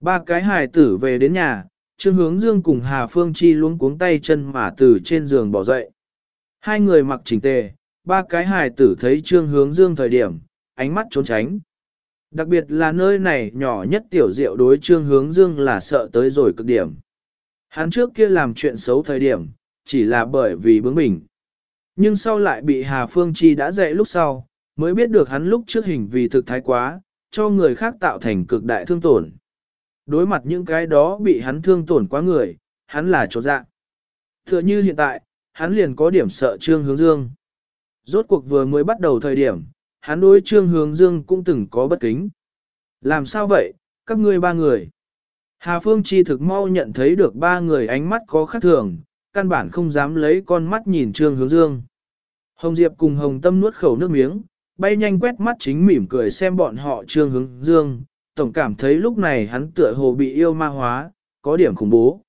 Ba cái hài tử về đến nhà, Trương Hướng Dương cùng Hà Phương Chi luống cuống tay chân mà từ trên giường bỏ dậy. Hai người mặc chỉnh tề, ba cái hài tử thấy Trương Hướng Dương thời điểm, ánh mắt trốn tránh. Đặc biệt là nơi này nhỏ nhất tiểu diệu đối Trương Hướng Dương là sợ tới rồi cực điểm. Hắn trước kia làm chuyện xấu thời điểm, chỉ là bởi vì bướng bỉnh. Nhưng sau lại bị Hà Phương Chi đã dạy lúc sau, mới biết được hắn lúc trước hình vì thực thái quá, cho người khác tạo thành cực đại thương tổn. Đối mặt những cái đó bị hắn thương tổn quá người, hắn là chỗ dạ. Tựa như hiện tại, hắn liền có điểm sợ Trương Hướng Dương. Rốt cuộc vừa mới bắt đầu thời điểm, hắn đối Trương Hướng Dương cũng từng có bất kính. Làm sao vậy, các ngươi ba người? Hà Phương Chi thực mau nhận thấy được ba người ánh mắt có khác thường, căn bản không dám lấy con mắt nhìn Trương Hướng Dương. Hồng Diệp cùng Hồng Tâm nuốt khẩu nước miếng, bay nhanh quét mắt chính mỉm cười xem bọn họ Trương Hướng Dương, tổng cảm thấy lúc này hắn tựa hồ bị yêu ma hóa, có điểm khủng bố.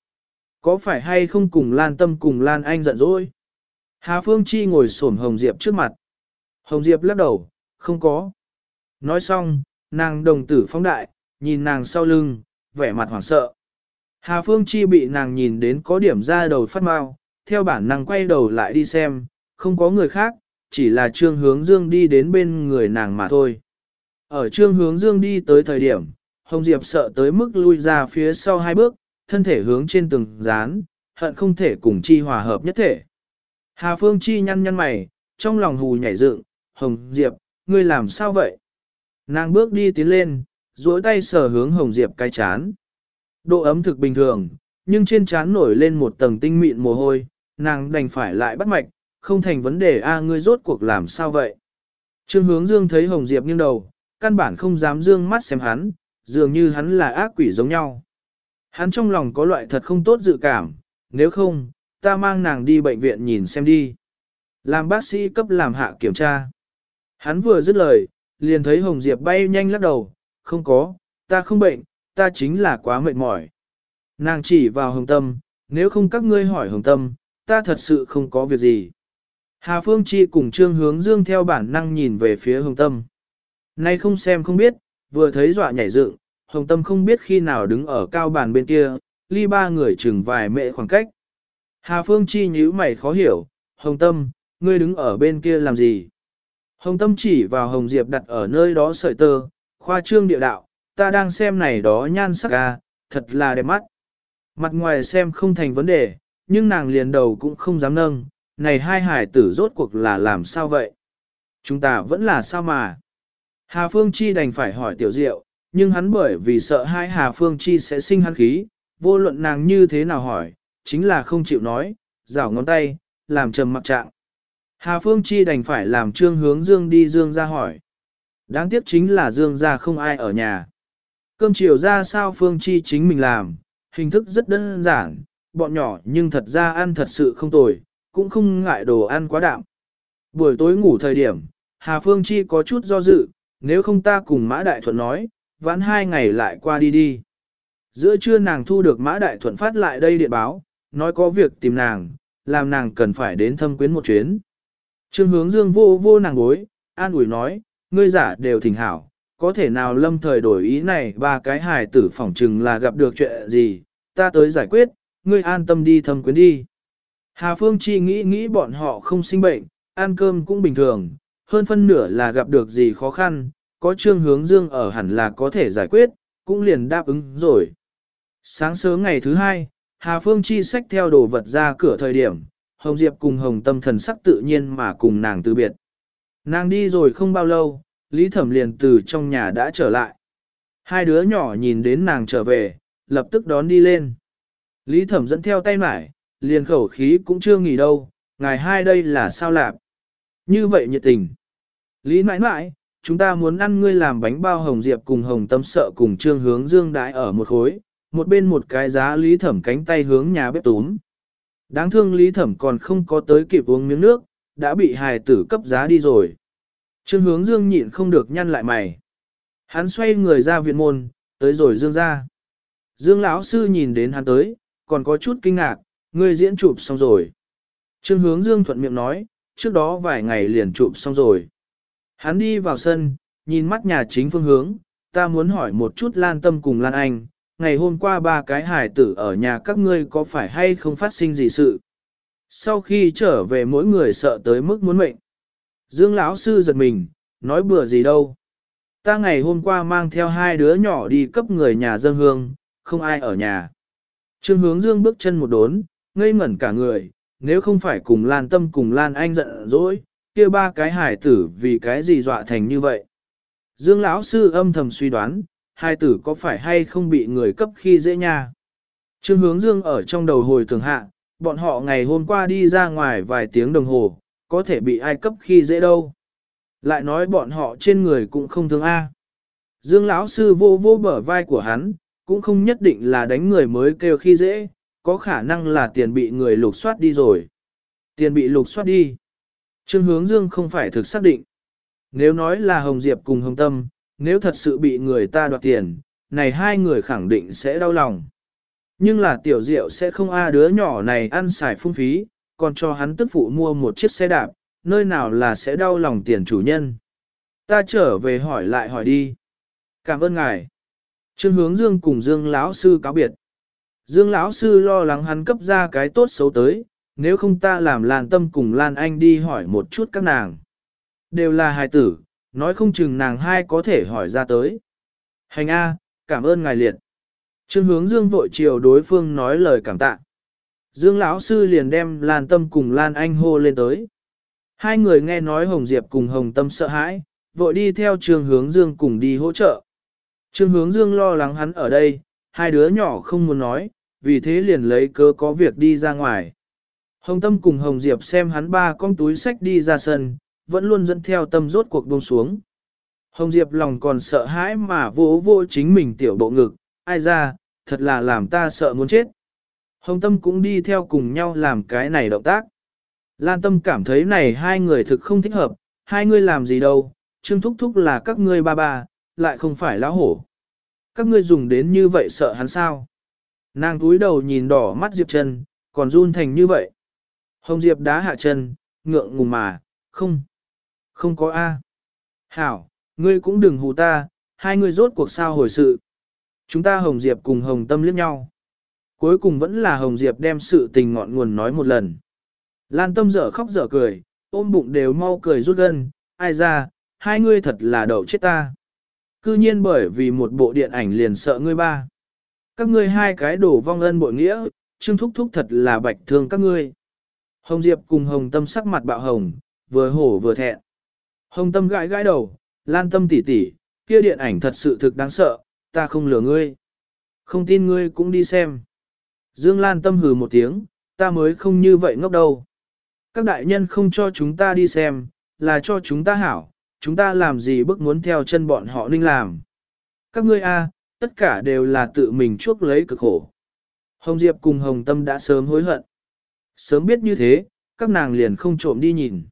Có phải hay không cùng Lan Tâm cùng Lan Anh giận dỗi? Hà Phương Chi ngồi xổm Hồng Diệp trước mặt. Hồng Diệp lắc đầu, không có. Nói xong, nàng đồng tử phóng đại, nhìn nàng sau lưng, vẻ mặt hoảng sợ. Hà Phương Chi bị nàng nhìn đến có điểm ra đầu phát mau, theo bản năng quay đầu lại đi xem, không có người khác, chỉ là Trương Hướng Dương đi đến bên người nàng mà thôi. Ở Trương Hướng Dương đi tới thời điểm, Hồng Diệp sợ tới mức lui ra phía sau hai bước, thân thể hướng trên từng dán, hận không thể cùng Chi hòa hợp nhất thể. Hà Phương Chi nhăn nhăn mày, trong lòng hù nhảy dựng, Hồng Diệp, ngươi làm sao vậy? Nàng bước đi tiến lên, duỗi tay sờ hướng Hồng Diệp cái chán. Độ ấm thực bình thường, nhưng trên chán nổi lên một tầng tinh mịn mồ hôi, nàng đành phải lại bắt mạch, không thành vấn đề a ngươi rốt cuộc làm sao vậy? Trương hướng dương thấy Hồng Diệp nghiêng đầu, căn bản không dám dương mắt xem hắn, dường như hắn là ác quỷ giống nhau. Hắn trong lòng có loại thật không tốt dự cảm, nếu không, ta mang nàng đi bệnh viện nhìn xem đi. Làm bác sĩ cấp làm hạ kiểm tra. Hắn vừa dứt lời, liền thấy Hồng Diệp bay nhanh lắc đầu, không có, ta không bệnh, ta chính là quá mệt mỏi. Nàng chỉ vào Hồng Tâm, nếu không các ngươi hỏi Hồng Tâm, ta thật sự không có việc gì. Hà Phương Chi cùng Trương Hướng Dương theo bản năng nhìn về phía Hồng Tâm. Nay không xem không biết, vừa thấy dọa nhảy dựng, Hồng Tâm không biết khi nào đứng ở cao bàn bên kia, ly ba người chừng vài mệ khoảng cách. Hà Phương Chi nhíu mày khó hiểu, Hồng Tâm, ngươi đứng ở bên kia làm gì? Hồng Tâm chỉ vào Hồng Diệp đặt ở nơi đó sợi tơ, khoa trương địa đạo, ta đang xem này đó nhan sắc ga thật là đẹp mắt. Mặt ngoài xem không thành vấn đề, nhưng nàng liền đầu cũng không dám nâng, này hai hải tử rốt cuộc là làm sao vậy? Chúng ta vẫn là sao mà? Hà Phương Chi đành phải hỏi Tiểu Diệu, nhưng hắn bởi vì sợ hai Hà Phương Chi sẽ sinh hắn khí, vô luận nàng như thế nào hỏi, chính là không chịu nói, rảo ngón tay, làm trầm mặc trạng. Hà Phương Chi đành phải làm trương hướng Dương đi Dương ra hỏi. Đáng tiếc chính là Dương ra không ai ở nhà. Cơm chiều ra sao Phương Chi chính mình làm, hình thức rất đơn giản, bọn nhỏ nhưng thật ra ăn thật sự không tồi, cũng không ngại đồ ăn quá đạm. Buổi tối ngủ thời điểm, Hà Phương Chi có chút do dự, nếu không ta cùng Mã Đại Thuận nói, vãn hai ngày lại qua đi đi. Giữa trưa nàng thu được Mã Đại Thuận phát lại đây điện báo, nói có việc tìm nàng, làm nàng cần phải đến thâm quyến một chuyến. Trương hướng dương vô vô nàng gối, an ủi nói, ngươi giả đều thỉnh hảo, có thể nào lâm thời đổi ý này ba cái hài tử phỏng chừng là gặp được chuyện gì, ta tới giải quyết, ngươi an tâm đi thâm quyến đi. Hà Phương Chi nghĩ nghĩ bọn họ không sinh bệnh, ăn cơm cũng bình thường, hơn phân nửa là gặp được gì khó khăn, có trương hướng dương ở hẳn là có thể giải quyết, cũng liền đáp ứng rồi. Sáng sớm ngày thứ hai, Hà Phương Chi xách theo đồ vật ra cửa thời điểm, Hồng Diệp cùng Hồng Tâm thần sắc tự nhiên mà cùng nàng từ biệt. Nàng đi rồi không bao lâu, Lý Thẩm liền từ trong nhà đã trở lại. Hai đứa nhỏ nhìn đến nàng trở về, lập tức đón đi lên. Lý Thẩm dẫn theo tay mải, liền khẩu khí cũng chưa nghỉ đâu, ngài hai đây là sao lạp. Như vậy nhiệt tình. Lý mãi mãi, chúng ta muốn ăn ngươi làm bánh bao Hồng Diệp cùng Hồng Tâm sợ cùng Trương Hướng Dương đãi ở một khối, một bên một cái giá Lý Thẩm cánh tay hướng nhà bếp túm. Đáng thương Lý Thẩm còn không có tới kịp uống miếng nước, đã bị hài tử cấp giá đi rồi. Trương hướng Dương nhịn không được nhăn lại mày. Hắn xoay người ra viện môn, tới rồi Dương ra. Dương lão sư nhìn đến hắn tới, còn có chút kinh ngạc, ngươi diễn chụp xong rồi. Trương hướng Dương thuận miệng nói, trước đó vài ngày liền chụp xong rồi. Hắn đi vào sân, nhìn mắt nhà chính phương hướng, ta muốn hỏi một chút Lan Tâm cùng Lan Anh, ngày hôm qua ba cái hải tử ở nhà các ngươi có phải hay không phát sinh gì sự. Sau khi trở về mỗi người sợ tới mức muốn mệnh. Dương lão sư giật mình, nói bừa gì đâu. Ta ngày hôm qua mang theo hai đứa nhỏ đi cấp người nhà dân hương, không ai ở nhà. Trương hướng dương bước chân một đốn, ngây ngẩn cả người, nếu không phải cùng Lan Tâm cùng Lan Anh giận dỗi, kia ba cái hải tử vì cái gì dọa thành như vậy. Dương lão sư âm thầm suy đoán, hai tử có phải hay không bị người cấp khi dễ nha. Trương hướng dương ở trong đầu hồi thường hạ, bọn họ ngày hôm qua đi ra ngoài vài tiếng đồng hồ, có thể bị ai cấp khi dễ đâu. Lại nói bọn họ trên người cũng không thương A. Dương lão sư vô vô bở vai của hắn, cũng không nhất định là đánh người mới kêu khi dễ, có khả năng là tiền bị người lục soát đi rồi. Tiền bị lục soát đi. Trương hướng dương không phải thực xác định. Nếu nói là Hồng Diệp cùng Hồng Tâm, nếu thật sự bị người ta đoạt tiền, này hai người khẳng định sẽ đau lòng. Nhưng là tiểu diệu sẽ không a đứa nhỏ này ăn xài phung phí, còn cho hắn tức phụ mua một chiếc xe đạp, nơi nào là sẽ đau lòng tiền chủ nhân. Ta trở về hỏi lại hỏi đi. Cảm ơn ngài. Trương hướng Dương cùng Dương lão sư cáo biệt. Dương lão sư lo lắng hắn cấp ra cái tốt xấu tới, nếu không ta làm Lan Tâm cùng Lan Anh đi hỏi một chút các nàng. Đều là hài tử, nói không chừng nàng hai có thể hỏi ra tới. Hành A, cảm ơn ngài liệt. Trương hướng Dương vội chiều đối phương nói lời cảm tạ. Dương lão sư liền đem Lan Tâm cùng Lan Anh hô lên tới. Hai người nghe nói Hồng Diệp cùng Hồng Tâm sợ hãi, vội đi theo Trương hướng Dương cùng đi hỗ trợ. Trương hướng Dương lo lắng hắn ở đây, hai đứa nhỏ không muốn nói, vì thế liền lấy cớ có việc đi ra ngoài. Hồng Tâm cùng Hồng Diệp xem hắn ba con túi sách đi ra sân, vẫn luôn dẫn theo tâm rốt cuộc buông xuống. Hồng Diệp lòng còn sợ hãi mà vỗ vỗ chính mình tiểu bộ ngực, ai ra, thật là làm ta sợ muốn chết. Hồng Tâm cũng đi theo cùng nhau làm cái này động tác. Lan Tâm cảm thấy này hai người thực không thích hợp, hai người làm gì đâu, Trương Thúc Thúc là các ngươi ba ba, lại không phải lão hổ. Các ngươi dùng đến như vậy sợ hắn sao? Nàng túi đầu nhìn đỏ mắt Diệp Trần, còn run thành như vậy. Hồng Diệp đá hạ chân, ngượng ngùng mà, không, không có A. Hảo, ngươi cũng đừng hù ta, hai ngươi rốt cuộc sao hồi sự. Chúng ta Hồng Diệp cùng Hồng Tâm liếc nhau. Cuối cùng vẫn là Hồng Diệp đem sự tình ngọn nguồn nói một lần. Lan Tâm dở khóc dở cười, ôm bụng đều mau cười rút gân, ai ra, hai ngươi thật là đậu chết ta. Cư nhiên bởi vì một bộ điện ảnh liền sợ ngươi ba. Các ngươi hai cái đổ vong ân bội nghĩa, Trương Thúc Thúc thật là bạch thương các ngươi. Hồng Diệp cùng Hồng Tâm sắc mặt bạo hồng, vừa hổ vừa thẹn. Hồng Tâm gãi gãi đầu, Lan Tâm tỉ tỉ, kia điện ảnh thật sự thực đáng sợ, ta không lừa ngươi. Không tin ngươi cũng đi xem. Dương Lan Tâm hừ một tiếng, ta mới không như vậy ngốc đâu. Các đại nhân không cho chúng ta đi xem, là cho chúng ta hảo, chúng ta làm gì bức muốn theo chân bọn họ ninh làm. Các ngươi a, tất cả đều là tự mình chuốc lấy cực khổ. Hồng Diệp cùng Hồng Tâm đã sớm hối hận. Sớm biết như thế, các nàng liền không trộm đi nhìn.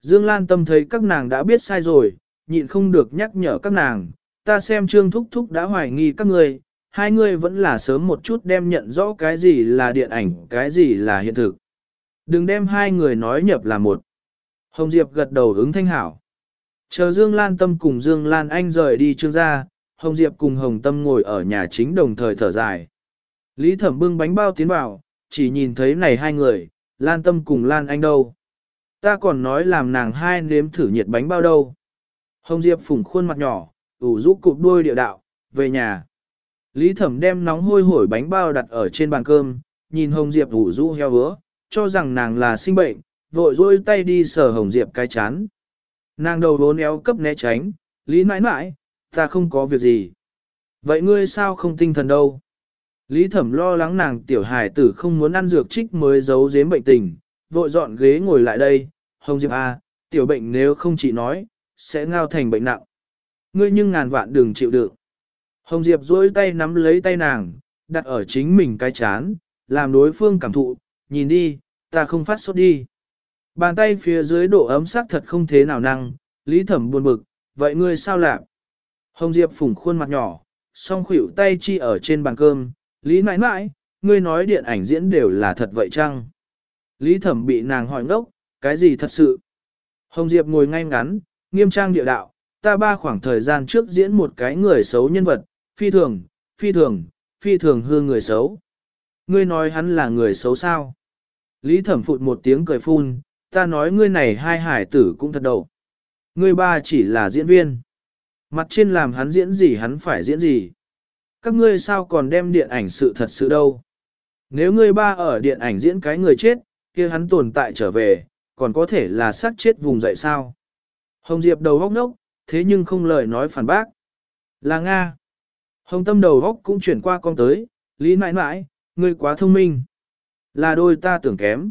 Dương Lan Tâm thấy các nàng đã biết sai rồi, nhịn không được nhắc nhở các nàng, ta xem Trương Thúc Thúc đã hoài nghi các người, hai người vẫn là sớm một chút đem nhận rõ cái gì là điện ảnh, cái gì là hiện thực. Đừng đem hai người nói nhập là một. Hồng Diệp gật đầu ứng thanh hảo. Chờ Dương Lan Tâm cùng Dương Lan Anh rời đi trương gia, Hồng Diệp cùng Hồng Tâm ngồi ở nhà chính đồng thời thở dài. Lý Thẩm bưng bánh bao tiến vào, chỉ nhìn thấy này hai người, Lan Tâm cùng Lan Anh đâu. Ta còn nói làm nàng hai nếm thử nhiệt bánh bao đâu. Hồng Diệp phủng khuôn mặt nhỏ, ủ rũ cụp đuôi địa đạo, về nhà. Lý Thẩm đem nóng hôi hổi bánh bao đặt ở trên bàn cơm, nhìn Hồng Diệp ủ rũ heo hứa, cho rằng nàng là sinh bệnh, vội dôi tay đi sờ Hồng Diệp cái chán. Nàng đầu đốn éo cấp né tránh, Lý mãi mãi, ta không có việc gì. Vậy ngươi sao không tinh thần đâu? Lý thẩm lo lắng nàng tiểu hài tử không muốn ăn dược trích mới giấu giếm bệnh tình, vội dọn ghế ngồi lại đây, hồng diệp à, tiểu bệnh nếu không chỉ nói, sẽ ngao thành bệnh nặng. Ngươi nhưng ngàn vạn đừng chịu đựng. Hồng diệp duỗi tay nắm lấy tay nàng, đặt ở chính mình cái chán, làm đối phương cảm thụ, nhìn đi, ta không phát sốt đi. Bàn tay phía dưới độ ấm sắc thật không thế nào năng, lý thẩm buồn bực, vậy ngươi sao làm? Hồng Diệp phủng khuôn mặt nhỏ, song khuỷu tay chi ở trên bàn cơm, Lý nãi nãi, ngươi nói điện ảnh diễn đều là thật vậy chăng? Lý thẩm bị nàng hỏi ngốc, cái gì thật sự? Hồng Diệp ngồi ngay ngắn, nghiêm trang địa đạo, ta ba khoảng thời gian trước diễn một cái người xấu nhân vật, phi thường, phi thường, phi thường hư người xấu. Ngươi nói hắn là người xấu sao? Lý thẩm phụt một tiếng cười phun, ta nói ngươi này hai hải tử cũng thật đầu. Ngươi ba chỉ là diễn viên. Mặt trên làm hắn diễn gì hắn phải diễn gì. Các ngươi sao còn đem điện ảnh sự thật sự đâu. Nếu ngươi ba ở điện ảnh diễn cái người chết, kia hắn tồn tại trở về, còn có thể là xác chết vùng dậy sao. Hồng Diệp đầu góc nốc, thế nhưng không lời nói phản bác. Là Nga. Hồng Tâm đầu góc cũng chuyển qua con tới, Lý mãi mãi, ngươi quá thông minh. Là đôi ta tưởng kém.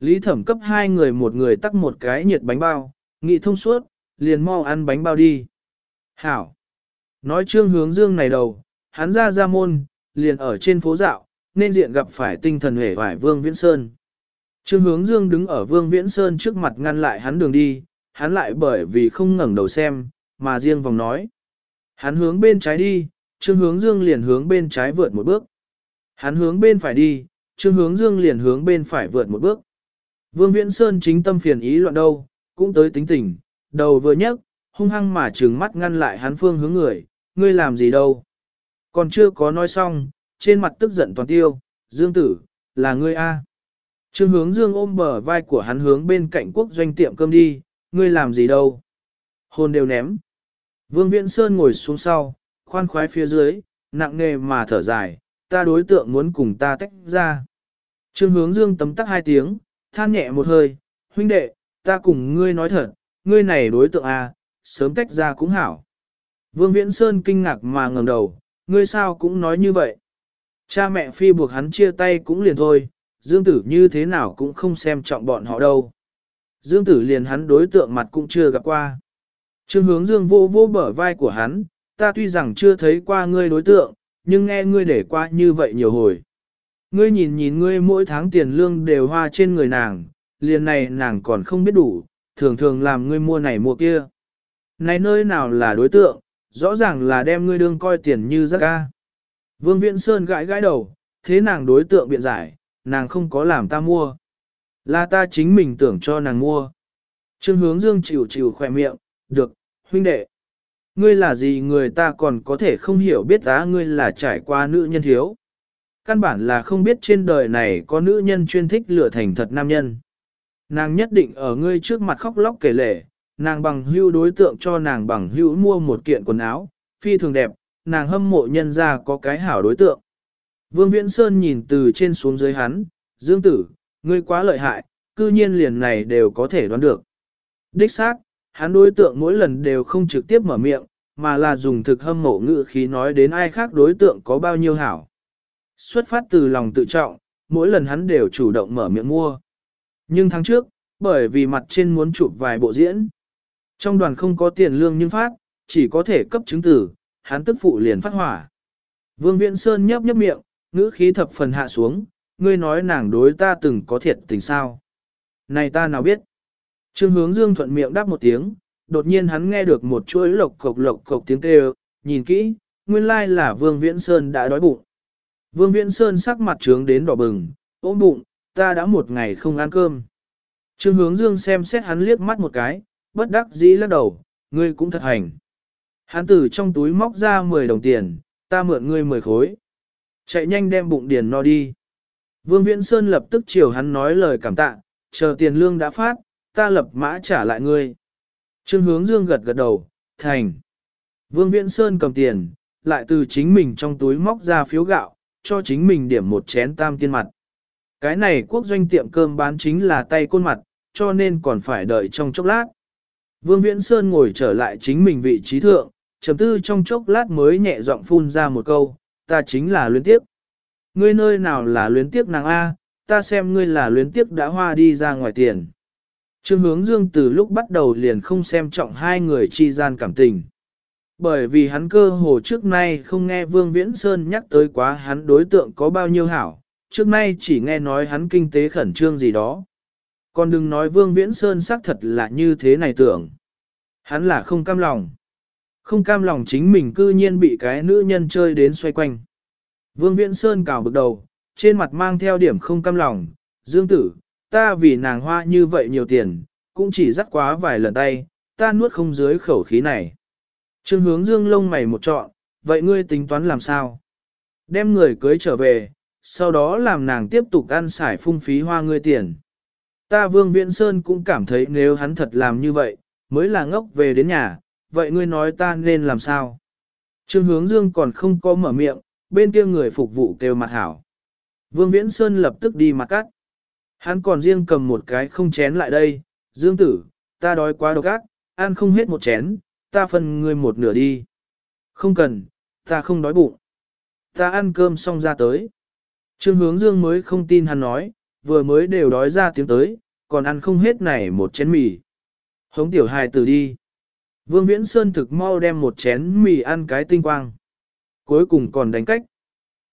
Lý thẩm cấp hai người một người tắc một cái nhiệt bánh bao, nghị thông suốt, liền mau ăn bánh bao đi. Hảo. Nói trương hướng dương này đầu, hắn ra ra môn, liền ở trên phố dạo, nên diện gặp phải tinh thần hể vải Vương Viễn Sơn. Trương hướng dương đứng ở Vương Viễn Sơn trước mặt ngăn lại hắn đường đi, hắn lại bởi vì không ngẩng đầu xem, mà riêng vòng nói. Hắn hướng bên trái đi, Trương hướng dương liền hướng bên trái vượt một bước. Hắn hướng bên phải đi, Trương hướng dương liền hướng bên phải vượt một bước. Vương Viễn Sơn chính tâm phiền ý loạn đâu, cũng tới tính tình, đầu vừa nhấc, hung hăng mà trừng mắt ngăn lại hắn phương hướng người, ngươi làm gì đâu. Còn chưa có nói xong, trên mặt tức giận toàn tiêu, Dương tử, là ngươi A. Trương hướng Dương ôm bờ vai của hắn hướng bên cạnh quốc doanh tiệm cơm đi, ngươi làm gì đâu. Hồn đều ném. Vương Viễn Sơn ngồi xuống sau, khoan khoái phía dưới, nặng nề mà thở dài, ta đối tượng muốn cùng ta tách ra. Trương hướng Dương tấm tắc hai tiếng, than nhẹ một hơi, huynh đệ, ta cùng ngươi nói thật, ngươi này đối tượng A, sớm tách ra cũng hảo. Vương Viễn Sơn kinh ngạc mà ngẩng đầu, ngươi sao cũng nói như vậy. Cha mẹ phi buộc hắn chia tay cũng liền thôi, Dương Tử như thế nào cũng không xem trọng bọn họ đâu. Dương Tử liền hắn đối tượng mặt cũng chưa gặp qua. Trương hướng Dương vô vô bở vai của hắn, ta tuy rằng chưa thấy qua ngươi đối tượng, nhưng nghe ngươi để qua như vậy nhiều hồi. Ngươi nhìn nhìn ngươi mỗi tháng tiền lương đều hoa trên người nàng, liền này nàng còn không biết đủ, thường thường làm ngươi mua này mua kia. Này nơi nào là đối tượng, rõ ràng là đem ngươi đương coi tiền như rác ca. Vương Viễn Sơn gãi gãi đầu, thế nàng đối tượng biện giải, nàng không có làm ta mua. Là ta chính mình tưởng cho nàng mua. Trương hướng dương chịu chịu khỏe miệng, được, huynh đệ. Ngươi là gì người ta còn có thể không hiểu biết á ngươi là trải qua nữ nhân thiếu. Căn bản là không biết trên đời này có nữ nhân chuyên thích lửa thành thật nam nhân. Nàng nhất định ở ngươi trước mặt khóc lóc kể lể, nàng bằng hưu đối tượng cho nàng bằng hưu mua một kiện quần áo, phi thường đẹp, nàng hâm mộ nhân ra có cái hảo đối tượng. Vương Viễn Sơn nhìn từ trên xuống dưới hắn, Dương tử, ngươi quá lợi hại, cư nhiên liền này đều có thể đoán được. Đích xác, hắn đối tượng mỗi lần đều không trực tiếp mở miệng, mà là dùng thực hâm mộ ngữ khí nói đến ai khác đối tượng có bao nhiêu hảo. Xuất phát từ lòng tự trọng, mỗi lần hắn đều chủ động mở miệng mua. Nhưng tháng trước, bởi vì mặt trên muốn chụp vài bộ diễn. Trong đoàn không có tiền lương nhưng phát, chỉ có thể cấp chứng tử, hắn tức phụ liền phát hỏa. Vương Viễn Sơn nhấp nhấp miệng, ngữ khí thập phần hạ xuống, ngươi nói nàng đối ta từng có thiệt tình sao. Này ta nào biết. Trương hướng dương thuận miệng đáp một tiếng, đột nhiên hắn nghe được một chuỗi lộc cộc lộc cộc tiếng kêu, nhìn kỹ, nguyên lai là Vương Viễn Sơn đã đói bụng. Vương Viễn Sơn sắc mặt trướng đến đỏ bừng, ôm bụng, ta đã một ngày không ăn cơm. Trương hướng dương xem xét hắn liếc mắt một cái, bất đắc dĩ lắc đầu, ngươi cũng thật hành. Hắn từ trong túi móc ra 10 đồng tiền, ta mượn ngươi 10 khối. Chạy nhanh đem bụng điền no đi. Vương Viễn Sơn lập tức chiều hắn nói lời cảm tạ, chờ tiền lương đã phát, ta lập mã trả lại ngươi. Trương hướng dương gật gật đầu, thành. Vương Viễn Sơn cầm tiền, lại từ chính mình trong túi móc ra phiếu gạo, cho chính mình điểm một chén tam tiên mặt. Cái này quốc doanh tiệm cơm bán chính là tay côn mặt, cho nên còn phải đợi trong chốc lát. Vương Viễn Sơn ngồi trở lại chính mình vị trí thượng, trầm tư trong chốc lát mới nhẹ giọng phun ra một câu, ta chính là luyến tiếp. Ngươi nơi nào là luyến tiếp nàng A, ta xem ngươi là luyến tiếp đã hoa đi ra ngoài tiền. Trương hướng dương từ lúc bắt đầu liền không xem trọng hai người chi gian cảm tình. Bởi vì hắn cơ hồ trước nay không nghe Vương Viễn Sơn nhắc tới quá hắn đối tượng có bao nhiêu hảo, trước nay chỉ nghe nói hắn kinh tế khẩn trương gì đó. Còn đừng nói Vương Viễn Sơn xác thật là như thế này tưởng. Hắn là không cam lòng. Không cam lòng chính mình cư nhiên bị cái nữ nhân chơi đến xoay quanh. Vương Viễn Sơn cào bực đầu, trên mặt mang theo điểm không cam lòng, Dương tử, ta vì nàng hoa như vậy nhiều tiền, cũng chỉ dắt quá vài lần tay, ta nuốt không dưới khẩu khí này. Trương hướng Dương lông mày một trọn, vậy ngươi tính toán làm sao? Đem người cưới trở về, sau đó làm nàng tiếp tục ăn xài phung phí hoa ngươi tiền. Ta Vương Viễn Sơn cũng cảm thấy nếu hắn thật làm như vậy, mới là ngốc về đến nhà, vậy ngươi nói ta nên làm sao? Trương hướng dương còn không có mở miệng, bên kia người phục vụ kêu mặt hảo. Vương Viễn Sơn lập tức đi mặt cắt. Hắn còn riêng cầm một cái không chén lại đây, dương tử, ta đói quá độc ác, ăn không hết một chén, ta phân ngươi một nửa đi. Không cần, ta không đói bụng. Ta ăn cơm xong ra tới. Trương hướng dương mới không tin hắn nói, vừa mới đều đói ra tiếng tới, còn ăn không hết này một chén mì. Hống tiểu hài tử đi. Vương Viễn Sơn thực mau đem một chén mì ăn cái tinh quang. Cuối cùng còn đánh cách.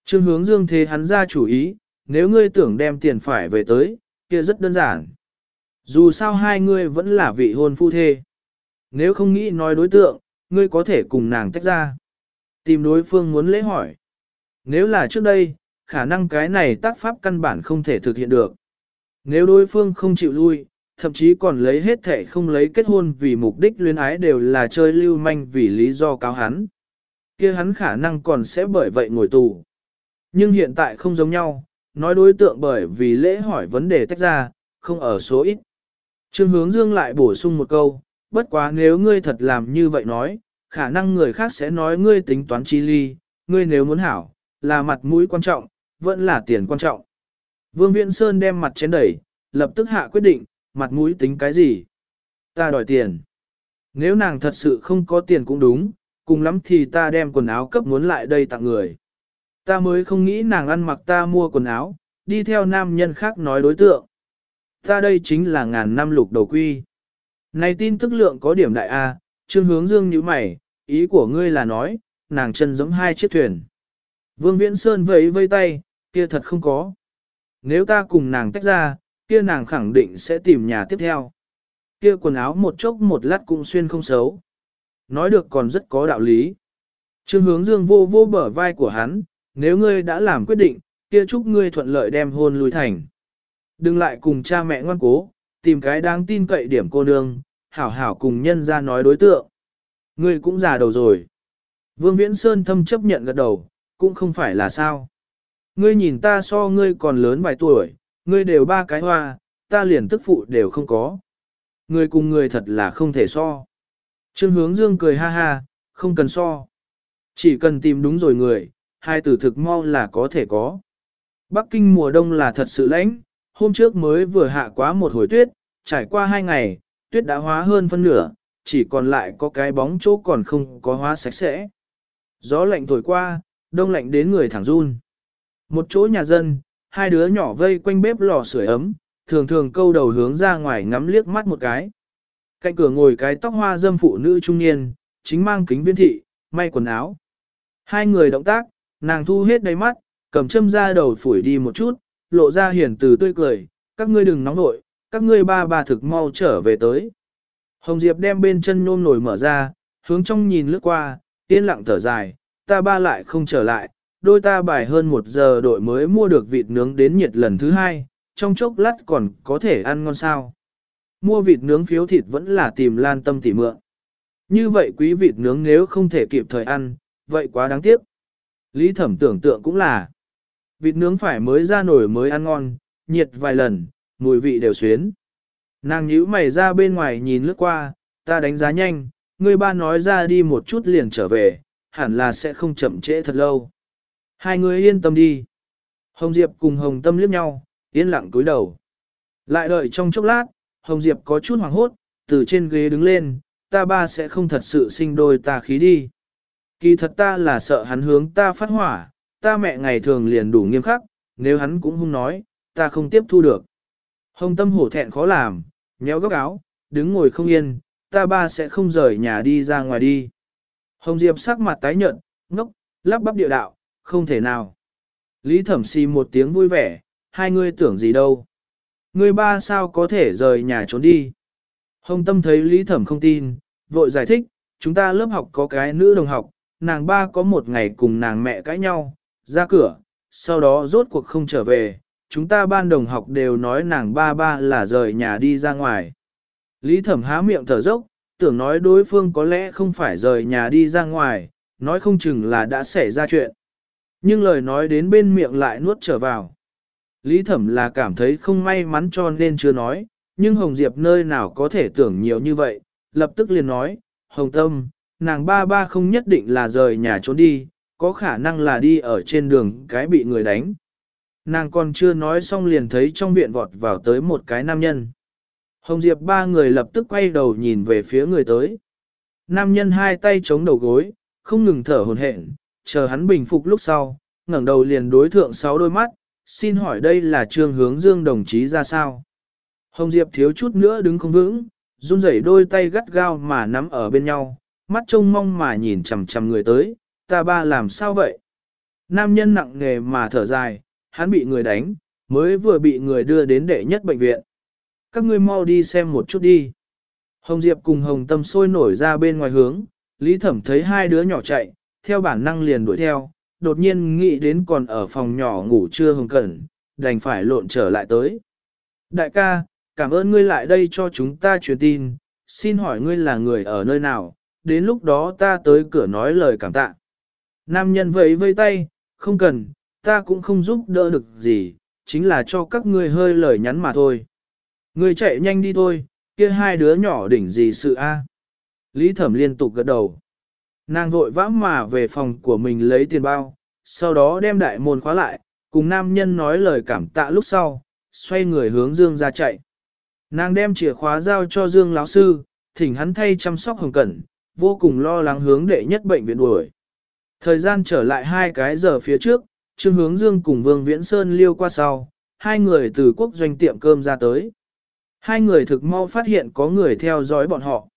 Trương hướng dương thế hắn ra chủ ý, nếu ngươi tưởng đem tiền phải về tới, kia rất đơn giản. Dù sao hai ngươi vẫn là vị hôn phu thê. Nếu không nghĩ nói đối tượng, ngươi có thể cùng nàng tách ra. Tìm đối phương muốn lễ hỏi. Nếu là trước đây, khả năng cái này tác pháp căn bản không thể thực hiện được. Nếu đối phương không chịu lui, thậm chí còn lấy hết thể không lấy kết hôn vì mục đích luyến ái đều là chơi lưu manh vì lý do cáo hắn. kia hắn khả năng còn sẽ bởi vậy ngồi tù. Nhưng hiện tại không giống nhau, nói đối tượng bởi vì lễ hỏi vấn đề tách ra, không ở số ít. Trương hướng dương lại bổ sung một câu, bất quá nếu ngươi thật làm như vậy nói, khả năng người khác sẽ nói ngươi tính toán chi ly, ngươi nếu muốn hảo, là mặt mũi quan trọng, vẫn là tiền quan trọng. Vương Viễn Sơn đem mặt chén đẩy, lập tức hạ quyết định, mặt mũi tính cái gì? Ta đòi tiền. Nếu nàng thật sự không có tiền cũng đúng, cùng lắm thì ta đem quần áo cấp muốn lại đây tặng người. Ta mới không nghĩ nàng ăn mặc ta mua quần áo, đi theo nam nhân khác nói đối tượng. Ta đây chính là ngàn năm lục đầu quy. Này tin tức lượng có điểm đại A, trương hướng dương như mày, ý của ngươi là nói, nàng chân giống hai chiếc thuyền. Vương Viễn Sơn vẫy vây tay, kia thật không có. Nếu ta cùng nàng tách ra, kia nàng khẳng định sẽ tìm nhà tiếp theo. Kia quần áo một chốc một lát cũng xuyên không xấu. Nói được còn rất có đạo lý. Trương hướng dương vô vô bở vai của hắn, nếu ngươi đã làm quyết định, kia chúc ngươi thuận lợi đem hôn lùi thành. Đừng lại cùng cha mẹ ngoan cố, tìm cái đáng tin cậy điểm cô nương, hảo hảo cùng nhân ra nói đối tượng. Ngươi cũng già đầu rồi. Vương Viễn Sơn thâm chấp nhận gật đầu, cũng không phải là sao. Ngươi nhìn ta so ngươi còn lớn vài tuổi, ngươi đều ba cái hoa, ta liền tức phụ đều không có. Ngươi cùng ngươi thật là không thể so. Trương hướng dương cười ha ha, không cần so. Chỉ cần tìm đúng rồi người, hai tử thực mau là có thể có. Bắc Kinh mùa đông là thật sự lãnh, hôm trước mới vừa hạ quá một hồi tuyết, trải qua hai ngày, tuyết đã hóa hơn phân nửa, chỉ còn lại có cái bóng chỗ còn không có hóa sạch sẽ. Gió lạnh thổi qua, đông lạnh đến người thẳng run. Một chỗ nhà dân, hai đứa nhỏ vây quanh bếp lò sưởi ấm, thường thường câu đầu hướng ra ngoài ngắm liếc mắt một cái. Cạnh cửa ngồi cái tóc hoa dâm phụ nữ trung niên, chính mang kính viên thị, may quần áo. Hai người động tác, nàng thu hết đáy mắt, cầm châm ra đầu phủi đi một chút, lộ ra hiền từ tươi cười, các ngươi đừng nóng nội, các ngươi ba bà thực mau trở về tới. Hồng Diệp đem bên chân nôm nổi mở ra, hướng trong nhìn lướt qua, yên lặng thở dài, ta ba lại không trở lại, đôi ta bài hơn một giờ đội mới mua được vịt nướng đến nhiệt lần thứ hai, trong chốc lát còn có thể ăn ngon sao. Mua vịt nướng phiếu thịt vẫn là tìm lan tâm tỉ mượn. Như vậy quý vịt nướng nếu không thể kịp thời ăn, vậy quá đáng tiếc. Lý thẩm tưởng tượng cũng là, vịt nướng phải mới ra nổi mới ăn ngon, nhiệt vài lần, mùi vị đều xuyến. Nàng nhíu mày ra bên ngoài nhìn lướt qua, ta đánh giá nhanh, người ba nói ra đi một chút liền trở về, hẳn là sẽ không chậm trễ thật lâu. Hai người yên tâm đi. Hồng Diệp cùng Hồng Tâm liếc nhau, yên lặng cúi đầu. Lại đợi trong chốc lát, Hồng Diệp có chút hoảng hốt, từ trên ghế đứng lên, ta ba sẽ không thật sự sinh đôi ta khí đi. Kỳ thật ta là sợ hắn hướng ta phát hỏa, ta mẹ ngày thường liền đủ nghiêm khắc, nếu hắn cũng hung nói, ta không tiếp thu được. Hồng Tâm hổ thẹn khó làm, nhéo góc áo, đứng ngồi không yên, ta ba sẽ không rời nhà đi ra ngoài đi. Hồng Diệp sắc mặt tái nhợt, ngốc, lắp bắp địa đạo, không thể nào. Lý thẩm xì một tiếng vui vẻ, hai ngươi tưởng gì đâu. Ngươi ba sao có thể rời nhà trốn đi. Hồng tâm thấy Lý thẩm không tin, vội giải thích, chúng ta lớp học có cái nữ đồng học, nàng ba có một ngày cùng nàng mẹ cãi nhau, ra cửa, sau đó rốt cuộc không trở về, chúng ta ban đồng học đều nói nàng ba ba là rời nhà đi ra ngoài. Lý thẩm há miệng thở dốc, tưởng nói đối phương có lẽ không phải rời nhà đi ra ngoài, nói không chừng là đã xảy ra chuyện. Nhưng lời nói đến bên miệng lại nuốt trở vào. Lý thẩm là cảm thấy không may mắn cho nên chưa nói, nhưng Hồng Diệp nơi nào có thể tưởng nhiều như vậy, lập tức liền nói, Hồng Tâm, nàng ba ba không nhất định là rời nhà trốn đi, có khả năng là đi ở trên đường cái bị người đánh. Nàng còn chưa nói xong liền thấy trong viện vọt vào tới một cái nam nhân. Hồng Diệp ba người lập tức quay đầu nhìn về phía người tới. Nam nhân hai tay chống đầu gối, không ngừng thở hồn hển, chờ hắn bình phục lúc sau, ngẩng đầu liền đối thượng sáu đôi mắt, xin hỏi đây là trương hướng dương đồng chí ra sao? Hồng Diệp thiếu chút nữa đứng không vững, run rẩy đôi tay gắt gao mà nắm ở bên nhau, mắt trông mong mà nhìn chằm chằm người tới, ta ba làm sao vậy? Nam nhân nặng nghề mà thở dài, hắn bị người đánh, mới vừa bị người đưa đến đệ nhất bệnh viện. Các ngươi mau đi xem một chút đi. Hồng Diệp cùng Hồng Tâm sôi nổi ra bên ngoài hướng, Lý Thẩm thấy hai đứa nhỏ chạy, theo bản năng liền đuổi theo, đột nhiên nghĩ đến còn ở phòng nhỏ ngủ trưa Hồng Cẩn, đành phải lộn trở lại tới. Đại ca, cảm ơn ngươi lại đây cho chúng ta truyền tin, xin hỏi ngươi là người ở nơi nào, đến lúc đó ta tới cửa nói lời cảm tạ. Nam nhân vẫy vây tay, không cần, ta cũng không giúp đỡ được gì, chính là cho các ngươi hơi lời nhắn mà thôi. Ngươi chạy nhanh đi thôi, kia hai đứa nhỏ đỉnh gì sự a? Lý Thẩm liên tục gật đầu. Nàng vội vã mà về phòng của mình lấy tiền bao, sau đó đem đại môn khóa lại, cùng nam nhân nói lời cảm tạ lúc sau, xoay người hướng Dương ra chạy. Nàng đem chìa khóa giao cho Dương lão sư, thỉnh hắn thay chăm sóc hồng cẩn, vô cùng lo lắng hướng đệ nhất bệnh viện đuổi. Thời gian trở lại hai cái giờ phía trước, Trương Hướng Dương cùng Vương Viễn Sơn liêu qua sau, hai người từ quốc doanh tiệm cơm ra tới. Hai người thực mau phát hiện có người theo dõi bọn họ.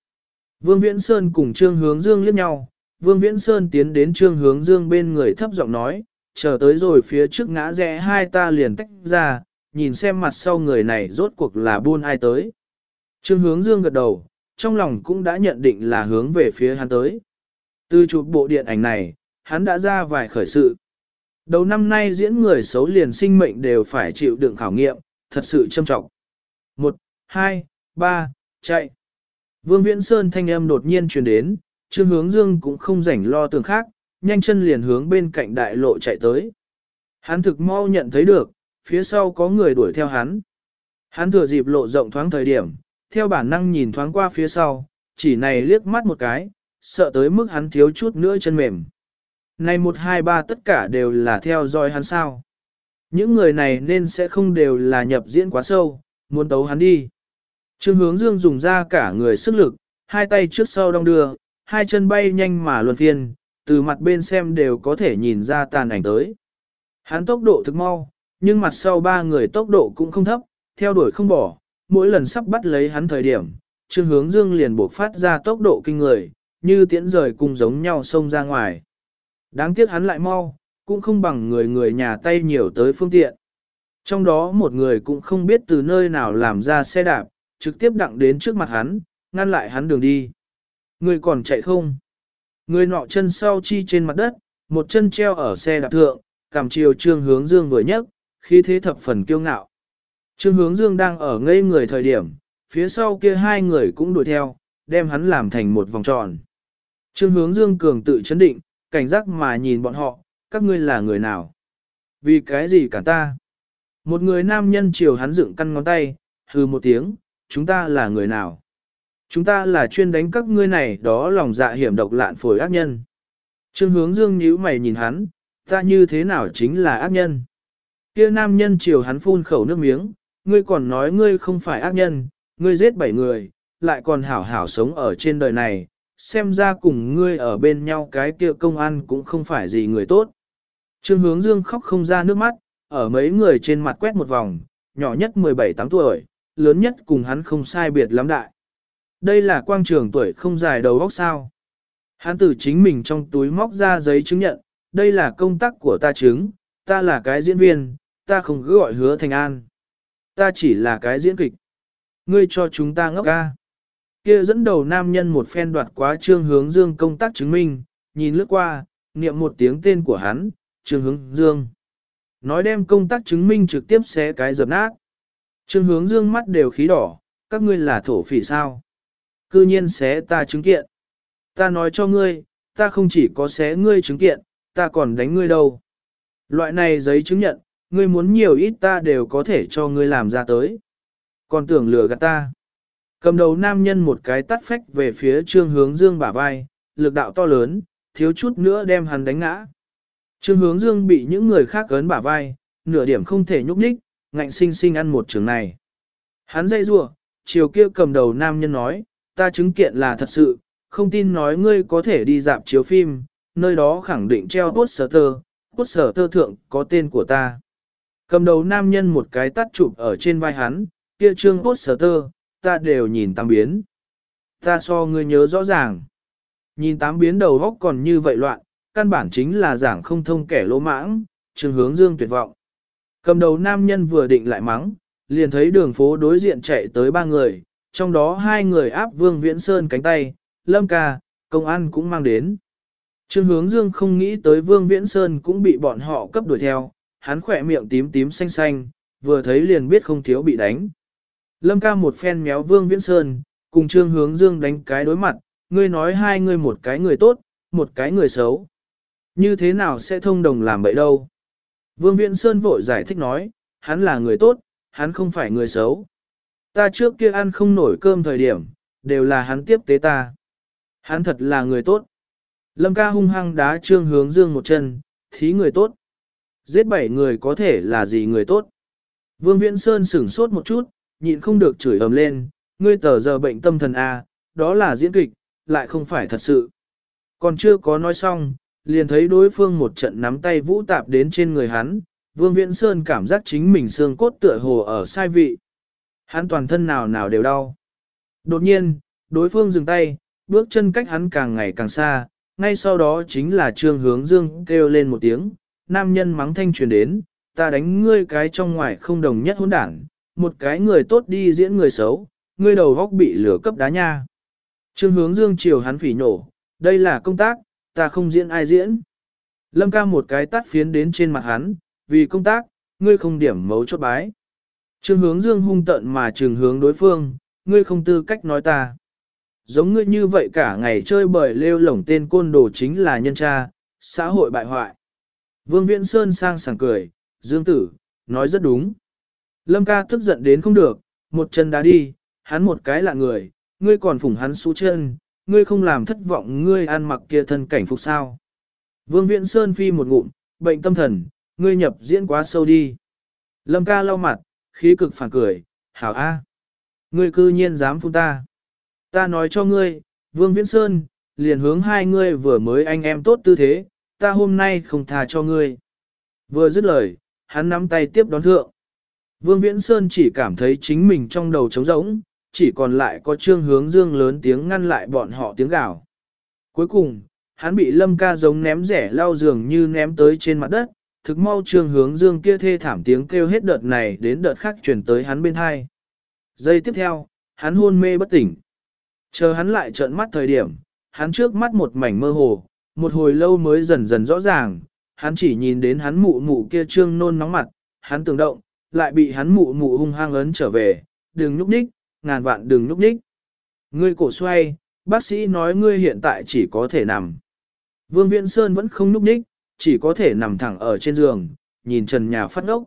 Vương Viễn Sơn cùng Trương Hướng Dương liếc nhau, Vương Viễn Sơn tiến đến Trương Hướng Dương bên người thấp giọng nói, chờ tới rồi phía trước ngã rẽ hai ta liền tách ra, nhìn xem mặt sau người này rốt cuộc là buôn ai tới. Trương Hướng Dương gật đầu, trong lòng cũng đã nhận định là hướng về phía hắn tới. Từ chụp bộ điện ảnh này, hắn đã ra vài khởi sự. Đầu năm nay diễn người xấu liền sinh mệnh đều phải chịu đựng khảo nghiệm, thật sự châm trọng. Một, hai, ba, chạy. Vương Viễn Sơn thanh âm đột nhiên truyền đến, Trương Hướng Dương cũng không rảnh lo tường khác, nhanh chân liền hướng bên cạnh đại lộ chạy tới. Hắn thực mau nhận thấy được, phía sau có người đuổi theo hắn. Hắn thừa dịp lộ rộng thoáng thời điểm, theo bản năng nhìn thoáng qua phía sau, chỉ này liếc mắt một cái, sợ tới mức hắn thiếu chút nữa chân mềm. Này một hai ba tất cả đều là theo dõi hắn sao. Những người này nên sẽ không đều là nhập diễn quá sâu, muốn tấu hắn đi. Trương hướng dương dùng ra cả người sức lực, hai tay trước sau đong đưa, hai chân bay nhanh mà luân phiên, từ mặt bên xem đều có thể nhìn ra tàn ảnh tới. Hắn tốc độ thực mau, nhưng mặt sau ba người tốc độ cũng không thấp, theo đuổi không bỏ, mỗi lần sắp bắt lấy hắn thời điểm, Trương Hướng Dương liền buộc phát ra tốc độ kinh người, như tiễn rời cùng giống nhau xông ra ngoài. Đáng tiếc hắn lại mau, cũng không bằng người người nhà tay nhiều tới phương tiện. Trong đó một người cũng không biết từ nơi nào làm ra xe đạp, trực tiếp đặng đến trước mặt hắn, ngăn lại hắn đường đi. Người còn chạy không? Người nọ chân sau chi trên mặt đất, một chân treo ở xe đạp thượng, cảm chiều trương hướng dương vừa nhấc, khi thế thập phần kiêu ngạo. Trương hướng dương đang ở ngây người thời điểm, phía sau kia hai người cũng đuổi theo, đem hắn làm thành một vòng tròn. Trương hướng dương cường tự chấn định, cảnh giác mà nhìn bọn họ, các ngươi là người nào? Vì cái gì cả ta? Một người nam nhân chiều hắn dựng căn ngón tay, hừ một tiếng, chúng ta là người nào? Chúng ta là chuyên đánh các ngươi này đó lòng dạ hiểm độc lạn phổi ác nhân. Trương hướng dương nhíu mày nhìn hắn, ta như thế nào chính là ác nhân? Kia nam nhân chiều hắn phun khẩu nước miếng, ngươi còn nói ngươi không phải ác nhân, ngươi giết bảy người, lại còn hảo hảo sống ở trên đời này, xem ra cùng ngươi ở bên nhau cái kia công an cũng không phải gì người tốt. Trương hướng dương khóc không ra nước mắt, ở mấy người trên mặt quét một vòng, nhỏ nhất 17-8 tuổi, lớn nhất cùng hắn không sai biệt lắm đại. Đây là quang trường tuổi không dài đầu óc sao. Hắn từ chính mình trong túi móc ra giấy chứng nhận, đây là công tác của ta chứng, ta là cái diễn viên, ta không cứ gọi hứa thành an. Ta chỉ là cái diễn kịch. Ngươi cho chúng ta ngốc ca. Kia dẫn đầu nam nhân một phen đoạt quá trương hướng dương công tác chứng minh, nhìn lướt qua, niệm một tiếng tên của hắn, trương hướng dương. Nói đem công tác chứng minh trực tiếp xé cái dập nát. Trương hướng dương mắt đều khí đỏ, các ngươi là thổ phỉ sao. Cư nhiên xé ta chứng kiện. Ta nói cho ngươi, ta không chỉ có xé ngươi chứng kiện, ta còn đánh ngươi đâu. Loại này giấy chứng nhận, ngươi muốn nhiều ít ta đều có thể cho ngươi làm ra tới. Còn tưởng lừa gạt ta. Cầm đầu nam nhân một cái tắt phách về phía trương hướng dương bả vai, lực đạo to lớn, thiếu chút nữa đem hắn đánh ngã. Trương hướng dương bị những người khác ấn bả vai, nửa điểm không thể nhúc nhích, ngạnh sinh sinh ăn một trường này. Hắn dây rủa chiều kia cầm đầu nam nhân nói, ta chứng kiện là thật sự, không tin nói ngươi có thể đi dạp chiếu phim, nơi đó khẳng định treo poster, poster thượng có tên của ta. Cầm đầu nam nhân một cái tắt chụp ở trên vai hắn, kia trương poster, ta đều nhìn tám biến. Ta so ngươi nhớ rõ ràng. Nhìn tám biến đầu góc còn như vậy loạn, căn bản chính là giảng không thông kẻ lỗ mãng, trường hướng dương tuyệt vọng. Cầm đầu nam nhân vừa định lại mắng, liền thấy đường phố đối diện chạy tới ba người, trong đó hai người áp Vương Viễn Sơn cánh tay, Lâm ca, công an cũng mang đến. Trương hướng dương không nghĩ tới Vương Viễn Sơn cũng bị bọn họ cấp đuổi theo, hắn khỏe miệng tím tím xanh xanh, vừa thấy liền biết không thiếu bị đánh. Lâm ca một phen méo Vương Viễn Sơn, cùng Trương hướng dương đánh cái đối mặt, ngươi nói hai người một cái người tốt, một cái người xấu. Như thế nào sẽ thông đồng làm vậy đâu? Vương Viễn Sơn vội giải thích nói, hắn là người tốt, hắn không phải người xấu. Ta trước kia ăn không nổi cơm thời điểm, đều là hắn tiếp tế ta. Hắn thật là người tốt. Lâm ca hung hăng đá trương hướng dương một chân, thí người tốt. Giết bảy người có thể là gì người tốt. Vương Viễn Sơn sửng sốt một chút, nhịn không được chửi ầm lên, ngươi tờ giờ bệnh tâm thần A, đó là diễn kịch, lại không phải thật sự. Còn chưa có nói xong, liền thấy đối phương một trận nắm tay vũ tạp đến trên người hắn, Vương Viễn Sơn cảm giác chính mình xương cốt tựa hồ ở sai vị. Hắn toàn thân nào nào đều đau. Đột nhiên, đối phương dừng tay, bước chân cách hắn càng ngày càng xa, ngay sau đó chính là trương hướng dương kêu lên một tiếng, nam nhân mắng thanh truyền đến, ta đánh ngươi cái trong ngoài không đồng nhất hỗn đảng, một cái người tốt đi diễn người xấu, ngươi đầu góc bị lửa cấp đá nha. Trương hướng dương chiều hắn phỉ nổ, đây là công tác, ta không diễn ai diễn. Lâm ca một cái tắt phiến đến trên mặt hắn, vì công tác, ngươi không điểm mấu chốt bái. Trương hướng dương hung tận mà trường hướng đối phương, ngươi không tư cách nói ta. Giống ngươi như vậy cả ngày chơi bời lêu lổng tên côn đồ chính là nhân tra, xã hội bại hoại. Vương Viễn Sơn sang sảng cười, dương tử, nói rất đúng. Lâm ca tức giận đến không được, một chân đá đi, hắn một cái là người, ngươi còn phủng hắn xú chân, ngươi không làm thất vọng ngươi ăn mặc kia thân cảnh phục sao. Vương Viễn Sơn phi một ngụm, bệnh tâm thần, ngươi nhập diễn quá sâu đi. Lâm ca lau mặt, khí cực phản cười, hảo a, Ngươi cư nhiên dám phun ta. Ta nói cho ngươi, Vương Viễn Sơn, liền hướng hai ngươi vừa mới anh em tốt tư thế, ta hôm nay không thà cho ngươi. Vừa dứt lời, hắn nắm tay tiếp đón thượng. Vương Viễn Sơn chỉ cảm thấy chính mình trong đầu trống rỗng, chỉ còn lại có trương hướng dương lớn tiếng ngăn lại bọn họ tiếng gào. Cuối cùng, hắn bị lâm ca giống ném rẻ lao giường như ném tới trên mặt đất, thực mau trương hướng dương kia thê thảm tiếng kêu hết đợt này đến đợt khác chuyển tới hắn bên hai. Giây tiếp theo, hắn hôn mê bất tỉnh. Chờ hắn lại trợn mắt thời điểm, hắn trước mắt một mảnh mơ hồ, một hồi lâu mới dần dần rõ ràng, hắn chỉ nhìn đến hắn mụ mụ kia trương nôn nóng mặt, hắn tưởng động, lại bị hắn mụ mụ hung hăng ấn trở về, đừng nhúc nhích, ngàn vạn đừng núp nhích. Ngươi cổ xoay, bác sĩ nói ngươi hiện tại chỉ có thể nằm. Vương Viễn Sơn vẫn không núp nhích, chỉ có thể nằm thẳng ở trên giường, nhìn trần nhà phát ốc.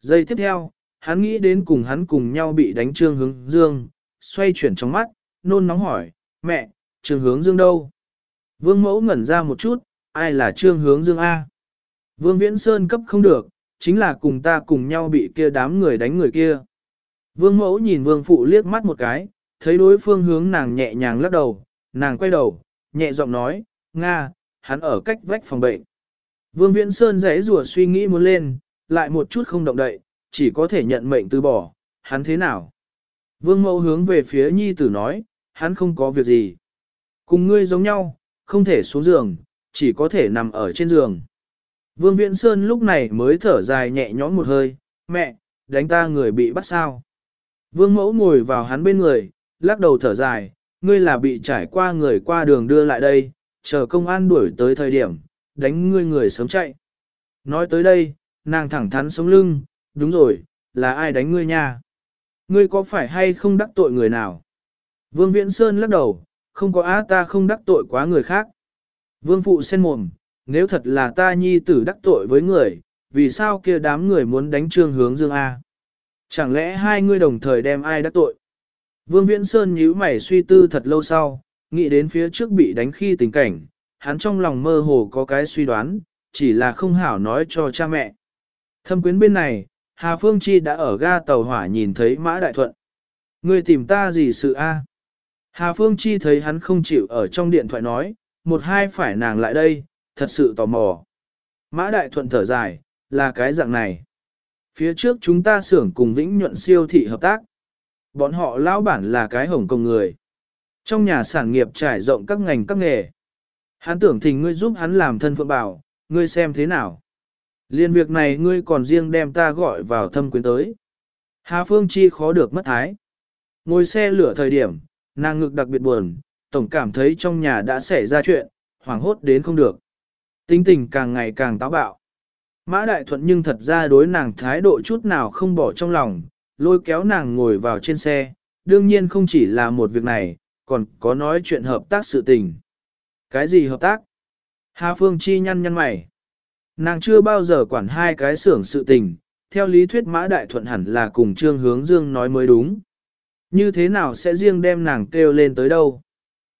Giây tiếp theo, hắn nghĩ đến cùng hắn cùng nhau bị đánh trương hướng dương, xoay chuyển trong mắt, nôn nóng hỏi, mẹ, trương hướng dương đâu? Vương mẫu ngẩn ra một chút, ai là trương hướng dương A? Vương Viễn Sơn cấp không được, chính là cùng ta cùng nhau bị kia đám người đánh người kia. Vương mẫu nhìn vương phụ liếc mắt một cái, thấy đối phương hướng nàng nhẹ nhàng lắc đầu, nàng quay đầu, nhẹ giọng nói, Nga, hắn ở cách vách phòng bệnh. Vương Viễn Sơn rẽ rùa suy nghĩ muốn lên, lại một chút không động đậy, chỉ có thể nhận mệnh từ bỏ, hắn thế nào? Vương mẫu hướng về phía nhi tử nói, hắn không có việc gì. Cùng ngươi giống nhau, không thể xuống giường, chỉ có thể nằm ở trên giường. Vương Viễn Sơn lúc này mới thở dài nhẹ nhõm một hơi, mẹ, đánh ta người bị bắt sao. Vương mẫu ngồi vào hắn bên người, lắc đầu thở dài, ngươi là bị trải qua người qua đường đưa lại đây, chờ công an đuổi tới thời điểm, đánh ngươi người sớm chạy. Nói tới đây, nàng thẳng thắn sống lưng, đúng rồi, là ai đánh ngươi nha? Ngươi có phải hay không đắc tội người nào? Vương Viễn Sơn lắc đầu, không có á ta không đắc tội quá người khác. Vương Phụ sen mồm, nếu thật là ta nhi tử đắc tội với người, vì sao kia đám người muốn đánh trương hướng dương A? Chẳng lẽ hai ngươi đồng thời đem ai đắc tội? Vương Viễn Sơn nhíu mày suy tư thật lâu sau, nghĩ đến phía trước bị đánh khi tình cảnh, hắn trong lòng mơ hồ có cái suy đoán, chỉ là không hảo nói cho cha mẹ. Thâm quyến bên này, Hà Phương Chi đã ở ga tàu hỏa nhìn thấy Mã Đại Thuận. Ngươi tìm ta gì sự a? Hà Phương Chi thấy hắn không chịu ở trong điện thoại nói, một hai phải nàng lại đây, thật sự tò mò. Mã Đại Thuận thở dài, là cái dạng này. Phía trước chúng ta xưởng cùng Vĩnh Nhuận siêu thị hợp tác. Bọn họ lão bản là cái hồng công người. Trong nhà sản nghiệp trải rộng các ngành các nghề. Hắn tưởng thình ngươi giúp hắn làm thân phượng bảo, ngươi xem thế nào. Liên việc này ngươi còn riêng đem ta gọi vào thâm quyến tới. Hà Phương Chi khó được mất thái. Ngồi xe lửa thời điểm, nàng ngực đặc biệt buồn, tổng cảm thấy trong nhà đã xảy ra chuyện, hoảng hốt đến không được. Tính tình càng ngày càng táo bạo. Mã Đại Thuận nhưng thật ra đối nàng thái độ chút nào không bỏ trong lòng, lôi kéo nàng ngồi vào trên xe, đương nhiên không chỉ là một việc này, còn có nói chuyện hợp tác sự tình. Cái gì hợp tác? Hà Phương Chi nhăn nhăn mày. Nàng chưa bao giờ quản hai cái xưởng sự tình, theo lý thuyết Mã Đại Thuận hẳn là cùng Trương Hướng Dương nói mới đúng. Như thế nào sẽ riêng đem nàng kêu lên tới đâu?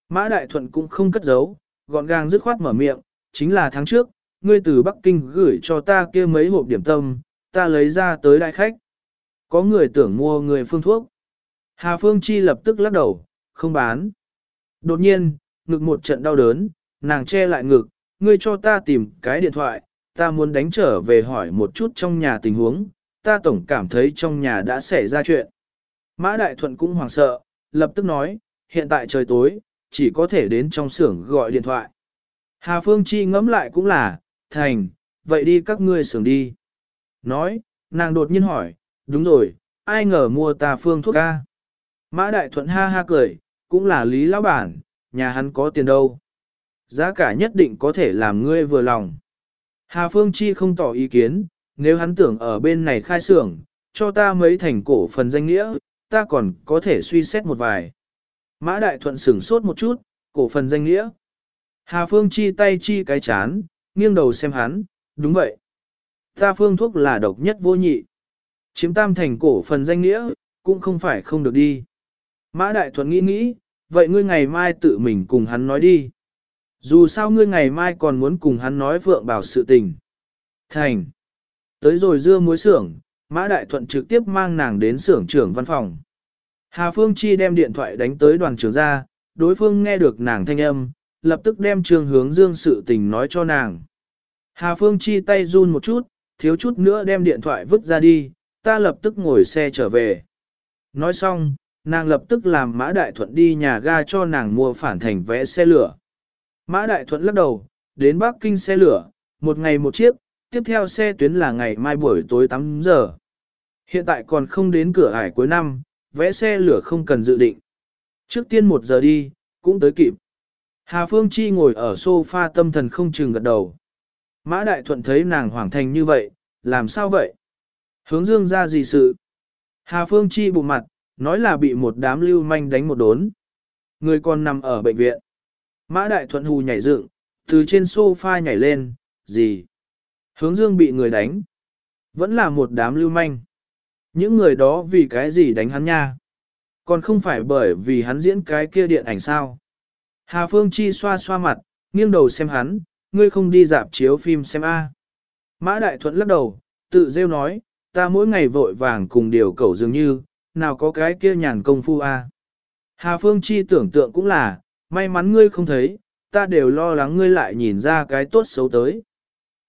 Mã Đại Thuận cũng không cất giấu, gọn gàng dứt khoát mở miệng, chính là tháng trước, ngươi từ Bắc Kinh gửi cho ta kia mấy hộp điểm tâm, ta lấy ra tới đại khách. Có người tưởng mua người phương thuốc. Hà Phương Chi lập tức lắc đầu, không bán. Đột nhiên, ngực một trận đau đớn, nàng che lại ngực, ngươi cho ta tìm cái điện thoại, ta muốn đánh trở về hỏi một chút trong nhà tình huống, ta tổng cảm thấy trong nhà đã xảy ra chuyện. Mã Đại Thuận cũng hoảng sợ, lập tức nói, hiện tại trời tối, chỉ có thể đến trong xưởng gọi điện thoại. Hà Phương Chi ngẫm lại cũng là, thành, vậy đi các ngươi xưởng đi. Nói, nàng đột nhiên hỏi, đúng rồi, ai ngờ mua ta phương thuốc ca. Mã Đại Thuận ha ha cười, cũng là lý lão bản, nhà hắn có tiền đâu. Giá cả nhất định có thể làm ngươi vừa lòng. Hà Phương Chi không tỏ ý kiến, nếu hắn tưởng ở bên này khai xưởng, cho ta mấy thành cổ phần danh nghĩa, ta còn có thể suy xét một vài. Mã Đại Thuận sửng sốt một chút, cổ phần danh nghĩa. Hà Phương chi tay chi cái chán, nghiêng đầu xem hắn, đúng vậy. Ta phương thuốc là độc nhất vô nhị. Chiếm tam thành cổ phần danh nghĩa, cũng không phải không được đi. Mã Đại Thuận nghĩ nghĩ, vậy ngươi ngày mai tự mình cùng hắn nói đi. Dù sao ngươi ngày mai còn muốn cùng hắn nói vượng bảo sự tình. Thành. Tới rồi dưa muối xưởng, Mã Đại Thuận trực tiếp mang nàng đến xưởng trưởng văn phòng. Hà Phương Chi đem điện thoại đánh tới đoàn trưởng ra, đối phương nghe được nàng thanh âm, lập tức đem trường hướng dương sự tình nói cho nàng. Hà Phương Chi tay run một chút, thiếu chút nữa đem điện thoại vứt ra đi, ta lập tức ngồi xe trở về. Nói xong, nàng lập tức làm Mã Đại Thuận đi nhà ga cho nàng mua phản thành vé xe lửa. Mã Đại Thuận lắc đầu, đến Bắc Kinh xe lửa, một ngày một chiếc, tiếp theo xe tuyến là ngày mai buổi tối 8 giờ. Hiện tại còn không đến cửa ải cuối năm, vẽ xe lửa không cần dự định. Trước tiên một giờ đi, cũng tới kịp. Hà Phương Chi ngồi ở sofa tâm thần không chừng gật đầu. Mã Đại Thuận thấy nàng hoảng thành như vậy, làm sao vậy? Hướng dương ra gì sự? Hà Phương Chi bụng mặt, nói là bị một đám lưu manh đánh một đốn. Người còn nằm ở bệnh viện. Mã Đại Thuận hù nhảy dựng, từ trên sofa nhảy lên, gì? Hướng dương bị người đánh. Vẫn là một đám lưu manh. Những người đó vì cái gì đánh hắn nha? Còn không phải bởi vì hắn diễn cái kia điện ảnh sao? Hà Phương Chi xoa xoa mặt, nghiêng đầu xem hắn, ngươi không đi dạp chiếu phim xem A. Mã Đại Thuận lắc đầu, tự rêu nói, ta mỗi ngày vội vàng cùng điều cầu dường như, nào có cái kia nhàn công phu A. Hà Phương Chi tưởng tượng cũng là, may mắn ngươi không thấy, ta đều lo lắng ngươi lại nhìn ra cái tốt xấu tới.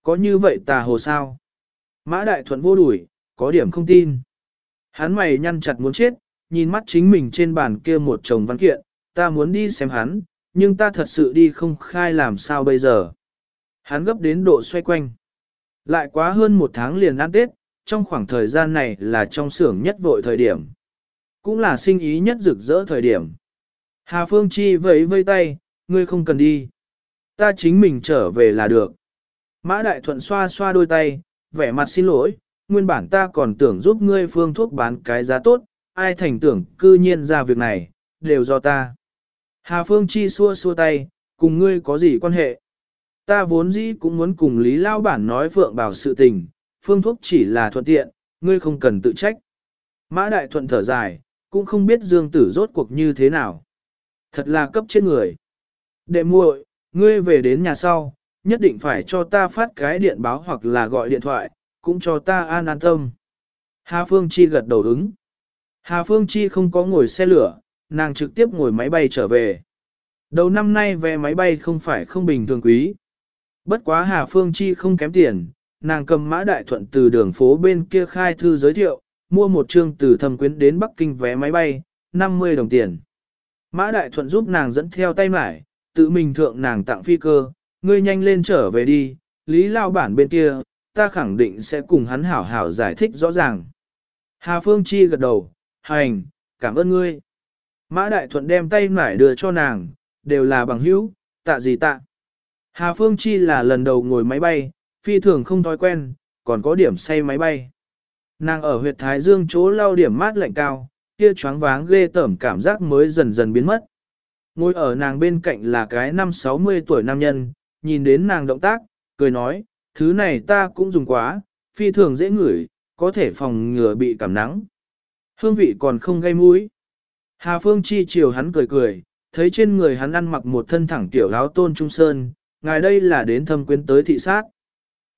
Có như vậy tà hồ sao? Mã Đại Thuận vô đuổi, có điểm không tin. Hắn mày nhăn chặt muốn chết, nhìn mắt chính mình trên bàn kia một chồng văn kiện, ta muốn đi xem hắn, nhưng ta thật sự đi không khai làm sao bây giờ. Hắn gấp đến độ xoay quanh. Lại quá hơn một tháng liền ăn Tết, trong khoảng thời gian này là trong xưởng nhất vội thời điểm. Cũng là sinh ý nhất rực rỡ thời điểm. Hà Phương Chi vẫy vây tay, ngươi không cần đi. Ta chính mình trở về là được. Mã Đại Thuận xoa xoa đôi tay, vẻ mặt xin lỗi, nguyên bản ta còn tưởng giúp ngươi phương thuốc bán cái giá tốt, ai thành tưởng cư nhiên ra việc này, đều do ta. Hà Phương Chi xua xua tay, cùng ngươi có gì quan hệ? Ta vốn dĩ cũng muốn cùng Lý Lao Bản nói Phượng bảo sự tình, phương thuốc chỉ là thuận tiện, ngươi không cần tự trách. Mã Đại Thuận thở dài, cũng không biết Dương Tử rốt cuộc như thế nào. Thật là cấp trên người. Đệ muội, ngươi về đến nhà sau, nhất định phải cho ta phát cái điện báo hoặc là gọi điện thoại, cũng cho ta an an tâm. Hà Phương Chi gật đầu ứng. Hà Phương Chi không có ngồi xe lửa, nàng trực tiếp ngồi máy bay trở về. Đầu năm nay vé máy bay không phải không bình thường quý. Bất quá Hà Phương Chi không kém tiền, nàng cầm mã đại thuận từ đường phố bên kia khai thư giới thiệu, mua một chương từ thâm quyến đến Bắc Kinh vé máy bay, 50 đồng tiền. Mã đại thuận giúp nàng dẫn theo tay mải, tự mình thượng nàng tặng phi cơ, ngươi nhanh lên trở về đi, lý lao bản bên kia, ta khẳng định sẽ cùng hắn hảo hảo giải thích rõ ràng. Hà Phương Chi gật đầu, hành, cảm ơn ngươi. Mã Đại Thuận đem tay nải đưa cho nàng, đều là bằng hữu, tạ gì tạ. Hà Phương Chi là lần đầu ngồi máy bay, phi thường không thói quen, còn có điểm say máy bay. Nàng ở huyệt Thái Dương chỗ lau điểm mát lạnh cao, kia choáng váng ghê tởm cảm giác mới dần dần biến mất. Ngồi ở nàng bên cạnh là cái năm 60 tuổi nam nhân, nhìn đến nàng động tác, cười nói, thứ này ta cũng dùng quá, phi thường dễ ngửi, có thể phòng ngừa bị cảm nắng. Hương vị còn không gây mũi. Hà Phương Chi chiều hắn cười cười, thấy trên người hắn ăn mặc một thân thẳng tiểu áo tôn trung sơn, ngài đây là đến thâm quyến tới thị sát.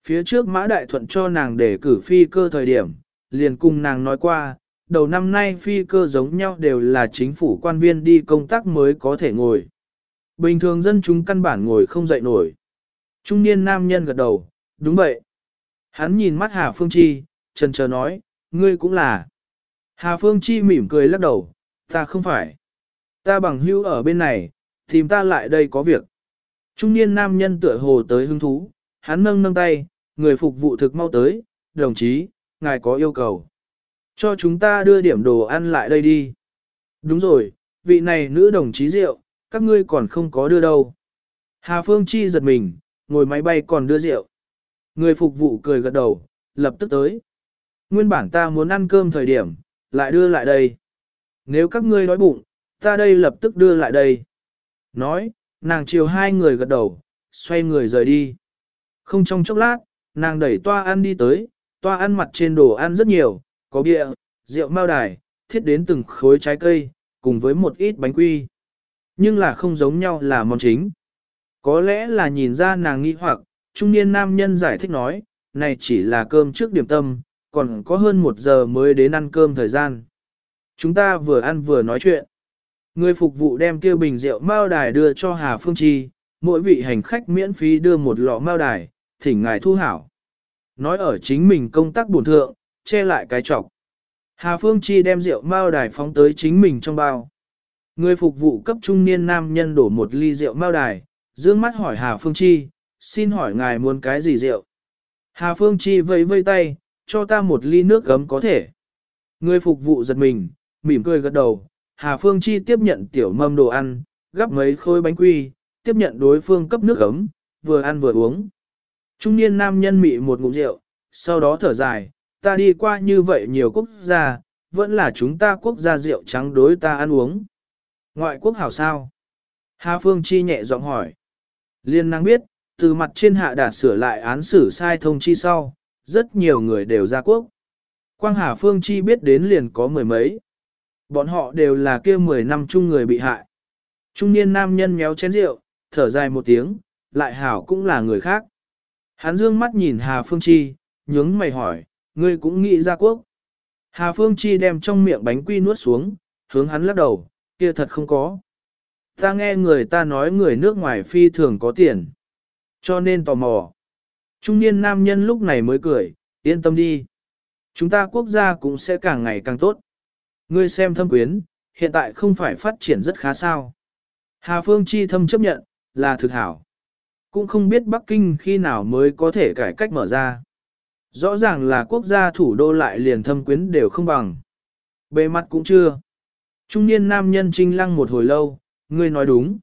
Phía trước Mã Đại Thuận cho nàng để cử phi cơ thời điểm, liền cùng nàng nói qua, đầu năm nay phi cơ giống nhau đều là chính phủ quan viên đi công tác mới có thể ngồi. Bình thường dân chúng căn bản ngồi không dậy nổi. Trung niên nam nhân gật đầu, đúng vậy. Hắn nhìn mắt Hà Phương Chi, trần chờ nói, ngươi cũng là. Hà Phương Chi mỉm cười lắc đầu, ta không phải. Ta bằng hữu ở bên này, tìm ta lại đây có việc. Trung niên nam nhân tựa hồ tới hứng thú, hắn nâng nâng tay, người phục vụ thực mau tới, đồng chí, ngài có yêu cầu. Cho chúng ta đưa điểm đồ ăn lại đây đi. Đúng rồi, vị này nữ đồng chí rượu, các ngươi còn không có đưa đâu. Hà Phương Chi giật mình, ngồi máy bay còn đưa rượu. Người phục vụ cười gật đầu, lập tức tới. Nguyên bản ta muốn ăn cơm thời điểm, lại đưa lại đây. Nếu các ngươi đói bụng, ta đây lập tức đưa lại đây. Nói, nàng chiều hai người gật đầu, xoay người rời đi. Không trong chốc lát, nàng đẩy toa ăn đi tới, toa ăn mặt trên đồ ăn rất nhiều, có bia, rượu mao đài, thiết đến từng khối trái cây, cùng với một ít bánh quy. Nhưng là không giống nhau là món chính. Có lẽ là nhìn ra nàng nghi hoặc, trung niên nam nhân giải thích nói, này chỉ là cơm trước điểm tâm, còn có hơn một giờ mới đến ăn cơm thời gian. Chúng ta vừa ăn vừa nói chuyện. Người phục vụ đem kia bình rượu mao đài đưa cho Hà Phương Chi, mỗi vị hành khách miễn phí đưa một lọ mao đài, thỉnh ngài thu hảo. Nói ở chính mình công tác bổn thượng, che lại cái trọc. Hà Phương Chi đem rượu mao đài phóng tới chính mình trong bao. Người phục vụ cấp trung niên nam nhân đổ một ly rượu mao đài, dương mắt hỏi Hà Phương Chi, xin hỏi ngài muốn cái gì rượu? Hà Phương Chi vẫy vây tay, cho ta một ly nước gấm có thể. Người phục vụ giật mình, mỉm cười gật đầu, Hà Phương Chi tiếp nhận tiểu mâm đồ ăn, gắp mấy khối bánh quy, tiếp nhận đối phương cấp nước gấm, vừa ăn vừa uống. Trung niên nam nhân mị một ngụm rượu, sau đó thở dài, ta đi qua như vậy nhiều quốc gia, vẫn là chúng ta quốc gia rượu trắng đối ta ăn uống. Ngoại quốc hảo sao? Hà Phương Chi nhẹ giọng hỏi. Liên năng biết, từ mặt trên hạ đạt sửa lại án xử sai thông chi sau, rất nhiều người đều ra quốc. Quang Hà Phương Chi biết đến liền có mười mấy. Bọn họ đều là kia mười năm chung người bị hại. Trung niên nam nhân méo chén rượu, thở dài một tiếng, lại hảo cũng là người khác. Hắn dương mắt nhìn Hà Phương Chi, nhướng mày hỏi, ngươi cũng nghĩ ra quốc. Hà Phương Chi đem trong miệng bánh quy nuốt xuống, hướng hắn lắc đầu, kia thật không có. Ta nghe người ta nói người nước ngoài phi thường có tiền. Cho nên tò mò. Trung niên nam nhân lúc này mới cười, yên tâm đi. Chúng ta quốc gia cũng sẽ càng ngày càng tốt. Ngươi xem thâm quyến, hiện tại không phải phát triển rất khá sao. Hà Phương Chi thâm chấp nhận, là thực hảo. Cũng không biết Bắc Kinh khi nào mới có thể cải cách mở ra. Rõ ràng là quốc gia thủ đô lại liền thâm quyến đều không bằng. Bề mặt cũng chưa. Trung niên nam nhân trinh lăng một hồi lâu, ngươi nói đúng.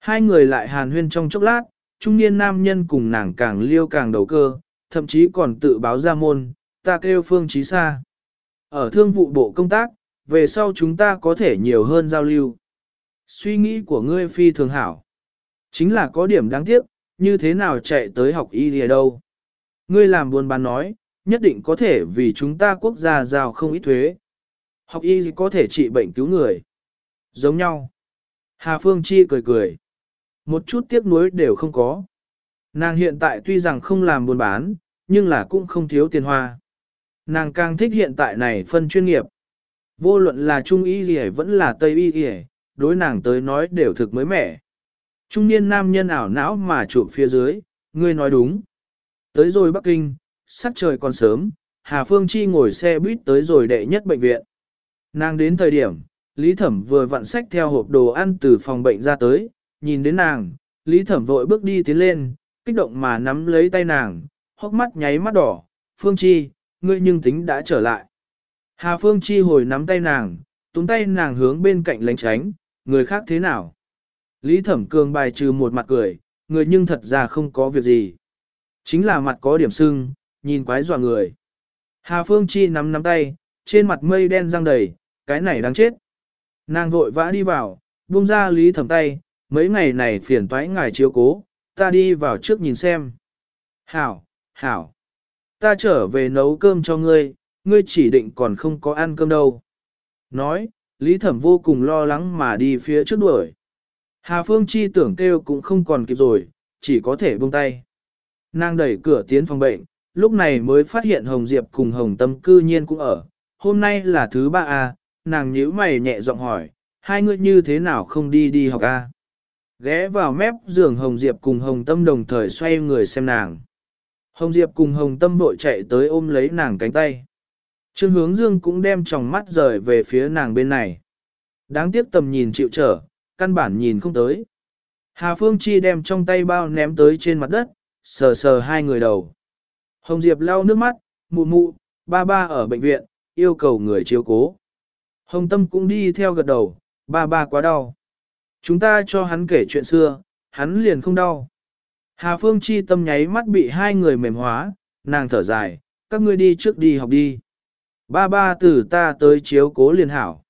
Hai người lại hàn huyên trong chốc lát, trung niên nam nhân cùng nàng càng liêu càng đầu cơ, thậm chí còn tự báo ra môn, ta kêu phương trí xa. Ở thương vụ bộ công tác, về sau chúng ta có thể nhiều hơn giao lưu. Suy nghĩ của ngươi phi thường hảo. Chính là có điểm đáng tiếc, như thế nào chạy tới học y gì đâu. Ngươi làm buôn bán nói, nhất định có thể vì chúng ta quốc gia giao không ít thuế. Học y có thể trị bệnh cứu người. Giống nhau. Hà Phương Chi cười cười. Một chút tiếc nuối đều không có. Nàng hiện tại tuy rằng không làm buôn bán, nhưng là cũng không thiếu tiền hoa. Nàng càng thích hiện tại này phân chuyên nghiệp. Vô luận là Trung y gì vẫn là Tây y gì, đối nàng tới nói đều thực mới mẻ. Trung niên nam nhân ảo não mà chụp phía dưới, ngươi nói đúng. Tới rồi Bắc Kinh, sắc trời còn sớm, Hà Phương Chi ngồi xe buýt tới rồi đệ nhất bệnh viện. Nàng đến thời điểm, Lý Thẩm vừa vặn sách theo hộp đồ ăn từ phòng bệnh ra tới, nhìn đến nàng, Lý Thẩm vội bước đi tiến lên, kích động mà nắm lấy tay nàng, hốc mắt nháy mắt đỏ, Phương Chi, ngươi nhưng tính đã trở lại. Hà Phương Chi hồi nắm tay nàng, túm tay nàng hướng bên cạnh lánh tránh, người khác thế nào? Lý Thẩm Cường bài trừ một mặt cười, người nhưng thật ra không có việc gì. Chính là mặt có điểm sưng, nhìn quái dọa người. Hà Phương Chi nắm nắm tay, trên mặt mây đen răng đầy, cái này đáng chết. Nàng vội vã đi vào, buông ra Lý Thẩm tay, mấy ngày này phiền toái ngài chiếu cố, ta đi vào trước nhìn xem. Hảo, hảo, ta trở về nấu cơm cho ngươi, ngươi chỉ định còn không có ăn cơm đâu. Nói, Lý Thẩm vô cùng lo lắng mà đi phía trước đuổi. Hà Phương Chi tưởng kêu cũng không còn kịp rồi, chỉ có thể buông tay. Nàng đẩy cửa tiến phòng bệnh, lúc này mới phát hiện Hồng Diệp cùng Hồng Tâm cư nhiên cũng ở. Hôm nay là thứ ba a, nàng nhíu mày nhẹ giọng hỏi, hai người như thế nào không đi đi học a? Ghé vào mép giường Hồng Diệp cùng Hồng Tâm đồng thời xoay người xem nàng. Hồng Diệp cùng Hồng Tâm vội chạy tới ôm lấy nàng cánh tay. Trương hướng dương cũng đem tròng mắt rời về phía nàng bên này. Đáng tiếc tầm nhìn chịu trở, căn bản nhìn không tới. Hà Phương Chi đem trong tay bao ném tới trên mặt đất, sờ sờ hai người đầu. Hồng Diệp lau nước mắt, mụ mụ, ba ba ở bệnh viện, yêu cầu người chiếu cố. Hồng Tâm cũng đi theo gật đầu, ba ba quá đau. Chúng ta cho hắn kể chuyện xưa, hắn liền không đau. Hà Phương Chi tâm nháy mắt bị hai người mềm hóa, nàng thở dài, các ngươi đi trước đi học đi. Ba ba từ ta tới chiếu cố liền hảo.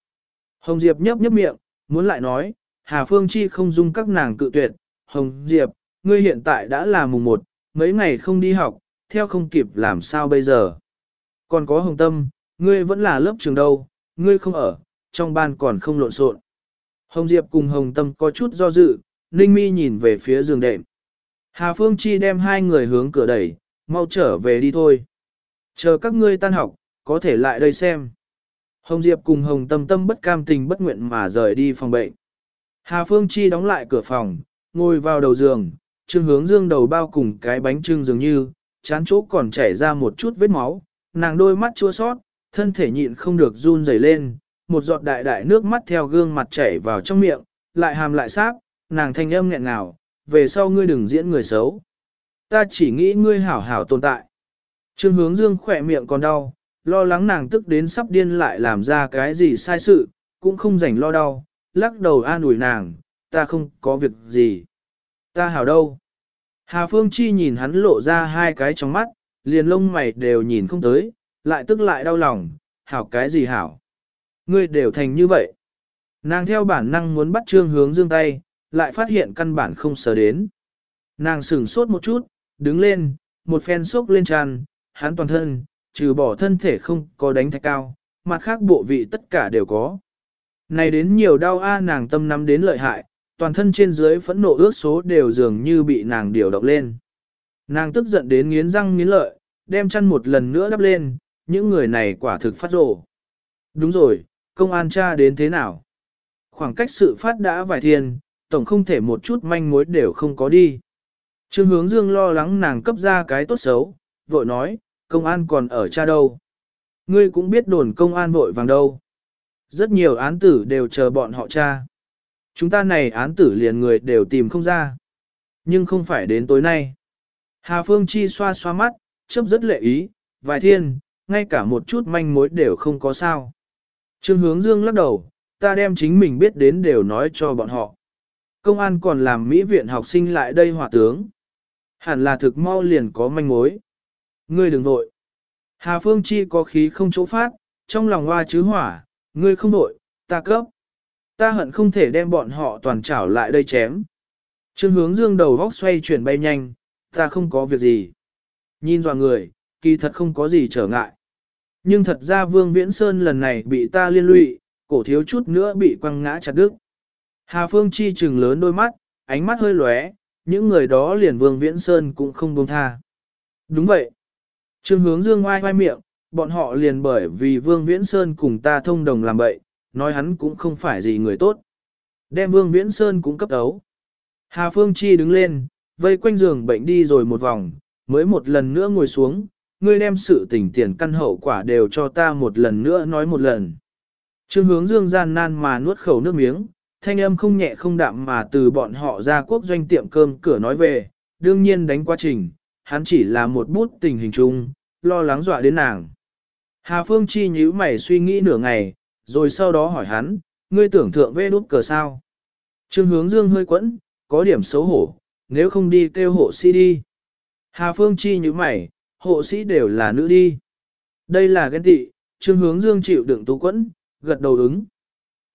Hồng Diệp nhấp nhấp miệng, muốn lại nói, Hà Phương Chi không dung các nàng cự tuyệt. Hồng Diệp, ngươi hiện tại đã là mùng một, mấy ngày không đi học, theo không kịp làm sao bây giờ. Còn có Hồng Tâm, ngươi vẫn là lớp trường đâu, ngươi không ở, trong ban còn không lộn xộn. Hồng Diệp cùng Hồng Tâm có chút do dự, Ninh Mi nhìn về phía giường đệm. Hà Phương Chi đem hai người hướng cửa đẩy, mau trở về đi thôi. Chờ các ngươi tan học, có thể lại đây xem. Hồng Diệp cùng Hồng Tâm Tâm bất cam tình bất nguyện mà rời đi phòng bệnh. Hà Phương Chi đóng lại cửa phòng, ngồi vào đầu giường, trương hướng dương đầu bao cùng cái bánh trưng dường như, chán chỗ còn chảy ra một chút vết máu, nàng đôi mắt chua sót, thân thể nhịn không được run rẩy lên, một giọt đại đại nước mắt theo gương mặt chảy vào trong miệng, lại hàm lại sáp, nàng thanh âm nghẹn ngào, về sau ngươi đừng diễn người xấu. Ta chỉ nghĩ ngươi hảo hảo tồn tại. Trương hướng dương khỏe miệng còn đau, lo lắng nàng tức đến sắp điên lại làm ra cái gì sai sự, cũng không rảnh lo đau, lắc đầu an ủi nàng, ta không có việc gì. Ta hảo đâu. Hà Phương Chi nhìn hắn lộ ra hai cái trong mắt, liền lông mày đều nhìn không tới, lại tức lại đau lòng, hảo cái gì hảo. Ngươi đều thành như vậy. Nàng theo bản năng muốn bắt trương hướng dương tay, lại phát hiện căn bản không sờ đến. Nàng sửng sốt một chút, đứng lên, một phen sốc lên tràn, hắn toàn thân, trừ bỏ thân thể không có đánh thạch cao, mặt khác bộ vị tất cả đều có. Này đến nhiều đau a nàng tâm nắm đến lợi hại, toàn thân trên dưới phẫn nộ ước số đều dường như bị nàng điều động lên. Nàng tức giận đến nghiến răng nghiến lợi, đem chăn một lần nữa đắp lên, những người này quả thực phát rồ. Đúng rồi, công an tra đến thế nào? Khoảng cách sự phát đã vài thiên, tổng không thể một chút manh mối đều không có đi. Trương hướng dương lo lắng nàng cấp ra cái tốt xấu, vội nói, công an còn ở cha đâu. Ngươi cũng biết đồn công an vội vàng đâu. Rất nhiều án tử đều chờ bọn họ cha. Chúng ta này án tử liền người đều tìm không ra. Nhưng không phải đến tối nay. Hà Phương Chi xoa xoa mắt, chấp rất lệ ý, vài thiên, ngay cả một chút manh mối đều không có sao. Trương hướng dương lắc đầu, ta đem chính mình biết đến đều nói cho bọn họ. Công an còn làm Mỹ viện học sinh lại đây hỏa tướng. Hẳn là thực mau liền có manh mối. Ngươi đừng vội. Hà Phương Chi có khí không chỗ phát, trong lòng hoa chứ hỏa, ngươi không vội, ta cấp. Ta hận không thể đem bọn họ toàn trảo lại đây chém. Trương hướng dương đầu vóc xoay chuyển bay nhanh, ta không có việc gì. Nhìn dò người, kỳ thật không có gì trở ngại. Nhưng thật ra Vương Viễn Sơn lần này bị ta liên lụy, cổ thiếu chút nữa bị quăng ngã chặt đứt. Hà Phương Chi trừng lớn đôi mắt, ánh mắt hơi lóe, những người đó liền Vương Viễn Sơn cũng không buông tha. Đúng vậy. Trương hướng dương ngoai ngoai miệng, bọn họ liền bởi vì Vương Viễn Sơn cùng ta thông đồng làm bậy, nói hắn cũng không phải gì người tốt. Đem Vương Viễn Sơn cũng cấp ấu. Hà Phương Chi đứng lên, vây quanh giường bệnh đi rồi một vòng, mới một lần nữa ngồi xuống, ngươi đem sự tình tiền căn hậu quả đều cho ta một lần nữa nói một lần. Trương hướng dương gian nan mà nuốt khẩu nước miếng, thanh âm không nhẹ không đạm mà từ bọn họ ra quốc doanh tiệm cơm cửa nói về, đương nhiên đánh quá trình, hắn chỉ là một bút tình hình chung, lo lắng dọa đến nàng. Hà Phương Chi nhíu mày suy nghĩ nửa ngày, rồi sau đó hỏi hắn, ngươi tưởng thượng vê đút cờ sao? Trương hướng dương hơi quẫn, có điểm xấu hổ, nếu không đi kêu hộ sĩ đi. Hà Phương Chi nhíu mày, hộ sĩ đều là nữ đi. Đây là ghen tị, Trương hướng dương chịu đựng tú quẫn, gật đầu ứng.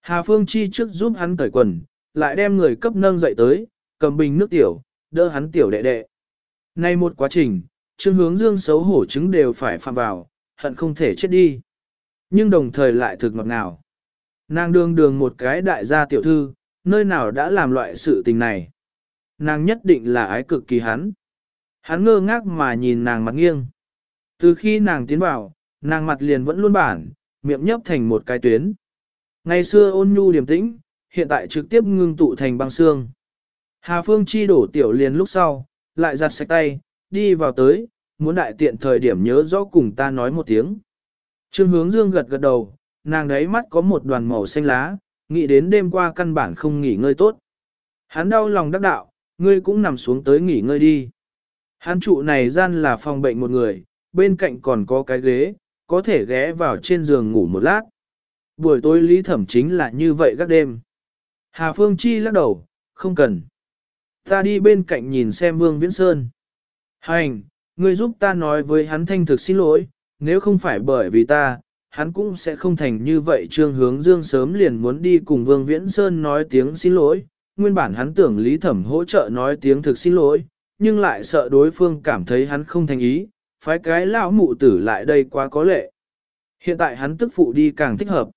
Hà Phương Chi trước giúp hắn cởi quần, lại đem người cấp nâng dậy tới, cầm bình nước tiểu, đỡ hắn tiểu đệ đệ. Nay một quá trình, Trương hướng dương xấu hổ chứng đều phải phạm vào, hận không thể chết đi. Nhưng đồng thời lại thực ngọt ngào. Nàng đương đường một cái đại gia tiểu thư, nơi nào đã làm loại sự tình này. Nàng nhất định là ái cực kỳ hắn. Hắn ngơ ngác mà nhìn nàng mặt nghiêng. Từ khi nàng tiến vào, nàng mặt liền vẫn luôn bản, miệng nhấp thành một cái tuyến. Ngày xưa ôn nhu điềm tĩnh, hiện tại trực tiếp ngưng tụ thành băng xương. Hà Phương chi đổ tiểu liền lúc sau, lại giặt sạch tay, đi vào tới, muốn đại tiện thời điểm nhớ rõ cùng ta nói một tiếng. Trương hướng dương gật gật đầu, nàng đấy mắt có một đoàn màu xanh lá, nghĩ đến đêm qua căn bản không nghỉ ngơi tốt. Hắn đau lòng đắc đạo, ngươi cũng nằm xuống tới nghỉ ngơi đi. Hắn trụ này gian là phòng bệnh một người, bên cạnh còn có cái ghế, có thể ghé vào trên giường ngủ một lát. Buổi tối lý thẩm chính là như vậy các đêm. Hà Phương Chi lắc đầu, không cần. Ta đi bên cạnh nhìn xem Vương Viễn Sơn. Hành, ngươi giúp ta nói với hắn thanh thực xin lỗi, nếu không phải bởi vì ta, hắn cũng sẽ không thành như vậy trương hướng dương sớm liền muốn đi cùng Vương Viễn Sơn nói tiếng xin lỗi, nguyên bản hắn tưởng Lý Thẩm hỗ trợ nói tiếng thực xin lỗi, nhưng lại sợ đối phương cảm thấy hắn không thành ý, phái cái lão mụ tử lại đây quá có lệ. Hiện tại hắn tức phụ đi càng thích hợp.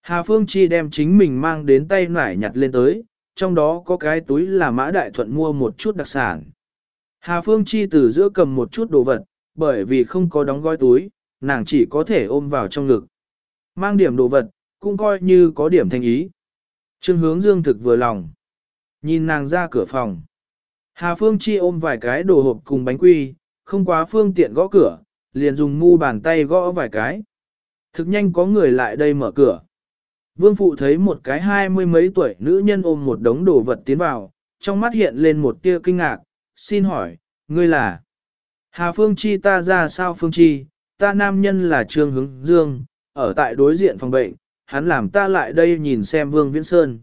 Hà Phương Chi đem chính mình mang đến tay nải nhặt lên tới, trong đó có cái túi là mã đại thuận mua một chút đặc sản. Hà Phương Chi từ giữa cầm một chút đồ vật, bởi vì không có đóng gói túi, nàng chỉ có thể ôm vào trong ngực. Mang điểm đồ vật, cũng coi như có điểm thành ý. Trương hướng dương thực vừa lòng. Nhìn nàng ra cửa phòng. Hà Phương Chi ôm vài cái đồ hộp cùng bánh quy, không quá phương tiện gõ cửa, liền dùng mu bàn tay gõ vài cái. Thực nhanh có người lại đây mở cửa. Vương Phụ thấy một cái hai mươi mấy tuổi nữ nhân ôm một đống đồ vật tiến vào, trong mắt hiện lên một tia kinh ngạc, xin hỏi, ngươi là? Hà Phương Chi ta ra sao Phương Chi, ta nam nhân là Trương Hướng Dương, ở tại đối diện phòng bệnh, hắn làm ta lại đây nhìn xem Vương Viễn Sơn.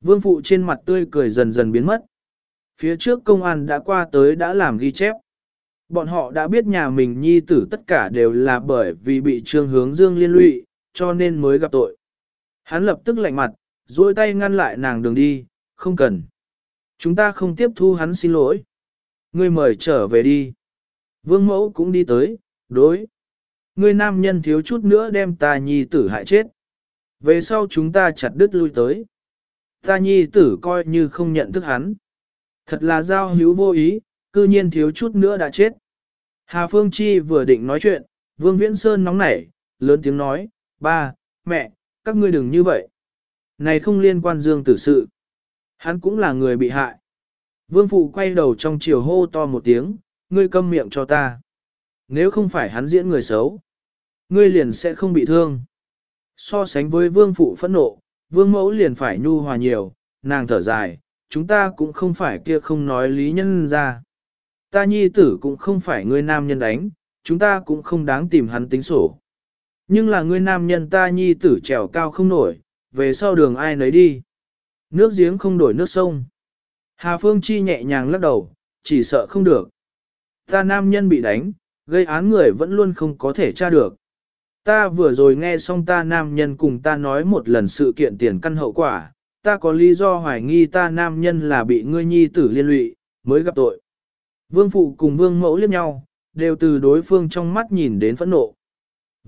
Vương Phụ trên mặt tươi cười dần dần biến mất. Phía trước công an đã qua tới đã làm ghi chép. Bọn họ đã biết nhà mình nhi tử tất cả đều là bởi vì bị Trương Hướng Dương liên lụy, cho nên mới gặp tội. Hắn lập tức lạnh mặt, duỗi tay ngăn lại nàng đường đi, không cần. Chúng ta không tiếp thu hắn xin lỗi. Ngươi mời trở về đi. Vương mẫu cũng đi tới, đối. Ngươi nam nhân thiếu chút nữa đem ta nhi tử hại chết. Về sau chúng ta chặt đứt lui tới. Ta nhi tử coi như không nhận thức hắn. Thật là giao hữu vô ý, cư nhiên thiếu chút nữa đã chết. Hà Phương Chi vừa định nói chuyện, Vương Viễn Sơn nóng nảy, lớn tiếng nói, ba, mẹ, các ngươi đừng như vậy. Này không liên quan Dương tử sự. Hắn cũng là người bị hại. Vương Phụ quay đầu trong chiều hô to một tiếng, ngươi câm miệng cho ta. Nếu không phải hắn diễn người xấu, ngươi liền sẽ không bị thương. So sánh với Vương Phụ phẫn nộ, Vương Mẫu liền phải nhu hòa nhiều, nàng thở dài, chúng ta cũng không phải kia không nói lý nhân ra. Ta nhi tử cũng không phải ngươi nam nhân đánh, chúng ta cũng không đáng tìm hắn tính sổ. Nhưng là ngươi nam nhân ta nhi tử trèo cao không nổi, về sau đường ai nấy đi. Nước giếng không đổi nước sông. Hà Phương Chi nhẹ nhàng lắc đầu, chỉ sợ không được. Ta nam nhân bị đánh, gây án người vẫn luôn không có thể tra được. Ta vừa rồi nghe xong ta nam nhân cùng ta nói một lần sự kiện tiền căn hậu quả, ta có lý do hoài nghi ta nam nhân là bị ngươi nhi tử liên lụy, mới gặp tội. Vương phụ cùng vương mẫu liếc nhau, đều từ đối phương trong mắt nhìn đến phẫn nộ.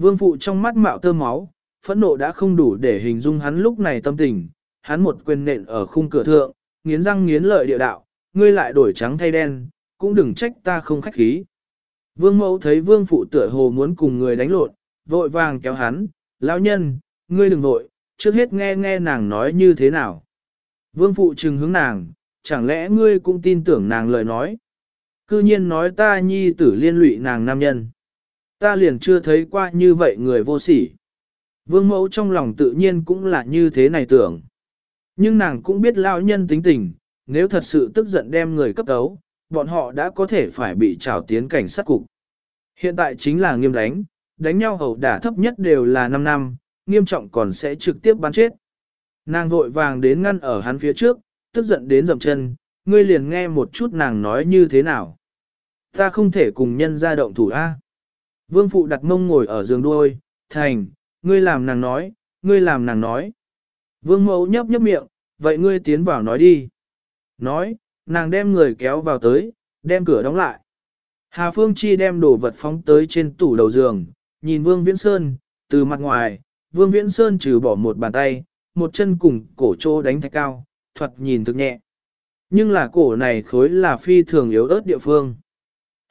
Vương phụ trong mắt mạo tơ máu, phẫn nộ đã không đủ để hình dung hắn lúc này tâm tình, hắn một quyền nện ở khung cửa thượng, nghiến răng nghiến lợi địa đạo, ngươi lại đổi trắng thay đen, cũng đừng trách ta không khách khí. Vương mẫu thấy vương phụ tựa hồ muốn cùng người đánh lộn, vội vàng kéo hắn, lão nhân, ngươi đừng vội, trước hết nghe nghe nàng nói như thế nào. Vương phụ trừng hướng nàng, chẳng lẽ ngươi cũng tin tưởng nàng lời nói. Cư nhiên nói ta nhi tử liên lụy nàng nam nhân. Ta liền chưa thấy qua như vậy người vô sỉ. Vương mẫu trong lòng tự nhiên cũng là như thế này tưởng. Nhưng nàng cũng biết lao nhân tính tình, nếu thật sự tức giận đem người cấp đấu, bọn họ đã có thể phải bị trảo tiến cảnh sát cục. Hiện tại chính là nghiêm đánh, đánh nhau hầu đả thấp nhất đều là 5 năm, nghiêm trọng còn sẽ trực tiếp bắn chết. Nàng vội vàng đến ngăn ở hắn phía trước, tức giận đến dầm chân, ngươi liền nghe một chút nàng nói như thế nào. Ta không thể cùng nhân ra động thủ A. Vương phụ đặt mông ngồi ở giường đuôi, thành, ngươi làm nàng nói, ngươi làm nàng nói. Vương mẫu nhấp nhấp miệng, vậy ngươi tiến vào nói đi. Nói, nàng đem người kéo vào tới, đem cửa đóng lại. Hà Phương Chi đem đồ vật phóng tới trên tủ đầu giường, nhìn Vương Viễn Sơn, từ mặt ngoài, Vương Viễn Sơn trừ bỏ một bàn tay, một chân cùng cổ trô đánh thạch cao, thuật nhìn thực nhẹ. Nhưng là cổ này khối là phi thường yếu ớt địa phương.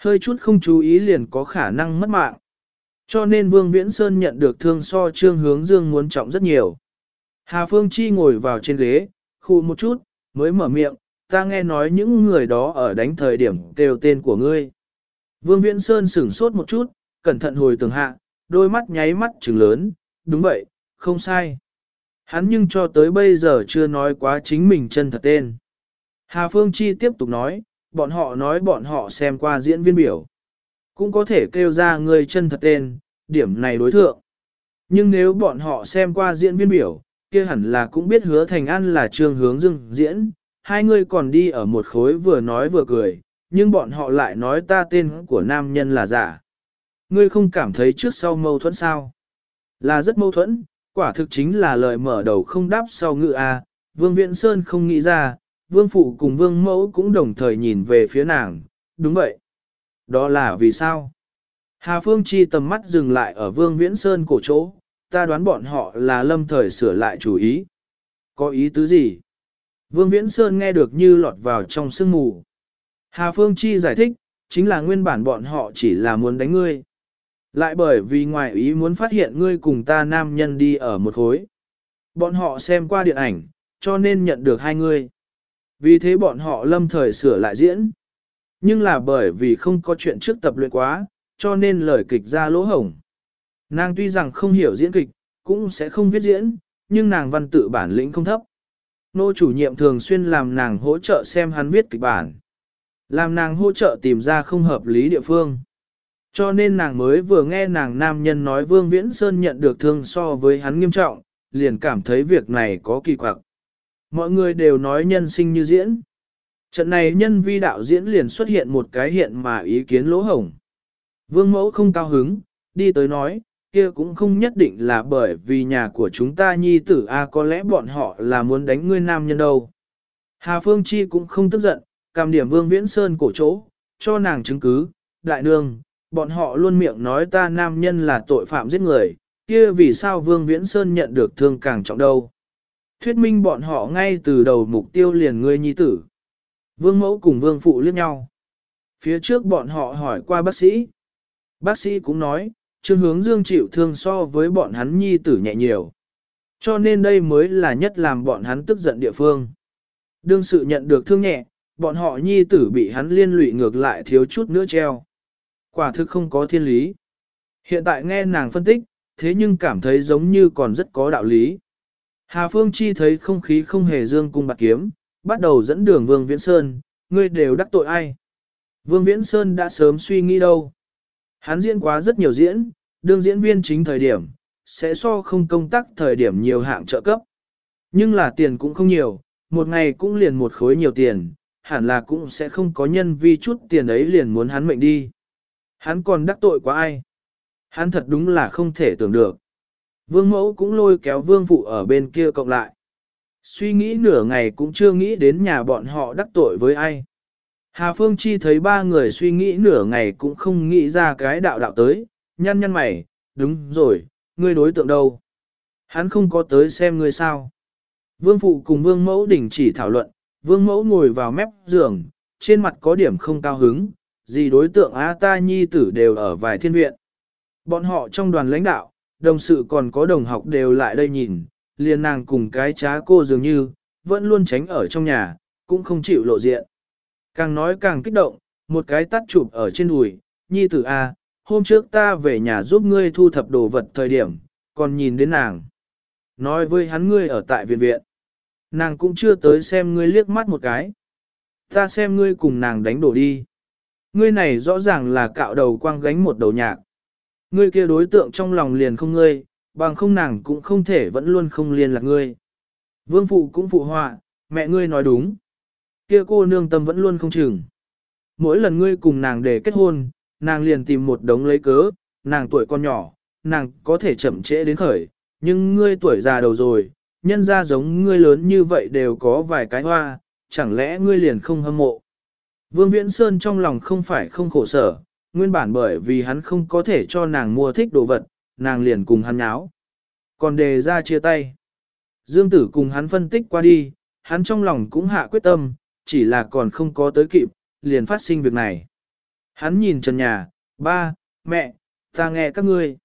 Hơi chút không chú ý liền có khả năng mất mạng. Cho nên Vương Viễn Sơn nhận được thương so trương hướng dương muốn trọng rất nhiều. Hà Phương Chi ngồi vào trên ghế, khu một chút, mới mở miệng, ta nghe nói những người đó ở đánh thời điểm kêu tên của ngươi. Vương Viễn Sơn sửng sốt một chút, cẩn thận hồi tường hạ, đôi mắt nháy mắt trừng lớn, đúng vậy, không sai. Hắn nhưng cho tới bây giờ chưa nói quá chính mình chân thật tên. Hà Phương Chi tiếp tục nói, bọn họ nói bọn họ xem qua diễn viên biểu. Cũng có thể kêu ra người chân thật tên, điểm này đối thượng. Nhưng nếu bọn họ xem qua diễn viên biểu, kia hẳn là cũng biết hứa thành an là trương hướng dưng diễn, hai người còn đi ở một khối vừa nói vừa cười, nhưng bọn họ lại nói ta tên của nam nhân là giả. Ngươi không cảm thấy trước sau mâu thuẫn sao? Là rất mâu thuẫn, quả thực chính là lời mở đầu không đáp sau ngự a. Vương Viễn Sơn không nghĩ ra, Vương Phụ cùng Vương Mẫu cũng đồng thời nhìn về phía nàng, đúng vậy. Đó là vì sao? Hà Phương Chi tầm mắt dừng lại ở Vương Viễn Sơn cổ chỗ, ta đoán bọn họ là lâm thời sửa lại chủ ý. Có ý tứ gì? Vương Viễn Sơn nghe được như lọt vào trong sương mù. Hà Phương Chi giải thích, chính là nguyên bản bọn họ chỉ là muốn đánh ngươi. Lại bởi vì ngoài ý muốn phát hiện ngươi cùng ta nam nhân đi ở một khối. Bọn họ xem qua điện ảnh, cho nên nhận được hai ngươi. Vì thế bọn họ lâm thời sửa lại diễn. Nhưng là bởi vì không có chuyện trước tập luyện quá, cho nên lời kịch ra lỗ hổng. Nàng tuy rằng không hiểu diễn kịch, cũng sẽ không viết diễn, nhưng nàng văn tự bản lĩnh không thấp. Nô chủ nhiệm thường xuyên làm nàng hỗ trợ xem hắn viết kịch bản. Làm nàng hỗ trợ tìm ra không hợp lý địa phương. Cho nên nàng mới vừa nghe nàng nam nhân nói Vương Viễn Sơn nhận được thương so với hắn nghiêm trọng, liền cảm thấy việc này có kỳ quặc. Mọi người đều nói nhân sinh như diễn. Trận này nhân vi đạo diễn liền xuất hiện một cái hiện mà ý kiến lỗ hổng. Vương mẫu không cao hứng, đi tới nói, kia cũng không nhất định là bởi vì nhà của chúng ta nhi tử A có lẽ bọn họ là muốn đánh ngươi nam nhân đâu. Hà Phương Chi cũng không tức giận, cảm điểm Vương Viễn Sơn cổ chỗ, cho nàng chứng cứ, đại nương, bọn họ luôn miệng nói ta nam nhân là tội phạm giết người, kia vì sao Vương Viễn Sơn nhận được thương càng trọng đâu. Thuyết minh bọn họ ngay từ đầu mục tiêu liền ngươi nhi tử. Vương mẫu cùng vương phụ liếc nhau. Phía trước bọn họ hỏi qua bác sĩ. Bác sĩ cũng nói, trương hướng dương chịu thương so với bọn hắn nhi tử nhẹ nhiều. Cho nên đây mới là nhất làm bọn hắn tức giận địa phương. Đương sự nhận được thương nhẹ, bọn họ nhi tử bị hắn liên lụy ngược lại thiếu chút nữa treo. Quả thực không có thiên lý. Hiện tại nghe nàng phân tích, thế nhưng cảm thấy giống như còn rất có đạo lý. Hà Phương Chi thấy không khí không hề dương cung bạc kiếm, bắt đầu dẫn đường Vương Viễn Sơn, ngươi đều đắc tội ai. Vương Viễn Sơn đã sớm suy nghĩ đâu. Hắn diễn quá rất nhiều diễn, đương diễn viên chính thời điểm, sẽ so không công tác thời điểm nhiều hạng trợ cấp. Nhưng là tiền cũng không nhiều, một ngày cũng liền một khối nhiều tiền, hẳn là cũng sẽ không có nhân vi chút tiền ấy liền muốn hắn mệnh đi. Hắn còn đắc tội quá ai? Hắn thật đúng là không thể tưởng được. Vương mẫu cũng lôi kéo vương phụ ở bên kia cộng lại. Suy nghĩ nửa ngày cũng chưa nghĩ đến nhà bọn họ đắc tội với ai. Hà Phương Chi thấy ba người suy nghĩ nửa ngày cũng không nghĩ ra cái đạo đạo tới, nhăn nhăn mày, đúng rồi, ngươi đối tượng đâu? Hắn không có tới xem ngươi sao. Vương Phụ cùng Vương Mẫu đình chỉ thảo luận, Vương Mẫu ngồi vào mép giường, trên mặt có điểm không cao hứng, gì đối tượng A ta nhi tử đều ở vài thiên viện. Bọn họ trong đoàn lãnh đạo, đồng sự còn có đồng học đều lại đây nhìn, liền nàng cùng cái trá cô dường như, vẫn luôn tránh ở trong nhà, cũng không chịu lộ diện. Càng nói càng kích động, một cái tắt chụp ở trên đùi, nhi tử A, hôm trước ta về nhà giúp ngươi thu thập đồ vật thời điểm, còn nhìn đến nàng. Nói với hắn ngươi ở tại viện viện. Nàng cũng chưa tới xem ngươi liếc mắt một cái. Ta xem ngươi cùng nàng đánh đổ đi. Ngươi này rõ ràng là cạo đầu quang gánh một đầu nhạc. Ngươi kia đối tượng trong lòng liền không ngươi, bằng không nàng cũng không thể vẫn luôn không liên lạc ngươi. Vương phụ cũng phụ họa, mẹ ngươi nói đúng. Kia cô nương tâm vẫn luôn không chừng. Mỗi lần ngươi cùng nàng để kết hôn, nàng liền tìm một đống lấy cớ, nàng tuổi con nhỏ, nàng có thể chậm trễ đến khởi, nhưng ngươi tuổi già đầu rồi, nhân ra giống ngươi lớn như vậy đều có vài cái hoa, chẳng lẽ ngươi liền không hâm mộ. Vương Viễn Sơn trong lòng không phải không khổ sở, nguyên bản bởi vì hắn không có thể cho nàng mua thích đồ vật, nàng liền cùng hắn nháo. Còn đề ra chia tay. Dương tử cùng hắn phân tích qua đi, hắn trong lòng cũng hạ quyết tâm, chỉ là còn không có tới kịp, liền phát sinh việc này. Hắn nhìn trần nhà, ba, mẹ, ta nghe các ngươi.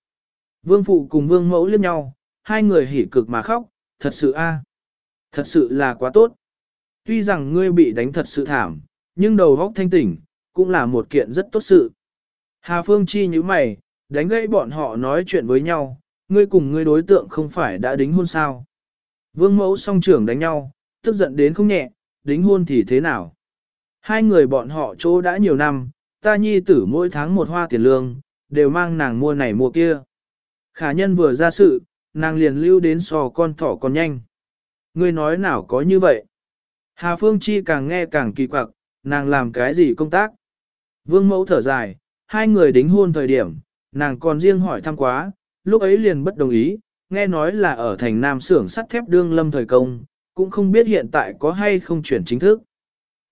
Vương phụ cùng vương mẫu liếc nhau, hai người hỉ cực mà khóc, thật sự a, Thật sự là quá tốt. Tuy rằng ngươi bị đánh thật sự thảm, nhưng đầu óc thanh tỉnh, cũng là một kiện rất tốt sự. Hà Phương Chi như mày, đánh gãy bọn họ nói chuyện với nhau, ngươi cùng ngươi đối tượng không phải đã đính hôn sao. Vương mẫu song trưởng đánh nhau, tức giận đến không nhẹ, đính hôn thì thế nào. Hai người bọn họ chỗ đã nhiều năm, ta nhi tử mỗi tháng một hoa tiền lương, đều mang nàng mua này mua kia. Khả nhân vừa ra sự, nàng liền lưu đến sò con thỏ còn nhanh. Ngươi nói nào có như vậy? Hà Phương Chi càng nghe càng kỳ quặc, nàng làm cái gì công tác? Vương mẫu thở dài, hai người đính hôn thời điểm, nàng còn riêng hỏi thăm quá, lúc ấy liền bất đồng ý, nghe nói là ở thành Nam xưởng sắt thép đương lâm thời công, cũng không biết hiện tại có hay không chuyển chính thức.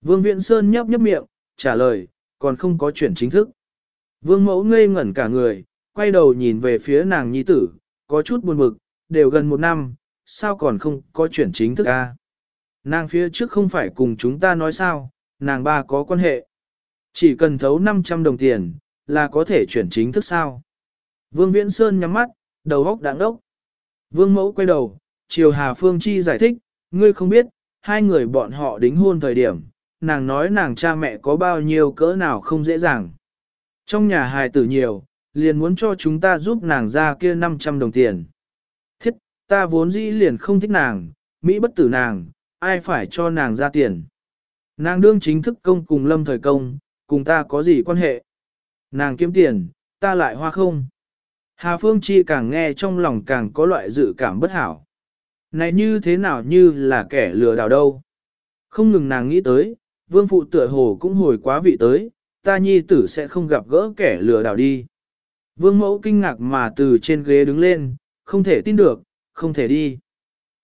Vương Viễn Sơn nhấp nhấp miệng, trả lời, còn không có chuyển chính thức. Vương mẫu ngây ngẩn cả người, quay đầu nhìn về phía nàng nhi tử, có chút buồn bực, đều gần một năm, sao còn không có chuyển chính thức a? Nàng phía trước không phải cùng chúng ta nói sao, nàng ba có quan hệ. Chỉ cần thấu 500 đồng tiền, là có thể chuyển chính thức sao. Vương Viễn Sơn nhắm mắt, đầu góc đáng đốc. Vương Mẫu quay đầu, Triều Hà Phương Chi giải thích, ngươi không biết, hai người bọn họ đính hôn thời điểm, nàng nói nàng cha mẹ có bao nhiêu cỡ nào không dễ dàng. Trong nhà hài tử nhiều, liền muốn cho chúng ta giúp nàng ra kia 500 đồng tiền. Thiết, ta vốn dĩ liền không thích nàng, Mỹ bất tử nàng, ai phải cho nàng ra tiền. Nàng đương chính thức công cùng lâm thời công, cùng ta có gì quan hệ. Nàng kiếm tiền, ta lại hoa không. Hà Phương Chi càng nghe trong lòng càng có loại dự cảm bất hảo. Này như thế nào như là kẻ lừa đảo đâu. Không ngừng nàng nghĩ tới, vương phụ tựa hồ cũng hồi quá vị tới, ta nhi tử sẽ không gặp gỡ kẻ lừa đảo đi. Vương mẫu kinh ngạc mà từ trên ghế đứng lên, không thể tin được, không thể đi.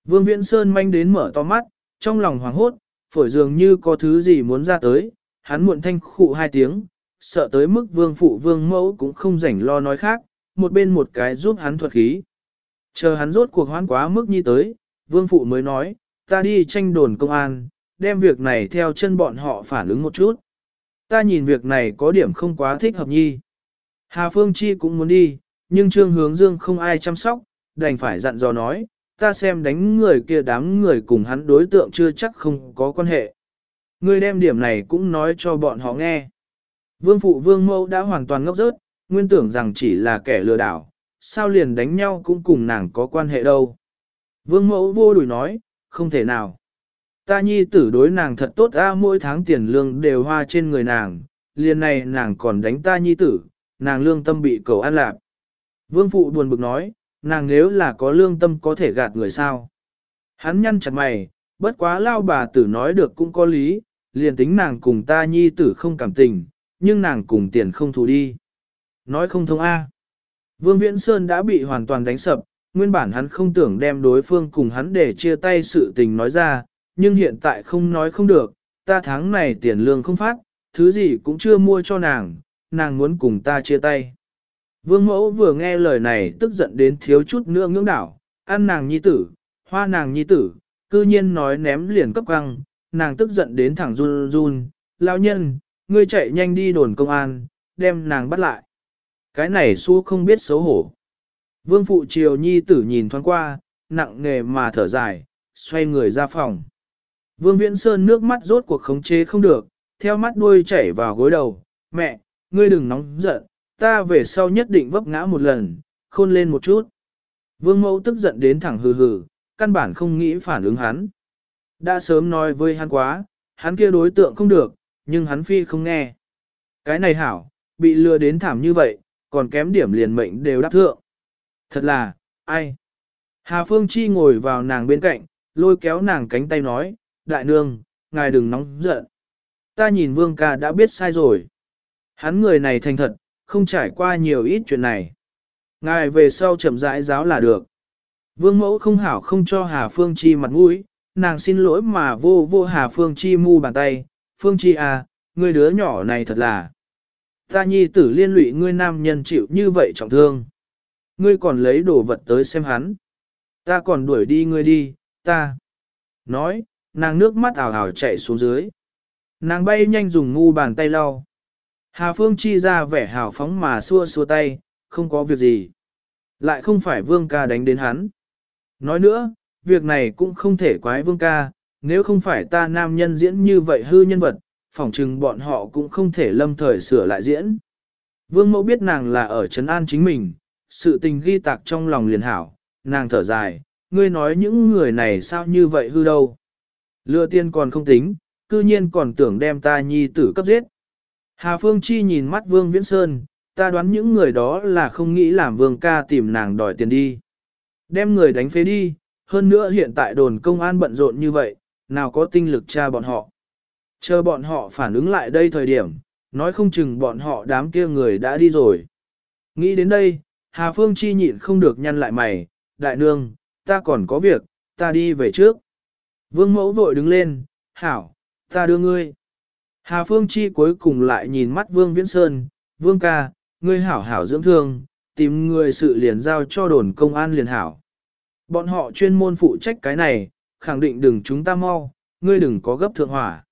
Vương Viễn Sơn manh đến mở to mắt, trong lòng hoảng hốt, phổi dường như có thứ gì muốn ra tới, hắn muộn thanh khụ hai tiếng, sợ tới mức vương phụ vương mẫu cũng không rảnh lo nói khác, một bên một cái giúp hắn thuật khí. Chờ hắn rốt cuộc hoán quá mức nhi tới, vương phụ mới nói, ta đi tranh đồn công an, đem việc này theo chân bọn họ phản ứng một chút. Ta nhìn việc này có điểm không quá thích hợp nhi. Hà Phương Chi cũng muốn đi, nhưng Trương Hướng Dương không ai chăm sóc, đành phải dặn dò nói, ta xem đánh người kia đám người cùng hắn đối tượng chưa chắc không có quan hệ. Ngươi đem điểm này cũng nói cho bọn họ nghe. Vương phụ vương mẫu đã hoàn toàn ngốc rớt, nguyên tưởng rằng chỉ là kẻ lừa đảo, sao liền đánh nhau cũng cùng nàng có quan hệ đâu. Vương mẫu vô đùi nói, không thể nào. Ta nhi tử đối nàng thật tốt a mỗi tháng tiền lương đều hoa trên người nàng, liền này nàng còn đánh ta nhi tử, nàng lương tâm bị cầu ăn lạp. Vương phụ buồn bực nói, nàng nếu là có lương tâm có thể gạt người sao. Hắn nhăn chặt mày, bất quá lao bà tử nói được cũng có lý, liền tính nàng cùng ta nhi tử không cảm tình, nhưng nàng cùng tiền không thù đi. Nói không thông A. Vương Viễn Sơn đã bị hoàn toàn đánh sập, nguyên bản hắn không tưởng đem đối phương cùng hắn để chia tay sự tình nói ra, nhưng hiện tại không nói không được, ta tháng này tiền lương không phát, thứ gì cũng chưa mua cho nàng, nàng muốn cùng ta chia tay. Vương mẫu vừa nghe lời này tức giận đến thiếu chút nữa ngưỡng đảo, ăn nàng nhi tử, hoa nàng nhi tử, cư nhiên nói ném liền cấp găng, nàng tức giận đến thẳng run run, lao nhân, ngươi chạy nhanh đi đồn công an, đem nàng bắt lại. Cái này su không biết xấu hổ. Vương phụ triều nhi tử nhìn thoáng qua, nặng nề mà thở dài, xoay người ra phòng. Vương Viễn Sơn nước mắt rốt cuộc khống chế không được, theo mắt đuôi chảy vào gối đầu, mẹ, ngươi đừng nóng giận, ta về sau nhất định vấp ngã một lần, khôn lên một chút. Vương mẫu tức giận đến thẳng hừ hừ, căn bản không nghĩ phản ứng hắn. Đã sớm nói với hắn quá, hắn kia đối tượng không được, nhưng hắn phi không nghe. Cái này hảo, bị lừa đến thảm như vậy, còn kém điểm liền mệnh đều đáp thượng. Thật là, ai? Hà Phương Chi ngồi vào nàng bên cạnh, lôi kéo nàng cánh tay nói, đại nương, ngài đừng nóng giận. Ta nhìn vương ca đã biết sai rồi. Hắn người này thành thật, không trải qua nhiều ít chuyện này. Ngài về sau chậm rãi giáo là được. Vương mẫu không hảo không cho Hà Phương Chi mặt mũi, nàng xin lỗi mà vô vô Hà Phương Chi mu bàn tay. Phương Chi à, ngươi đứa nhỏ này thật là. Ta nhi tử liên lụy ngươi nam nhân chịu như vậy trọng thương. Ngươi còn lấy đồ vật tới xem hắn. Ta còn đuổi đi ngươi đi, ta. Nói, nàng nước mắt ảo ảo chạy xuống dưới. Nàng bay nhanh dùng ngu bàn tay lau. Hà Phương chi ra vẻ hào phóng mà xua xua tay, không có việc gì. Lại không phải vương ca đánh đến hắn. Nói nữa, việc này cũng không thể quái vương ca, nếu không phải ta nam nhân diễn như vậy hư nhân vật, phỏng chừng bọn họ cũng không thể lâm thời sửa lại diễn. Vương mẫu biết nàng là ở trấn an chính mình, sự tình ghi tạc trong lòng liền hảo, nàng thở dài, ngươi nói những người này sao như vậy hư đâu. Lừa tiên còn không tính, cư nhiên còn tưởng đem ta nhi tử cấp giết. Hà Phương Chi nhìn mắt Vương Viễn Sơn, ta đoán những người đó là không nghĩ làm Vương ca tìm nàng đòi tiền đi. Đem người đánh phế đi, hơn nữa hiện tại đồn công an bận rộn như vậy, nào có tinh lực tra bọn họ. Chờ bọn họ phản ứng lại đây thời điểm, nói không chừng bọn họ đám kia người đã đi rồi. Nghĩ đến đây, Hà Phương Chi nhịn không được nhăn lại mày, đại nương, ta còn có việc, ta đi về trước. Vương mẫu vội đứng lên, hảo, ta đưa ngươi. Hà Phương Chi cuối cùng lại nhìn mắt Vương Viễn Sơn, Vương ca, ngươi hảo hảo dưỡng thương, tìm người sự liền giao cho đồn công an liền hảo. Bọn họ chuyên môn phụ trách cái này, khẳng định đừng chúng ta mau, ngươi đừng có gấp thượng hỏa.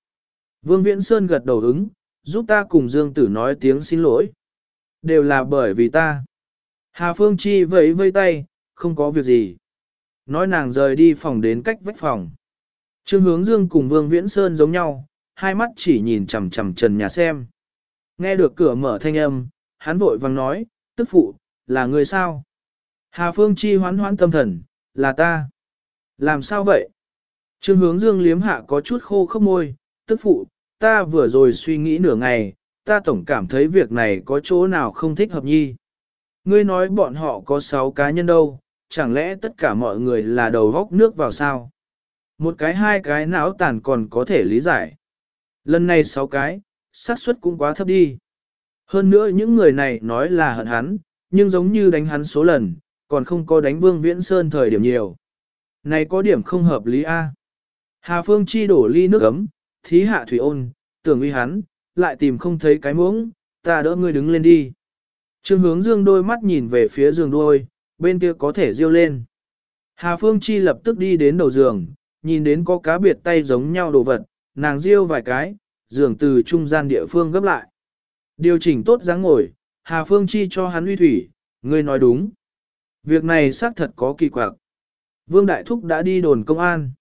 Vương Viễn Sơn gật đầu ứng, giúp ta cùng Dương Tử nói tiếng xin lỗi. Đều là bởi vì ta. Hà Phương Chi vẫy vây tay, không có việc gì. Nói nàng rời đi phòng đến cách vách phòng. Trương hướng Dương cùng Vương Viễn Sơn giống nhau, hai mắt chỉ nhìn chằm chằm trần nhà xem. Nghe được cửa mở thanh âm, hắn vội vàng nói, tức phụ, là người sao? Hà Phương Chi hoán hoán tâm thần, là ta. Làm sao vậy? Trương hướng Dương liếm hạ có chút khô khốc môi, tức phụ, ta vừa rồi suy nghĩ nửa ngày, ta tổng cảm thấy việc này có chỗ nào không thích hợp nhi. Ngươi nói bọn họ có 6 cá nhân đâu, chẳng lẽ tất cả mọi người là đầu góc nước vào sao? Một cái hai cái não tàn còn có thể lý giải. Lần này 6 cái, xác suất cũng quá thấp đi. Hơn nữa những người này nói là hận hắn, nhưng giống như đánh hắn số lần, còn không có đánh Vương Viễn Sơn thời điểm nhiều. Này có điểm không hợp lý A. Hà Phương chi đổ ly nước ấm, thí hạ thủy ôn, tưởng uy hắn, lại tìm không thấy cái muỗng, ta đỡ ngươi đứng lên đi. Trương hướng dương đôi mắt nhìn về phía giường đôi, bên kia có thể riêu lên. Hà Phương Chi lập tức đi đến đầu giường, nhìn đến có cá biệt tay giống nhau đồ vật, nàng riêu vài cái, giường từ trung gian địa phương gấp lại. Điều chỉnh tốt dáng ngồi, Hà Phương Chi cho hắn uy thủy, ngươi nói đúng. Việc này xác thật có kỳ quặc. Vương Đại Thúc đã đi đồn công an.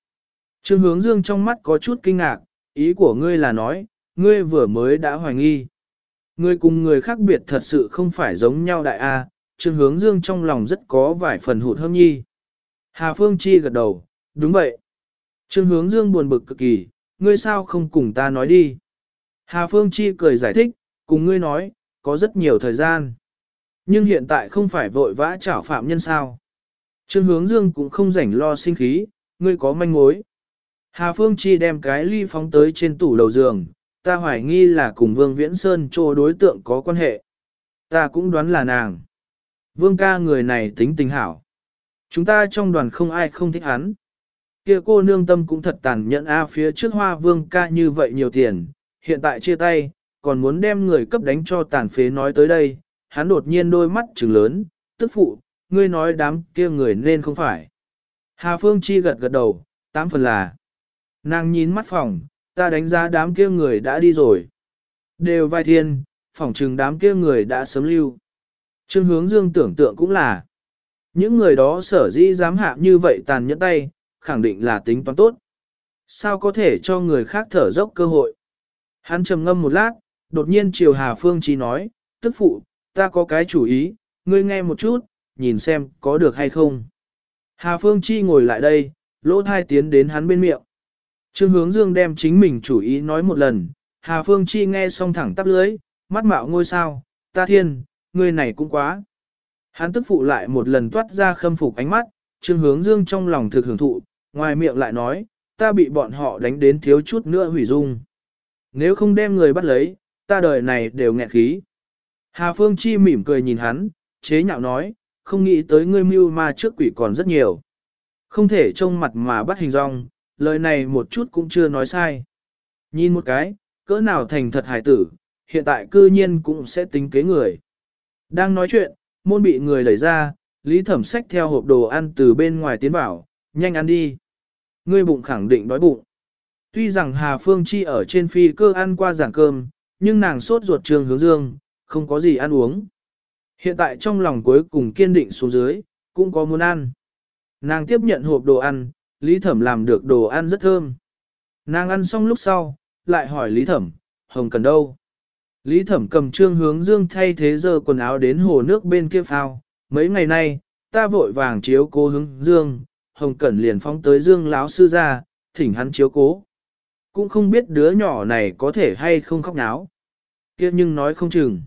Trương hướng dương trong mắt có chút kinh ngạc, ý của ngươi là nói, ngươi vừa mới đã hoài nghi. Ngươi cùng người khác biệt thật sự không phải giống nhau đại A, Trương Hướng Dương trong lòng rất có vài phần hụt hâm nhi. Hà Phương Chi gật đầu, đúng vậy. Trương Hướng Dương buồn bực cực kỳ, ngươi sao không cùng ta nói đi. Hà Phương Chi cười giải thích, cùng ngươi nói, có rất nhiều thời gian. Nhưng hiện tại không phải vội vã trảo phạm nhân sao. Trương Hướng Dương cũng không rảnh lo sinh khí, ngươi có manh mối. Hà Phương Chi đem cái ly phóng tới trên tủ đầu giường, ta hoài nghi là cùng Vương Viễn Sơn trô đối tượng có quan hệ. Ta cũng đoán là nàng. Vương ca người này tính tình hảo. Chúng ta trong đoàn không ai không thích hắn. Kia cô nương tâm cũng thật tàn nhẫn a phía trước hoa vương ca như vậy nhiều tiền, hiện tại chia tay, còn muốn đem người cấp đánh cho tàn phế nói tới đây, hắn đột nhiên đôi mắt trừng lớn, tức phụ, ngươi nói đám kia người nên không phải. Hà Phương Chi gật gật đầu, tám phần là. Nàng nhìn mắt phòng, ta đánh giá đám kia người đã đi rồi. Đều vai thiên, phỏng trừng đám kia người đã sớm lưu. Trương hướng dương tưởng tượng cũng là. Những người đó sở dĩ dám hạ như vậy tàn nhẫn tay, khẳng định là tính toán tốt. Sao có thể cho người khác thở dốc cơ hội? Hắn trầm ngâm một lát, đột nhiên chiều Hà Phương Chi nói, tức phụ, ta có cái chủ ý, ngươi nghe một chút, nhìn xem có được hay không. Hà Phương Chi ngồi lại đây, lỗ thai tiến đến hắn bên miệng. Trương hướng dương đem chính mình chủ ý nói một lần, Hà Phương Chi nghe xong thẳng tắp lưới, mắt mạo ngôi sao, ta thiên, ngươi này cũng quá. Hắn tức phụ lại một lần toát ra khâm phục ánh mắt, Trương hướng dương trong lòng thực hưởng thụ, ngoài miệng lại nói, ta bị bọn họ đánh đến thiếu chút nữa hủy dung. Nếu không đem người bắt lấy, ta đời này đều nghẹn khí. Hà Phương Chi mỉm cười nhìn hắn, chế nhạo nói, không nghĩ tới ngươi mưu ma trước quỷ còn rất nhiều. Không thể trông mặt mà bắt hình rong, lời này một chút cũng chưa nói sai. Nhìn một cái, cỡ nào thành thật hải tử, hiện tại cư nhiên cũng sẽ tính kế người. Đang nói chuyện, môn bị người đẩy ra, Lý Thẩm xách theo hộp đồ ăn từ bên ngoài tiến vào, nhanh ăn đi. Ngươi bụng khẳng định đói bụng. Tuy rằng Hà Phương Chi ở trên phi cơ ăn qua giảng cơm, nhưng nàng sốt ruột trường hướng dương, không có gì ăn uống. Hiện tại trong lòng cuối cùng kiên định xuống dưới, cũng có muốn ăn. Nàng tiếp nhận hộp đồ ăn, Lý Thẩm làm được đồ ăn rất thơm. Nàng ăn xong lúc sau, lại hỏi Lý Thẩm, Hồng cần đâu? Lý Thẩm cầm trương hướng dương thay thế giờ quần áo đến hồ nước bên kia phao. Mấy ngày nay, ta vội vàng chiếu cố hướng dương, Hồng Cẩn liền phóng tới dương lão sư ra, thỉnh hắn chiếu cố. Cũng không biết đứa nhỏ này có thể hay không khóc náo. kia nhưng nói không chừng.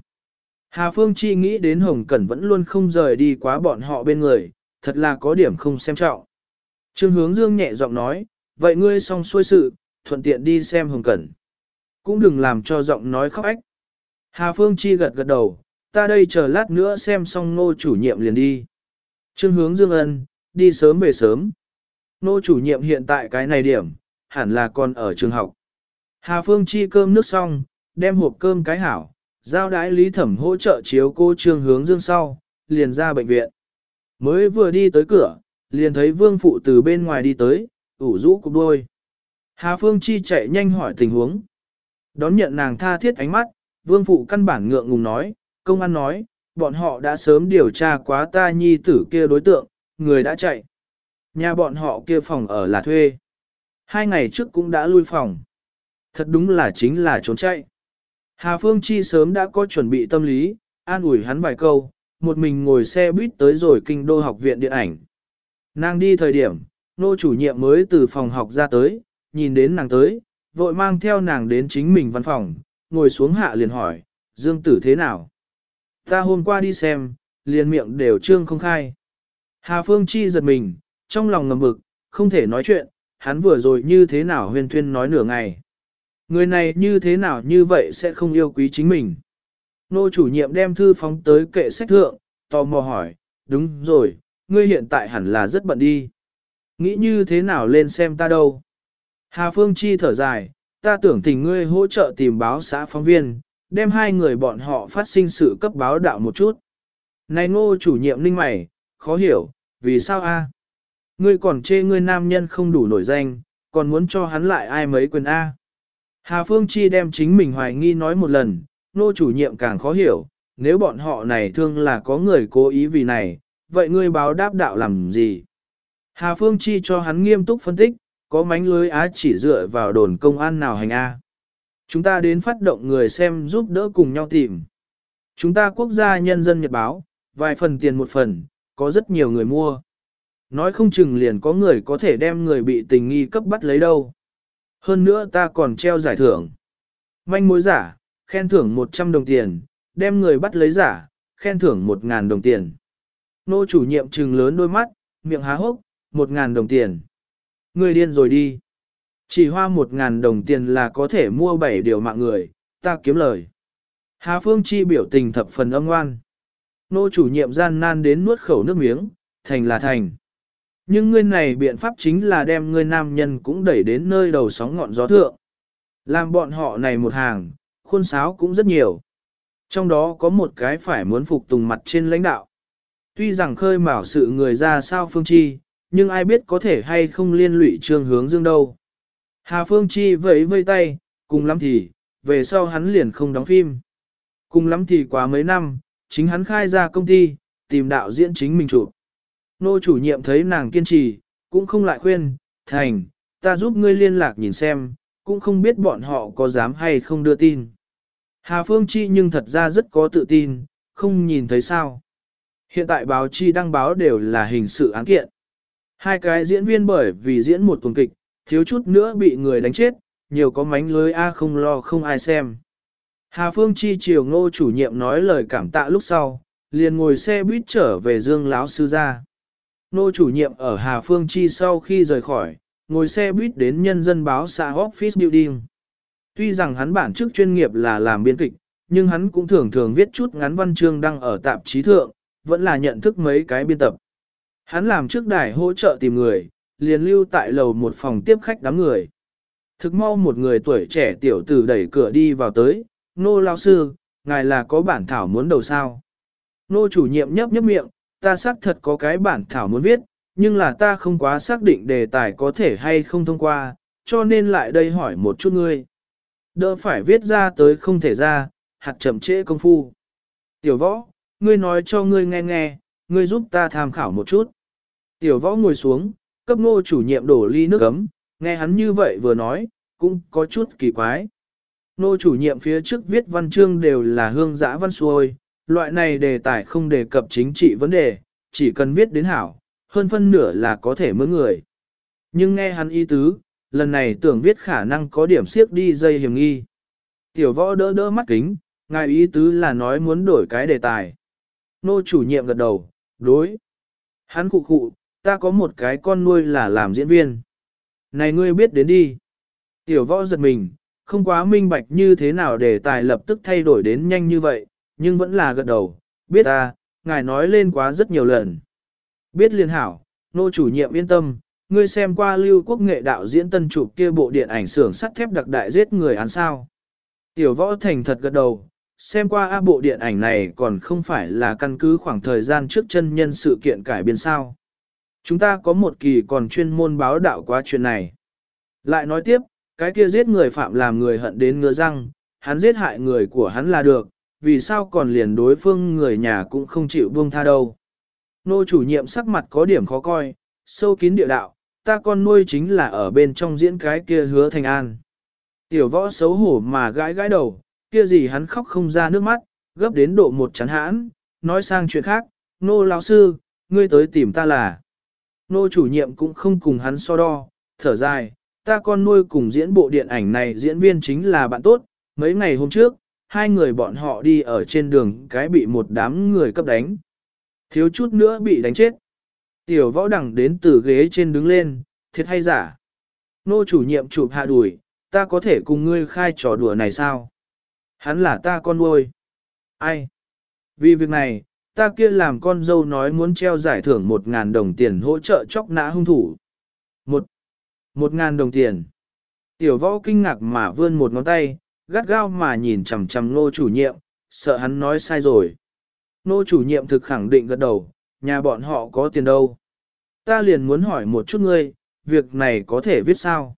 Hà Phương Chi nghĩ đến Hồng Cẩn vẫn luôn không rời đi quá bọn họ bên người, thật là có điểm không xem trọng. Trương hướng dương nhẹ giọng nói, vậy ngươi xong xuôi sự, thuận tiện đi xem Hồng Cẩn. Cũng đừng làm cho giọng nói khóc ách. Hà Phương Chi gật gật đầu, ta đây chờ lát nữa xem xong nô chủ nhiệm liền đi. Trương hướng dương ân, đi sớm về sớm. Nô chủ nhiệm hiện tại cái này điểm, hẳn là còn ở trường học. Hà Phương Chi cơm nước xong, đem hộp cơm cái hảo, giao đái lý thẩm hỗ trợ chiếu cô trương hướng dương sau, liền ra bệnh viện. Mới vừa đi tới cửa, liền thấy vương phụ từ bên ngoài đi tới, ủ rũ cục đôi. Hà Phương Chi chạy nhanh hỏi tình huống. Đón nhận nàng tha thiết ánh mắt, vương phụ căn bản ngượng ngùng nói, công an nói, bọn họ đã sớm điều tra quá ta nhi tử kia đối tượng, người đã chạy. Nhà bọn họ kia phòng ở là thuê. Hai ngày trước cũng đã lui phòng. Thật đúng là chính là trốn chạy. Hà Phương Chi sớm đã có chuẩn bị tâm lý, an ủi hắn vài câu, một mình ngồi xe buýt tới rồi kinh đô học viện điện ảnh. Nàng đi thời điểm, nô chủ nhiệm mới từ phòng học ra tới, nhìn đến nàng tới, vội mang theo nàng đến chính mình văn phòng, ngồi xuống hạ liền hỏi, Dương tử thế nào? Ta hôm qua đi xem, liền miệng đều trương không khai. Hà Phương Chi giật mình, trong lòng ngầm bực, không thể nói chuyện, hắn vừa rồi như thế nào huyền thuyên nói nửa ngày. Người này như thế nào như vậy sẽ không yêu quý chính mình. Nô chủ nhiệm đem thư phóng tới kệ sách thượng, tò mò hỏi, đúng rồi, ngươi hiện tại hẳn là rất bận đi. Nghĩ như thế nào lên xem ta đâu. Hà Phương Chi thở dài, ta tưởng tình ngươi hỗ trợ tìm báo xã phóng viên, đem hai người bọn họ phát sinh sự cấp báo đạo một chút. Này ngô chủ nhiệm ninh mày, khó hiểu, vì sao a? Ngươi còn chê ngươi nam nhân không đủ nổi danh, còn muốn cho hắn lại ai mấy quyền A. Hà Phương Chi đem chính mình hoài nghi nói một lần, nô chủ nhiệm càng khó hiểu, nếu bọn họ này thương là có người cố ý vì này, vậy ngươi báo đáp đạo làm gì? Hà Phương Chi cho hắn nghiêm túc phân tích, có mánh lưới á chỉ dựa vào đồn công an nào hành A. Chúng ta đến phát động người xem giúp đỡ cùng nhau tìm. Chúng ta quốc gia nhân dân nhật báo, vài phần tiền một phần, có rất nhiều người mua. Nói không chừng liền có người có thể đem người bị tình nghi cấp bắt lấy đâu. Hơn nữa ta còn treo giải thưởng. Manh mối giả, khen thưởng 100 đồng tiền, đem người bắt lấy giả, khen thưởng 1.000 đồng tiền. Nô chủ nhiệm trừng lớn đôi mắt, miệng há hốc, một ngàn đồng tiền. Người điên rồi đi. Chỉ hoa một ngàn đồng tiền là có thể mua bảy điều mạng người, ta kiếm lời. Hà Phương Chi biểu tình thập phần âm ngoan. Nô chủ nhiệm gian nan đến nuốt khẩu nước miếng, thành là thành. Nhưng ngươi này biện pháp chính là đem ngươi nam nhân cũng đẩy đến nơi đầu sóng ngọn gió thượng. Làm bọn họ này một hàng, khuôn sáo cũng rất nhiều. Trong đó có một cái phải muốn phục tùng mặt trên lãnh đạo. Tuy rằng khơi mào sự người ra sao phương chi, nhưng ai biết có thể hay không liên lụy trương hướng dương đâu. Hà Phương Chi vẫy vây tay, cùng lắm thì, về sau hắn liền không đóng phim. Cùng lắm thì quá mấy năm, chính hắn khai ra công ty, tìm đạo diễn chính mình chụp. Nô chủ nhiệm thấy nàng kiên trì, cũng không lại khuyên, thành, ta giúp ngươi liên lạc nhìn xem, cũng không biết bọn họ có dám hay không đưa tin. Hà Phương Chi nhưng thật ra rất có tự tin, không nhìn thấy sao. Hiện tại báo chi đăng báo đều là hình sự án kiện. Hai cái diễn viên bởi vì diễn một tuần kịch, thiếu chút nữa bị người đánh chết, nhiều có mánh lưới A không lo không ai xem. Hà Phương Chi chiều ngô chủ nhiệm nói lời cảm tạ lúc sau, liền ngồi xe buýt trở về Dương Lão Sư ra. Ngô chủ nhiệm ở Hà Phương Chi sau khi rời khỏi, ngồi xe buýt đến nhân dân báo xã Office Building. Tuy rằng hắn bản chức chuyên nghiệp là làm biên kịch, nhưng hắn cũng thường thường viết chút ngắn văn chương đăng ở tạp chí thượng, vẫn là nhận thức mấy cái biên tập. Hắn làm trước đài hỗ trợ tìm người, liền lưu tại lầu một phòng tiếp khách đám người. Thực mau một người tuổi trẻ tiểu tử đẩy cửa đi vào tới, nô lao sư, ngài là có bản thảo muốn đầu sao. Nô chủ nhiệm nhấp nhấp miệng, ta xác thật có cái bản thảo muốn viết, nhưng là ta không quá xác định đề tài có thể hay không thông qua, cho nên lại đây hỏi một chút ngươi. Đỡ phải viết ra tới không thể ra, hạt chậm trễ công phu. Tiểu võ, ngươi nói cho ngươi nghe nghe, ngươi giúp ta tham khảo một chút. Tiểu võ ngồi xuống, cấp ngô chủ nhiệm đổ ly nước ấm, nghe hắn như vậy vừa nói, cũng có chút kỳ quái. Nô chủ nhiệm phía trước viết văn chương đều là hương giã văn xuôi, loại này đề tài không đề cập chính trị vấn đề, chỉ cần viết đến hảo, hơn phân nửa là có thể mướn người. Nhưng nghe hắn ý tứ, lần này tưởng viết khả năng có điểm siếc đi dây hiểm nghi. Tiểu võ đỡ đỡ mắt kính, ngài ý tứ là nói muốn đổi cái đề tài. Nô chủ nhiệm gật đầu, đối. Hắn khụ khụ, ta có một cái con nuôi là làm diễn viên. Này ngươi biết đến đi. Tiểu võ giật mình, không quá minh bạch như thế nào để tài lập tức thay đổi đến nhanh như vậy, nhưng vẫn là gật đầu, biết ta, ngài nói lên quá rất nhiều lần. Biết liên hảo, nô chủ nhiệm yên tâm, ngươi xem qua lưu quốc nghệ đạo diễn tân chụp kia bộ điện ảnh xưởng sắt thép đặc đại giết người án sao. Tiểu võ thành thật gật đầu, xem qua A bộ điện ảnh này còn không phải là căn cứ khoảng thời gian trước chân nhân sự kiện cải biên sao. Chúng ta có một kỳ còn chuyên môn báo đạo qua chuyện này. Lại nói tiếp, cái kia giết người phạm làm người hận đến ngứa răng, hắn giết hại người của hắn là được, vì sao còn liền đối phương người nhà cũng không chịu buông tha đâu. Nô chủ nhiệm sắc mặt có điểm khó coi, sâu kín địa đạo, ta con nuôi chính là ở bên trong diễn cái kia hứa thành an. Tiểu võ xấu hổ mà gãi gãi đầu, kia gì hắn khóc không ra nước mắt, gấp đến độ một chán hãn, nói sang chuyện khác, nô lão sư, ngươi tới tìm ta là. Nô chủ nhiệm cũng không cùng hắn so đo, thở dài, ta con nuôi cùng diễn bộ điện ảnh này diễn viên chính là bạn tốt, mấy ngày hôm trước, hai người bọn họ đi ở trên đường cái bị một đám người cấp đánh. Thiếu chút nữa bị đánh chết. Tiểu võ đẳng đến từ ghế trên đứng lên, thiệt hay giả. Nô chủ nhiệm chụp hạ đuổi, ta có thể cùng ngươi khai trò đùa này sao? Hắn là ta con nuôi. Ai? Vì việc này, ta kia làm con dâu nói muốn treo giải thưởng một ngàn đồng tiền hỗ trợ chóc nã hung thủ. Một, một ngàn đồng tiền. Tiểu võ kinh ngạc mà vươn một ngón tay, gắt gao mà nhìn chằm chằm nô chủ nhiệm, sợ hắn nói sai rồi. Nô chủ nhiệm thực khẳng định gật đầu, nhà bọn họ có tiền đâu. Ta liền muốn hỏi một chút ngươi, việc này có thể viết sao?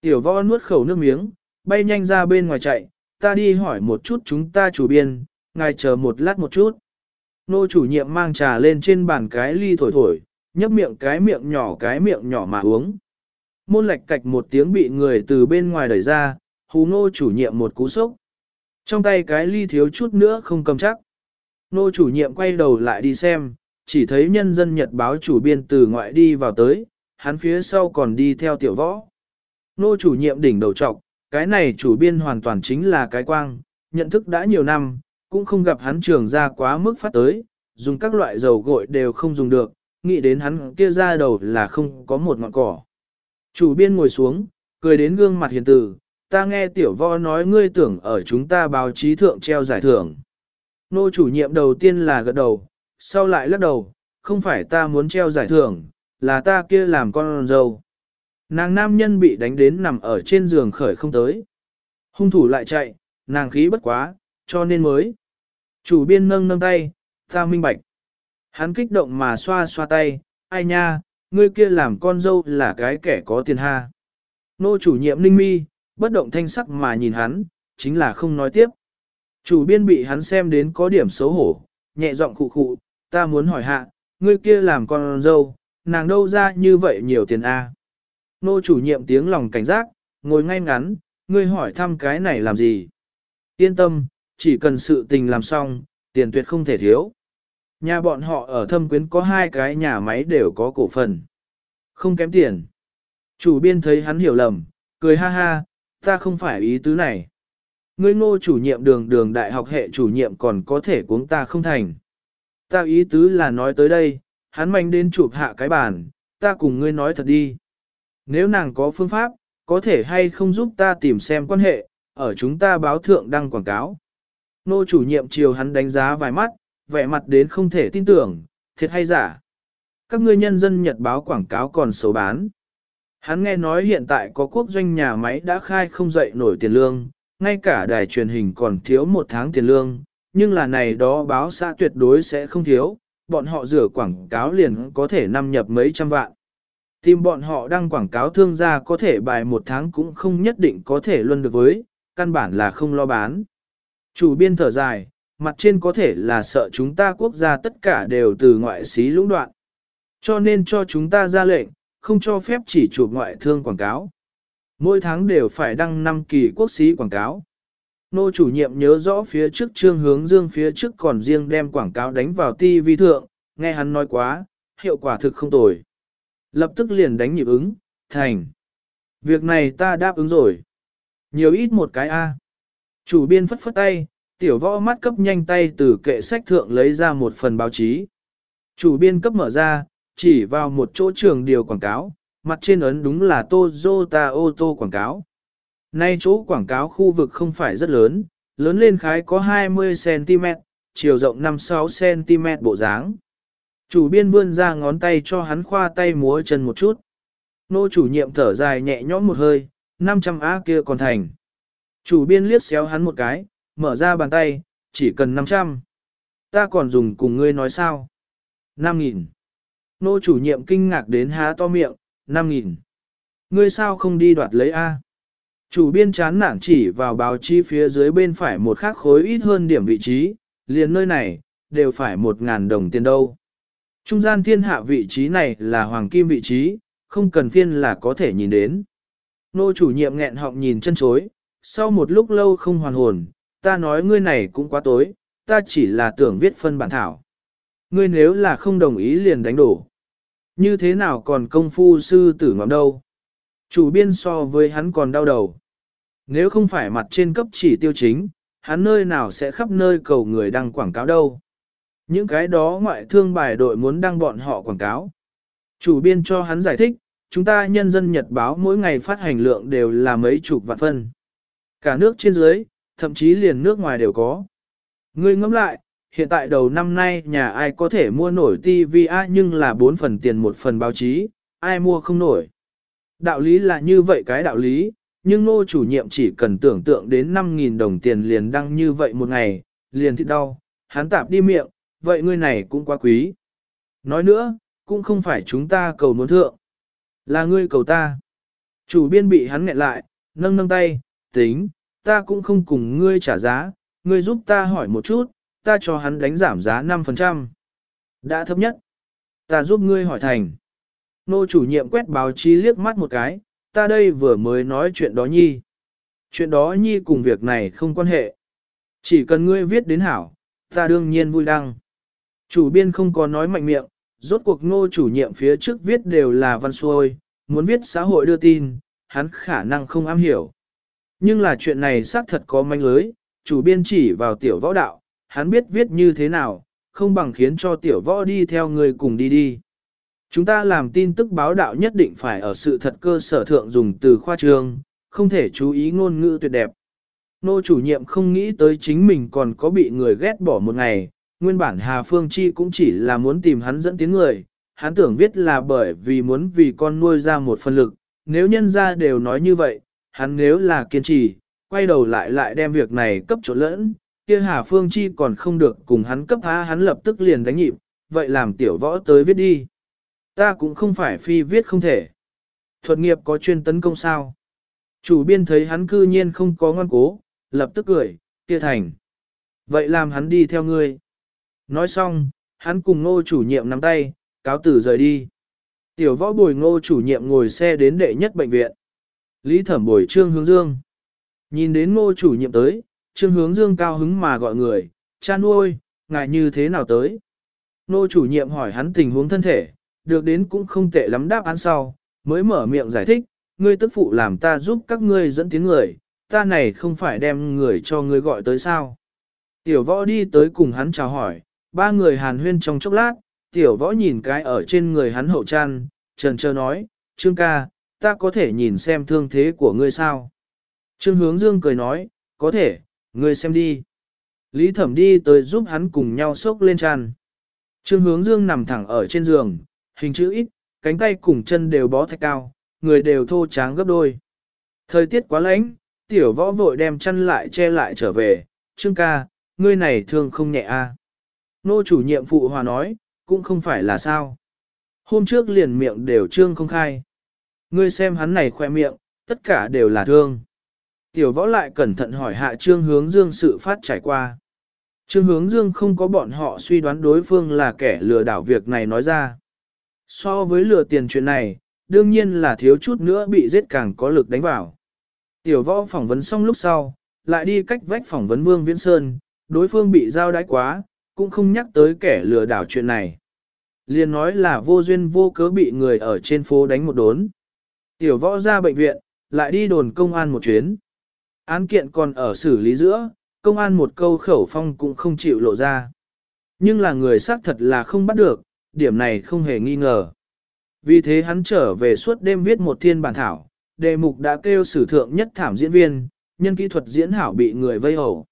Tiểu võ nuốt khẩu nước miếng, bay nhanh ra bên ngoài chạy, ta đi hỏi một chút chúng ta chủ biên, ngài chờ một lát một chút. Nô chủ nhiệm mang trà lên trên bàn cái ly thổi thổi, nhấp miệng cái miệng nhỏ cái miệng nhỏ mà uống. Môn lạch cạch một tiếng bị người từ bên ngoài đẩy ra, hú nô chủ nhiệm một cú sốc. Trong tay cái ly thiếu chút nữa không cầm chắc. Nô chủ nhiệm quay đầu lại đi xem, chỉ thấy nhân dân nhật báo chủ biên từ ngoại đi vào tới, hắn phía sau còn đi theo tiểu võ. Nô chủ nhiệm đỉnh đầu trọc, cái này chủ biên hoàn toàn chính là cái quang, nhận thức đã nhiều năm, cũng không gặp hắn trường ra quá mức phát tới, dùng các loại dầu gội đều không dùng được, nghĩ đến hắn kia ra đầu là không có một ngọn cỏ. Chủ biên ngồi xuống, cười đến gương mặt hiền từ, ta nghe tiểu võ nói ngươi tưởng ở chúng ta báo chí thượng treo giải thưởng. Nô chủ nhiệm đầu tiên là gật đầu, sau lại lắc đầu, không phải ta muốn treo giải thưởng, là ta kia làm con dâu. Nàng nam nhân bị đánh đến nằm ở trên giường khởi không tới. Hung thủ lại chạy, nàng khí bất quá, cho nên mới. Chủ biên nâng nâng tay, ta minh bạch. Hắn kích động mà xoa xoa tay, ai nha, ngươi kia làm con dâu là cái kẻ có tiền ha. Nô chủ nhiệm ninh mi, bất động thanh sắc mà nhìn hắn, chính là không nói tiếp. Chủ biên bị hắn xem đến có điểm xấu hổ, nhẹ giọng khụ khụ, ta muốn hỏi hạ, ngươi kia làm con dâu, nàng đâu ra như vậy nhiều tiền a? Nô chủ nhiệm tiếng lòng cảnh giác, ngồi ngay ngắn, ngươi hỏi thăm cái này làm gì? Yên tâm, chỉ cần sự tình làm xong, tiền tuyệt không thể thiếu. Nhà bọn họ ở thâm quyến có hai cái nhà máy đều có cổ phần. Không kém tiền. Chủ biên thấy hắn hiểu lầm, cười ha ha, ta không phải ý tứ này. Ngươi ngô chủ nhiệm đường đường đại học hệ chủ nhiệm còn có thể cuống ta không thành. Ta ý tứ là nói tới đây, hắn mạnh đến chụp hạ cái bàn, ta cùng ngươi nói thật đi. Nếu nàng có phương pháp, có thể hay không giúp ta tìm xem quan hệ, ở chúng ta báo thượng đăng quảng cáo. Nô chủ nhiệm chiều hắn đánh giá vài mắt, vẻ mặt đến không thể tin tưởng, thiệt hay giả. Các ngươi nhân dân nhật báo quảng cáo còn xấu bán. Hắn nghe nói hiện tại có quốc doanh nhà máy đã khai không dậy nổi tiền lương, ngay cả đài truyền hình còn thiếu một tháng tiền lương, nhưng là này đó báo xã tuyệt đối sẽ không thiếu, bọn họ rửa quảng cáo liền có thể năm nhập mấy trăm vạn. Tìm bọn họ đăng quảng cáo thương gia có thể bài một tháng cũng không nhất định có thể luân được với, căn bản là không lo bán. Chủ biên thở dài, mặt trên có thể là sợ chúng ta quốc gia tất cả đều từ ngoại xí lũng đoạn. Cho nên cho chúng ta ra lệnh, không cho phép chỉ chụp ngoại thương quảng cáo. Mỗi tháng đều phải đăng 5 kỳ quốc xí quảng cáo. Nô chủ nhiệm nhớ rõ phía trước trương hướng dương phía trước còn riêng đem quảng cáo đánh vào TV thượng, nghe hắn nói quá, hiệu quả thực không tồi. Lập tức liền đánh nhịp ứng, thành. Việc này ta đáp ứng rồi. Nhiều ít một cái A. Chủ biên phất phất tay, tiểu võ mắt cấp nhanh tay từ kệ sách thượng lấy ra một phần báo chí. Chủ biên cấp mở ra, chỉ vào một chỗ trường điều quảng cáo, mặt trên ấn đúng là Toyota ô tô quảng cáo. Nay chỗ quảng cáo khu vực không phải rất lớn, lớn lên khái có 20cm, chiều rộng 5-6cm bộ dáng. Chủ biên vươn ra ngón tay cho hắn khoa tay múa chân một chút. Nô chủ nhiệm thở dài nhẹ nhõm một hơi, 500 á kia còn thành. Chủ biên liếc xéo hắn một cái, mở ra bàn tay, chỉ cần 500. Ta còn dùng cùng ngươi nói sao? 5.000. Nô chủ nhiệm kinh ngạc đến há to miệng, 5.000. Ngươi sao không đi đoạt lấy A? Chủ biên chán nản chỉ vào báo chí phía dưới bên phải một khắc khối ít hơn điểm vị trí, liền nơi này, đều phải 1.000 đồng tiền đâu. Trung gian thiên hạ vị trí này là hoàng kim vị trí, không cần phiên là có thể nhìn đến. Nô chủ nhiệm nghẹn họng nhìn chân chối, sau một lúc lâu không hoàn hồn, ta nói ngươi này cũng quá tối, ta chỉ là tưởng viết phân bản thảo. Ngươi nếu là không đồng ý liền đánh đổ. Như thế nào còn công phu sư tử ngọm đâu? Chủ biên so với hắn còn đau đầu. Nếu không phải mặt trên cấp chỉ tiêu chính, hắn nơi nào sẽ khắp nơi cầu người đăng quảng cáo đâu. Những cái đó ngoại thương bài đội muốn đăng bọn họ quảng cáo. Chủ biên cho hắn giải thích, chúng ta nhân dân nhật báo mỗi ngày phát hành lượng đều là mấy chục vạn phân. Cả nước trên dưới, thậm chí liền nước ngoài đều có. Ngươi ngẫm lại, hiện tại đầu năm nay nhà ai có thể mua nổi TVA nhưng là 4 phần tiền một phần báo chí, ai mua không nổi. Đạo lý là như vậy cái đạo lý, nhưng nô chủ nhiệm chỉ cần tưởng tượng đến 5.000 đồng tiền liền đăng như vậy một ngày, liền thịt đau, hắn tạp đi miệng, vậy ngươi này cũng quá quý. Nói nữa, cũng không phải chúng ta cầu muốn thượng, là ngươi cầu ta. Chủ biên bị hắn nghẹn lại, nâng nâng tay, tính, ta cũng không cùng ngươi trả giá, ngươi giúp ta hỏi một chút, ta cho hắn đánh giảm giá 5%. Đã thấp nhất, ta giúp ngươi hỏi thành. Nô chủ nhiệm quét báo chí liếc mắt một cái, ta đây vừa mới nói chuyện đó nhi. Chuyện đó nhi cùng việc này không quan hệ. Chỉ cần ngươi viết đến hảo, ta đương nhiên vui đăng. Chủ biên không có nói mạnh miệng, rốt cuộc ngô chủ nhiệm phía trước viết đều là văn xuôi, muốn viết xã hội đưa tin, hắn khả năng không am hiểu. Nhưng là chuyện này xác thật có manh lưới, chủ biên chỉ vào tiểu võ đạo, hắn biết viết như thế nào, không bằng khiến cho tiểu võ đi theo người cùng đi đi. Chúng ta làm tin tức báo đạo nhất định phải ở sự thật cơ sở thượng dùng từ khoa trương, không thể chú ý ngôn ngữ tuyệt đẹp. Nô chủ nhiệm không nghĩ tới chính mình còn có bị người ghét bỏ một ngày, nguyên bản Hà Phương Chi cũng chỉ là muốn tìm hắn dẫn tiếng người, hắn tưởng viết là bởi vì muốn vì con nuôi ra một phần lực, nếu nhân ra đều nói như vậy, hắn nếu là kiên trì, quay đầu lại lại đem việc này cấp chỗ lẫn, kia Hà Phương Chi còn không được cùng hắn cấp há hắn lập tức liền đánh nhịp, vậy làm tiểu võ tới viết đi. Ta cũng không phải phi viết không thể. Thuật nghiệp có chuyên tấn công sao? Chủ biên thấy hắn cư nhiên không có ngoan cố, lập tức cười, kia thành. Vậy làm hắn đi theo ngươi. Nói xong, hắn cùng ngô chủ nhiệm nắm tay, cáo tử rời đi. Tiểu võ bồi ngô chủ nhiệm ngồi xe đến đệ nhất bệnh viện. Lý thẩm bồi trương hướng dương. Nhìn đến ngô chủ nhiệm tới, trương hướng dương cao hứng mà gọi người, cha nuôi, ngài như thế nào tới? Ngô chủ nhiệm hỏi hắn tình huống thân thể, được đến cũng không tệ lắm đáp án sau, mới mở miệng giải thích, ngươi tức phụ làm ta giúp các ngươi dẫn tiếng người, ta này không phải đem người cho ngươi gọi tới sao. Tiểu võ đi tới cùng hắn chào hỏi, ba người hàn huyên trong chốc lát, tiểu võ nhìn cái ở trên người hắn hậu trăn, trần trơ nói, Trương ca, ta có thể nhìn xem thương thế của ngươi sao? Trương hướng dương cười nói, có thể, ngươi xem đi. Lý thẩm đi tới giúp hắn cùng nhau sốc lên trăn. Trương hướng dương nằm thẳng ở trên giường, hình chữ ít, cánh tay cùng chân đều bó thạch cao, người đều thô tráng gấp đôi. Thời tiết quá lạnh, tiểu võ vội đem chăn lại che lại trở về, Trương ca, ngươi này thương không nhẹ a. À? Nô chủ nhiệm phụ hòa nói, cũng không phải là sao. Hôm trước liền miệng đều trương không khai. Ngươi xem hắn này khoe miệng, tất cả đều là thương. Tiểu võ lại cẩn thận hỏi hạ trương hướng dương sự phát trải qua. Trương hướng dương không có bọn họ suy đoán đối phương là kẻ lừa đảo việc này nói ra. So với lừa tiền chuyện này, đương nhiên là thiếu chút nữa bị giết càng có lực đánh vào. Tiểu võ phỏng vấn xong lúc sau, lại đi cách vách phỏng vấn Vương Viễn Sơn, đối phương bị giao đái quá, cũng không nhắc tới kẻ lừa đảo chuyện này. Liên nói là vô duyên vô cớ bị người ở trên phố đánh một đốn. Tiểu võ ra bệnh viện, lại đi đồn công an một chuyến. Án kiện còn ở xử lý giữa, công an một câu khẩu phong cũng không chịu lộ ra. Nhưng là người xác thật là không bắt được, điểm này không hề nghi ngờ. Vì thế hắn trở về suốt đêm viết một thiên bản thảo, đề mục đã kêu sử thượng nhất thảm diễn viên, nhân kỹ thuật diễn hảo bị người vây hầu.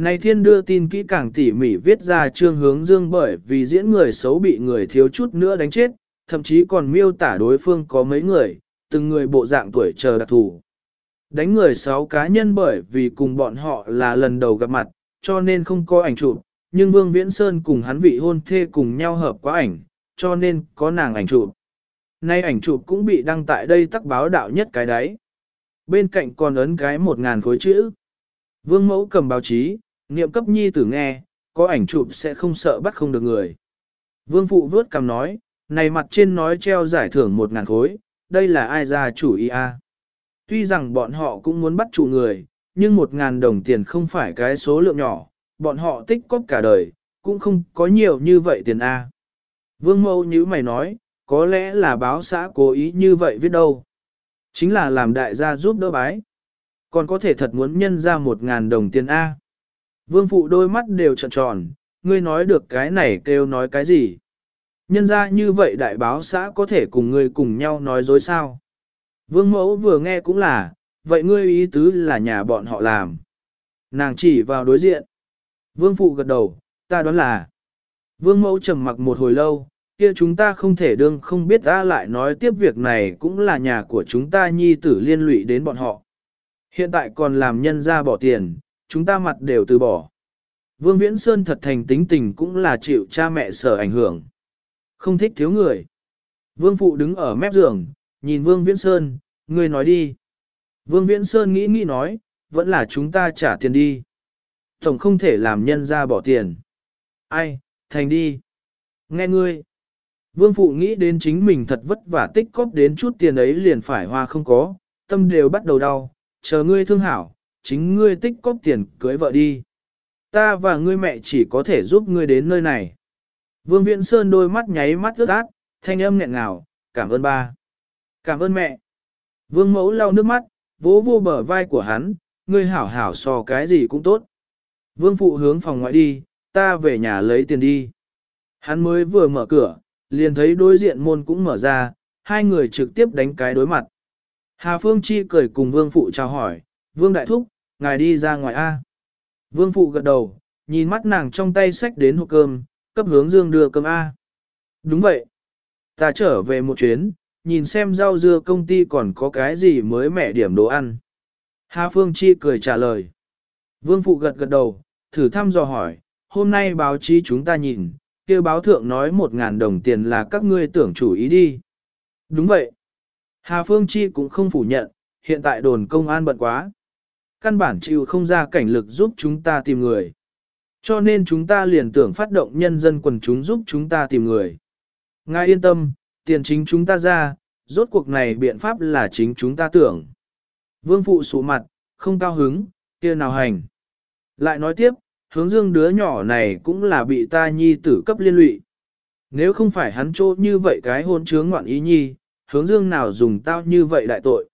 Này thiên đưa tin kỹ càng tỉ mỉ viết ra trương hướng dương bởi vì diễn người xấu bị người thiếu chút nữa đánh chết, thậm chí còn miêu tả đối phương có mấy người, từng người bộ dạng tuổi chờ đặc thù. Đánh người sáu cá nhân bởi vì cùng bọn họ là lần đầu gặp mặt, cho nên không có ảnh chụp, nhưng Vương Viễn Sơn cùng hắn vị hôn thê cùng nhau hợp quá ảnh, cho nên có nàng ảnh chụp. Nay ảnh chụp cũng bị đăng tại đây tắc báo đạo nhất cái đấy. Bên cạnh còn ấn cái một ngàn khối chữ. Vương mẫu cầm báo chí, niệm cấp nhi tử nghe, có ảnh chụp sẽ không sợ bắt không được người. Vương phụ vớt cầm nói, này mặt trên nói treo giải thưởng một ngàn khối, đây là ai ra chủ ý a? Tuy rằng bọn họ cũng muốn bắt chủ người, nhưng một ngàn đồng tiền không phải cái số lượng nhỏ, bọn họ tích cóp cả đời, cũng không có nhiều như vậy tiền a. Vương mâu như mày nói, có lẽ là báo xã cố ý như vậy viết đâu. Chính là làm đại gia giúp đỡ bái. Còn có thể thật muốn nhân ra một ngàn đồng tiền A. Vương phụ đôi mắt đều trợn tròn, ngươi nói được cái này kêu nói cái gì. Nhân ra như vậy đại báo xã có thể cùng ngươi cùng nhau nói dối sao. Vương mẫu vừa nghe cũng là, vậy ngươi ý tứ là nhà bọn họ làm. Nàng chỉ vào đối diện. Vương phụ gật đầu, ta đoán là. Vương mẫu trầm mặc một hồi lâu, kia chúng ta không thể đương không biết ta lại nói tiếp việc này cũng là nhà của chúng ta nhi tử liên lụy đến bọn họ. Hiện tại còn làm nhân ra bỏ tiền, chúng ta mặt đều từ bỏ. Vương Viễn Sơn thật thành tính tình cũng là chịu cha mẹ sở ảnh hưởng. Không thích thiếu người. Vương Phụ đứng ở mép giường, nhìn Vương Viễn Sơn, người nói đi. Vương Viễn Sơn nghĩ nghĩ nói, vẫn là chúng ta trả tiền đi. Tổng không thể làm nhân ra bỏ tiền. Ai, thành đi. Nghe ngươi. Vương Phụ nghĩ đến chính mình thật vất vả tích cóp đến chút tiền ấy liền phải hoa không có, tâm đều bắt đầu đau, chờ ngươi thương hảo, chính ngươi tích cóp tiền cưới vợ đi. Ta và ngươi mẹ chỉ có thể giúp ngươi đến nơi này. Vương Viễn Sơn đôi mắt nháy mắt ướt át, thanh âm nghẹn ngào, cảm ơn ba. Cảm ơn mẹ. Vương mẫu lau nước mắt, vỗ vô bờ vai của hắn, ngươi hảo hảo so cái gì cũng tốt. Vương phụ hướng phòng ngoại đi, ta về nhà lấy tiền đi. Hắn mới vừa mở cửa, liền thấy đối diện môn cũng mở ra, hai người trực tiếp đánh cái đối mặt. Hà Phương Chi cười cùng Vương Phụ chào hỏi, Vương Đại Thúc, ngài đi ra ngoài A. Vương Phụ gật đầu, nhìn mắt nàng trong tay sách đến hộp cơm, cấp hướng Dương đưa cơm A. Đúng vậy. ta trở về một chuyến, nhìn xem rau dưa công ty còn có cái gì mới mẻ điểm đồ ăn. Hà Phương Chi cười trả lời. Vương Phụ gật gật đầu, thử thăm dò hỏi, hôm nay báo chí chúng ta nhìn, kêu báo thượng nói một ngàn đồng tiền là các ngươi tưởng chủ ý đi. Đúng vậy. Hà Phương Chi cũng không phủ nhận, hiện tại đồn công an bận quá. Căn bản chịu không ra cảnh lực giúp chúng ta tìm người. Cho nên chúng ta liền tưởng phát động nhân dân quần chúng giúp chúng ta tìm người. Ngài yên tâm, tiền chính chúng ta ra, rốt cuộc này biện pháp là chính chúng ta tưởng. Vương phụ sụ mặt, không cao hứng, kia nào hành. Lại nói tiếp, hướng dương đứa nhỏ này cũng là bị ta nhi tử cấp liên lụy. Nếu không phải hắn trô như vậy cái hôn chướng ngoạn ý nhi, hướng dương nào dùng tao như vậy đại tội.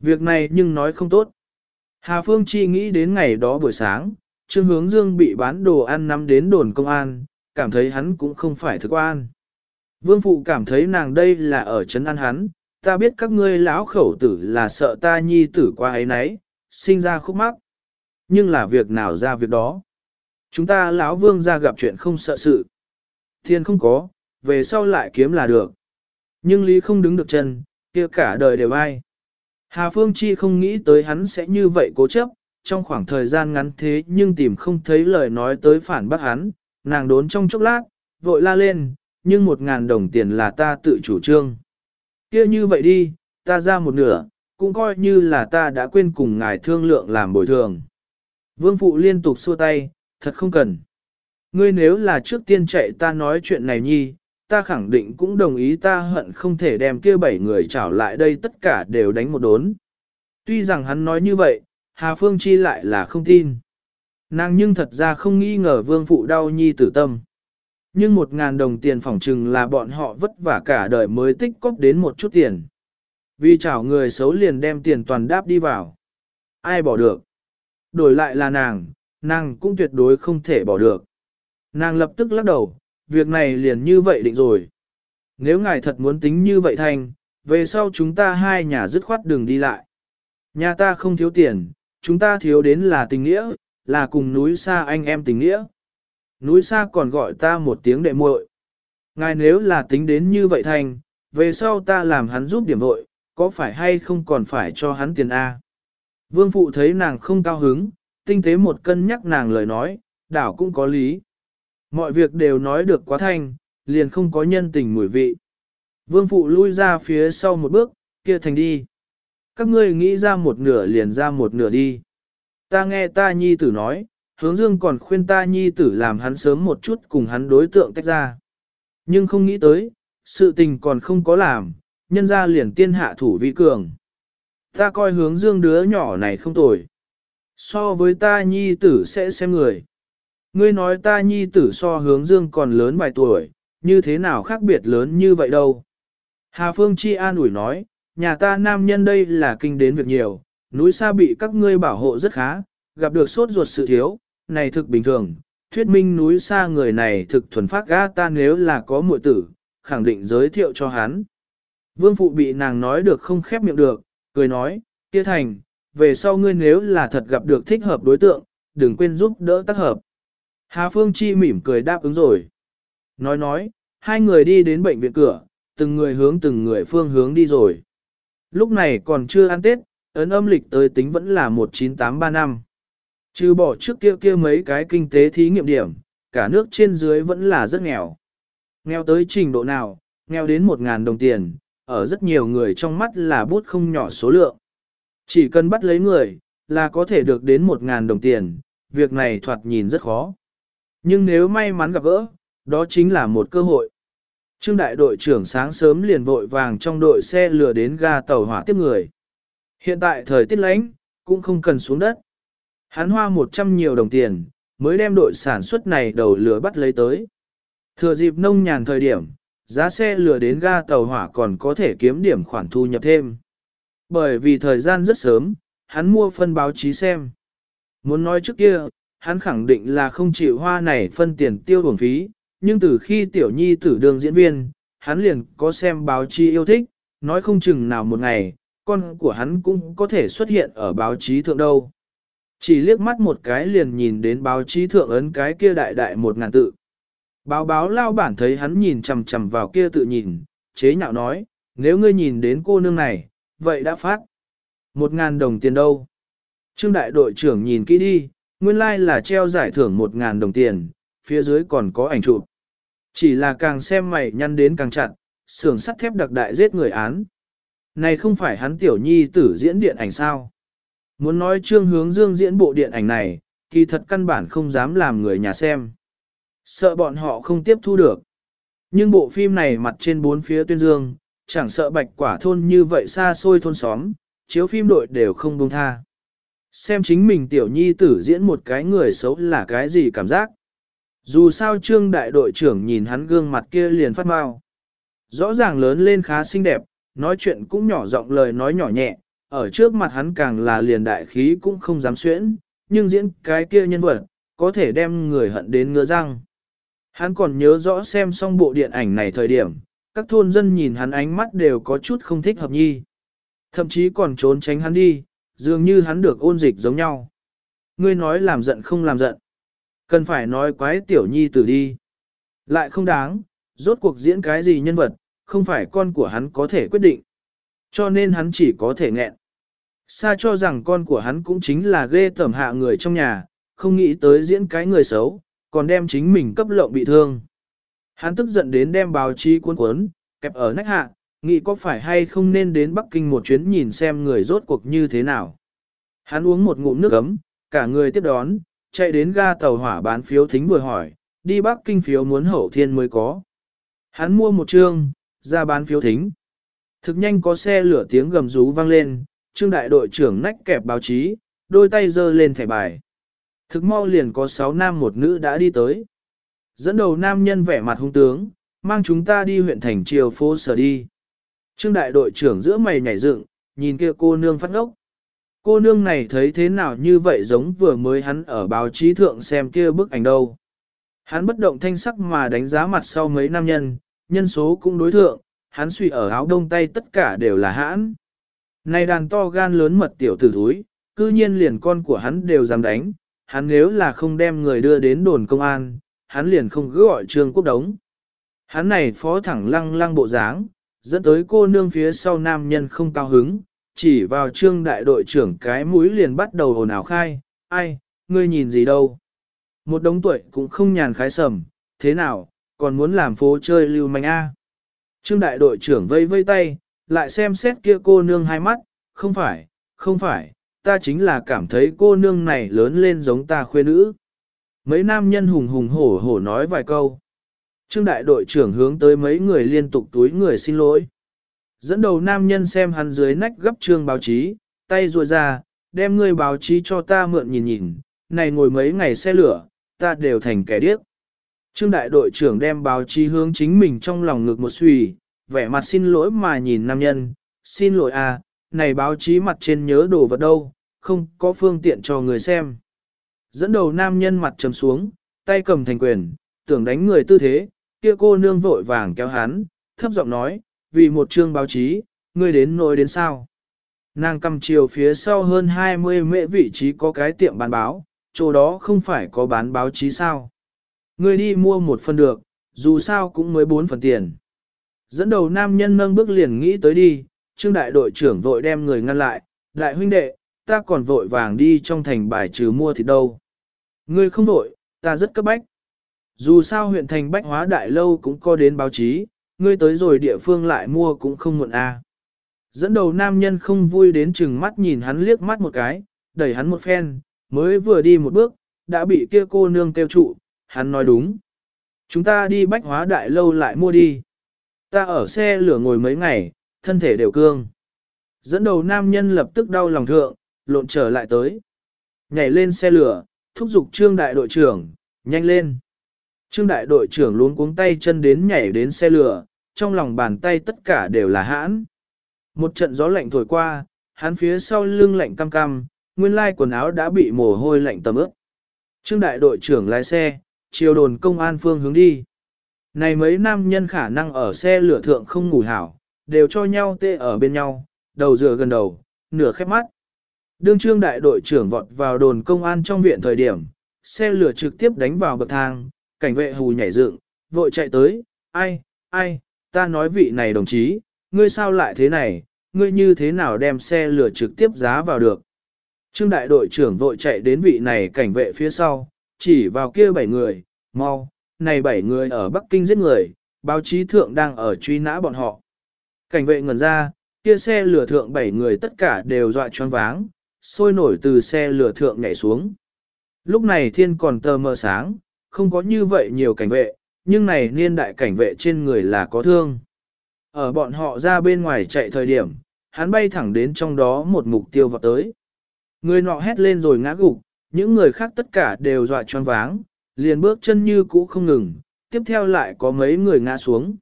Việc này nhưng nói không tốt. Hà Phương Chi nghĩ đến ngày đó buổi sáng, Trương Hướng Dương bị bán đồ ăn nắm đến đồn công an, cảm thấy hắn cũng không phải thực an. Vương Phụ cảm thấy nàng đây là ở trấn an hắn, ta biết các ngươi lão khẩu tử là sợ ta nhi tử qua ấy nấy, sinh ra khúc mắc. Nhưng là việc nào ra việc đó. Chúng ta lão vương ra gặp chuyện không sợ sự. Thiên không có, về sau lại kiếm là được. Nhưng lý không đứng được chân, kia cả đời đều ai. Hà Phương Chi không nghĩ tới hắn sẽ như vậy cố chấp, trong khoảng thời gian ngắn thế nhưng tìm không thấy lời nói tới phản bác hắn, nàng đốn trong chốc lát, vội la lên, nhưng một ngàn đồng tiền là ta tự chủ trương. kia như vậy đi, ta ra một nửa, cũng coi như là ta đã quên cùng ngài thương lượng làm bồi thường. Vương Phụ liên tục xua tay, thật không cần. Ngươi nếu là trước tiên chạy ta nói chuyện này nhi, ta khẳng định cũng đồng ý ta hận không thể đem kia bảy người trảo lại đây tất cả đều đánh một đốn. Tuy rằng hắn nói như vậy, Hà Phương Chi lại là không tin. Nàng nhưng thật ra không nghi ngờ vương phụ đau nhi tử tâm. Nhưng một ngàn đồng tiền phỏng trừng là bọn họ vất vả cả đời mới tích cóp đến một chút tiền. Vì chảo người xấu liền đem tiền toàn đáp đi vào. Ai bỏ được? Đổi lại là nàng, nàng cũng tuyệt đối không thể bỏ được. Nàng lập tức lắc đầu, việc này liền như vậy định rồi. Nếu ngài thật muốn tính như vậy thành, về sau chúng ta hai nhà dứt khoát đường đi lại. Nhà ta không thiếu tiền, chúng ta thiếu đến là tình nghĩa, là cùng núi xa anh em tình nghĩa. Núi xa còn gọi ta một tiếng đệ muội. Ngài nếu là tính đến như vậy thành, về sau ta làm hắn giúp điểm vội, có phải hay không còn phải cho hắn tiền A. Vương phụ thấy nàng không cao hứng, tinh tế một cân nhắc nàng lời nói, đảo cũng có lý. Mọi việc đều nói được quá thanh, liền không có nhân tình mùi vị. Vương phụ lui ra phía sau một bước, kia thành đi. Các ngươi nghĩ ra một nửa liền ra một nửa đi. Ta nghe ta nhi tử nói, hướng dương còn khuyên ta nhi tử làm hắn sớm một chút cùng hắn đối tượng tách ra. Nhưng không nghĩ tới, sự tình còn không có làm, nhân ra liền tiên hạ thủ vi cường. Ta coi hướng dương đứa nhỏ này không tồi. So với ta nhi tử sẽ xem người. Ngươi nói ta nhi tử so hướng dương còn lớn vài tuổi, như thế nào khác biệt lớn như vậy đâu. Hà Phương Chi an ủi nói, nhà ta nam nhân đây là kinh đến việc nhiều, núi xa bị các ngươi bảo hộ rất khá, gặp được sốt ruột sự thiếu, này thực bình thường, thuyết minh núi xa người này thực thuần phát gã ta nếu là có muội tử, khẳng định giới thiệu cho hắn. Vương phụ bị nàng nói được không khép miệng được, cười nói, kia thành, về sau ngươi nếu là thật gặp được thích hợp đối tượng, đừng quên giúp đỡ tác hợp. Hà Phương Chi mỉm cười đáp ứng rồi. Nói nói, hai người đi đến bệnh viện cửa, từng người hướng từng người phương hướng đi rồi. Lúc này còn chưa ăn Tết, ấn âm lịch tới tính vẫn là 19835. năm. Trừ bỏ trước kia kia mấy cái kinh tế thí nghiệm điểm, cả nước trên dưới vẫn là rất nghèo. Nghèo tới trình độ nào, nghèo đến 1.000 đồng tiền, ở rất nhiều người trong mắt là bút không nhỏ số lượng. Chỉ cần bắt lấy người, là có thể được đến 1.000 đồng tiền, việc này thoạt nhìn rất khó. Nhưng nếu may mắn gặp gỡ, đó chính là một cơ hội. Trương đại đội trưởng sáng sớm liền vội vàng trong đội xe lừa đến ga tàu hỏa tiếp người. Hiện tại thời tiết lánh, cũng không cần xuống đất. Hắn hoa 100 nhiều đồng tiền, mới đem đội sản xuất này đầu lửa bắt lấy tới. Thừa dịp nông nhàn thời điểm, giá xe lừa đến ga tàu hỏa còn có thể kiếm điểm khoản thu nhập thêm. Bởi vì thời gian rất sớm, hắn mua phân báo chí xem. Muốn nói trước kia, hắn khẳng định là không chịu hoa này phân tiền tiêu bổng phí, nhưng từ khi tiểu nhi tử đường diễn viên, hắn liền có xem báo chí yêu thích, nói không chừng nào một ngày, con của hắn cũng có thể xuất hiện ở báo chí thượng đâu. Chỉ liếc mắt một cái liền nhìn đến báo chí thượng ấn cái kia đại đại một ngàn tự. Báo báo lao bản thấy hắn nhìn chằm chằm vào kia tự nhìn, chế nhạo nói, nếu ngươi nhìn đến cô nương này, vậy đã phát. Một ngàn đồng tiền đâu? Trương đại đội trưởng nhìn kỹ đi, nguyên lai like là treo giải thưởng một ngàn đồng tiền, phía dưới còn có ảnh chụp. Chỉ là càng xem mày nhăn đến càng chặt, xưởng sắt thép đặc đại giết người án. Này không phải hắn tiểu nhi tử diễn điện ảnh sao? Muốn nói trương hướng dương diễn bộ điện ảnh này, kỳ thật căn bản không dám làm người nhà xem. Sợ bọn họ không tiếp thu được. Nhưng bộ phim này mặt trên bốn phía tuyên dương, chẳng sợ bạch quả thôn như vậy xa xôi thôn xóm, chiếu phim đội đều không buông tha. Xem chính mình tiểu nhi tử diễn một cái người xấu là cái gì cảm giác. Dù sao trương đại đội trưởng nhìn hắn gương mặt kia liền phát mau. Rõ ràng lớn lên khá xinh đẹp, nói chuyện cũng nhỏ giọng lời nói nhỏ nhẹ, ở trước mặt hắn càng là liền đại khí cũng không dám xuyễn, nhưng diễn cái kia nhân vật, có thể đem người hận đến ngứa răng. Hắn còn nhớ rõ xem xong bộ điện ảnh này thời điểm, các thôn dân nhìn hắn ánh mắt đều có chút không thích hợp nhi. Thậm chí còn trốn tránh hắn đi, dường như hắn được ôn dịch giống nhau. Ngươi nói làm giận không làm giận. Cần phải nói quái tiểu nhi tử đi. Lại không đáng, rốt cuộc diễn cái gì nhân vật, không phải con của hắn có thể quyết định. Cho nên hắn chỉ có thể nghẹn. Sa cho rằng con của hắn cũng chính là ghê tẩm hạ người trong nhà, không nghĩ tới diễn cái người xấu, còn đem chính mình cấp lộng bị thương. Hắn tức giận đến đem báo chí cuốn cuốn, kẹp ở nách hạ, nghĩ có phải hay không nên đến Bắc Kinh một chuyến nhìn xem người rốt cuộc như thế nào. Hắn uống một ngụm nước ấm, cả người tiếp đón, chạy đến ga tàu hỏa bán phiếu thính vừa hỏi, đi Bắc Kinh phiếu muốn hậu thiên mới có. Hắn mua một trương, ra bán phiếu thính. Thực nhanh có xe lửa tiếng gầm rú vang lên, trương đại đội trưởng nách kẹp báo chí, đôi tay giơ lên thẻ bài. Thực mau liền có sáu nam một nữ đã đi tới. Dẫn đầu nam nhân vẻ mặt hung tướng, mang chúng ta đi huyện thành triều phố sở đi. Trương đại đội trưởng giữa mày nhảy dựng, nhìn kia cô nương phát ngốc. Cô nương này thấy thế nào như vậy giống vừa mới hắn ở báo chí thượng xem kia bức ảnh đâu. Hắn bất động thanh sắc mà đánh giá mặt sau mấy nam nhân, nhân số cũng đối thượng, hắn suy ở áo đông tay tất cả đều là hãn. Này đàn to gan lớn mật tiểu tử thúi, cư nhiên liền con của hắn đều dám đánh, hắn nếu là không đem người đưa đến đồn công an, hắn liền không cứ gọi trương quốc đống. Hắn này phó thẳng lăng lăng bộ dáng, dẫn tới cô nương phía sau nam nhân không cao hứng, chỉ vào trương đại đội trưởng cái mũi liền bắt đầu hồn ảo khai, ai, ngươi nhìn gì đâu. Một đống tuổi cũng không nhàn khái sầm, thế nào, còn muốn làm phố chơi lưu manh A. Trương đại đội trưởng vây vây tay, lại xem xét kia cô nương hai mắt, không phải, không phải, ta chính là cảm thấy cô nương này lớn lên giống ta khuê nữ. Mấy nam nhân hùng hùng hổ hổ nói vài câu. Trương đại đội trưởng hướng tới mấy người liên tục túi người xin lỗi. Dẫn đầu nam nhân xem hắn dưới nách gấp trương báo chí, tay ruồi ra, đem người báo chí cho ta mượn nhìn nhìn, này ngồi mấy ngày xe lửa, ta đều thành kẻ điếc. Trương đại đội trưởng đem báo chí hướng chính mình trong lòng ngực một suy, vẻ mặt xin lỗi mà nhìn nam nhân, xin lỗi à, này báo chí mặt trên nhớ đồ vật đâu, không có phương tiện cho người xem. Dẫn đầu nam nhân mặt trầm xuống, tay cầm thành quyền, tưởng đánh người tư thế, kia cô nương vội vàng kéo hắn, thấp giọng nói, vì một chương báo chí, ngươi đến nỗi đến sao. Nàng cầm chiều phía sau hơn 20 mễ vị trí có cái tiệm bán báo, chỗ đó không phải có bán báo chí sao. Ngươi đi mua một phần được, dù sao cũng mới bốn phần tiền. Dẫn đầu nam nhân nâng bước liền nghĩ tới đi, trương đại đội trưởng vội đem người ngăn lại, đại huynh đệ, ta còn vội vàng đi trong thành bài trừ mua thịt đâu. Ngươi không vội, ta rất cấp bách. Dù sao huyện thành bách hóa đại lâu cũng có đến báo chí, ngươi tới rồi địa phương lại mua cũng không muộn à. Dẫn đầu nam nhân không vui đến chừng mắt nhìn hắn liếc mắt một cái, đẩy hắn một phen, mới vừa đi một bước, đã bị kia cô nương kêu trụ, hắn nói đúng. Chúng ta đi bách hóa đại lâu lại mua đi. Ta ở xe lửa ngồi mấy ngày, thân thể đều cương. Dẫn đầu nam nhân lập tức đau lòng thượng, lộn trở lại tới. Nhảy lên xe lửa, thúc giục trương đại đội trưởng, nhanh lên. Trương đại đội trưởng luống cuống tay chân đến nhảy đến xe lửa, trong lòng bàn tay tất cả đều là hãn. Một trận gió lạnh thổi qua, hắn phía sau lưng lạnh cam cam, nguyên lai quần áo đã bị mồ hôi lạnh tầm ướt. Trương đại đội trưởng lái xe, chiều đồn công an phương hướng đi. Này mấy nam nhân khả năng ở xe lửa thượng không ngủ hảo, đều cho nhau tê ở bên nhau, đầu dựa gần đầu, nửa khép mắt. Đương trương đại đội trưởng vọt vào đồn công an trong viện thời điểm, xe lửa trực tiếp đánh vào bậc thang, cảnh vệ hù nhảy dựng, vội chạy tới, ai, ai, ta nói vị này đồng chí, ngươi sao lại thế này, ngươi như thế nào đem xe lửa trực tiếp giá vào được. Trương đại đội trưởng vội chạy đến vị này cảnh vệ phía sau, chỉ vào kia bảy người, mau, này bảy người ở Bắc Kinh giết người, báo chí thượng đang ở truy nã bọn họ. Cảnh vệ ngẩn ra, kia xe lửa thượng bảy người tất cả đều dọa choáng váng, sôi nổi từ xe lửa thượng nhảy xuống. Lúc này thiên còn tờ mờ sáng, không có như vậy nhiều cảnh vệ, nhưng này niên đại cảnh vệ trên người là có thương. Ở bọn họ ra bên ngoài chạy thời điểm, hắn bay thẳng đến trong đó một mục tiêu vào tới. Người nọ hét lên rồi ngã gục, những người khác tất cả đều dọa choáng váng, liền bước chân như cũ không ngừng, tiếp theo lại có mấy người ngã xuống.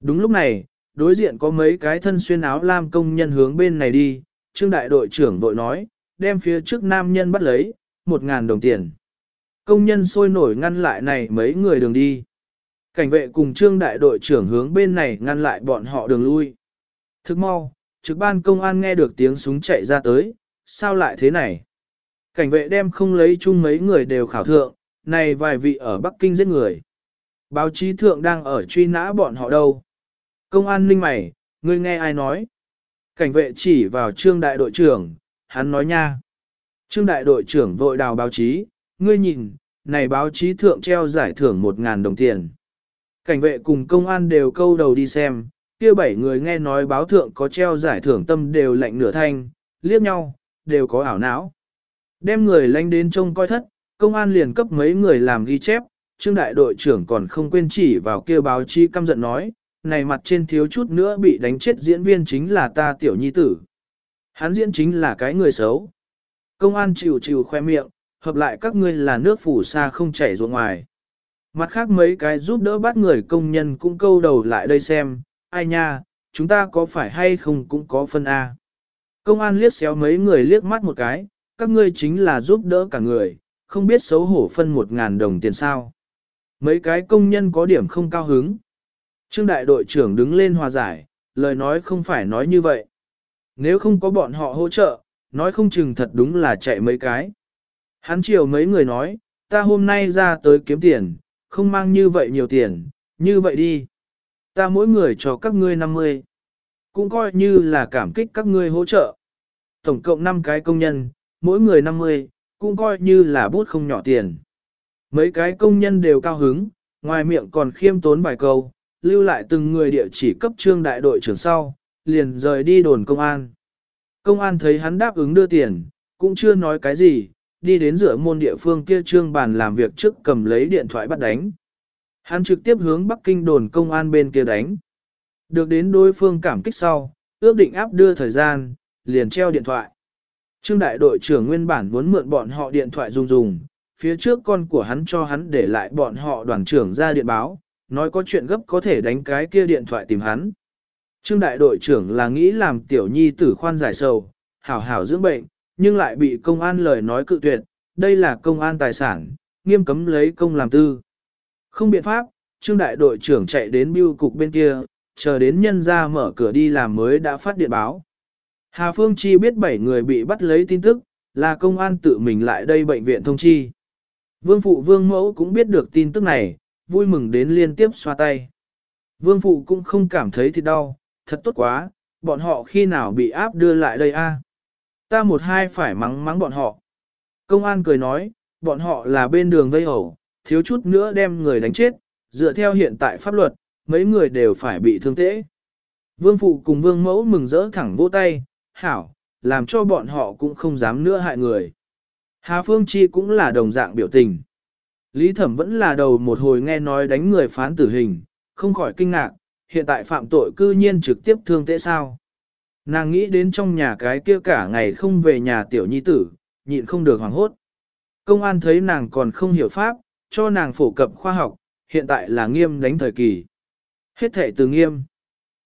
Đúng lúc này, đối diện có mấy cái thân xuyên áo lam công nhân hướng bên này đi, trương đại đội trưởng vội nói, đem phía trước nam nhân bắt lấy, một ngàn đồng tiền. Công nhân sôi nổi ngăn lại này mấy người đường đi. Cảnh vệ cùng trương đại đội trưởng hướng bên này ngăn lại bọn họ đường lui. Thức mau, trực ban công an nghe được tiếng súng chạy ra tới, sao lại thế này? Cảnh vệ đem không lấy chung mấy người đều khảo thượng, này vài vị ở Bắc Kinh giết người. Báo chí thượng đang ở truy nã bọn họ đâu. Công an ninh mày, ngươi nghe ai nói? Cảnh vệ chỉ vào trương đại đội trưởng, hắn nói nha. Trương đại đội trưởng vội đào báo chí, ngươi nhìn, này báo chí thượng treo giải thưởng một ngàn đồng tiền. Cảnh vệ cùng công an đều câu đầu đi xem, kia bảy người nghe nói báo thượng có treo giải thưởng tâm đều lạnh nửa thanh, liếc nhau, đều có ảo não. Đem người lanh đến trông coi thất, công an liền cấp mấy người làm ghi chép, trương đại đội trưởng còn không quên chỉ vào kia báo chí căm giận nói, này mặt trên thiếu chút nữa bị đánh chết diễn viên chính là ta tiểu nhi tử. Hắn diễn chính là cái người xấu. Công an chịu chịu khoe miệng, hợp lại các ngươi là nước phủ xa không chảy ruộng ngoài. Mặt khác mấy cái giúp đỡ bắt người công nhân cũng câu đầu lại đây xem, ai nha, chúng ta có phải hay không cũng có phân A. Công an liếc xéo mấy người liếc mắt một cái, các ngươi chính là giúp đỡ cả người, không biết xấu hổ phân một ngàn đồng tiền sao. Mấy cái công nhân có điểm không cao hứng. Trương đại đội trưởng đứng lên hòa giải, lời nói không phải nói như vậy. Nếu không có bọn họ hỗ trợ, nói không chừng thật đúng là chạy mấy cái. Hắn chiều mấy người nói, ta hôm nay ra tới kiếm tiền, không mang như vậy nhiều tiền, như vậy đi. Ta mỗi người cho các ngươi 50. Cũng coi như là cảm kích các ngươi hỗ trợ. Tổng cộng 5 cái công nhân, mỗi người 50, cũng coi như là bút không nhỏ tiền. Mấy cái công nhân đều cao hứng, ngoài miệng còn khiêm tốn vài câu, lưu lại từng người địa chỉ cấp trương đại đội trưởng sau, liền rời đi đồn công an. Công an thấy hắn đáp ứng đưa tiền, cũng chưa nói cái gì, đi đến giữa môn địa phương kia trương bàn làm việc trước cầm lấy điện thoại bắt đánh. Hắn trực tiếp hướng Bắc Kinh đồn công an bên kia đánh. Được đến đối phương cảm kích sau, ước định áp đưa thời gian, liền treo điện thoại. Trương đại đội trưởng nguyên bản muốn mượn bọn họ điện thoại dùng dùng, phía trước con của hắn cho hắn để lại bọn họ đoàn trưởng ra điện báo, nói có chuyện gấp có thể đánh cái kia điện thoại tìm hắn. Trương đại đội trưởng là nghĩ làm tiểu nhi tử khoan giải sầu, hảo hảo dưỡng bệnh, nhưng lại bị công an lời nói cự tuyệt, đây là công an tài sản, nghiêm cấm lấy công làm tư. Không biện pháp, trương đại đội trưởng chạy đến biêu cục bên kia, chờ đến nhân ra mở cửa đi làm mới đã phát điện báo. Hà Phương Chi biết 7 người bị bắt lấy tin tức, là công an tự mình lại đây bệnh viện thông chi. Vương Phụ Vương Mẫu cũng biết được tin tức này, vui mừng đến liên tiếp xoa tay. Vương Phụ cũng không cảm thấy thì đau, thật tốt quá, bọn họ khi nào bị áp đưa lại đây a? Ta một hai phải mắng mắng bọn họ. Công an cười nói, bọn họ là bên đường vây hổ, thiếu chút nữa đem người đánh chết, dựa theo hiện tại pháp luật, mấy người đều phải bị thương tễ. Vương Phụ cùng Vương Mẫu mừng rỡ thẳng vỗ tay, hảo, làm cho bọn họ cũng không dám nữa hại người. Hà Phương Chi cũng là đồng dạng biểu tình. Lý Thẩm vẫn là đầu một hồi nghe nói đánh người phán tử hình, không khỏi kinh ngạc, hiện tại phạm tội cư nhiên trực tiếp thương tệ sao. Nàng nghĩ đến trong nhà cái kia cả ngày không về nhà tiểu nhi tử, nhịn không được hoảng hốt. Công an thấy nàng còn không hiểu pháp, cho nàng phổ cập khoa học, hiện tại là nghiêm đánh thời kỳ. Hết thệ từ nghiêm.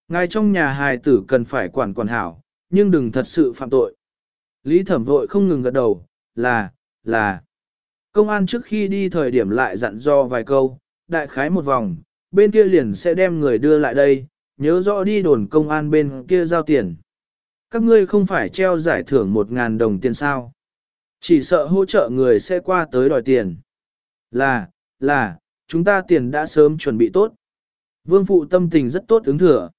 Ngài trong nhà hài tử cần phải quản quản hảo, nhưng đừng thật sự phạm tội. Lý thẩm vội không ngừng gật đầu, là, là. Công an trước khi đi thời điểm lại dặn do vài câu, đại khái một vòng, bên kia liền sẽ đem người đưa lại đây, nhớ rõ đi đồn công an bên kia giao tiền. Các ngươi không phải treo giải thưởng một ngàn đồng tiền sao. Chỉ sợ hỗ trợ người sẽ qua tới đòi tiền. Là, là, chúng ta tiền đã sớm chuẩn bị tốt. Vương phụ tâm tình rất tốt ứng thừa.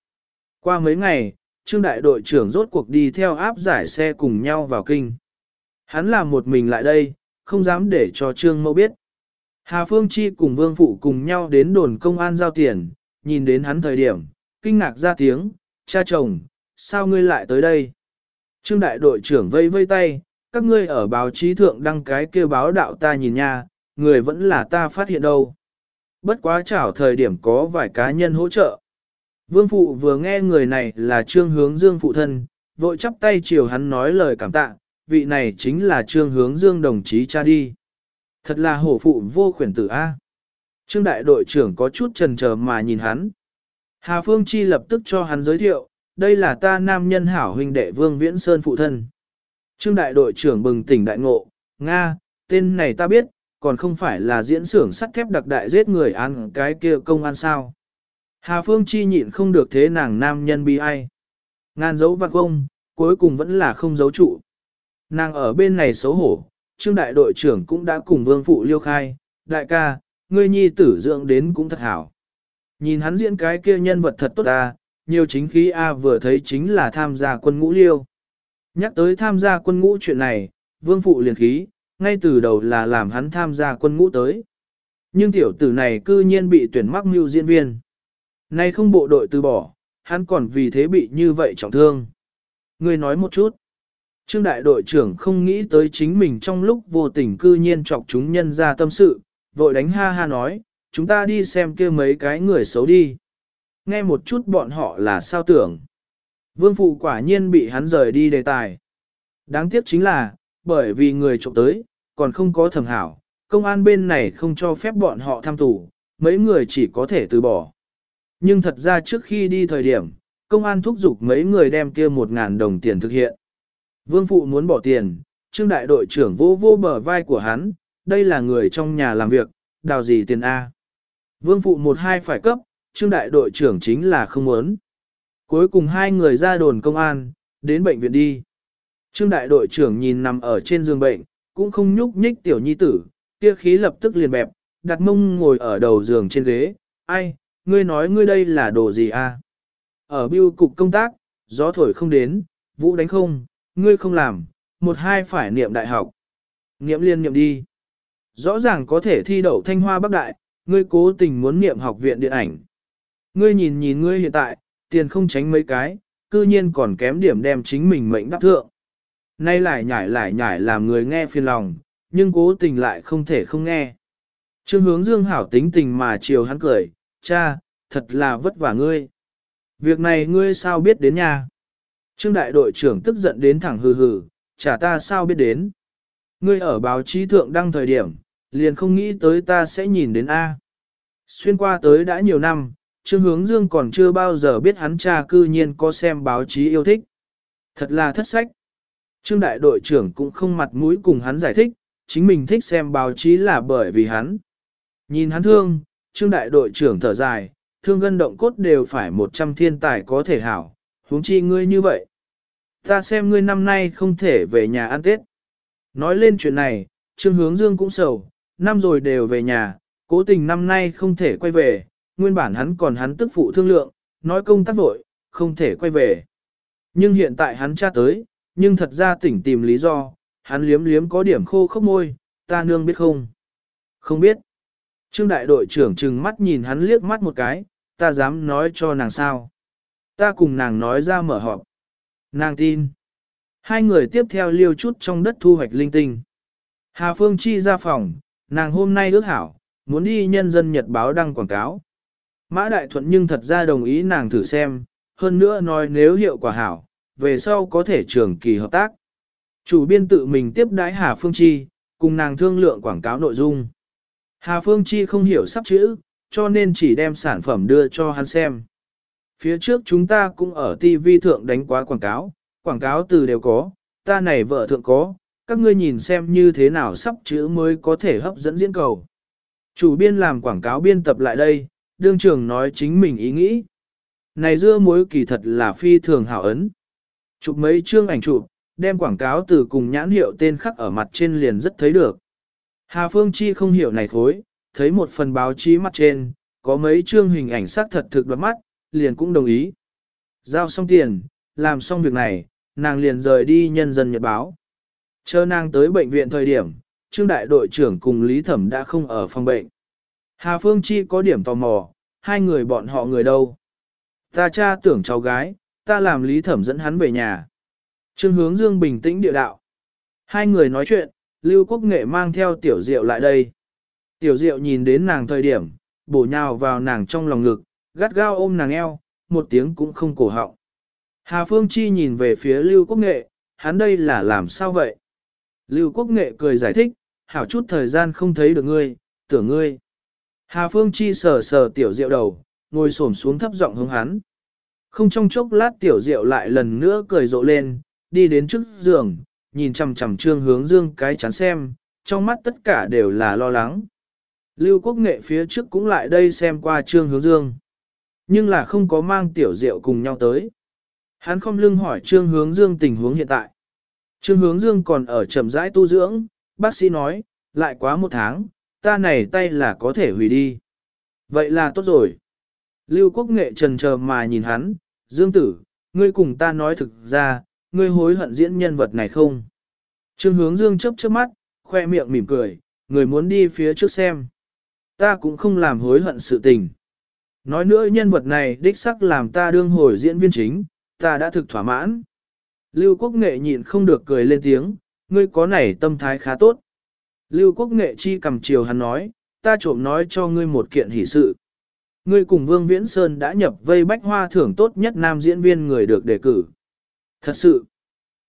Qua mấy ngày, trương đại đội trưởng rốt cuộc đi theo áp giải xe cùng nhau vào kinh. Hắn làm một mình lại đây, không dám để cho trương mẫu biết. Hà Phương Chi cùng vương phụ cùng nhau đến đồn công an giao tiền, nhìn đến hắn thời điểm, kinh ngạc ra tiếng, cha chồng, sao ngươi lại tới đây? Trương đại đội trưởng vây vây tay, các ngươi ở báo chí thượng đăng cái kêu báo đạo ta nhìn nha, người vẫn là ta phát hiện đâu. Bất quá chảo thời điểm có vài cá nhân hỗ trợ. Vương phụ vừa nghe người này là trương hướng dương phụ thân, vội chắp tay chiều hắn nói lời cảm tạ, vị này chính là trương hướng dương đồng chí cha đi. Thật là hổ phụ vô khuyển tử A. Trương đại đội trưởng có chút trần chờ mà nhìn hắn. Hà Phương Chi lập tức cho hắn giới thiệu, đây là ta nam nhân hảo huynh đệ Vương Viễn Sơn phụ thân. Trương đại đội trưởng bừng tỉnh đại ngộ, Nga, tên này ta biết, còn không phải là diễn xưởng sắt thép đặc đại giết người ăn cái kia công an sao. Hà Phương Chi nhịn không được thế nàng nam nhân bi ai. Ngàn dấu vặt công, cuối cùng vẫn là không giấu trụ. Nàng ở bên này xấu hổ, trương đại đội trưởng cũng đã cùng vương phụ liêu khai, đại ca, ngươi nhi tử dưỡng đến cũng thật hảo. Nhìn hắn diễn cái kia nhân vật thật tốt ta, nhiều chính khí A vừa thấy chính là tham gia quân ngũ liêu. Nhắc tới tham gia quân ngũ chuyện này, vương phụ liền khí, ngay từ đầu là làm hắn tham gia quân ngũ tới. Nhưng tiểu tử này cư nhiên bị tuyển mắc mưu diễn viên. Nay không bộ đội từ bỏ, hắn còn vì thế bị như vậy trọng thương. người nói một chút. Trương đại đội trưởng không nghĩ tới chính mình trong lúc vô tình cư nhiên chọc chúng nhân ra tâm sự, vội đánh ha ha nói, chúng ta đi xem kia mấy cái người xấu đi. Nghe một chút bọn họ là sao tưởng. Vương phụ quả nhiên bị hắn rời đi đề tài. Đáng tiếc chính là, bởi vì người trộm tới, còn không có thẩm hảo, công an bên này không cho phép bọn họ tham tù, mấy người chỉ có thể từ bỏ. Nhưng thật ra trước khi đi thời điểm, công an thúc giục mấy người đem kia một ngàn đồng tiền thực hiện. Vương phụ muốn bỏ tiền, trương đại đội trưởng vô vô bờ vai của hắn, đây là người trong nhà làm việc, đào gì tiền A. Vương phụ một hai phải cấp, trương đại đội trưởng chính là không muốn. Cuối cùng hai người ra đồn công an, đến bệnh viện đi. Trương đại đội trưởng nhìn nằm ở trên giường bệnh, cũng không nhúc nhích tiểu nhi tử, kia khí lập tức liền bẹp, đặt mông ngồi ở đầu giường trên ghế, ai, ngươi nói ngươi đây là đồ gì a? Ở biêu cục công tác, gió thổi không đến, vũ đánh không, ngươi không làm, một hai phải niệm đại học. Niệm liên niệm đi. Rõ ràng có thể thi đậu thanh hoa bắc đại, ngươi cố tình muốn niệm học viện điện ảnh. Ngươi nhìn nhìn ngươi hiện tại, tiền không tránh mấy cái, cư nhiên còn kém điểm đem chính mình mệnh đắp thượng. Nay lại nhảy lại nhảy làm người nghe phiền lòng, nhưng cố tình lại không thể không nghe. Trương hướng dương hảo tính tình mà chiều hắn cười, cha, thật là vất vả ngươi. Việc này ngươi sao biết đến nhà? Trương đại đội trưởng tức giận đến thẳng hừ hừ, chả ta sao biết đến. Ngươi ở báo chí thượng đăng thời điểm, liền không nghĩ tới ta sẽ nhìn đến A. Xuyên qua tới đã nhiều năm, Trương Hướng Dương còn chưa bao giờ biết hắn cha cư nhiên có xem báo chí yêu thích. Thật là thất sách. Trương đại đội trưởng cũng không mặt mũi cùng hắn giải thích, chính mình thích xem báo chí là bởi vì hắn. Nhìn hắn thương, Trương đại đội trưởng thở dài, thương gân động cốt đều phải một trăm thiên tài có thể hảo, huống chi ngươi như vậy. Ta xem ngươi năm nay không thể về nhà ăn Tết. Nói lên chuyện này, Trương Hướng Dương cũng sầu, năm rồi đều về nhà, cố tình năm nay không thể quay về, nguyên bản hắn còn hắn tức phụ thương lượng, nói công tác vội, không thể quay về. Nhưng hiện tại hắn tra tới, nhưng thật ra tỉnh tìm lý do, hắn liếm liếm có điểm khô khốc môi, ta nương biết không? Không biết. Trương đại đội trưởng trừng mắt nhìn hắn liếc mắt một cái, ta dám nói cho nàng sao. Ta cùng nàng nói ra mở họp. Nàng tin. Hai người tiếp theo liêu chút trong đất thu hoạch linh tinh. Hà Phương Chi ra phòng, nàng hôm nay ước hảo, muốn đi nhân dân nhật báo đăng quảng cáo. Mã Đại Thuận nhưng thật ra đồng ý nàng thử xem, hơn nữa nói nếu hiệu quả hảo, về sau có thể trường kỳ hợp tác. Chủ biên tự mình tiếp đái Hà Phương Chi, cùng nàng thương lượng quảng cáo nội dung. Hà Phương Chi không hiểu sắp chữ, cho nên chỉ đem sản phẩm đưa cho hắn xem. Phía trước chúng ta cũng ở TV thượng đánh quá quảng cáo, quảng cáo từ đều có, ta này vợ thượng có, các ngươi nhìn xem như thế nào sắp chữ mới có thể hấp dẫn diễn cầu. Chủ biên làm quảng cáo biên tập lại đây, đương trường nói chính mình ý nghĩ. Này dưa muối kỳ thật là phi thường hảo ấn. Chụp mấy chương ảnh chụp, đem quảng cáo từ cùng nhãn hiệu tên khắc ở mặt trên liền rất thấy được. Hà Phương Chi không hiểu này thối, thấy một phần báo chí mặt trên, có mấy chương hình ảnh sắc thật thực đoạt mắt, liền cũng đồng ý. Giao xong tiền, làm xong việc này, nàng liền rời đi nhân dân nhật báo. Chờ nàng tới bệnh viện thời điểm, trương đại đội trưởng cùng Lý Thẩm đã không ở phòng bệnh. Hà Phương Chi có điểm tò mò, hai người bọn họ người đâu. Ta cha tưởng cháu gái, ta làm Lý Thẩm dẫn hắn về nhà. Trương hướng dương bình tĩnh địa đạo. Hai người nói chuyện, Lưu Quốc Nghệ mang theo tiểu diệu lại đây. Tiểu diệu nhìn đến nàng thời điểm, bổ nhào vào nàng trong lòng ngực, gắt gao ôm nàng eo, một tiếng cũng không cổ họng. Hà Phương Chi nhìn về phía Lưu Quốc Nghệ, hắn đây là làm sao vậy? Lưu Quốc Nghệ cười giải thích, hảo chút thời gian không thấy được ngươi, tưởng ngươi. Hà Phương Chi sờ sờ tiểu diệu đầu, ngồi xổm xuống thấp giọng hướng hắn. Không trong chốc lát tiểu diệu lại lần nữa cười rộ lên, đi đến trước giường, nhìn chằm chằm trương hướng dương cái chán xem, trong mắt tất cả đều là lo lắng. Lưu Quốc Nghệ phía trước cũng lại đây xem qua trương hướng dương. Nhưng là không có mang tiểu diệu cùng nhau tới. Hắn không lưng hỏi trương hướng dương tình huống hiện tại. Trương hướng dương còn ở chậm rãi tu dưỡng, bác sĩ nói, lại quá một tháng, ta này tay là có thể hủy đi. Vậy là tốt rồi. Lưu quốc nghệ trần chờ mà nhìn hắn, dương tử, ngươi cùng ta nói thực ra, ngươi hối hận diễn nhân vật này không? Trương hướng dương chấp chớp mắt, khoe miệng mỉm cười, người muốn đi phía trước xem. Ta cũng không làm hối hận sự tình. Nói nữa nhân vật này đích sắc làm ta đương hồi diễn viên chính, ta đã thực thỏa mãn. Lưu quốc nghệ nhịn không được cười lên tiếng, ngươi có nảy tâm thái khá tốt. Lưu quốc nghệ chi cầm chiều hắn nói, ta trộm nói cho ngươi một kiện hỷ sự. Ngươi cùng Vương Viễn Sơn đã nhập vây bách hoa thưởng tốt nhất nam diễn viên người được đề cử. Thật sự,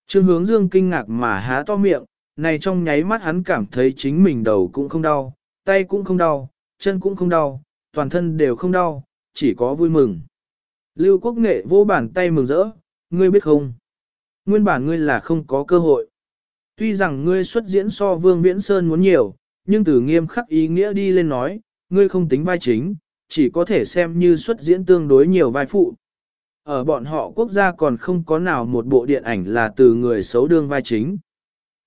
Trương Hướng Dương kinh ngạc mà há to miệng, này trong nháy mắt hắn cảm thấy chính mình đầu cũng không đau, tay cũng không đau, chân cũng không đau, toàn thân đều không đau, chỉ có vui mừng. Lưu Quốc Nghệ vô bàn tay mừng rỡ, ngươi biết không? Nguyên bản ngươi là không có cơ hội. Tuy rằng ngươi xuất diễn so Vương Viễn Sơn muốn nhiều, nhưng từ nghiêm khắc ý nghĩa đi lên nói, ngươi không tính vai chính, chỉ có thể xem như xuất diễn tương đối nhiều vai phụ. Ở bọn họ quốc gia còn không có nào một bộ điện ảnh là từ người xấu đương vai chính.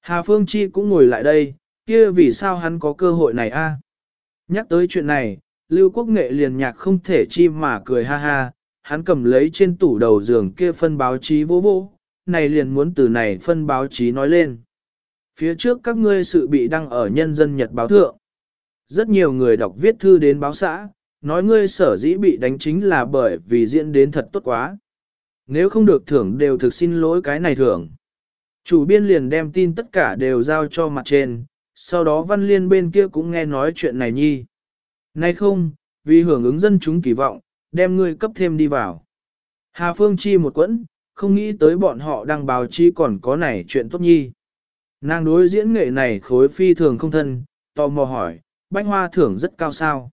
Hà Phương Chi cũng ngồi lại đây, kia vì sao hắn có cơ hội này a? À? Nhắc tới chuyện này, Lưu Quốc Nghệ liền nhạc không thể chi mà cười ha ha, hắn cầm lấy trên tủ đầu giường kia phân báo chí vô vô, này liền muốn từ này phân báo chí nói lên. Phía trước các ngươi sự bị đăng ở nhân dân nhật báo thượng. Rất nhiều người đọc viết thư đến báo xã, nói ngươi sở dĩ bị đánh chính là bởi vì diễn đến thật tốt quá. Nếu không được thưởng đều thực xin lỗi cái này thưởng. Chủ biên liền đem tin tất cả đều giao cho mặt trên, sau đó văn liên bên kia cũng nghe nói chuyện này nhi. Nay không, vì hưởng ứng dân chúng kỳ vọng, đem ngươi cấp thêm đi vào. Hà Phương Chi một quẫn, không nghĩ tới bọn họ đang báo chí còn có này chuyện tốt nhi. Nàng đối diễn nghệ này khối phi thường không thân, tò mò hỏi, bánh hoa thưởng rất cao sao.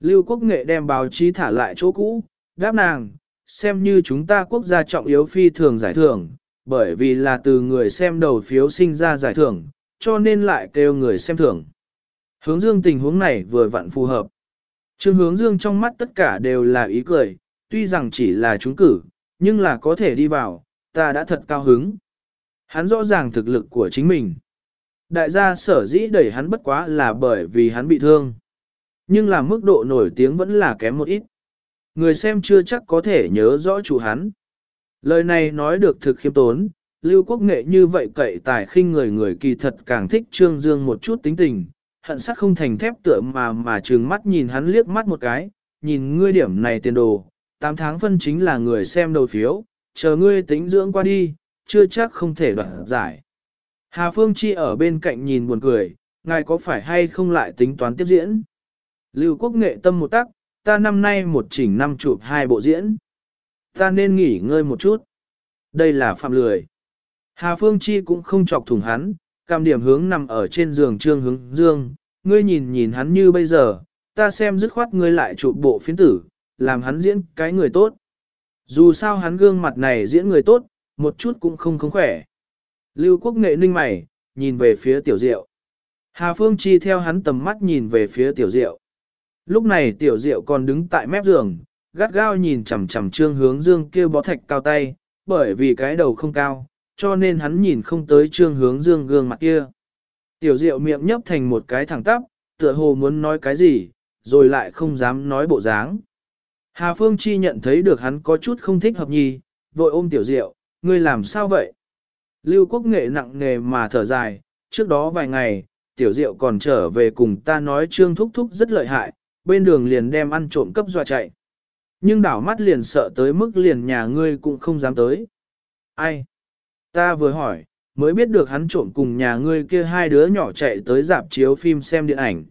Lưu quốc nghệ đem báo chí thả lại chỗ cũ, đáp nàng, xem như chúng ta quốc gia trọng yếu phi thường giải thưởng, bởi vì là từ người xem đầu phiếu sinh ra giải thưởng, cho nên lại kêu người xem thưởng. Hướng dương tình huống này vừa vặn phù hợp. Trương hướng dương trong mắt tất cả đều là ý cười, tuy rằng chỉ là chúng cử, nhưng là có thể đi vào, ta đã thật cao hứng. Hắn rõ ràng thực lực của chính mình. Đại gia sở dĩ đẩy hắn bất quá là bởi vì hắn bị thương. Nhưng là mức độ nổi tiếng vẫn là kém một ít. Người xem chưa chắc có thể nhớ rõ chủ hắn. Lời này nói được thực khiêm tốn, lưu quốc nghệ như vậy cậy tài khinh người người kỳ thật càng thích trương dương một chút tính tình, hận sắc không thành thép tựa mà mà trừng mắt nhìn hắn liếc mắt một cái, nhìn ngươi điểm này tiền đồ, 8 tháng phân chính là người xem đầu phiếu, chờ ngươi tính dưỡng qua đi, chưa chắc không thể đoạt giải. Hà Phương Chi ở bên cạnh nhìn buồn cười, ngài có phải hay không lại tính toán tiếp diễn? Lưu Quốc nghệ tâm một tắc, ta năm nay một chỉnh năm chụp hai bộ diễn. Ta nên nghỉ ngơi một chút. Đây là phạm lười. Hà Phương Chi cũng không chọc thủng hắn, cam điểm hướng nằm ở trên giường trương hướng dương. Ngươi nhìn nhìn hắn như bây giờ, ta xem dứt khoát ngươi lại chụp bộ phiến tử, làm hắn diễn cái người tốt. Dù sao hắn gương mặt này diễn người tốt, một chút cũng không không khỏe. Lưu quốc nghệ ninh mày, nhìn về phía tiểu diệu. Hà Phương Chi theo hắn tầm mắt nhìn về phía tiểu diệu. Lúc này tiểu diệu còn đứng tại mép giường, gắt gao nhìn chằm chằm trương hướng dương kia bó thạch cao tay, bởi vì cái đầu không cao, cho nên hắn nhìn không tới trương hướng dương gương mặt kia. Tiểu diệu miệng nhấp thành một cái thẳng tắp, tựa hồ muốn nói cái gì, rồi lại không dám nói bộ dáng. Hà Phương Chi nhận thấy được hắn có chút không thích hợp nhì, vội ôm tiểu diệu, ngươi làm sao vậy? Lưu quốc nghệ nặng nề mà thở dài, trước đó vài ngày, tiểu diệu còn trở về cùng ta nói trương thúc thúc rất lợi hại, bên đường liền đem ăn trộm cấp dọa chạy. Nhưng đảo mắt liền sợ tới mức liền nhà ngươi cũng không dám tới. Ai? Ta vừa hỏi, mới biết được hắn trộm cùng nhà ngươi kia hai đứa nhỏ chạy tới dạp chiếu phim xem điện ảnh.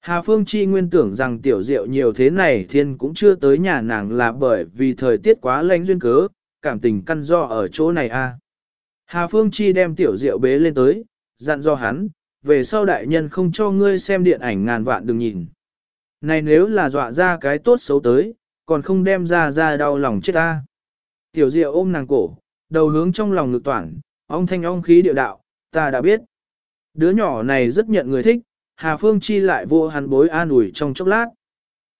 Hà Phương Chi nguyên tưởng rằng tiểu diệu nhiều thế này thiên cũng chưa tới nhà nàng là bởi vì thời tiết quá lạnh duyên cớ, cảm tình căn do ở chỗ này a. À. Hà Phương Chi đem tiểu diệu bế lên tới, dặn do hắn, về sau đại nhân không cho ngươi xem điện ảnh ngàn vạn đừng nhìn. Này nếu là dọa ra cái tốt xấu tới, còn không đem ra ra đau lòng chết ta. Tiểu diệu ôm nàng cổ, đầu hướng trong lòng ngực toàn, ông thanh ong khí điệu đạo, ta đã biết. Đứa nhỏ này rất nhận người thích, Hà Phương Chi lại vô hắn bối an ủi trong chốc lát.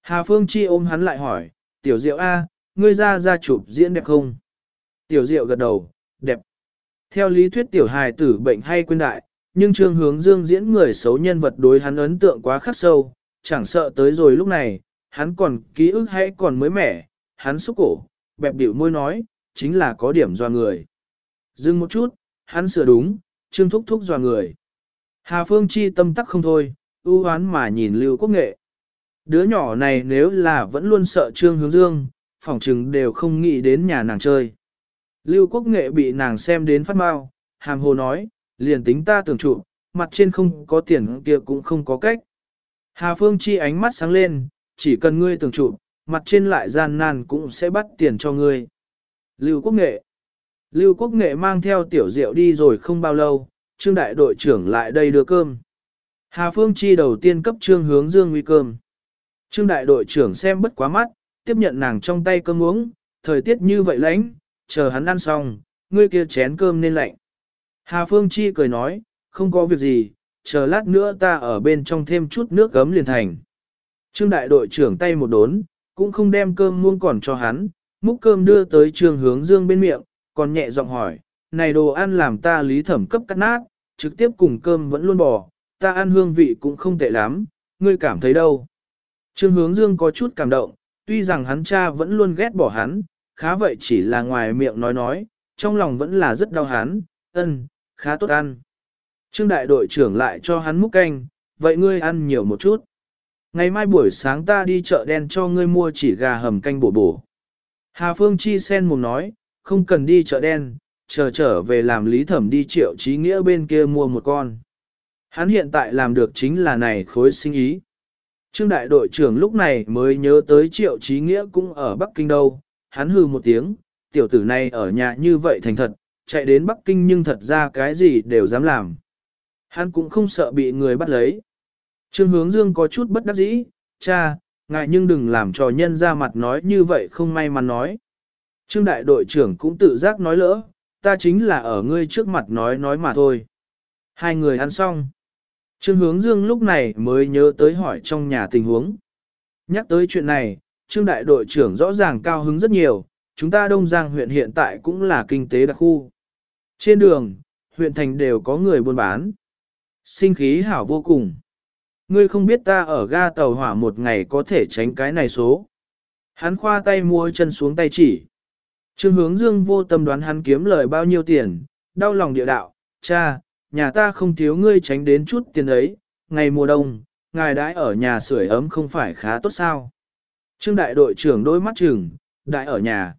Hà Phương Chi ôm hắn lại hỏi, tiểu diệu A, ngươi ra ra chụp diễn đẹp không? Tiểu diệu gật đầu, đẹp. Theo lý thuyết tiểu hài tử bệnh hay quên đại, nhưng trương hướng dương diễn người xấu nhân vật đối hắn ấn tượng quá khắc sâu, chẳng sợ tới rồi lúc này, hắn còn ký ức hay còn mới mẻ, hắn xúc cổ, bẹp điệu môi nói, chính là có điểm doa người. Dừng một chút, hắn sửa đúng, trương thúc thúc doa người. Hà Phương Chi tâm tắc không thôi, ưu hoán mà nhìn Lưu Quốc Nghệ. Đứa nhỏ này nếu là vẫn luôn sợ Trương Hướng Dương, phỏng chừng đều không nghĩ đến nhà nàng chơi. Lưu Quốc Nghệ bị nàng xem đến phát mau, hàm hồ nói, liền tính ta tưởng trụ, mặt trên không có tiền kia cũng không có cách. Hà Phương Chi ánh mắt sáng lên, chỉ cần ngươi tưởng trụ, mặt trên lại gian nan cũng sẽ bắt tiền cho ngươi. Lưu Quốc Nghệ Lưu Quốc Nghệ mang theo tiểu rượu đi rồi không bao lâu, Trương đại đội trưởng lại đây đưa cơm. Hà Phương Chi đầu tiên cấp Trương hướng dương nguy cơm. Trương đại đội trưởng xem bất quá mắt, tiếp nhận nàng trong tay cơm uống, thời tiết như vậy lạnh, chờ hắn ăn xong, ngươi kia chén cơm nên lạnh. Hà Phương Chi cười nói, không có việc gì, chờ lát nữa ta ở bên trong thêm chút nước gấm liền thành. Trương đại đội trưởng tay một đốn, cũng không đem cơm muông còn cho hắn, múc cơm đưa tới Trương hướng dương bên miệng, còn nhẹ giọng hỏi, này đồ ăn làm ta lý thẩm cấp cắt nát, trực tiếp cùng cơm vẫn luôn bỏ, ta ăn hương vị cũng không tệ lắm, ngươi cảm thấy đâu. Trương hướng dương có chút cảm động, tuy rằng hắn cha vẫn luôn ghét bỏ hắn, khá vậy chỉ là ngoài miệng nói nói, trong lòng vẫn là rất đau hắn, ân, khá tốt ăn. Trương đại đội trưởng lại cho hắn múc canh, vậy ngươi ăn nhiều một chút. Ngày mai buổi sáng ta đi chợ đen cho ngươi mua chỉ gà hầm canh bổ bổ. Hà Phương Chi sen mồm nói, không cần đi chợ đen, chờ trở về làm lý thẩm đi triệu trí nghĩa bên kia mua một con. Hắn hiện tại làm được chính là này khối sinh ý. Trương đại đội trưởng lúc này mới nhớ tới triệu trí nghĩa cũng ở Bắc Kinh đâu, hắn hừ một tiếng, tiểu tử này ở nhà như vậy thành thật, chạy đến Bắc Kinh nhưng thật ra cái gì đều dám làm. Hắn cũng không sợ bị người bắt lấy. Trương hướng dương có chút bất đắc dĩ, cha, ngại nhưng đừng làm trò nhân ra mặt nói như vậy không may mắn nói. Trương đại đội trưởng cũng tự giác nói lỡ, ta chính là ở ngươi trước mặt nói nói mà thôi. Hai người ăn xong. Trương hướng dương lúc này mới nhớ tới hỏi trong nhà tình huống. Nhắc tới chuyện này, Trương đại đội trưởng rõ ràng cao hứng rất nhiều, chúng ta Đông Giang huyện hiện tại cũng là kinh tế đặc khu. Trên đường, huyện thành đều có người buôn bán. Sinh khí hảo vô cùng. Ngươi không biết ta ở ga tàu hỏa một ngày có thể tránh cái này số. Hắn khoa tay mua chân xuống tay chỉ. Trương hướng dương vô tâm đoán hắn kiếm lời bao nhiêu tiền, đau lòng địa đạo, cha, nhà ta không thiếu ngươi tránh đến chút tiền ấy, ngày mùa đông, ngài đãi ở nhà sưởi ấm không phải khá tốt sao. Trương đại đội trưởng đôi mắt trừng, đại ở nhà.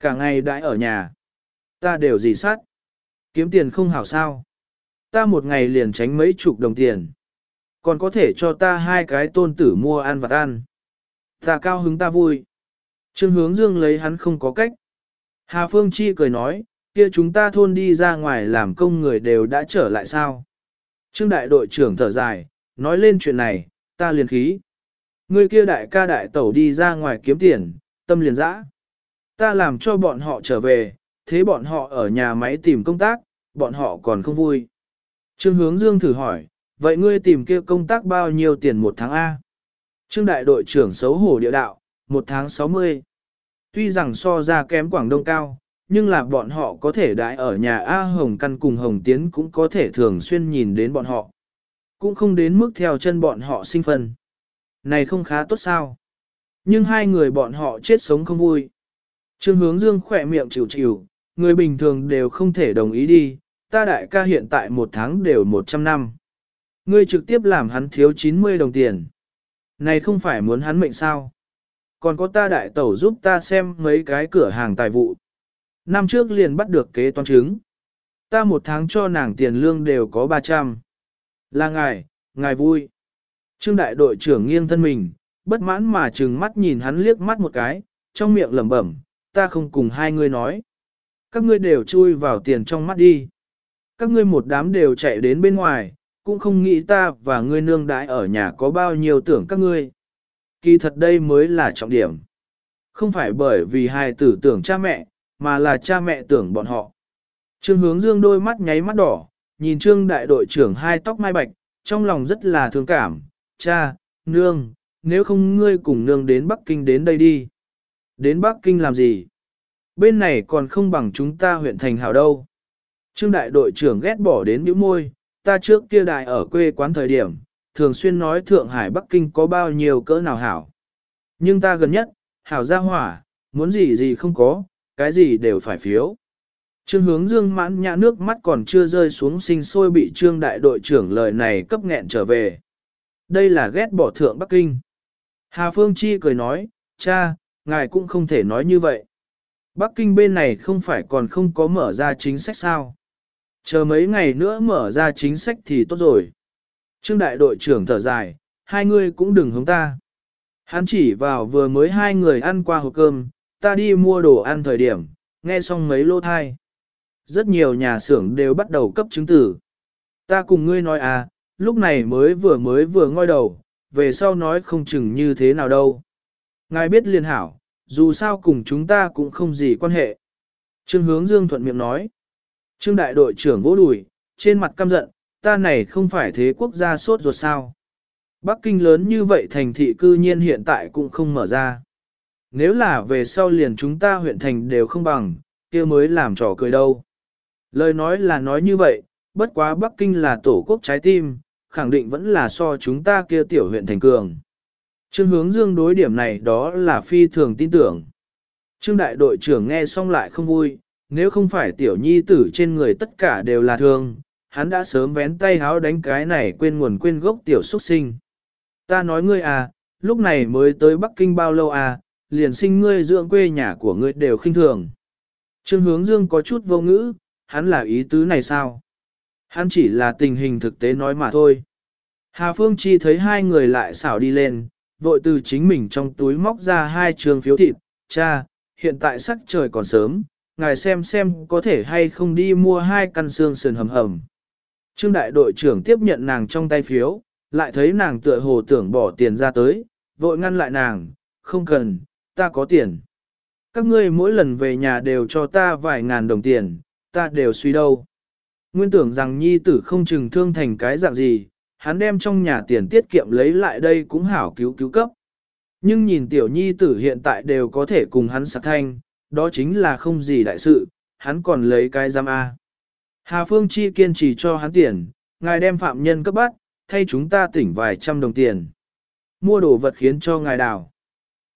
Cả ngày đại ở nhà. Ta đều gì sát. Kiếm tiền không hảo sao. Ta một ngày liền tránh mấy chục đồng tiền. Còn có thể cho ta hai cái tôn tử mua ăn vặt ăn. Ta cao hứng ta vui. Trương hướng dương lấy hắn không có cách. Hà Phương Chi cười nói, kia chúng ta thôn đi ra ngoài làm công người đều đã trở lại sao? Trương đại đội trưởng thở dài, nói lên chuyện này, ta liền khí. Người kia đại ca đại tẩu đi ra ngoài kiếm tiền, tâm liền dã. Ta làm cho bọn họ trở về, thế bọn họ ở nhà máy tìm công tác, bọn họ còn không vui. Trương hướng dương thử hỏi, vậy ngươi tìm kia công tác bao nhiêu tiền một tháng A? Trương đại đội trưởng xấu hổ địa đạo, một tháng 60. Tuy rằng so ra kém Quảng Đông cao, nhưng là bọn họ có thể đãi ở nhà A Hồng Căn cùng Hồng Tiến cũng có thể thường xuyên nhìn đến bọn họ. Cũng không đến mức theo chân bọn họ sinh phân. Này không khá tốt sao? Nhưng hai người bọn họ chết sống không vui. Trương hướng dương khỏe miệng chịu chịu, người bình thường đều không thể đồng ý đi, ta đại ca hiện tại một tháng đều 100 năm. Ngươi trực tiếp làm hắn thiếu 90 đồng tiền. Này không phải muốn hắn mệnh sao? Còn có ta đại tẩu giúp ta xem mấy cái cửa hàng tài vụ. Năm trước liền bắt được kế toán chứng. Ta một tháng cho nàng tiền lương đều có 300. Là ngài, ngài vui. Trương đại đội trưởng nghiêng thân mình, bất mãn mà trừng mắt nhìn hắn liếc mắt một cái, trong miệng lẩm bẩm, ta không cùng hai ngươi nói. Các ngươi đều chui vào tiền trong mắt đi. Các ngươi một đám đều chạy đến bên ngoài, cũng không nghĩ ta và ngươi nương đãi ở nhà có bao nhiêu tưởng các ngươi. Kỳ thật đây mới là trọng điểm. Không phải bởi vì hai tử tưởng cha mẹ, mà là cha mẹ tưởng bọn họ. Trương hướng dương đôi mắt nháy mắt đỏ, nhìn trương đại đội trưởng hai tóc mai bạch, trong lòng rất là thương cảm. Cha, nương, nếu không ngươi cùng nương đến Bắc Kinh đến đây đi. Đến Bắc Kinh làm gì? Bên này còn không bằng chúng ta huyện thành hảo đâu. Trương đại đội trưởng ghét bỏ đến bĩu môi, ta trước kia đại ở quê quán thời điểm, thường xuyên nói Thượng Hải Bắc Kinh có bao nhiêu cỡ nào hảo. Nhưng ta gần nhất, hảo ra hỏa, muốn gì gì không có, cái gì đều phải phiếu. Trương hướng dương mãn nhã nước mắt còn chưa rơi xuống sinh sôi bị trương đại đội trưởng lời này cấp nghẹn trở về. Đây là ghét bỏ thượng Bắc Kinh. Hà Phương Chi cười nói, cha, ngài cũng không thể nói như vậy. Bắc Kinh bên này không phải còn không có mở ra chính sách sao. Chờ mấy ngày nữa mở ra chính sách thì tốt rồi. Trương đại đội trưởng thở dài, hai người cũng đừng hướng ta. Hắn chỉ vào vừa mới hai người ăn qua hộp cơm, ta đi mua đồ ăn thời điểm, nghe xong mấy lô thai. Rất nhiều nhà xưởng đều bắt đầu cấp chứng tử. Ta cùng ngươi nói à, lúc này mới vừa mới vừa ngoi đầu, về sau nói không chừng như thế nào đâu. Ngài biết liên hảo, dù sao cùng chúng ta cũng không gì quan hệ. Trương hướng dương thuận miệng nói. Trương đại đội trưởng vỗ đùi, trên mặt căm giận, ta này không phải thế quốc gia sốt ruột sao. Bắc Kinh lớn như vậy thành thị cư nhiên hiện tại cũng không mở ra. Nếu là về sau liền chúng ta huyện thành đều không bằng, kia mới làm trò cười đâu. Lời nói là nói như vậy, bất quá Bắc Kinh là tổ quốc trái tim, khẳng định vẫn là so chúng ta kia tiểu huyện thành cường. Trương hướng dương đối điểm này đó là phi thường tin tưởng. Trương đại đội trưởng nghe xong lại không vui, nếu không phải tiểu nhi tử trên người tất cả đều là thương, hắn đã sớm vén tay háo đánh cái này quên nguồn quên gốc tiểu xuất sinh. Ta nói ngươi à, lúc này mới tới Bắc Kinh bao lâu à, liền sinh ngươi dưỡng quê nhà của ngươi đều khinh thường. Trương hướng dương có chút vô ngữ, hắn là ý tứ này sao? Hắn chỉ là tình hình thực tế nói mà thôi. Hà Phương Chi thấy hai người lại xảo đi lên, vội từ chính mình trong túi móc ra hai trường phiếu thịt. Cha, hiện tại sắc trời còn sớm, ngài xem xem có thể hay không đi mua hai căn xương sườn hầm hầm. Trương đại đội trưởng tiếp nhận nàng trong tay phiếu, lại thấy nàng tựa hồ tưởng bỏ tiền ra tới, vội ngăn lại nàng, không cần, ta có tiền. Các ngươi mỗi lần về nhà đều cho ta vài ngàn đồng tiền, ta đều suy đâu. Nguyên tưởng rằng nhi tử không chừng thương thành cái dạng gì, hắn đem trong nhà tiền tiết kiệm lấy lại đây cũng hảo cứu cứu cấp. Nhưng nhìn tiểu nhi tử hiện tại đều có thể cùng hắn sạc thanh, đó chính là không gì đại sự, hắn còn lấy cái giam A. Hà Phương Chi kiên trì cho hắn tiền, ngài đem phạm nhân cấp bắt, thay chúng ta tỉnh vài trăm đồng tiền. Mua đồ vật khiến cho ngài đào.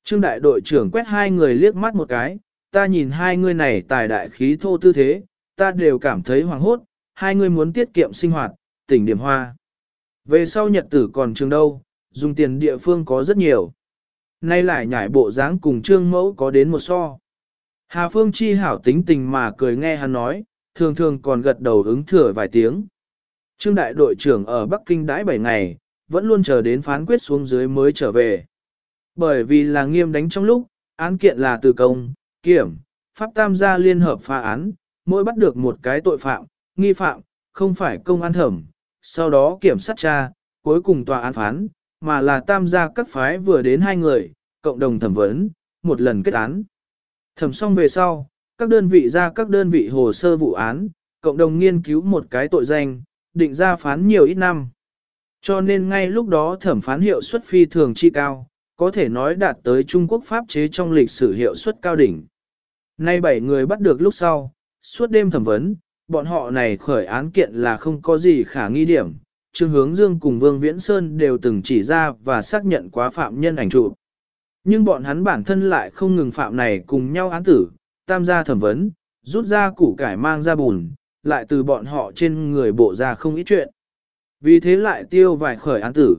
Trương đại đội trưởng quét hai người liếc mắt một cái, ta nhìn hai người này tài đại khí thô tư thế, ta đều cảm thấy hoàng hốt, hai người muốn tiết kiệm sinh hoạt, tỉnh điểm hoa. Về sau nhật tử còn trường đâu, dùng tiền địa phương có rất nhiều. Nay lại nhảy bộ dáng cùng trương mẫu có đến một so. Hà Phương Chi hảo tính tình mà cười nghe hắn nói, thường thường còn gật đầu ứng thừa vài tiếng. Trương đại đội trưởng ở Bắc Kinh đãi 7 ngày, vẫn luôn chờ đến phán quyết xuống dưới mới trở về. Bởi vì là nghiêm đánh trong lúc, án kiện là từ công, kiểm, pháp tam gia liên hợp phá án, mỗi bắt được một cái tội phạm, nghi phạm, không phải công an thẩm, sau đó kiểm sát tra, cuối cùng tòa án phán, mà là tam gia các phái vừa đến hai người, cộng đồng thẩm vấn, một lần kết án. Thẩm xong về sau, các đơn vị ra các đơn vị hồ sơ vụ án, cộng đồng nghiên cứu một cái tội danh, định ra phán nhiều ít năm. Cho nên ngay lúc đó thẩm phán hiệu suất phi thường chi cao, có thể nói đạt tới Trung Quốc pháp chế trong lịch sử hiệu suất cao đỉnh. Nay bảy người bắt được lúc sau, suốt đêm thẩm vấn, bọn họ này khởi án kiện là không có gì khả nghi điểm, Trương Hướng Dương cùng Vương Viễn Sơn đều từng chỉ ra và xác nhận quá phạm nhân ảnh trụ. Nhưng bọn hắn bản thân lại không ngừng phạm này cùng nhau án tử, tam gia thẩm vấn, rút ra củ cải mang ra bùn, lại từ bọn họ trên người bộ ra không ít chuyện. Vì thế lại tiêu vài khởi án tử.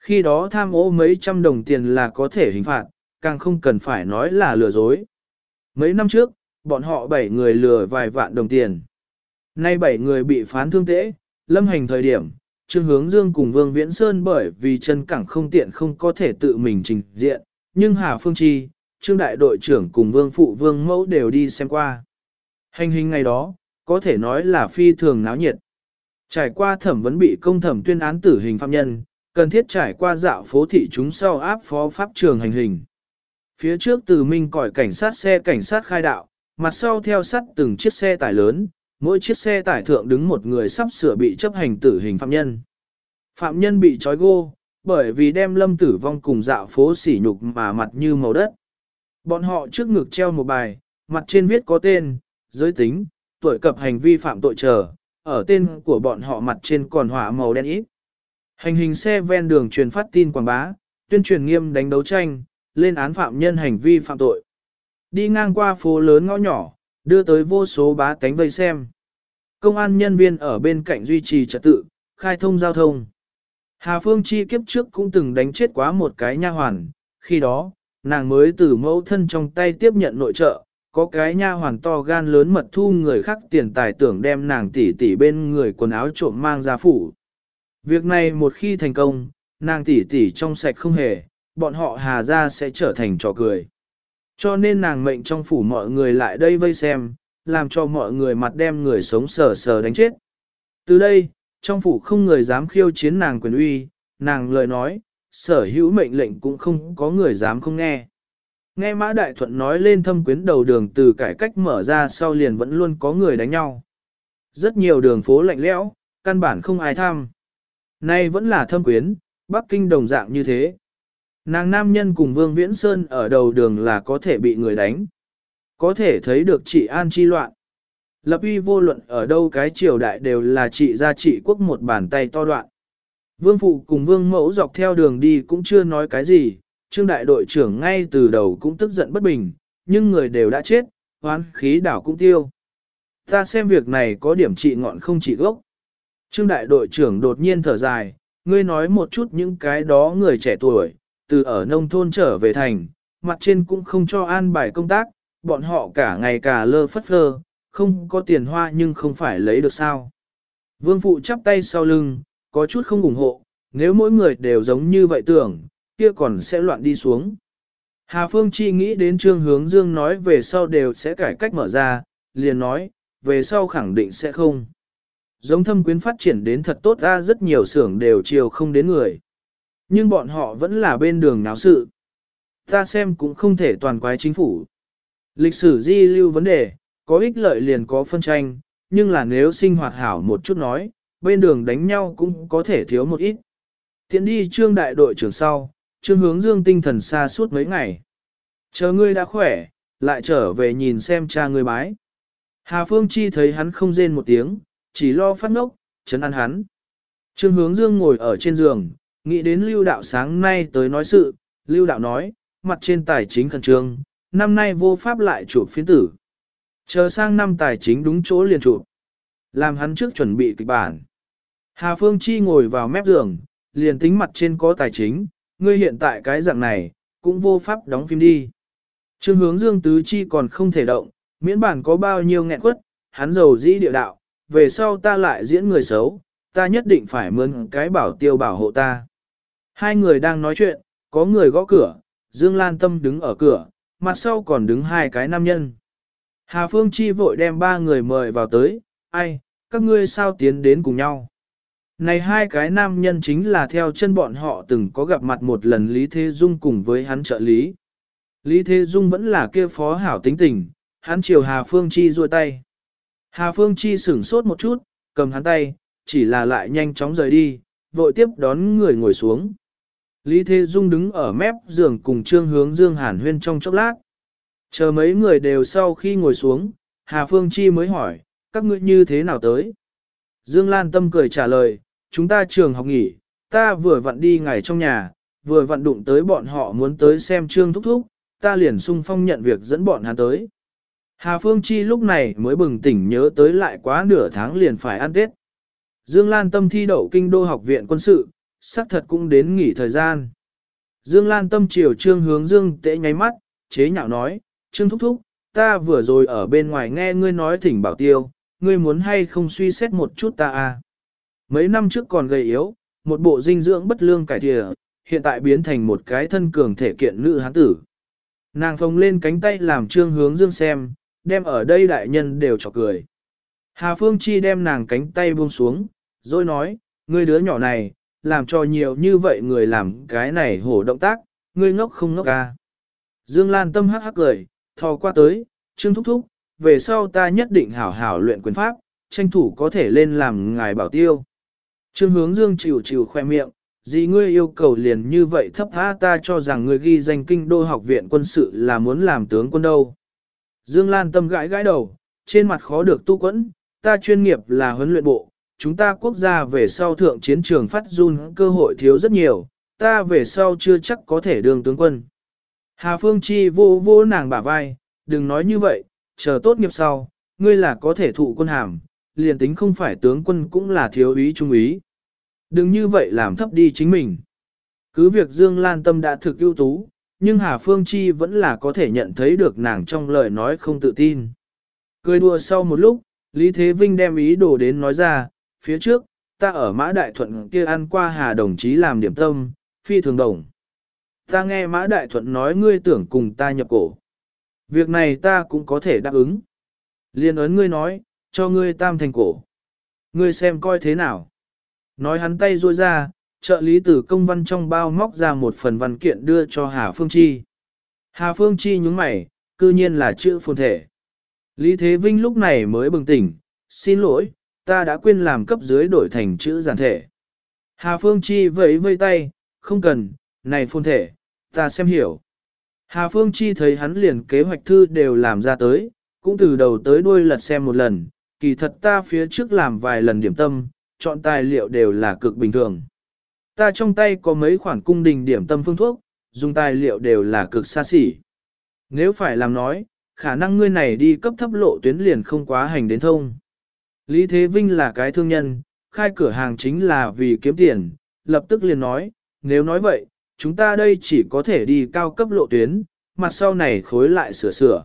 Khi đó tham ô mấy trăm đồng tiền là có thể hình phạt, càng không cần phải nói là lừa dối. Mấy năm trước, bọn họ bảy người lừa vài vạn đồng tiền. Nay bảy người bị phán thương tễ, lâm hành thời điểm, Trương Hướng Dương cùng Vương Viễn Sơn bởi vì chân cẳng không tiện không có thể tự mình trình diện, nhưng Hà Phương Chi, Trương Đại đội trưởng cùng Vương Phụ Vương Mẫu đều đi xem qua. Hành hình ngày đó, có thể nói là phi thường náo nhiệt. Trải qua thẩm vấn bị công thẩm tuyên án tử hình phạm nhân, cần thiết trải qua dạo phố thị chúng sau áp phó pháp trường hành hình. Phía trước từ minh còi cảnh sát xe cảnh sát khai đạo, mặt sau theo sắt từng chiếc xe tải lớn, mỗi chiếc xe tải thượng đứng một người sắp sửa bị chấp hành tử hình phạm nhân. Phạm nhân bị trói gô, bởi vì đem lâm tử vong cùng dạo phố sỉ nhục mà mặt như màu đất. Bọn họ trước ngực treo một bài, mặt trên viết có tên, giới tính, tuổi cập hành vi phạm tội trở, ở tên của bọn họ mặt trên còn hỏa màu đen ít. Hành hình xe ven đường truyền phát tin quảng bá, tuyên truyền nghiêm đánh đấu tranh, lên án phạm nhân hành vi phạm tội. Đi ngang qua phố lớn ngõ nhỏ, đưa tới vô số bá tánh vây xem. Công an nhân viên ở bên cạnh duy trì trật tự, khai thông giao thông. Hà Phương Chi kiếp trước cũng từng đánh chết quá một cái nha hoàn, khi đó, nàng mới từ mẫu thân trong tay tiếp nhận nội trợ, có cái nha hoàn to gan lớn mật thu người khác tiền tài tưởng đem nàng tỷ tỷ bên người quần áo trộm mang ra phủ. Việc này một khi thành công, nàng tỷ tỷ trong sạch không hề, bọn họ hà ra sẽ trở thành trò cười. Cho nên nàng mệnh trong phủ mọi người lại đây vây xem, làm cho mọi người mặt đem người sống sờ sờ đánh chết. Từ đây, trong phủ không người dám khiêu chiến nàng quyền uy, nàng lời nói, sở hữu mệnh lệnh cũng không có người dám không nghe. Nghe Mã Đại Thuận nói lên thâm quyến đầu đường từ cải cách mở ra sau liền vẫn luôn có người đánh nhau. Rất nhiều đường phố lạnh lẽo, căn bản không ai thăm. Nay vẫn là thâm quyến, Bắc Kinh đồng dạng như thế. Nàng nam nhân cùng Vương Viễn Sơn ở đầu đường là có thể bị người đánh. Có thể thấy được chị an chi loạn. Lập uy vô luận ở đâu cái triều đại đều là trị gia trị quốc một bàn tay to đoạn. Vương Phụ cùng Vương Mẫu dọc theo đường đi cũng chưa nói cái gì, Trương Đại đội trưởng ngay từ đầu cũng tức giận bất bình, nhưng người đều đã chết, hoán khí đảo cũng tiêu. Ta xem việc này có điểm trị ngọn không trị gốc. Trương Đại đội trưởng đột nhiên thở dài, ngươi nói một chút những cái đó người trẻ tuổi, từ ở nông thôn trở về thành, mặt trên cũng không cho an bài công tác, bọn họ cả ngày cả lơ phất lơ, không có tiền hoa nhưng không phải lấy được sao. Vương Phụ chắp tay sau lưng, có chút không ủng hộ, nếu mỗi người đều giống như vậy tưởng, kia còn sẽ loạn đi xuống. Hà Phương Chi nghĩ đến trương hướng dương nói về sau đều sẽ cải cách mở ra, liền nói, về sau khẳng định sẽ không. Giống thâm quyến phát triển đến thật tốt ra rất nhiều xưởng đều chiều không đến người. Nhưng bọn họ vẫn là bên đường náo sự. Ta xem cũng không thể toàn quái chính phủ. Lịch sử di lưu vấn đề, có ích lợi liền có phân tranh, nhưng là nếu sinh hoạt hảo một chút nói, bên đường đánh nhau cũng có thể thiếu một ít. tiến đi trương đại đội trưởng sau, trương hướng dương tinh thần xa suốt mấy ngày. Chờ ngươi đã khỏe, lại trở về nhìn xem cha ngươi bái. Hà Phương Chi thấy hắn không rên một tiếng, chỉ lo phát ngốc, chấn ăn hắn. Trương hướng dương ngồi ở trên giường, nghĩ đến lưu đạo sáng nay tới nói sự, lưu đạo nói, mặt trên tài chính khẩn trương, năm nay vô pháp lại chụp phiến tử. Chờ sang năm tài chính đúng chỗ liền chụp. Làm hắn trước chuẩn bị kịch bản. Hà Phương Chi ngồi vào mép giường, liền tính mặt trên có tài chính, ngươi hiện tại cái dạng này, cũng vô pháp đóng phim đi. Trương hướng dương tứ chi còn không thể động, miễn bản có bao nhiêu nghẹn quất, hắn giàu dĩ địa đạo, về sau ta lại diễn người xấu, ta nhất định phải mượn cái bảo tiêu bảo hộ ta. Hai người đang nói chuyện, có người gõ cửa, Dương Lan Tâm đứng ở cửa, mặt sau còn đứng hai cái nam nhân. Hà Phương Chi vội đem ba người mời vào tới, ai, các ngươi sao tiến đến cùng nhau. Này hai cái nam nhân chính là theo chân bọn họ từng có gặp mặt một lần Lý Thế Dung cùng với hắn trợ lý. Lý Thế Dung vẫn là kia phó hảo tính tình, hắn chiều Hà Phương Chi ruôi tay. Hà Phương Chi sửng sốt một chút, cầm hắn tay, chỉ là lại nhanh chóng rời đi, vội tiếp đón người ngồi xuống. Lý Thế Dung đứng ở mép giường cùng Trương Hướng Dương Hàn Huyên trong chốc lát. Chờ mấy người đều sau khi ngồi xuống, Hà Phương Chi mới hỏi, các ngươi như thế nào tới? Dương Lan Tâm cười trả lời, chúng ta trường học nghỉ, ta vừa vặn đi ngày trong nhà, vừa vặn đụng tới bọn họ muốn tới xem trương thúc thúc, ta liền sung phong nhận việc dẫn bọn hắn tới. Hà Phương Chi lúc này mới bừng tỉnh nhớ tới lại quá nửa tháng liền phải ăn Tết. Dương Lan Tâm thi đậu kinh đô học viện quân sự, xác thật cũng đến nghỉ thời gian. Dương Lan Tâm chiều trương hướng Dương tệ nháy mắt, chế nhạo nói, trương thúc thúc, ta vừa rồi ở bên ngoài nghe ngươi nói thỉnh bảo tiêu, ngươi muốn hay không suy xét một chút ta à. Mấy năm trước còn gầy yếu, một bộ dinh dưỡng bất lương cải thìa, hiện tại biến thành một cái thân cường thể kiện nữ hán tử. Nàng phồng lên cánh tay làm trương hướng dương xem, đem ở đây đại nhân đều chọc cười. Hà Phương Chi đem nàng cánh tay buông xuống, rồi nói, ngươi đứa nhỏ này, làm cho nhiều như vậy người làm cái này hổ động tác, ngươi ngốc không ngốc ca. Dương Lan tâm hắc hắc cười, thò qua tới, trương thúc thúc, về sau ta nhất định hảo hảo luyện quyền pháp, tranh thủ có thể lên làm ngài bảo tiêu. Trương hướng dương chịu chịu khoe miệng, gì ngươi yêu cầu liền như vậy thấp tha ta cho rằng ngươi ghi danh kinh đô học viện quân sự là muốn làm tướng quân đâu. Dương Lan tâm gãi gãi đầu, trên mặt khó được tu quẫn, ta chuyên nghiệp là huấn luyện bộ, chúng ta quốc gia về sau thượng chiến trường phát run cơ hội thiếu rất nhiều, ta về sau chưa chắc có thể đường tướng quân. Hà Phương Chi vô vô nàng bả vai, đừng nói như vậy, chờ tốt nghiệp sau, ngươi là có thể thụ quân hàm, liền tính không phải tướng quân cũng là thiếu úy trung úy. Đừng như vậy làm thấp đi chính mình. Cứ việc Dương Lan Tâm đã thực ưu tú, nhưng Hà Phương Chi vẫn là có thể nhận thấy được nàng trong lời nói không tự tin. Cười đùa sau một lúc, Lý Thế Vinh đem ý đồ đến nói ra, phía trước, ta ở Mã Đại Thuận kia ăn qua Hà đồng chí làm điểm tâm, phi thường đồng. Ta nghe Mã Đại Thuận nói ngươi tưởng cùng ta nhập cổ. Việc này ta cũng có thể đáp ứng. Liên ấn ngươi nói, cho ngươi tam thành cổ. Ngươi xem coi thế nào. Nói hắn tay ruôi ra, trợ lý tử công văn trong bao móc ra một phần văn kiện đưa cho Hà Phương Chi. Hà Phương Chi nhúng mày, cư nhiên là chữ phồn thể. Lý Thế Vinh lúc này mới bừng tỉnh, xin lỗi, ta đã quên làm cấp dưới đổi thành chữ giản thể. Hà Phương Chi vẫy vây tay, không cần, này phôn thể, ta xem hiểu. Hà Phương Chi thấy hắn liền kế hoạch thư đều làm ra tới, cũng từ đầu tới đuôi lật xem một lần, kỳ thật ta phía trước làm vài lần điểm tâm, chọn tài liệu đều là cực bình thường. Ta trong tay có mấy khoản cung đình điểm tâm phương thuốc, dùng tài liệu đều là cực xa xỉ. Nếu phải làm nói, khả năng ngươi này đi cấp thấp lộ tuyến liền không quá hành đến thông. Lý Thế Vinh là cái thương nhân, khai cửa hàng chính là vì kiếm tiền, lập tức liền nói, nếu nói vậy, chúng ta đây chỉ có thể đi cao cấp lộ tuyến, mặt sau này khối lại sửa sửa.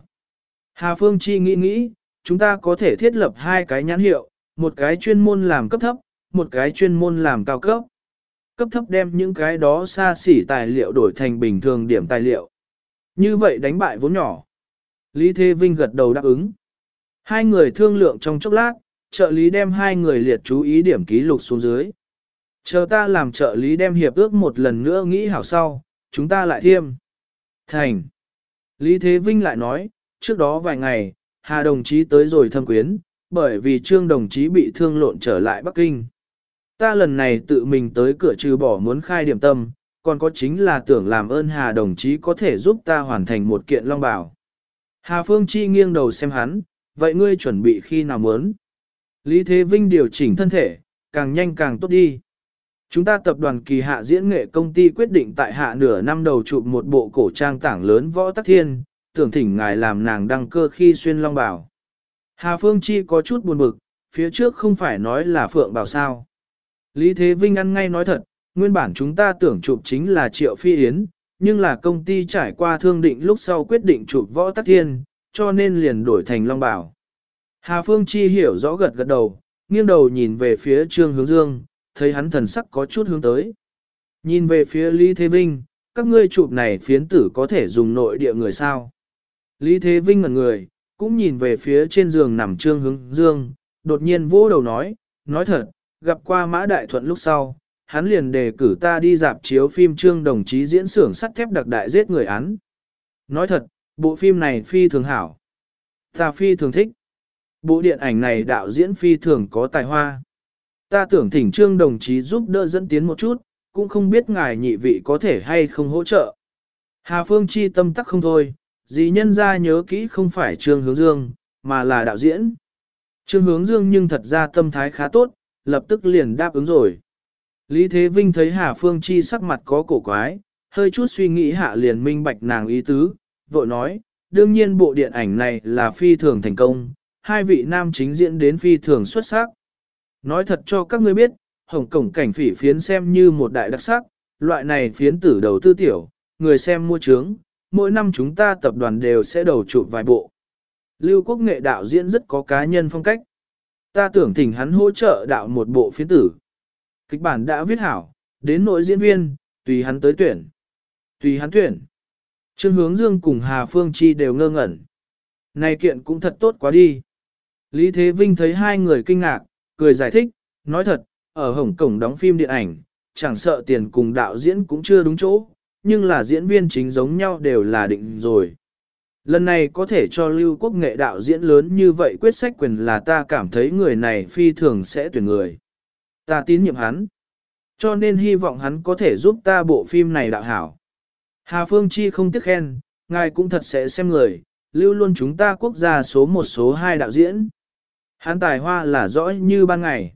Hà Phương Chi nghĩ nghĩ, chúng ta có thể thiết lập hai cái nhãn hiệu, một cái chuyên môn làm cấp thấp, một cái chuyên môn làm cao cấp. Cấp thấp đem những cái đó xa xỉ tài liệu đổi thành bình thường điểm tài liệu. Như vậy đánh bại vốn nhỏ. Lý Thế Vinh gật đầu đáp ứng. Hai người thương lượng trong chốc lát, trợ lý đem hai người liệt chú ý điểm ký lục xuống dưới. Chờ ta làm trợ lý đem hiệp ước một lần nữa nghĩ hảo sau, chúng ta lại thiêm. Thành. Lý Thế Vinh lại nói, trước đó vài ngày, Hà đồng chí tới rồi thâm quyến, bởi vì trương đồng chí bị thương lộn trở lại Bắc Kinh. Ta lần này tự mình tới cửa trừ bỏ muốn khai điểm tâm, còn có chính là tưởng làm ơn Hà đồng chí có thể giúp ta hoàn thành một kiện long bảo. Hà Phương Chi nghiêng đầu xem hắn, vậy ngươi chuẩn bị khi nào muốn? Lý Thế Vinh điều chỉnh thân thể, càng nhanh càng tốt đi. Chúng ta tập đoàn kỳ hạ diễn nghệ công ty quyết định tại hạ nửa năm đầu chụp một bộ cổ trang tảng lớn võ tắc thiên, tưởng thỉnh ngài làm nàng đăng cơ khi xuyên long bảo. Hà Phương Chi có chút buồn bực, phía trước không phải nói là Phượng bảo sao. Lý Thế Vinh ăn ngay nói thật, nguyên bản chúng ta tưởng chụp chính là Triệu Phi Yến, nhưng là công ty trải qua thương định lúc sau quyết định chụp võ tắc thiên, cho nên liền đổi thành long bảo. Hà Phương Chi hiểu rõ gật gật đầu, nghiêng đầu nhìn về phía Trương Hướng Dương, thấy hắn thần sắc có chút hướng tới. Nhìn về phía Lý Thế Vinh, các ngươi chụp này phiến tử có thể dùng nội địa người sao. Lý Thế Vinh ngẩn người, cũng nhìn về phía trên giường nằm Trương Hướng Dương, đột nhiên vỗ đầu nói, nói thật, gặp qua Mã Đại Thuận lúc sau, hắn liền đề cử ta đi dạp chiếu phim Trương đồng chí diễn xưởng sắt thép đặc đại giết người án. Nói thật, bộ phim này phi thường hảo. Ta phi thường thích. Bộ điện ảnh này đạo diễn phi thường có tài hoa. Ta tưởng thỉnh trương đồng chí giúp đỡ dẫn tiến một chút, cũng không biết ngài nhị vị có thể hay không hỗ trợ. Hà Phương chi tâm tắc không thôi, dì nhân ra nhớ kỹ không phải trương hướng dương, mà là đạo diễn. Trương hướng dương nhưng thật ra tâm thái khá tốt, lập tức liền đáp ứng rồi. Lý Thế Vinh thấy Hà Phương Chi sắc mặt có cổ quái, hơi chút suy nghĩ hạ liền minh bạch nàng ý tứ, vội nói, đương nhiên bộ điện ảnh này là phi thường thành công, hai vị nam chính diễn đến phi thường xuất sắc. Nói thật cho các ngươi biết, Hồng Cổng cảnh phỉ phiến xem như một đại đặc sắc, loại này phiến tử đầu tư tiểu, người xem mua trướng, mỗi năm chúng ta tập đoàn đều sẽ đầu chụp vài bộ. Lưu Quốc nghệ đạo diễn rất có cá nhân phong cách. Ta tưởng thỉnh hắn hỗ trợ đạo một bộ phiến tử. Kịch bản đã viết hảo, đến nội diễn viên, tùy hắn tới tuyển. Tùy hắn tuyển. Trương Hướng Dương cùng Hà Phương Chi đều ngơ ngẩn. Này kiện cũng thật tốt quá đi. Lý Thế Vinh thấy hai người kinh ngạc, cười giải thích, nói thật, ở Hồng Kông đóng phim điện ảnh, chẳng sợ tiền cùng đạo diễn cũng chưa đúng chỗ, nhưng là diễn viên chính giống nhau đều là định rồi. Lần này có thể cho lưu quốc nghệ đạo diễn lớn như vậy quyết sách quyền là ta cảm thấy người này phi thường sẽ tuyển người. Ta tín nhiệm hắn. Cho nên hy vọng hắn có thể giúp ta bộ phim này đạo hảo. Hà Phương Chi không tiếc khen, ngài cũng thật sẽ xem người, lưu luôn chúng ta quốc gia số một số hai đạo diễn. Hắn tài hoa là rõ như ban ngày.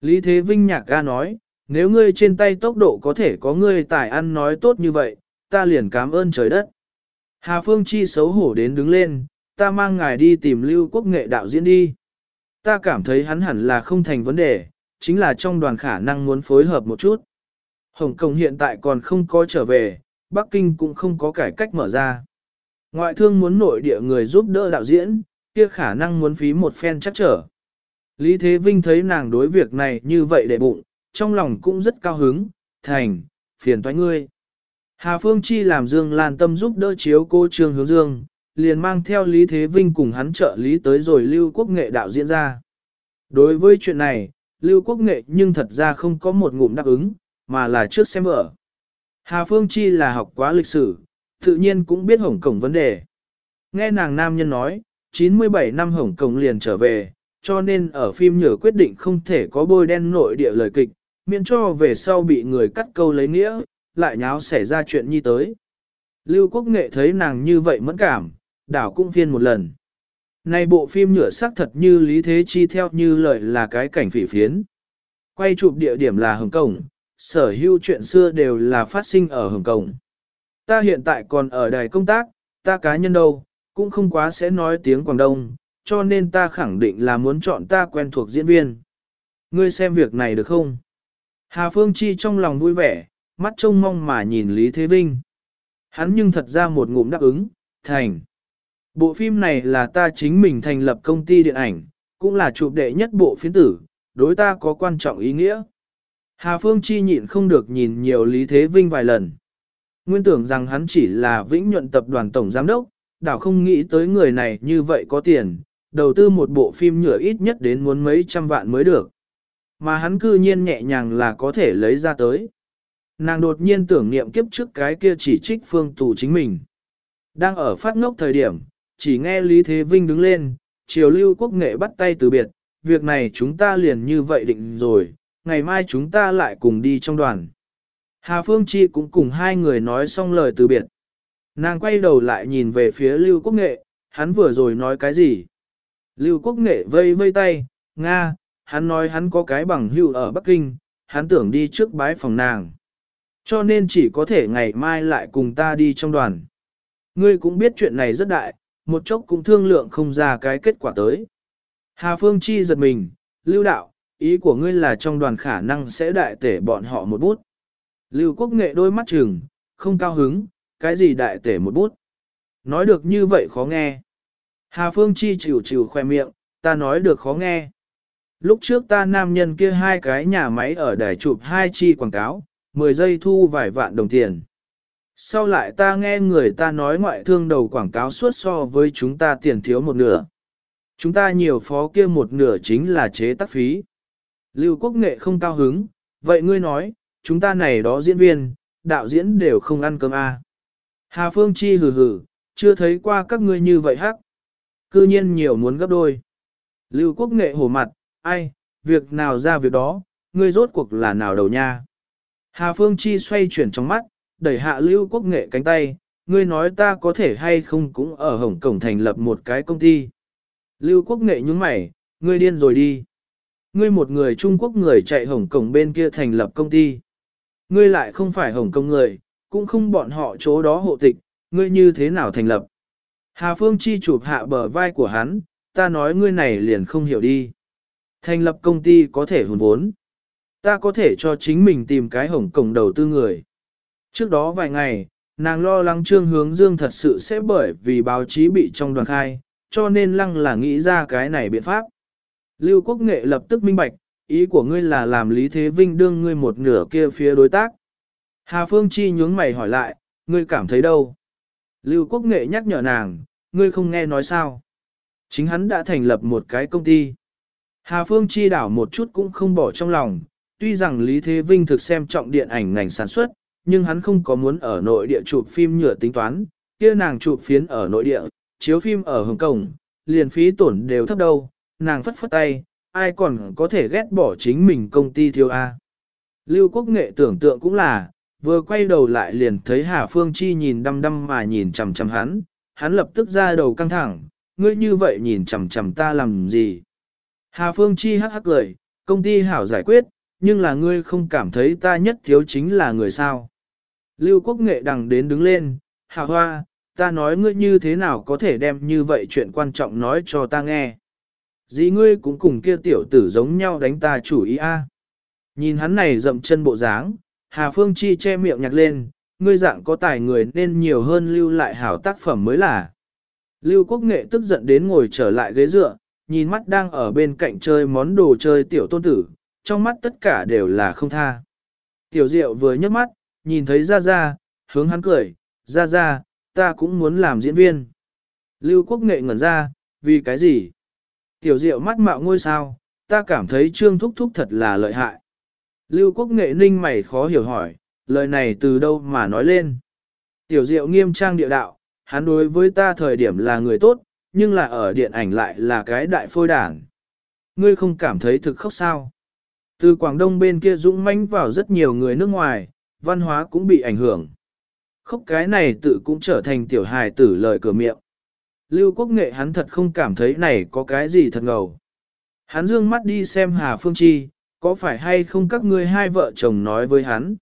Lý Thế Vinh nhạc ga nói, nếu ngươi trên tay tốc độ có thể có ngươi tài ăn nói tốt như vậy, ta liền cảm ơn trời đất. Hà Phương Chi xấu hổ đến đứng lên, ta mang ngài đi tìm lưu quốc nghệ đạo diễn đi. Ta cảm thấy hắn hẳn là không thành vấn đề, chính là trong đoàn khả năng muốn phối hợp một chút. Hồng Kông hiện tại còn không có trở về, Bắc Kinh cũng không có cải cách mở ra. Ngoại thương muốn nội địa người giúp đỡ đạo diễn, kia khả năng muốn phí một phen chắc trở. Lý Thế Vinh thấy nàng đối việc này như vậy để bụng, trong lòng cũng rất cao hứng, thành, phiền toái ngươi. Hà Phương Chi làm Dương Lan Tâm giúp đỡ chiếu cô Trương Hướng Dương, liền mang theo Lý Thế Vinh cùng hắn trợ lý tới rồi Lưu Quốc Nghệ đạo diễn ra. Đối với chuyện này, Lưu Quốc Nghệ nhưng thật ra không có một ngụm đáp ứng, mà là trước xem vợ. Hà Phương Chi là học quá lịch sử, tự nhiên cũng biết Hồng Cổng vấn đề. Nghe nàng nam nhân nói, 97 năm Hồng Cổng liền trở về, cho nên ở phim nhờ quyết định không thể có bôi đen nội địa lời kịch, miễn cho về sau bị người cắt câu lấy nghĩa, lại nháo xảy ra chuyện như tới. Lưu Quốc Nghệ thấy nàng như vậy mẫn cảm, đảo cũng phiên một lần. Này bộ phim nhựa sắc thật như Lý Thế Chi theo như lời là cái cảnh phỉ phiến. Quay chụp địa điểm là Hồng Kông, sở hữu chuyện xưa đều là phát sinh ở Hồng Kông. Ta hiện tại còn ở đài công tác, ta cá nhân đâu, cũng không quá sẽ nói tiếng Quảng Đông, cho nên ta khẳng định là muốn chọn ta quen thuộc diễn viên. Ngươi xem việc này được không? Hà Phương Chi trong lòng vui vẻ, mắt trông mong mà nhìn Lý Thế Vinh. Hắn nhưng thật ra một ngụm đáp ứng, thành. Bộ phim này là ta chính mình thành lập công ty điện ảnh, cũng là chụp đệ nhất bộ phiến tử, đối ta có quan trọng ý nghĩa. Hà Phương Chi nhịn không được nhìn nhiều Lý Thế Vinh vài lần. Nguyên tưởng rằng hắn chỉ là vĩnh nhuận tập đoàn tổng giám đốc, đảo không nghĩ tới người này như vậy có tiền, đầu tư một bộ phim nhựa ít nhất đến muốn mấy trăm vạn mới được. Mà hắn cư nhiên nhẹ nhàng là có thể lấy ra tới. Nàng đột nhiên tưởng niệm kiếp trước cái kia chỉ trích phương tù chính mình. Đang ở phát ngốc thời điểm, chỉ nghe Lý Thế Vinh đứng lên, triều lưu quốc nghệ bắt tay từ biệt, việc này chúng ta liền như vậy định rồi, ngày mai chúng ta lại cùng đi trong đoàn. Hà Phương Chi cũng cùng hai người nói xong lời từ biệt. Nàng quay đầu lại nhìn về phía Lưu Quốc Nghệ, hắn vừa rồi nói cái gì? Lưu Quốc Nghệ vây vây tay, Nga, hắn nói hắn có cái bằng hữu ở Bắc Kinh, hắn tưởng đi trước bái phòng nàng. Cho nên chỉ có thể ngày mai lại cùng ta đi trong đoàn. Ngươi cũng biết chuyện này rất đại, một chốc cũng thương lượng không ra cái kết quả tới. Hà Phương Chi giật mình, lưu đạo, ý của ngươi là trong đoàn khả năng sẽ đại tể bọn họ một bút. Lưu quốc nghệ đôi mắt trừng, không cao hứng, cái gì đại tể một bút. Nói được như vậy khó nghe. Hà Phương Chi chịu chịu khoe miệng, ta nói được khó nghe. Lúc trước ta nam nhân kia hai cái nhà máy ở đài chụp hai chi quảng cáo, 10 giây thu vài vạn đồng tiền. Sau lại ta nghe người ta nói ngoại thương đầu quảng cáo suốt so với chúng ta tiền thiếu một nửa. Chúng ta nhiều phó kia một nửa chính là chế tác phí. Lưu quốc nghệ không cao hứng, vậy ngươi nói, chúng ta này đó diễn viên, đạo diễn đều không ăn cơm à. Hà Phương Chi hừ hừ, chưa thấy qua các ngươi như vậy hắc. Cư nhiên nhiều muốn gấp đôi. Lưu quốc nghệ hổ mặt, ai, việc nào ra việc đó, ngươi rốt cuộc là nào đầu nha. Hà Phương Chi xoay chuyển trong mắt, đẩy hạ lưu quốc nghệ cánh tay, ngươi nói ta có thể hay không cũng ở Hồng Cổng thành lập một cái công ty. Lưu quốc nghệ nhúng mày, ngươi điên rồi đi. Ngươi một người Trung Quốc người chạy Hồng Cổng bên kia thành lập công ty. Ngươi lại không phải Hồng Kông người, cũng không bọn họ chỗ đó hộ tịch, ngươi như thế nào thành lập. Hà Phương Chi chụp hạ bờ vai của hắn, ta nói ngươi này liền không hiểu đi. Thành lập công ty có thể hùn vốn. Ta có thể cho chính mình tìm cái hổng cổng đầu tư người. Trước đó vài ngày, nàng lo lắng trương hướng dương thật sự sẽ bởi vì báo chí bị trong đoàn khai, cho nên lăng là nghĩ ra cái này biện pháp. Lưu Quốc Nghệ lập tức minh bạch, ý của ngươi là làm Lý Thế Vinh đương ngươi một nửa kia phía đối tác. Hà Phương Chi nhướng mày hỏi lại, ngươi cảm thấy đâu? Lưu Quốc Nghệ nhắc nhở nàng, ngươi không nghe nói sao? Chính hắn đã thành lập một cái công ty. Hà Phương Chi đảo một chút cũng không bỏ trong lòng, tuy rằng Lý Thế Vinh thực xem trọng điện ảnh ngành sản xuất, nhưng hắn không có muốn ở nội địa chụp phim nhựa tính toán, kia nàng chụp phiến ở nội địa, chiếu phim ở Hồng Kông, liền phí tổn đều thấp đâu, nàng phất phất tay, ai còn có thể ghét bỏ chính mình công ty thiếu A. Lưu Quốc Nghệ tưởng tượng cũng là, vừa quay đầu lại liền thấy Hà Phương Chi nhìn đăm đăm mà nhìn chằm chằm hắn, hắn lập tức ra đầu căng thẳng, ngươi như vậy nhìn chằm chằm ta làm gì. Hà Phương Chi hắc hắc cười, công ty hảo giải quyết, nhưng là ngươi không cảm thấy ta nhất thiếu chính là người sao. Lưu Quốc Nghệ đằng đến đứng lên, Hà Hoa, ta nói ngươi như thế nào có thể đem như vậy chuyện quan trọng nói cho ta nghe. Dĩ ngươi cũng cùng kia tiểu tử giống nhau đánh ta chủ ý a. Nhìn hắn này dậm chân bộ dáng, Hà Phương Chi che miệng nhạc lên, ngươi dạng có tài người nên nhiều hơn lưu lại hảo tác phẩm mới là. Lưu Quốc Nghệ tức giận đến ngồi trở lại ghế dựa, nhìn mắt đang ở bên cạnh chơi món đồ chơi tiểu tôn tử, trong mắt tất cả đều là không tha. Tiểu Diệu vừa nhấc mắt, nhìn thấy Gia Gia, hướng hắn cười, Gia Gia, ta cũng muốn làm diễn viên. Lưu Quốc Nghệ ngẩn ra, vì cái gì? Tiểu Diệu mắt mạo ngôi sao, ta cảm thấy Trương Thúc Thúc thật là lợi hại. Lưu Quốc Nghệ ninh mày khó hiểu hỏi, lời này từ đâu mà nói lên. Tiểu Diệu nghiêm trang địa đạo, hắn đối với ta thời điểm là người tốt, nhưng là ở điện ảnh lại là cái đại phôi đảng. Ngươi không cảm thấy thực khóc sao? Từ Quảng Đông bên kia dũng mãnh vào rất nhiều người nước ngoài, văn hóa cũng bị ảnh hưởng. Khóc cái này tự cũng trở thành tiểu hài tử lời cửa miệng. Lưu Quốc Nghệ hắn thật không cảm thấy này có cái gì thật ngầu. Hắn dương mắt đi xem Hà Phương Chi, có phải hay không các ngươi hai vợ chồng nói với hắn.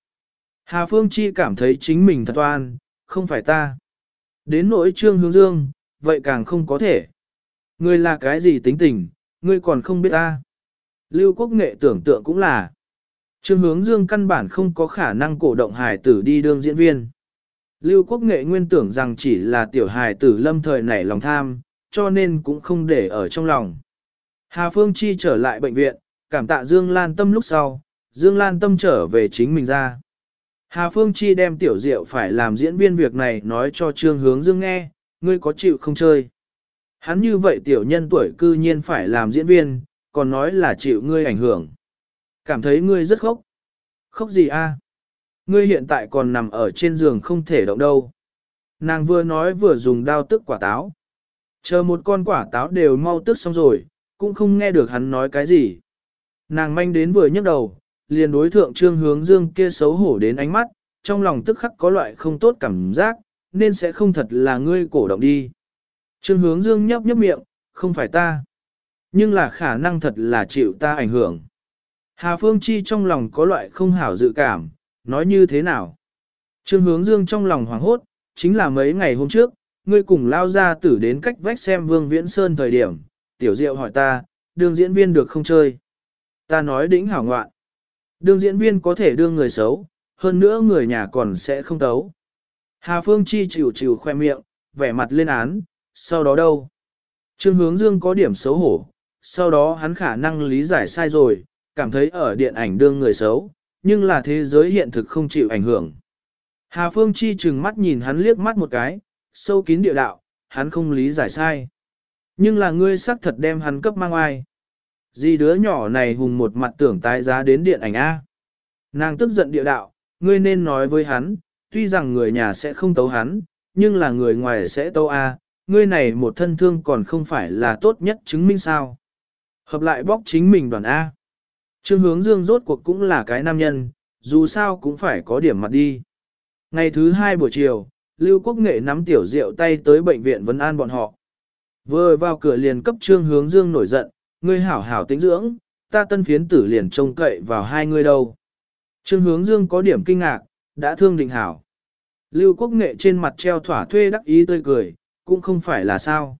Hà Phương Chi cảm thấy chính mình thật toan, không phải ta. Đến nỗi trương hướng dương, vậy càng không có thể. Ngươi là cái gì tính tình, ngươi còn không biết ta. Lưu Quốc Nghệ tưởng tượng cũng là. Trương hướng dương căn bản không có khả năng cổ động hải tử đi đương diễn viên. Lưu Quốc Nghệ nguyên tưởng rằng chỉ là tiểu hài tử lâm thời nảy lòng tham, cho nên cũng không để ở trong lòng. Hà Phương Chi trở lại bệnh viện, cảm tạ Dương Lan Tâm lúc sau, Dương Lan Tâm trở về chính mình ra. Hà Phương Chi đem tiểu diệu phải làm diễn viên việc này nói cho Trương Hướng Dương nghe, ngươi có chịu không chơi. Hắn như vậy tiểu nhân tuổi cư nhiên phải làm diễn viên, còn nói là chịu ngươi ảnh hưởng. Cảm thấy ngươi rất khóc. Khóc gì a? ngươi hiện tại còn nằm ở trên giường không thể động đâu. Nàng vừa nói vừa dùng đao tức quả táo. Chờ một con quả táo đều mau tức xong rồi, cũng không nghe được hắn nói cái gì. Nàng manh đến vừa nhấc đầu, liền đối thượng trương hướng dương kia xấu hổ đến ánh mắt, trong lòng tức khắc có loại không tốt cảm giác, nên sẽ không thật là ngươi cổ động đi. Trương hướng dương nhấp nhấp miệng, không phải ta. Nhưng là khả năng thật là chịu ta ảnh hưởng. Hà Phương Chi trong lòng có loại không hảo dự cảm, Nói như thế nào? Trương hướng dương trong lòng hoảng hốt, chính là mấy ngày hôm trước, ngươi cùng lao ra tử đến cách vách xem Vương Viễn Sơn thời điểm, tiểu diệu hỏi ta, đương diễn viên được không chơi? Ta nói đỉnh hảo ngoạn. Đương diễn viên có thể đương người xấu, hơn nữa người nhà còn sẽ không tấu. Hà Phương Chi chịu chịu khoe miệng, vẻ mặt lên án, sau đó đâu? Trương hướng dương có điểm xấu hổ, sau đó hắn khả năng lý giải sai rồi, cảm thấy ở điện ảnh đương người xấu, nhưng là thế giới hiện thực không chịu ảnh hưởng. Hà Phương Chi chừng mắt nhìn hắn liếc mắt một cái, sâu kín địa đạo, hắn không lý giải sai. Nhưng là ngươi xác thật đem hắn cấp mang ai. Gì đứa nhỏ này hùng một mặt tưởng tái giá đến điện ảnh A. Nàng tức giận địa đạo, ngươi nên nói với hắn, tuy rằng người nhà sẽ không tấu hắn, nhưng là người ngoài sẽ tấu A, ngươi này một thân thương còn không phải là tốt nhất chứng minh sao. Hợp lại bóc chính mình đoàn A. Trương hướng dương rốt cuộc cũng là cái nam nhân, dù sao cũng phải có điểm mặt đi. Ngày thứ hai buổi chiều, Lưu Quốc Nghệ nắm tiểu rượu tay tới bệnh viện vấn an bọn họ. Vừa vào cửa liền cấp trương hướng dương nổi giận, ngươi hảo hảo tính dưỡng, ta tân phiến tử liền trông cậy vào hai ngươi đâu. Trương hướng dương có điểm kinh ngạc, đã thương định hảo. Lưu quốc nghệ trên mặt treo thỏa thuê đắc ý tươi cười, cũng không phải là sao.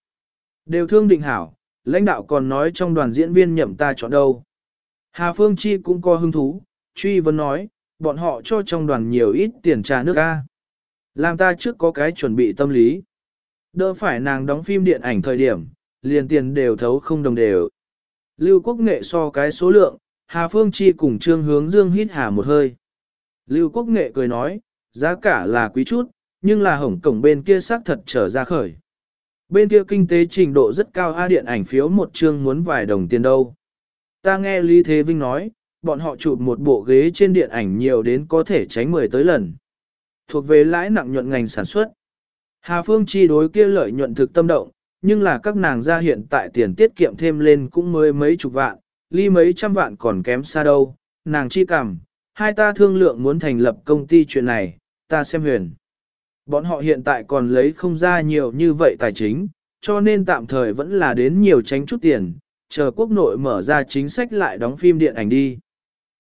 Đều thương định hảo, lãnh đạo còn nói trong đoàn diễn viên nhậm ta chọn đâu. Hà Phương Chi cũng có hứng thú, truy vấn nói, bọn họ cho trong đoàn nhiều ít tiền trà nước ca. Làm ta trước có cái chuẩn bị tâm lý. Đỡ phải nàng đóng phim điện ảnh thời điểm, liền tiền đều thấu không đồng đều. Lưu Quốc Nghệ so cái số lượng, Hà Phương Chi cùng Trương Hướng Dương hít hà một hơi. Lưu Quốc Nghệ cười nói, giá cả là quý chút, nhưng là hổng cổng bên kia xác thật trở ra khởi. Bên kia kinh tế trình độ rất cao A điện ảnh phiếu một chương muốn vài đồng tiền đâu. Ta nghe Lý Thế Vinh nói, bọn họ chụp một bộ ghế trên điện ảnh nhiều đến có thể tránh 10 tới lần. Thuộc về lãi nặng nhuận ngành sản xuất. Hà Phương chi đối kia lợi nhuận thực tâm động, nhưng là các nàng ra hiện tại tiền tiết kiệm thêm lên cũng mới mấy chục vạn, ly mấy trăm vạn còn kém xa đâu, nàng chi cảm, hai ta thương lượng muốn thành lập công ty chuyện này, ta xem huyền. Bọn họ hiện tại còn lấy không ra nhiều như vậy tài chính, cho nên tạm thời vẫn là đến nhiều tránh chút tiền, chờ quốc nội mở ra chính sách lại đóng phim điện ảnh đi.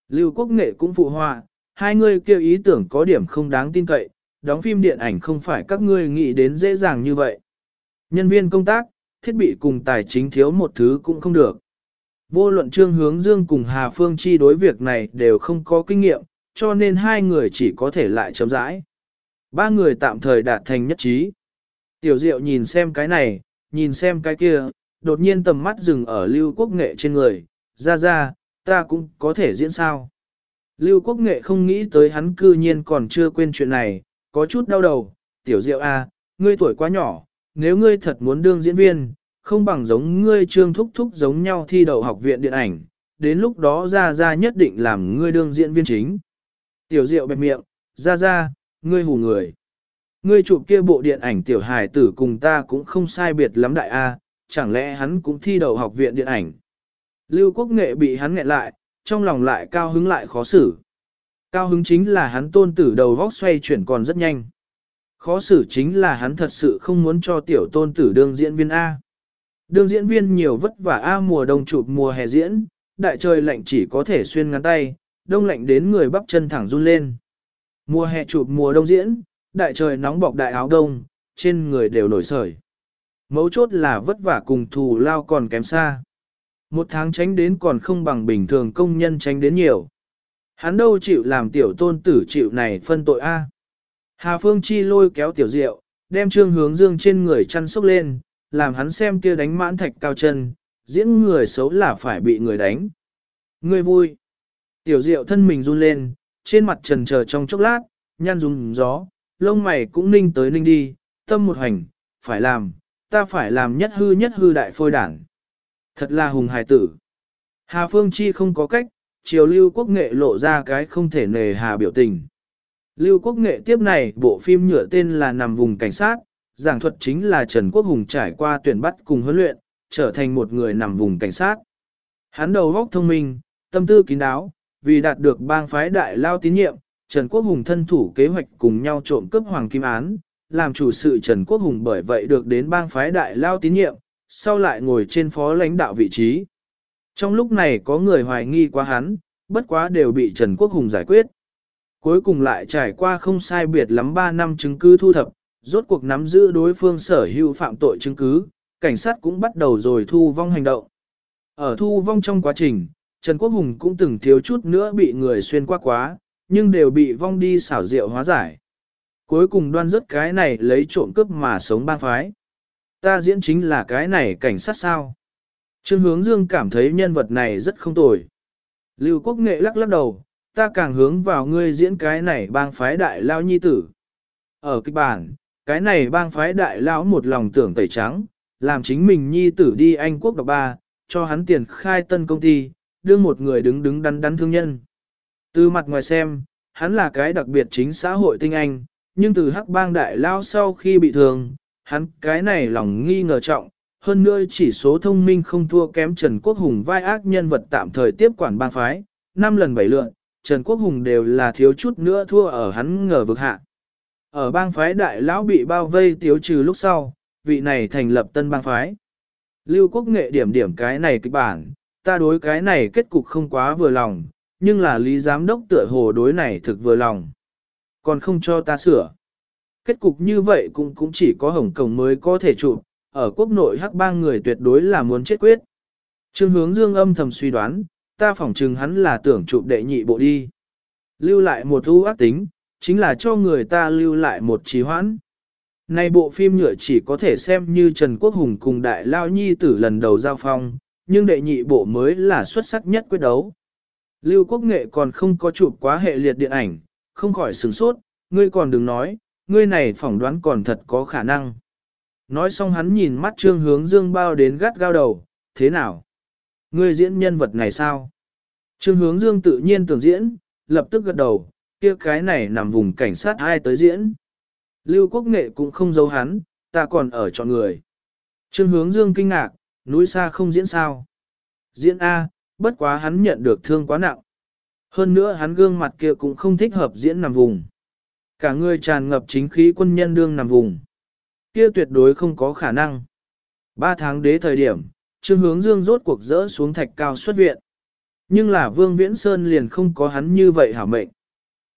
Lưu quốc nghệ cũng phụ họa, hai người kêu ý tưởng có điểm không đáng tin cậy, đóng phim điện ảnh không phải các ngươi nghĩ đến dễ dàng như vậy. Nhân viên công tác, thiết bị cùng tài chính thiếu một thứ cũng không được. Vô luận trương hướng dương cùng Hà Phương Chi đối việc này đều không có kinh nghiệm, cho nên hai người chỉ có thể lại chấm rãi. Ba người tạm thời đạt thành nhất trí. Tiểu Diệu nhìn xem cái này, nhìn xem cái kia, đột nhiên tầm mắt dừng ở lưu quốc nghệ trên người, ra ra, ta cũng có thể diễn sao. Lưu quốc nghệ không nghĩ tới hắn cư nhiên còn chưa quên chuyện này, có chút đau đầu, tiểu Diệu a, à, ngươi tuổi quá nhỏ, nếu ngươi thật muốn đương diễn viên, không bằng giống ngươi trương thúc thúc giống nhau thi đậu học viện điện ảnh, đến lúc đó ra ra nhất định làm ngươi đương diễn viên chính. Tiểu Diệu bẹp miệng, ra ra, ngươi hù người. Ngươi chụp kia bộ điện ảnh tiểu hài tử cùng ta cũng không sai biệt lắm đại A, chẳng lẽ hắn cũng thi đầu học viện điện ảnh. Lưu Quốc Nghệ bị hắn nghẹn lại, trong lòng lại cao hứng lại khó xử. Cao hứng chính là hắn tôn tử đầu vóc xoay chuyển còn rất nhanh. Khó xử chính là hắn thật sự không muốn cho tiểu tôn tử đương diễn viên A. Đương diễn viên nhiều vất vả A mùa đông chụp mùa hè diễn, đại trời lạnh chỉ có thể xuyên ngắn tay, đông lạnh đến người bắp chân thẳng run lên. Mùa hè chụp mùa đông diễn, đại trời nóng bọc đại áo đông, trên người đều nổi sởi. Mấu chốt là vất vả cùng thù lao còn kém xa. Một tháng tránh đến còn không bằng bình thường công nhân tránh đến nhiều. Hắn đâu chịu làm tiểu tôn tử chịu này phân tội A. Hà Phương Chi lôi kéo tiểu diệu, đem trương hướng dương trên người chăn sốc lên, làm hắn xem kia đánh mãn thạch cao chân, diễn người xấu là phải bị người đánh. Người vui. Tiểu diệu thân mình run lên, trên mặt trần chờ trong chốc lát, nhăn rung gió, lông mày cũng ninh tới ninh đi, tâm một hành, phải làm, ta phải làm nhất hư nhất hư đại phôi đảng. Thật là hùng hài tử. Hà Phương Chi không có cách, Triều lưu quốc nghệ lộ ra cái không thể nề hà biểu tình. Lưu quốc nghệ tiếp này bộ phim nhựa tên là Nằm vùng cảnh sát, giảng thuật chính là Trần Quốc Hùng trải qua tuyển bắt cùng huấn luyện, trở thành một người nằm vùng cảnh sát. Hắn đầu óc thông minh, tâm tư kín đáo, vì đạt được bang phái đại lao tín nhiệm, Trần Quốc Hùng thân thủ kế hoạch cùng nhau trộm cướp Hoàng Kim Án, làm chủ sự Trần Quốc Hùng bởi vậy được đến bang phái đại lao tín nhiệm, sau lại ngồi trên phó lãnh đạo vị trí. Trong lúc này có người hoài nghi qua hắn, bất quá đều bị Trần Quốc Hùng giải quyết. Cuối cùng lại trải qua không sai biệt lắm 3 năm chứng cứ thu thập, rốt cuộc nắm giữ đối phương sở hữu phạm tội chứng cứ, cảnh sát cũng bắt đầu rồi thu vong hành động. Ở thu vong trong quá trình, Trần Quốc Hùng cũng từng thiếu chút nữa bị người xuyên qua quá, nhưng đều bị vong đi xảo diệu hóa giải. Cuối cùng đoan rất cái này lấy trộm cướp mà sống bang phái. Ta diễn chính là cái này cảnh sát sao. Trương hướng dương cảm thấy nhân vật này rất không tồi. Lưu quốc nghệ lắc lắc đầu, ta càng hướng vào ngươi diễn cái này bang phái đại lao nhi tử. Ở kịch bản, cái này bang phái đại lao một lòng tưởng tẩy trắng, làm chính mình nhi tử đi Anh quốc đọc ba, cho hắn tiền khai tân công ty, đưa một người đứng đứng đắn đắn thương nhân. Từ mặt ngoài xem, hắn là cái đặc biệt chính xã hội tinh anh, nhưng từ hắc bang đại lao sau khi bị thương, hắn cái này lòng nghi ngờ trọng, hơn nữa chỉ số thông minh không thua kém Trần Quốc Hùng vai ác nhân vật tạm thời tiếp quản bang phái, năm lần bảy lượn, Trần Quốc Hùng đều là thiếu chút nữa thua ở hắn ngờ vực hạ. Ở bang phái đại lão bị bao vây tiếu trừ lúc sau, vị này thành lập tân bang phái. Lưu Quốc Nghệ điểm điểm cái này kịch bản, ta đối cái này kết cục không quá vừa lòng, nhưng là lý giám đốc tựa hồ đối này thực vừa lòng. Còn không cho ta sửa. Kết cục như vậy cũng cũng chỉ có Hồng Kông mới có thể chụp, ở quốc nội hắc bang người tuyệt đối là muốn chết quyết. Trương hướng dương âm thầm suy đoán, ta phỏng chừng hắn là tưởng chụp đệ nhị bộ đi. Lưu lại một ưu ác tính, chính là cho người ta lưu lại một trí hoãn. Này bộ phim nhựa chỉ có thể xem như Trần Quốc Hùng cùng Đại Lao Nhi tử lần đầu giao phong, nhưng đệ nhị bộ mới là xuất sắc nhất quyết đấu. Lưu Quốc Nghệ còn không có chụp quá hệ liệt điện ảnh, không khỏi sửng sốt, ngươi còn đừng nói, ngươi này phỏng đoán còn thật có khả năng. Nói xong hắn nhìn mắt trương hướng dương bao đến gắt gao đầu, thế nào? Ngươi diễn nhân vật này sao? Trương hướng dương tự nhiên tưởng diễn, lập tức gật đầu, kia cái này nằm vùng cảnh sát ai tới diễn. Lưu quốc nghệ cũng không giấu hắn, ta còn ở chọn người. Trương hướng dương kinh ngạc, núi xa không diễn sao. Diễn A, bất quá hắn nhận được thương quá nặng. Hơn nữa hắn gương mặt kia cũng không thích hợp diễn nằm vùng. Cả người tràn ngập chính khí quân nhân đương nằm vùng. Kia tuyệt đối không có khả năng. Ba tháng đế thời điểm, Trương Hướng Dương rốt cuộc rỡ xuống thạch cao xuất viện. Nhưng là Vương Viễn Sơn liền không có hắn như vậy hả mệnh.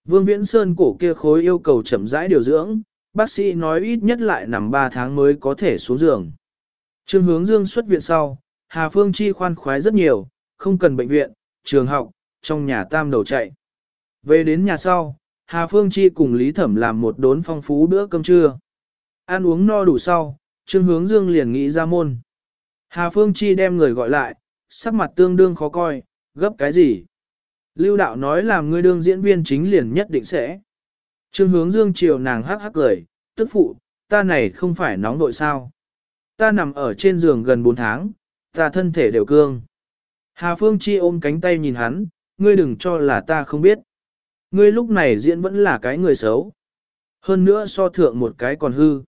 Vương Viễn Sơn cổ kia khối yêu cầu chậm rãi điều dưỡng, bác sĩ nói ít nhất lại nằm 3 tháng mới có thể xuống giường. Trương Hướng Dương xuất viện sau, Hà Phương Chi khoan khoái rất nhiều, không cần bệnh viện, trường học, trong nhà tam đầu chạy. Về đến nhà sau, Hà Phương Chi cùng Lý Thẩm làm một đốn phong phú bữa cơm trưa. Ăn uống no đủ sau, Trương Hướng Dương liền nghĩ ra môn. Hà Phương Chi đem người gọi lại, sắc mặt tương đương khó coi, gấp cái gì? Lưu đạo nói làm ngươi đương diễn viên chính liền nhất định sẽ. Trương hướng dương chiều nàng hắc hắc cười, tức phụ, ta này không phải nóng nội sao. Ta nằm ở trên giường gần 4 tháng, ta thân thể đều cương. Hà Phương Chi ôm cánh tay nhìn hắn, ngươi đừng cho là ta không biết. Ngươi lúc này diễn vẫn là cái người xấu. Hơn nữa so thượng một cái còn hư.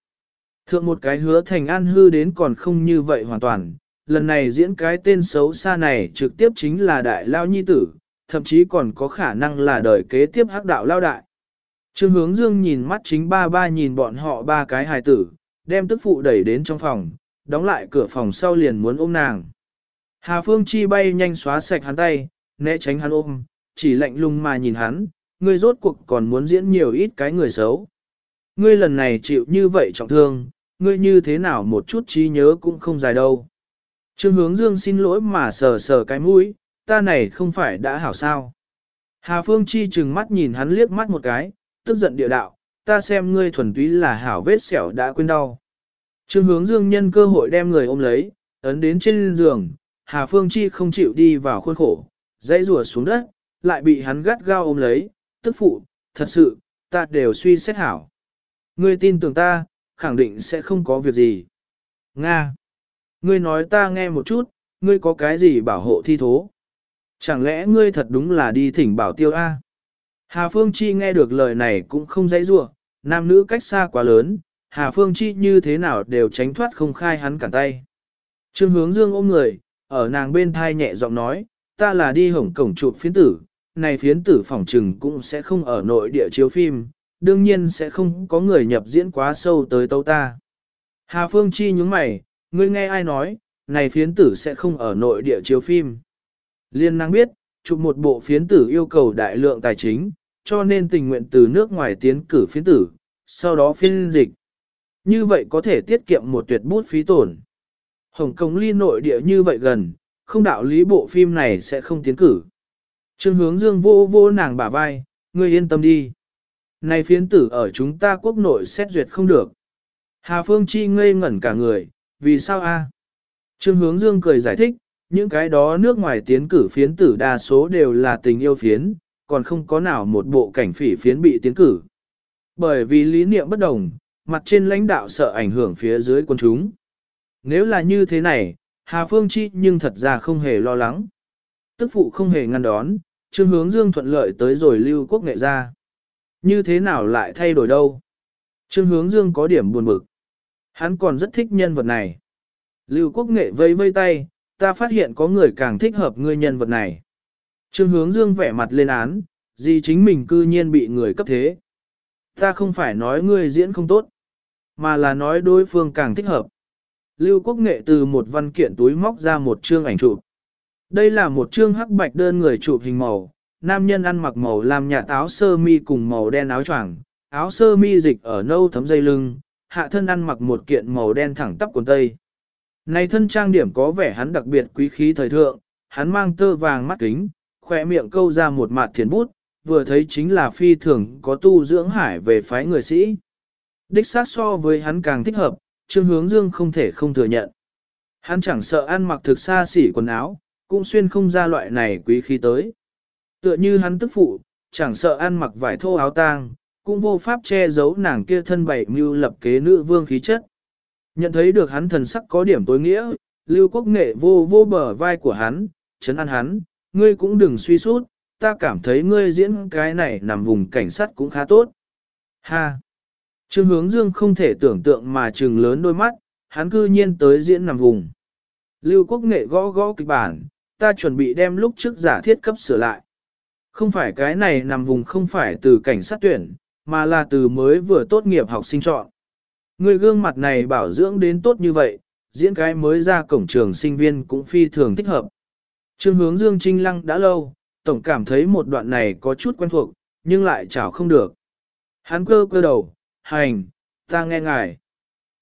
Thượng một cái hứa thành an hư đến còn không như vậy hoàn toàn. Lần này diễn cái tên xấu xa này trực tiếp chính là đại lao nhi tử, thậm chí còn có khả năng là đời kế tiếp hắc đạo lao đại. Trương hướng dương nhìn mắt chính ba ba nhìn bọn họ ba cái hài tử, đem tức phụ đẩy đến trong phòng, đóng lại cửa phòng sau liền muốn ôm nàng. Hà Phương Chi bay nhanh xóa sạch hắn tay, né tránh hắn ôm, chỉ lạnh lùng mà nhìn hắn, ngươi rốt cuộc còn muốn diễn nhiều ít cái người xấu. Ngươi lần này chịu như vậy trọng thương, ngươi như thế nào một chút trí nhớ cũng không dài đâu. Trương hướng dương xin lỗi mà sờ sờ cái mũi, ta này không phải đã hảo sao. Hà Phương Chi chừng mắt nhìn hắn liếc mắt một cái, tức giận địa đạo, ta xem ngươi thuần túy là hảo vết sẹo đã quên đau. Trương hướng dương nhân cơ hội đem người ôm lấy, ấn đến trên giường, Hà Phương Chi không chịu đi vào khuôn khổ, dãy rùa xuống đất, lại bị hắn gắt gao ôm lấy, tức phụ, thật sự, ta đều suy xét hảo. Ngươi tin tưởng ta, khẳng định sẽ không có việc gì. Nga. Ngươi nói ta nghe một chút, ngươi có cái gì bảo hộ thi thố? Chẳng lẽ ngươi thật đúng là đi thỉnh bảo tiêu A? Hà Phương Chi nghe được lời này cũng không dãy rủa, nam nữ cách xa quá lớn, Hà Phương Chi như thế nào đều tránh thoát không khai hắn cản tay. Trương hướng dương ôm người, ở nàng bên thai nhẹ giọng nói, ta là đi hổng cổng chụp phiến tử, này phiến tử phỏng trừng cũng sẽ không ở nội địa chiếu phim, đương nhiên sẽ không có người nhập diễn quá sâu tới tâu ta. Hà Phương Chi nhúng mày, ngươi nghe ai nói, này phiến tử sẽ không ở nội địa chiếu phim. Liên năng biết, chụp một bộ phiến tử yêu cầu đại lượng tài chính, cho nên tình nguyện từ nước ngoài tiến cử phiến tử, sau đó phiên dịch. Như vậy có thể tiết kiệm một tuyệt bút phí tổn. Hồng Kông ly nội địa như vậy gần, không đạo lý bộ phim này sẽ không tiến cử. Trương hướng dương vô vô nàng bả vai, ngươi yên tâm đi. Này phiến tử ở chúng ta quốc nội xét duyệt không được. Hà Phương Chi ngây ngẩn cả người, vì sao a? Trương hướng dương cười giải thích, những cái đó nước ngoài tiến cử phiến tử đa số đều là tình yêu phiến, còn không có nào một bộ cảnh phỉ phiến bị tiến cử. Bởi vì lý niệm bất đồng, mặt trên lãnh đạo sợ ảnh hưởng phía dưới quân chúng. Nếu là như thế này, Hà Phương Chi nhưng thật ra không hề lo lắng. Tức phụ không hề ngăn đón, Trương Hướng Dương thuận lợi tới rồi lưu quốc nghệ ra. Như thế nào lại thay đổi đâu? Trương Hướng Dương có điểm buồn bực. Hắn còn rất thích nhân vật này. Lưu quốc nghệ vây vây tay, ta phát hiện có người càng thích hợp ngươi nhân vật này. Trương hướng dương vẻ mặt lên án, gì chính mình cư nhiên bị người cấp thế. Ta không phải nói ngươi diễn không tốt, mà là nói đối phương càng thích hợp. Lưu Quốc Nghệ từ một văn kiện túi móc ra một chương ảnh chụp. Đây là một chương hắc bạch đơn người chụp hình màu, nam nhân ăn mặc màu làm nhạt áo sơ mi cùng màu đen áo choàng, áo sơ mi dịch ở nâu thấm dây lưng, hạ thân ăn mặc một kiện màu đen thẳng tắp quần tây. Này thân trang điểm có vẻ hắn đặc biệt quý khí thời thượng, hắn mang tơ vàng mắt kính, khỏe miệng câu ra một mặt thiền bút, vừa thấy chính là phi thường có tu dưỡng hải về phái người sĩ. Đích xác so với hắn càng thích hợp, Trương Hướng Dương không thể không thừa nhận. Hắn chẳng sợ ăn mặc thực xa xỉ quần áo, cũng xuyên không ra loại này quý khí tới. Tựa như hắn tức phụ, chẳng sợ ăn mặc vải thô áo tang, cũng vô pháp che giấu nàng kia thân bảy mưu lập kế nữ vương khí chất. Nhận thấy được hắn thần sắc có điểm tối nghĩa, lưu quốc nghệ vô vô bờ vai của hắn, chấn an hắn, ngươi cũng đừng suy sút, ta cảm thấy ngươi diễn cái này nằm vùng cảnh sát cũng khá tốt. Ha! Trương hướng dương không thể tưởng tượng mà trừng lớn đôi mắt, hắn cư nhiên tới diễn nằm vùng. Lưu quốc nghệ gõ gõ kịch bản, ta chuẩn bị đem lúc trước giả thiết cấp sửa lại. Không phải cái này nằm vùng không phải từ cảnh sát tuyển, mà là từ mới vừa tốt nghiệp học sinh chọn. Người gương mặt này bảo dưỡng đến tốt như vậy, diễn cái mới ra cổng trường sinh viên cũng phi thường thích hợp. Trương hướng Dương Trinh Lăng đã lâu, tổng cảm thấy một đoạn này có chút quen thuộc, nhưng lại chảo không được. Hắn cơ cơ đầu, hành, ta nghe ngài.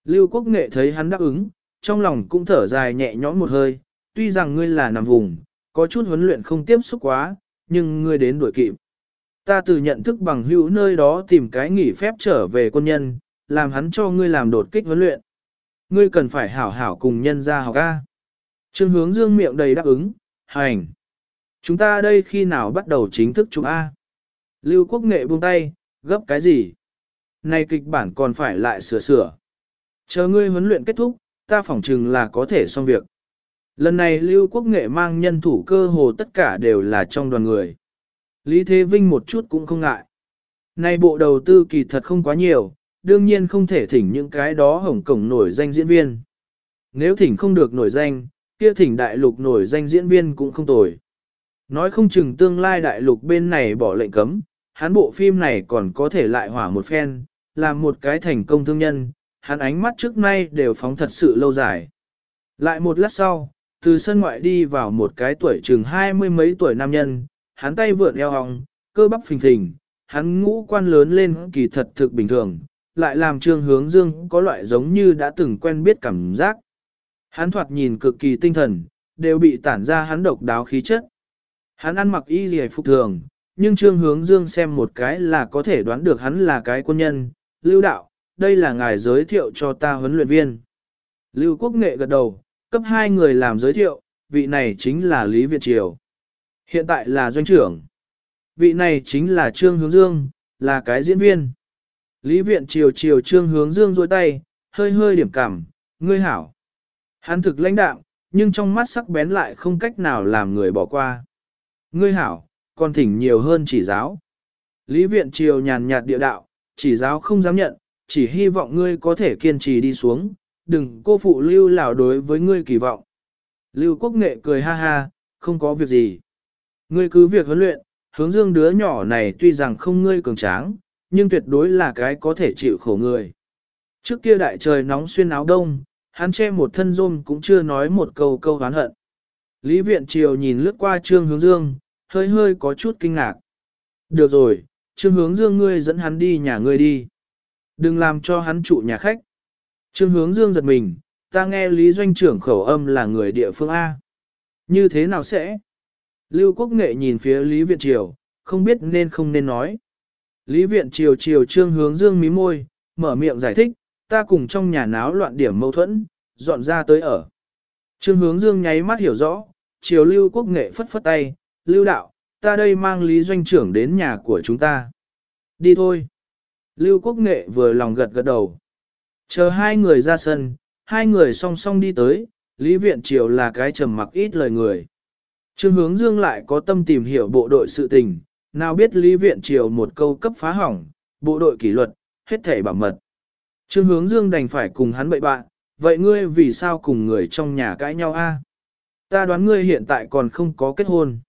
Lưu Quốc Nghệ thấy hắn đáp ứng, trong lòng cũng thở dài nhẹ nhõm một hơi, tuy rằng ngươi là nằm vùng, có chút huấn luyện không tiếp xúc quá, nhưng ngươi đến đuổi kịp. Ta từ nhận thức bằng hữu nơi đó tìm cái nghỉ phép trở về quân nhân, làm hắn cho ngươi làm đột kích huấn luyện. Ngươi cần phải hảo hảo cùng nhân ra học A. Trương hướng dương miệng đầy đáp ứng, hành. Chúng ta đây khi nào bắt đầu chính thức chúng A? Lưu quốc nghệ buông tay, gấp cái gì? Này kịch bản còn phải lại sửa sửa. Chờ ngươi huấn luyện kết thúc, ta phỏng chừng là có thể xong việc. Lần này Lưu Quốc Nghệ mang nhân thủ cơ hồ tất cả đều là trong đoàn người. Lý Thế Vinh một chút cũng không ngại. Này bộ đầu tư kỳ thật không quá nhiều, đương nhiên không thể thỉnh những cái đó hồng cổng nổi danh diễn viên. Nếu thỉnh không được nổi danh, kia thỉnh đại lục nổi danh diễn viên cũng không tồi. Nói không chừng tương lai đại lục bên này bỏ lệnh cấm, hắn bộ phim này còn có thể lại hỏa một phen, làm một cái thành công thương nhân, hắn ánh mắt trước nay đều phóng thật sự lâu dài. Lại một lát sau, từ sân ngoại đi vào một cái tuổi chừng hai mươi mấy tuổi nam nhân, hắn tay vượn eo hòng, cơ bắp phình phình, hắn ngũ quan lớn lên kỳ thật thực bình thường, lại làm trương hướng dương có loại giống như đã từng quen biết cảm giác. Hắn thoạt nhìn cực kỳ tinh thần, đều bị tản ra hắn độc đáo khí chất. Hắn ăn mặc y gì phục thường, nhưng trương hướng dương xem một cái là có thể đoán được hắn là cái quân nhân, lưu đạo, đây là ngài giới thiệu cho ta huấn luyện viên. Lưu quốc nghệ gật đầu, cấp hai người làm giới thiệu, vị này chính là Lý Việt Triều. Hiện tại là doanh trưởng. Vị này chính là Trương Hướng Dương, là cái diễn viên. Lý Viện Triều Triều Trương Hướng Dương dôi tay, hơi hơi điểm cảm, ngươi hảo. Hắn thực lãnh đạm, nhưng trong mắt sắc bén lại không cách nào làm người bỏ qua. Ngươi hảo, còn thỉnh nhiều hơn chỉ giáo. Lý Viện Triều nhàn nhạt địa đạo, chỉ giáo không dám nhận, chỉ hy vọng ngươi có thể kiên trì đi xuống, đừng cô phụ lưu lão đối với ngươi kỳ vọng. Lưu quốc nghệ cười ha ha, không có việc gì. Ngươi cứ việc huấn luyện, hướng dương đứa nhỏ này tuy rằng không ngươi cường tráng, nhưng tuyệt đối là cái có thể chịu khổ người. Trước kia đại trời nóng xuyên áo đông, hắn che một thân rôm cũng chưa nói một câu câu oán hận. Lý viện triều nhìn lướt qua trương hướng dương, hơi hơi có chút kinh ngạc. Được rồi, trương hướng dương ngươi dẫn hắn đi nhà ngươi đi. Đừng làm cho hắn trụ nhà khách. Trương hướng dương giật mình, ta nghe Lý Doanh trưởng khẩu âm là người địa phương A. Như thế nào sẽ? Lưu Quốc Nghệ nhìn phía Lý Viện Triều, không biết nên không nên nói. Lý Viện Triều Triều Trương hướng dương mí môi, mở miệng giải thích, ta cùng trong nhà náo loạn điểm mâu thuẫn, dọn ra tới ở. Trương hướng dương nháy mắt hiểu rõ, Triều Lưu Quốc Nghệ phất phất tay, Lưu Đạo, ta đây mang Lý Doanh trưởng đến nhà của chúng ta. Đi thôi. Lưu Quốc Nghệ vừa lòng gật gật đầu. Chờ hai người ra sân, hai người song song đi tới, Lý Viện Triều là cái trầm mặc ít lời người. Trương hướng dương lại có tâm tìm hiểu bộ đội sự tình, nào biết Lý Viện Triều một câu cấp phá hỏng, bộ đội kỷ luật, hết thể bảo mật. Trương hướng dương đành phải cùng hắn bậy bạn, vậy ngươi vì sao cùng người trong nhà cãi nhau a? Ta đoán ngươi hiện tại còn không có kết hôn.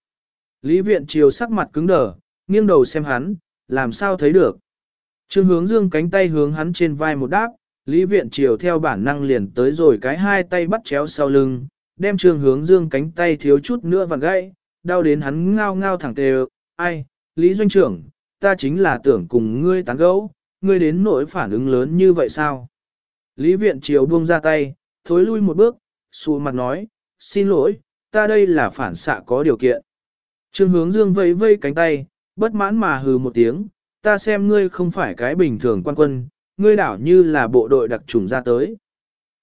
Lý Viện Triều sắc mặt cứng đờ, nghiêng đầu xem hắn, làm sao thấy được. Trương hướng dương cánh tay hướng hắn trên vai một đáp, Lý Viện Triều theo bản năng liền tới rồi cái hai tay bắt chéo sau lưng, đem Trường hướng dương cánh tay thiếu chút nữa vặn gãy, đau đến hắn ngao ngao thẳng tề, ai, Lý Doanh trưởng, ta chính là tưởng cùng ngươi tán gẫu, ngươi đến nỗi phản ứng lớn như vậy sao? Lý Viện Triều buông ra tay, thối lui một bước, xù mặt nói, xin lỗi, ta đây là phản xạ có điều kiện. Trương hướng dương vẫy vây cánh tay, bất mãn mà hừ một tiếng, ta xem ngươi không phải cái bình thường quan quân, ngươi đảo như là bộ đội đặc trùng ra tới.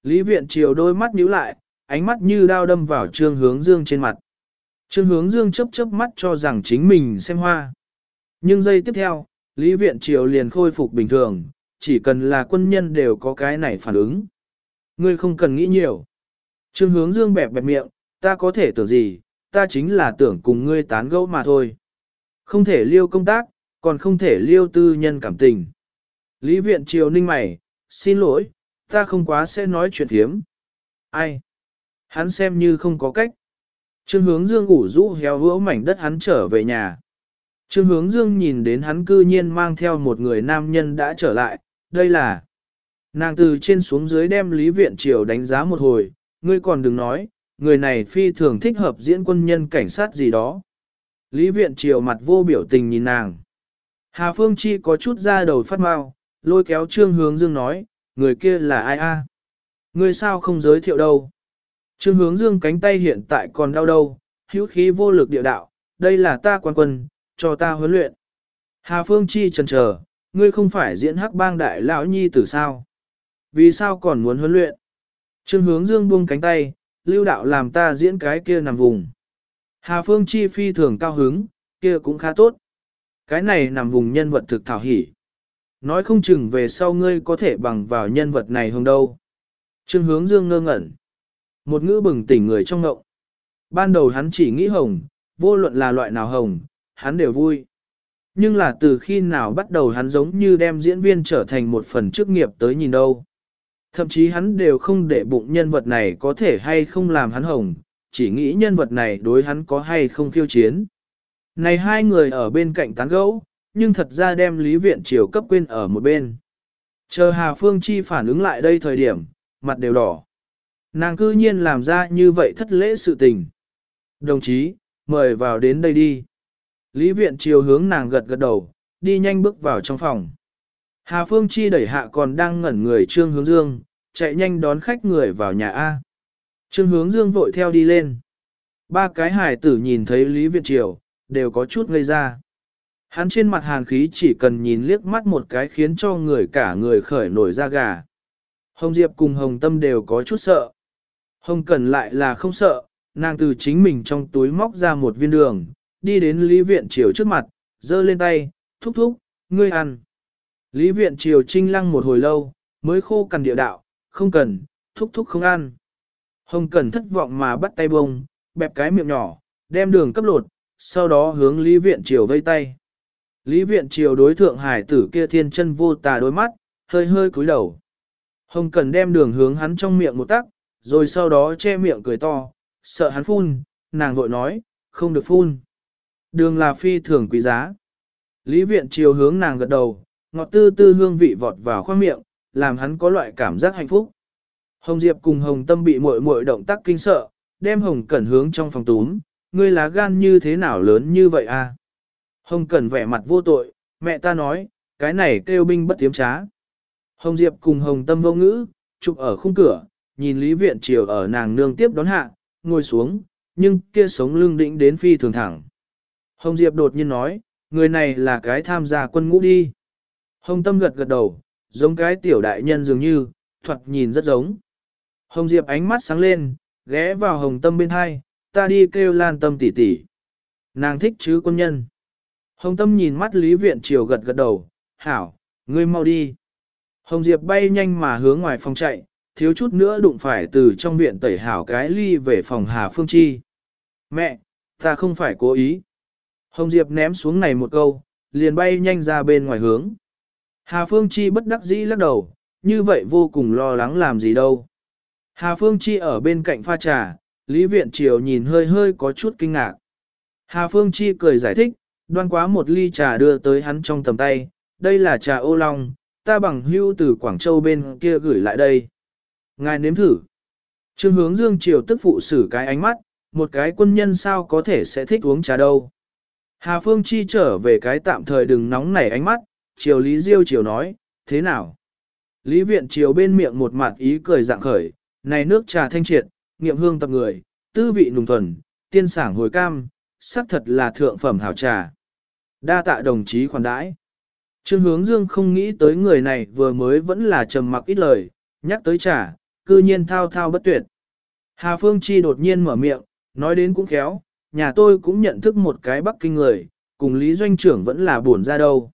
Lý Viện Triều đôi mắt nhíu lại, ánh mắt như đao đâm vào trương hướng dương trên mặt. Trương hướng dương chớp chớp mắt cho rằng chính mình xem hoa. Nhưng giây tiếp theo, Lý Viện Triều liền khôi phục bình thường, chỉ cần là quân nhân đều có cái này phản ứng. Ngươi không cần nghĩ nhiều. Trương hướng dương bẹp bẹp miệng, ta có thể tưởng gì, ta chính là tưởng cùng ngươi tán gẫu mà thôi. Không thể liêu công tác, còn không thể liêu tư nhân cảm tình. Lý Viện Triều ninh mày, xin lỗi, ta không quá sẽ nói chuyện thiếm. Ai? Hắn xem như không có cách. Trương hướng dương ủ rũ héo hữu mảnh đất hắn trở về nhà. Trương hướng dương nhìn đến hắn cư nhiên mang theo một người nam nhân đã trở lại, đây là... Nàng từ trên xuống dưới đem Lý Viện Triều đánh giá một hồi, ngươi còn đừng nói, người này phi thường thích hợp diễn quân nhân cảnh sát gì đó. Lý Viện Triều mặt vô biểu tình nhìn nàng. Hà Phương Chi có chút ra đầu phát mau, lôi kéo Trương Hướng Dương nói, người kia là ai a? người sao không giới thiệu đâu? Trương Hướng Dương cánh tay hiện tại còn đau đâu, hữu khí vô lực địa đạo, đây là ta quan quân, cho ta huấn luyện. Hà Phương Chi chần chờ, ngươi không phải diễn hắc bang đại lão nhi tử sao? Vì sao còn muốn huấn luyện? Trương hướng dương buông cánh tay, lưu đạo làm ta diễn cái kia nằm vùng. Hà Phương Chi phi thường cao hứng, kia cũng khá tốt. Cái này nằm vùng nhân vật thực thảo hỉ. Nói không chừng về sau ngươi có thể bằng vào nhân vật này hơn đâu. Trương hướng dương ngơ ngẩn. Một ngữ bừng tỉnh người trong ngậu. Ban đầu hắn chỉ nghĩ hồng, vô luận là loại nào hồng, hắn đều vui. Nhưng là từ khi nào bắt đầu hắn giống như đem diễn viên trở thành một phần chức nghiệp tới nhìn đâu. Thậm chí hắn đều không để bụng nhân vật này có thể hay không làm hắn hồng, chỉ nghĩ nhân vật này đối hắn có hay không khiêu chiến. Này hai người ở bên cạnh tán gẫu, nhưng thật ra đem Lý Viện Triều cấp quên ở một bên. Chờ Hà Phương Chi phản ứng lại đây thời điểm, mặt đều đỏ. Nàng cư nhiên làm ra như vậy thất lễ sự tình. Đồng chí, mời vào đến đây đi. Lý Viện Triều hướng nàng gật gật đầu, đi nhanh bước vào trong phòng. Hà Phương Chi đẩy hạ còn đang ngẩn người Trương Hướng Dương, chạy nhanh đón khách người vào nhà A. Trương Hướng Dương vội theo đi lên. Ba cái hải tử nhìn thấy Lý Viện Triều, đều có chút ngây ra. Hắn trên mặt hàn khí chỉ cần nhìn liếc mắt một cái khiến cho người cả người khởi nổi da gà. Hồng Diệp cùng Hồng Tâm đều có chút sợ. Hồng Cần lại là không sợ, nàng từ chính mình trong túi móc ra một viên đường, đi đến Lý Viện Triều trước mặt, giơ lên tay, thúc thúc, ngươi ăn. Lý Viện Triều trinh lăng một hồi lâu, mới khô cằn địa đạo, không cần, thúc thúc không ăn. Hồng Cẩn thất vọng mà bắt tay bông, bẹp cái miệng nhỏ, đem đường cấp lột, sau đó hướng Lý Viện Triều vây tay. Lý Viện Triều đối thượng hải tử kia thiên chân vô tà đôi mắt, hơi hơi cúi đầu. Hồng Cẩn đem đường hướng hắn trong miệng một tắc, rồi sau đó che miệng cười to, sợ hắn phun, nàng vội nói, không được phun. Đường là phi thường quý giá. Lý Viện Triều hướng nàng gật đầu, ngọt tư tư hương vị vọt vào khoang miệng, làm hắn có loại cảm giác hạnh phúc. Hồng Diệp cùng Hồng Tâm bị muội muội động tác kinh sợ, đem Hồng Cẩn hướng trong phòng túm, ngươi lá gan như thế nào lớn như vậy a? À? Hồng Cẩn vẻ mặt vô tội, mẹ ta nói, cái này kêu binh bất tiếm trá. Hồng Diệp cùng Hồng Tâm vô ngữ, chụp ở khung cửa, nhìn Lý Viện Triều ở nàng nương tiếp đón hạ, ngồi xuống, nhưng kia sống lưng định đến phi thường thẳng. Hồng Diệp đột nhiên nói, người này là cái tham gia quân ngũ đi. Hồng Tâm gật gật đầu, giống cái tiểu đại nhân dường như, thuật nhìn rất giống. Hồng Diệp ánh mắt sáng lên, ghé vào Hồng Tâm bên hai, ta đi kêu Lan Tâm tỷ tỷ. Nàng thích chứ quân nhân. Hồng Tâm nhìn mắt Lý Viện Triều gật gật đầu, hảo, ngươi mau đi. Hồng Diệp bay nhanh mà hướng ngoài phòng chạy, thiếu chút nữa đụng phải từ trong viện tẩy hảo cái ly về phòng Hà Phương Chi. Mẹ, ta không phải cố ý. Hồng Diệp ném xuống này một câu, liền bay nhanh ra bên ngoài hướng. Hà Phương Chi bất đắc dĩ lắc đầu, như vậy vô cùng lo lắng làm gì đâu. Hà Phương Chi ở bên cạnh pha trà, Lý Viện Triều nhìn hơi hơi có chút kinh ngạc. Hà Phương Chi cười giải thích, đoan quá một ly trà đưa tới hắn trong tầm tay, đây là trà ô long, ta bằng hưu từ Quảng Châu bên kia gửi lại đây. Ngài nếm thử. Trương hướng dương triều tức phụ xử cái ánh mắt, một cái quân nhân sao có thể sẽ thích uống trà đâu. Hà Phương Chi trở về cái tạm thời đừng nóng nảy ánh mắt, triều Lý Diêu triều nói, thế nào? Lý viện triều bên miệng một mặt ý cười dạng khởi, này nước trà thanh triệt, nghiệm hương tập người, tư vị nùng thuần, tiên sảng hồi cam, sắc thật là thượng phẩm hảo trà. Đa tạ đồng chí khoản đãi. Trương hướng dương không nghĩ tới người này vừa mới vẫn là trầm mặc ít lời, nhắc tới trả, cư nhiên thao thao bất tuyệt. Hà Phương Chi đột nhiên mở miệng, nói đến cũng khéo, nhà tôi cũng nhận thức một cái Bắc Kinh người, cùng Lý Doanh trưởng vẫn là buồn ra đâu.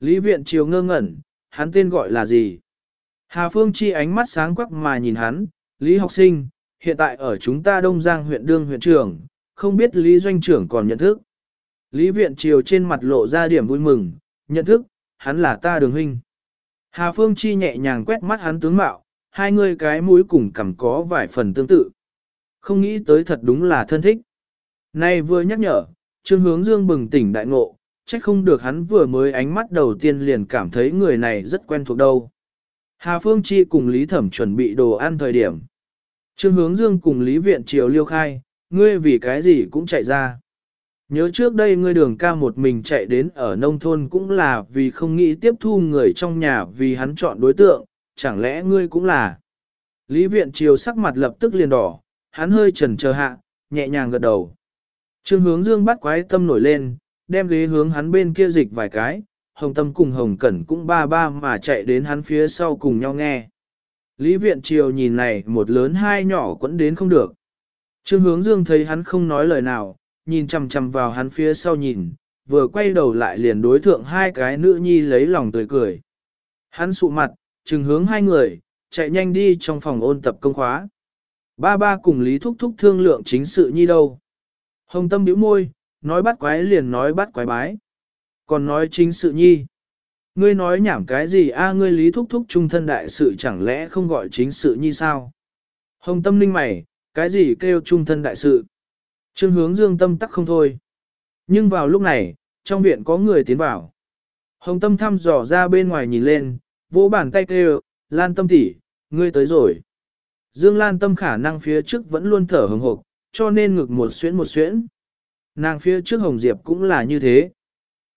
Lý Viện Triều ngơ ngẩn, hắn tên gọi là gì? Hà Phương Chi ánh mắt sáng quắc mà nhìn hắn, Lý học sinh, hiện tại ở chúng ta Đông Giang huyện đương huyện trưởng, không biết Lý Doanh trưởng còn nhận thức. Lý Viện Triều trên mặt lộ ra điểm vui mừng, nhận thức, hắn là ta đường huynh. Hà Phương Chi nhẹ nhàng quét mắt hắn tướng mạo, hai người cái mũi cùng cầm có vài phần tương tự. Không nghĩ tới thật đúng là thân thích. Nay vừa nhắc nhở, Trương Hướng Dương bừng tỉnh đại ngộ, trách không được hắn vừa mới ánh mắt đầu tiên liền cảm thấy người này rất quen thuộc đâu. Hà Phương Chi cùng Lý Thẩm chuẩn bị đồ ăn thời điểm. Trương Hướng Dương cùng Lý Viện Triều liêu khai, ngươi vì cái gì cũng chạy ra. Nhớ trước đây ngươi đường ca một mình chạy đến ở nông thôn cũng là vì không nghĩ tiếp thu người trong nhà vì hắn chọn đối tượng, chẳng lẽ ngươi cũng là. Lý Viện chiều sắc mặt lập tức liền đỏ, hắn hơi chần chờ hạ, nhẹ nhàng gật đầu. Trương hướng dương bắt quái tâm nổi lên, đem ghế hướng hắn bên kia dịch vài cái, hồng tâm cùng hồng cẩn cũng ba ba mà chạy đến hắn phía sau cùng nhau nghe. Lý viện triều nhìn này một lớn hai nhỏ quẫn đến không được. Trương hướng dương thấy hắn không nói lời nào, nhìn chằm chằm vào hắn phía sau nhìn, vừa quay đầu lại liền đối thượng hai cái nữ nhi lấy lòng tươi cười. Hắn sụ mặt, trừng hướng hai người, chạy nhanh đi trong phòng ôn tập công khóa. Ba ba cùng Lý Thúc Thúc thương lượng chính sự nhi đâu. Hồng Tâm bĩu môi, nói bắt quái liền nói bắt quái bái. Còn nói chính sự nhi. Ngươi nói nhảm cái gì a ngươi Lý Thúc Thúc trung thân đại sự chẳng lẽ không gọi chính sự nhi sao? Hồng Tâm ninh mày, cái gì kêu trung thân đại sự? Trương hướng dương tâm tắc không thôi. Nhưng vào lúc này, trong viện có người tiến vào. Hồng Tâm thăm dò ra bên ngoài nhìn lên, vỗ bàn tay kêu, Lan Tâm tỷ, ngươi tới rồi. Dương Lan Tâm khả năng phía trước vẫn luôn thở hừng hộc, cho nên ngực một xuyễn một xuyễn. Nàng phía trước Hồng Diệp cũng là như thế.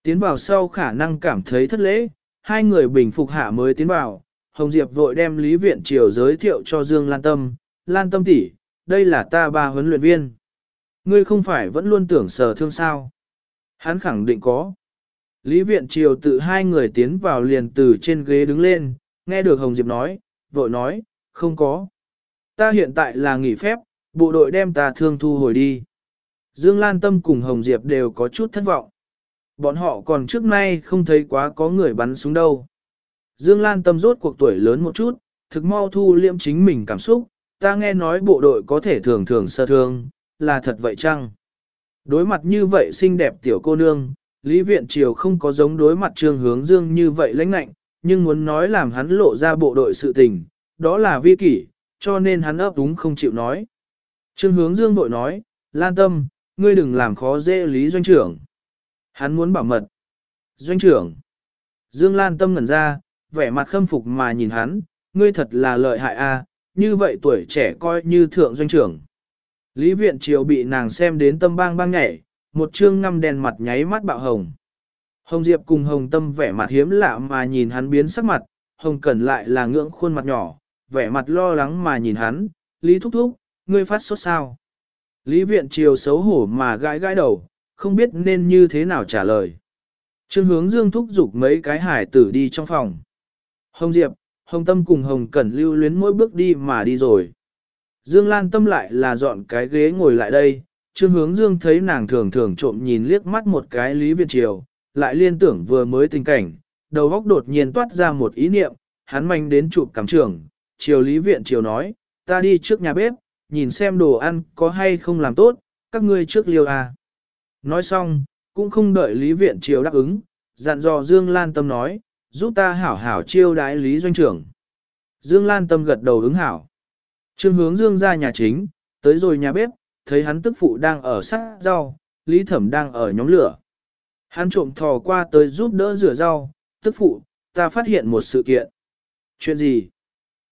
Tiến vào sau khả năng cảm thấy thất lễ, hai người bình phục hạ mới tiến vào. Hồng Diệp vội đem Lý Viện Triều giới thiệu cho Dương Lan Tâm. Lan Tâm tỷ, đây là ta ba huấn luyện viên. Ngươi không phải vẫn luôn tưởng sở thương sao? Hắn khẳng định có. Lý Viện Triều tự hai người tiến vào liền từ trên ghế đứng lên, nghe được Hồng Diệp nói, vội nói, không có. Ta hiện tại là nghỉ phép, bộ đội đem ta thương thu hồi đi. Dương Lan Tâm cùng Hồng Diệp đều có chút thất vọng. Bọn họ còn trước nay không thấy quá có người bắn súng đâu. Dương Lan Tâm rốt cuộc tuổi lớn một chút, thực mau thu liễm chính mình cảm xúc, ta nghe nói bộ đội có thể thường thường sơ thương, là thật vậy chăng? Đối mặt như vậy xinh đẹp tiểu cô nương, Lý Viện Triều không có giống đối mặt Trương Hướng Dương như vậy lãnh nạnh, nhưng muốn nói làm hắn lộ ra bộ đội sự tình, đó là vi kỷ, cho nên hắn ấp đúng không chịu nói. Trương hướng dương bội nói, Lan Tâm, ngươi đừng làm khó dễ lý doanh trưởng. Hắn muốn bảo mật. Doanh trưởng. Dương Lan Tâm ngẩn ra, vẻ mặt khâm phục mà nhìn hắn, ngươi thật là lợi hại a, như vậy tuổi trẻ coi như thượng doanh trưởng. Lý viện triều bị nàng xem đến tâm bang bang nhảy, một trương ngăm đèn mặt nháy mắt bạo hồng. Hồng Diệp cùng Hồng Tâm vẻ mặt hiếm lạ mà nhìn hắn biến sắc mặt, Hồng Cẩn lại là ngưỡng khuôn mặt nhỏ, vẻ mặt lo lắng mà nhìn hắn, Lý Thúc Thúc, ngươi phát sốt sao? Lý Viện Triều xấu hổ mà gãi gãi đầu, không biết nên như thế nào trả lời. Trương hướng dương thúc giục mấy cái hải tử đi trong phòng. Hồng Diệp, Hồng Tâm cùng Hồng Cẩn lưu luyến mỗi bước đi mà đi rồi. Dương Lan Tâm lại là dọn cái ghế ngồi lại đây, Trương hướng dương thấy nàng thường thường trộm nhìn liếc mắt một cái Lý Viện Triều, lại liên tưởng vừa mới tình cảnh, đầu óc đột nhiên toát ra một ý niệm, hắn manh đến chụp cảm trưởng, Triều Lý Viện Triều nói, ta đi trước nhà bếp, nhìn xem đồ ăn có hay không làm tốt, các ngươi trước liêu à. Nói xong, cũng không đợi Lý Viện Triều đáp ứng, dặn dò Dương Lan Tâm nói, giúp ta hảo hảo chiêu đái Lý Doanh trưởng. Dương Lan Tâm gật đầu ứng hảo. Trương hướng Dương ra nhà chính, tới rồi nhà bếp, thấy hắn tức phụ đang ở sát rau, Lý Thẩm đang ở nhóm lửa. Hắn trộm thò qua tới giúp đỡ rửa rau, tức phụ, ta phát hiện một sự kiện. Chuyện gì?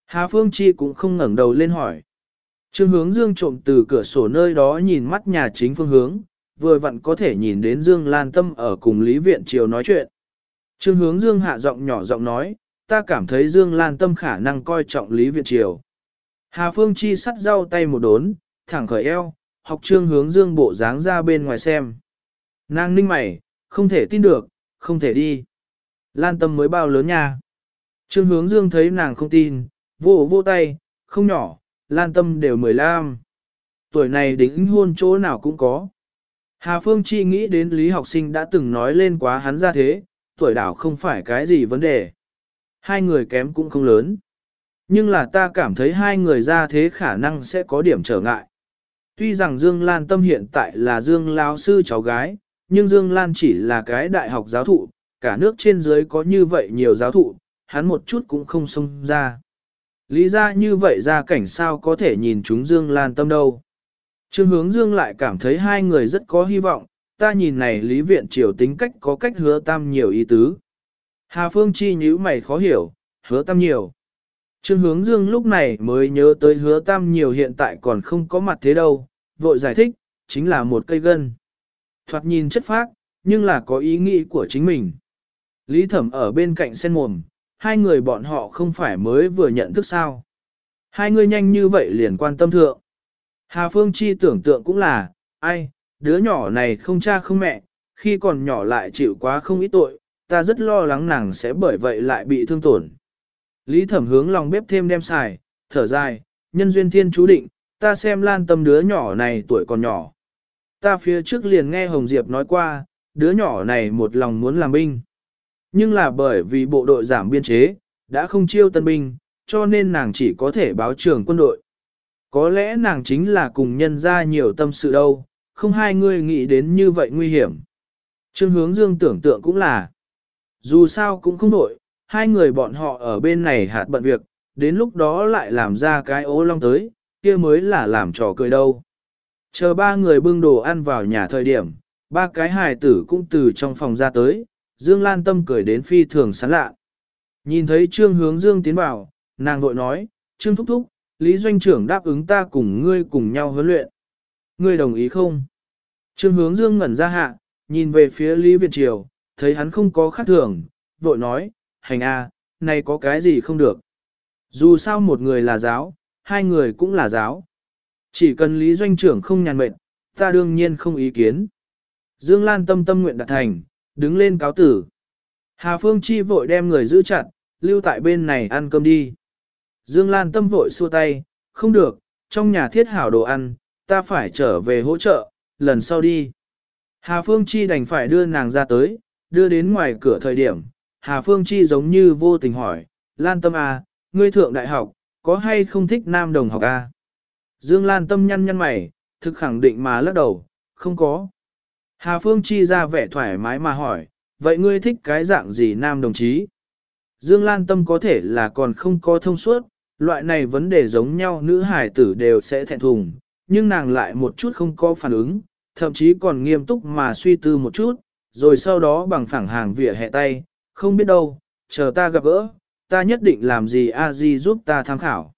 Hà Phương Chi cũng không ngẩng đầu lên hỏi. Trương hướng dương trộm từ cửa sổ nơi đó nhìn mắt nhà chính phương hướng, vừa vặn có thể nhìn đến Dương Lan Tâm ở cùng Lý Viện Triều nói chuyện. Trương hướng Dương hạ giọng nhỏ giọng nói, ta cảm thấy Dương Lan Tâm khả năng coi trọng Lý Viện Triều. Hà Phương Chi sắt rau tay một đốn, thẳng khởi eo, học trương hướng Dương bộ dáng ra bên ngoài xem. Nàng ninh mày, không thể tin được, không thể đi. Lan Tâm mới bao lớn nha. Trương hướng Dương thấy nàng không tin, vô vô tay, không nhỏ, Lan Tâm đều 15. Tuổi này đính hôn chỗ nào cũng có. Hà Phương Chi nghĩ đến Lý học sinh đã từng nói lên quá hắn ra thế, tuổi đảo không phải cái gì vấn đề. Hai người kém cũng không lớn. Nhưng là ta cảm thấy hai người ra thế khả năng sẽ có điểm trở ngại. Tuy rằng Dương Lan Tâm hiện tại là Dương Lao Sư cháu gái, nhưng Dương Lan chỉ là cái đại học giáo thụ, cả nước trên dưới có như vậy nhiều giáo thụ, hắn một chút cũng không xông ra. Lý ra như vậy ra cảnh sao có thể nhìn chúng Dương Lan Tâm đâu. Trương hướng Dương lại cảm thấy hai người rất có hy vọng, ta nhìn này Lý Viện Triều tính cách có cách hứa tam nhiều ý tứ. Hà Phương Chi nhíu mày khó hiểu, hứa tam nhiều. Trương hướng Dương lúc này mới nhớ tới hứa tam nhiều hiện tại còn không có mặt thế đâu, vội giải thích, chính là một cây gân. Thoạt nhìn chất phác, nhưng là có ý nghĩ của chính mình. Lý thẩm ở bên cạnh sen mồm, hai người bọn họ không phải mới vừa nhận thức sao. Hai người nhanh như vậy liền quan tâm thượng. Hà Phương Chi tưởng tượng cũng là, ai, đứa nhỏ này không cha không mẹ, khi còn nhỏ lại chịu quá không ít tội, ta rất lo lắng nàng sẽ bởi vậy lại bị thương tổn. Lý thẩm hướng lòng bếp thêm đem xài, thở dài, nhân duyên thiên chú định, ta xem lan tâm đứa nhỏ này tuổi còn nhỏ. Ta phía trước liền nghe Hồng Diệp nói qua, đứa nhỏ này một lòng muốn làm binh. Nhưng là bởi vì bộ đội giảm biên chế, đã không chiêu tân binh, cho nên nàng chỉ có thể báo trưởng quân đội. Có lẽ nàng chính là cùng nhân ra nhiều tâm sự đâu, không hai người nghĩ đến như vậy nguy hiểm. Trương hướng dương tưởng tượng cũng là, dù sao cũng không nổi, hai người bọn họ ở bên này hạt bận việc, đến lúc đó lại làm ra cái ố long tới, kia mới là làm trò cười đâu. Chờ ba người bưng đồ ăn vào nhà thời điểm, ba cái hài tử cũng từ trong phòng ra tới, Dương Lan Tâm cười đến phi thường sán lạ. Nhìn thấy Trương hướng Dương tiến vào, nàng vội nói, Trương thúc thúc, Lý Doanh trưởng đáp ứng ta cùng ngươi cùng nhau huấn luyện. Ngươi đồng ý không? Trương hướng Dương ngẩn ra hạ, nhìn về phía Lý Việt Triều, thấy hắn không có khác thường, vội nói, hành a, này có cái gì không được. Dù sao một người là giáo, hai người cũng là giáo. Chỉ cần Lý Doanh trưởng không nhàn mệnh, ta đương nhiên không ý kiến. Dương Lan tâm tâm nguyện đạt thành, đứng lên cáo tử. Hà Phương Chi vội đem người giữ chặt, lưu tại bên này ăn cơm đi. Dương Lan tâm vội xua tay, không được, trong nhà thiết hảo đồ ăn, ta phải trở về hỗ trợ, lần sau đi. Hà Phương Chi đành phải đưa nàng ra tới, đưa đến ngoài cửa thời điểm. Hà Phương Chi giống như vô tình hỏi, Lan tâm à, ngươi thượng đại học, có hay không thích nam đồng học à? Dương Lan tâm nhăn nhăn mày, thực khẳng định mà lắc đầu, không có. Hà Phương Chi ra vẻ thoải mái mà hỏi, vậy ngươi thích cái dạng gì nam đồng chí? Dương Lan tâm có thể là còn không có thông suốt, loại này vấn đề giống nhau nữ hải tử đều sẽ thẹn thùng, nhưng nàng lại một chút không có phản ứng, thậm chí còn nghiêm túc mà suy tư một chút, rồi sau đó bằng phẳng hàng vỉa hẹ tay, không biết đâu, chờ ta gặp gỡ, ta nhất định làm gì a di giúp ta tham khảo.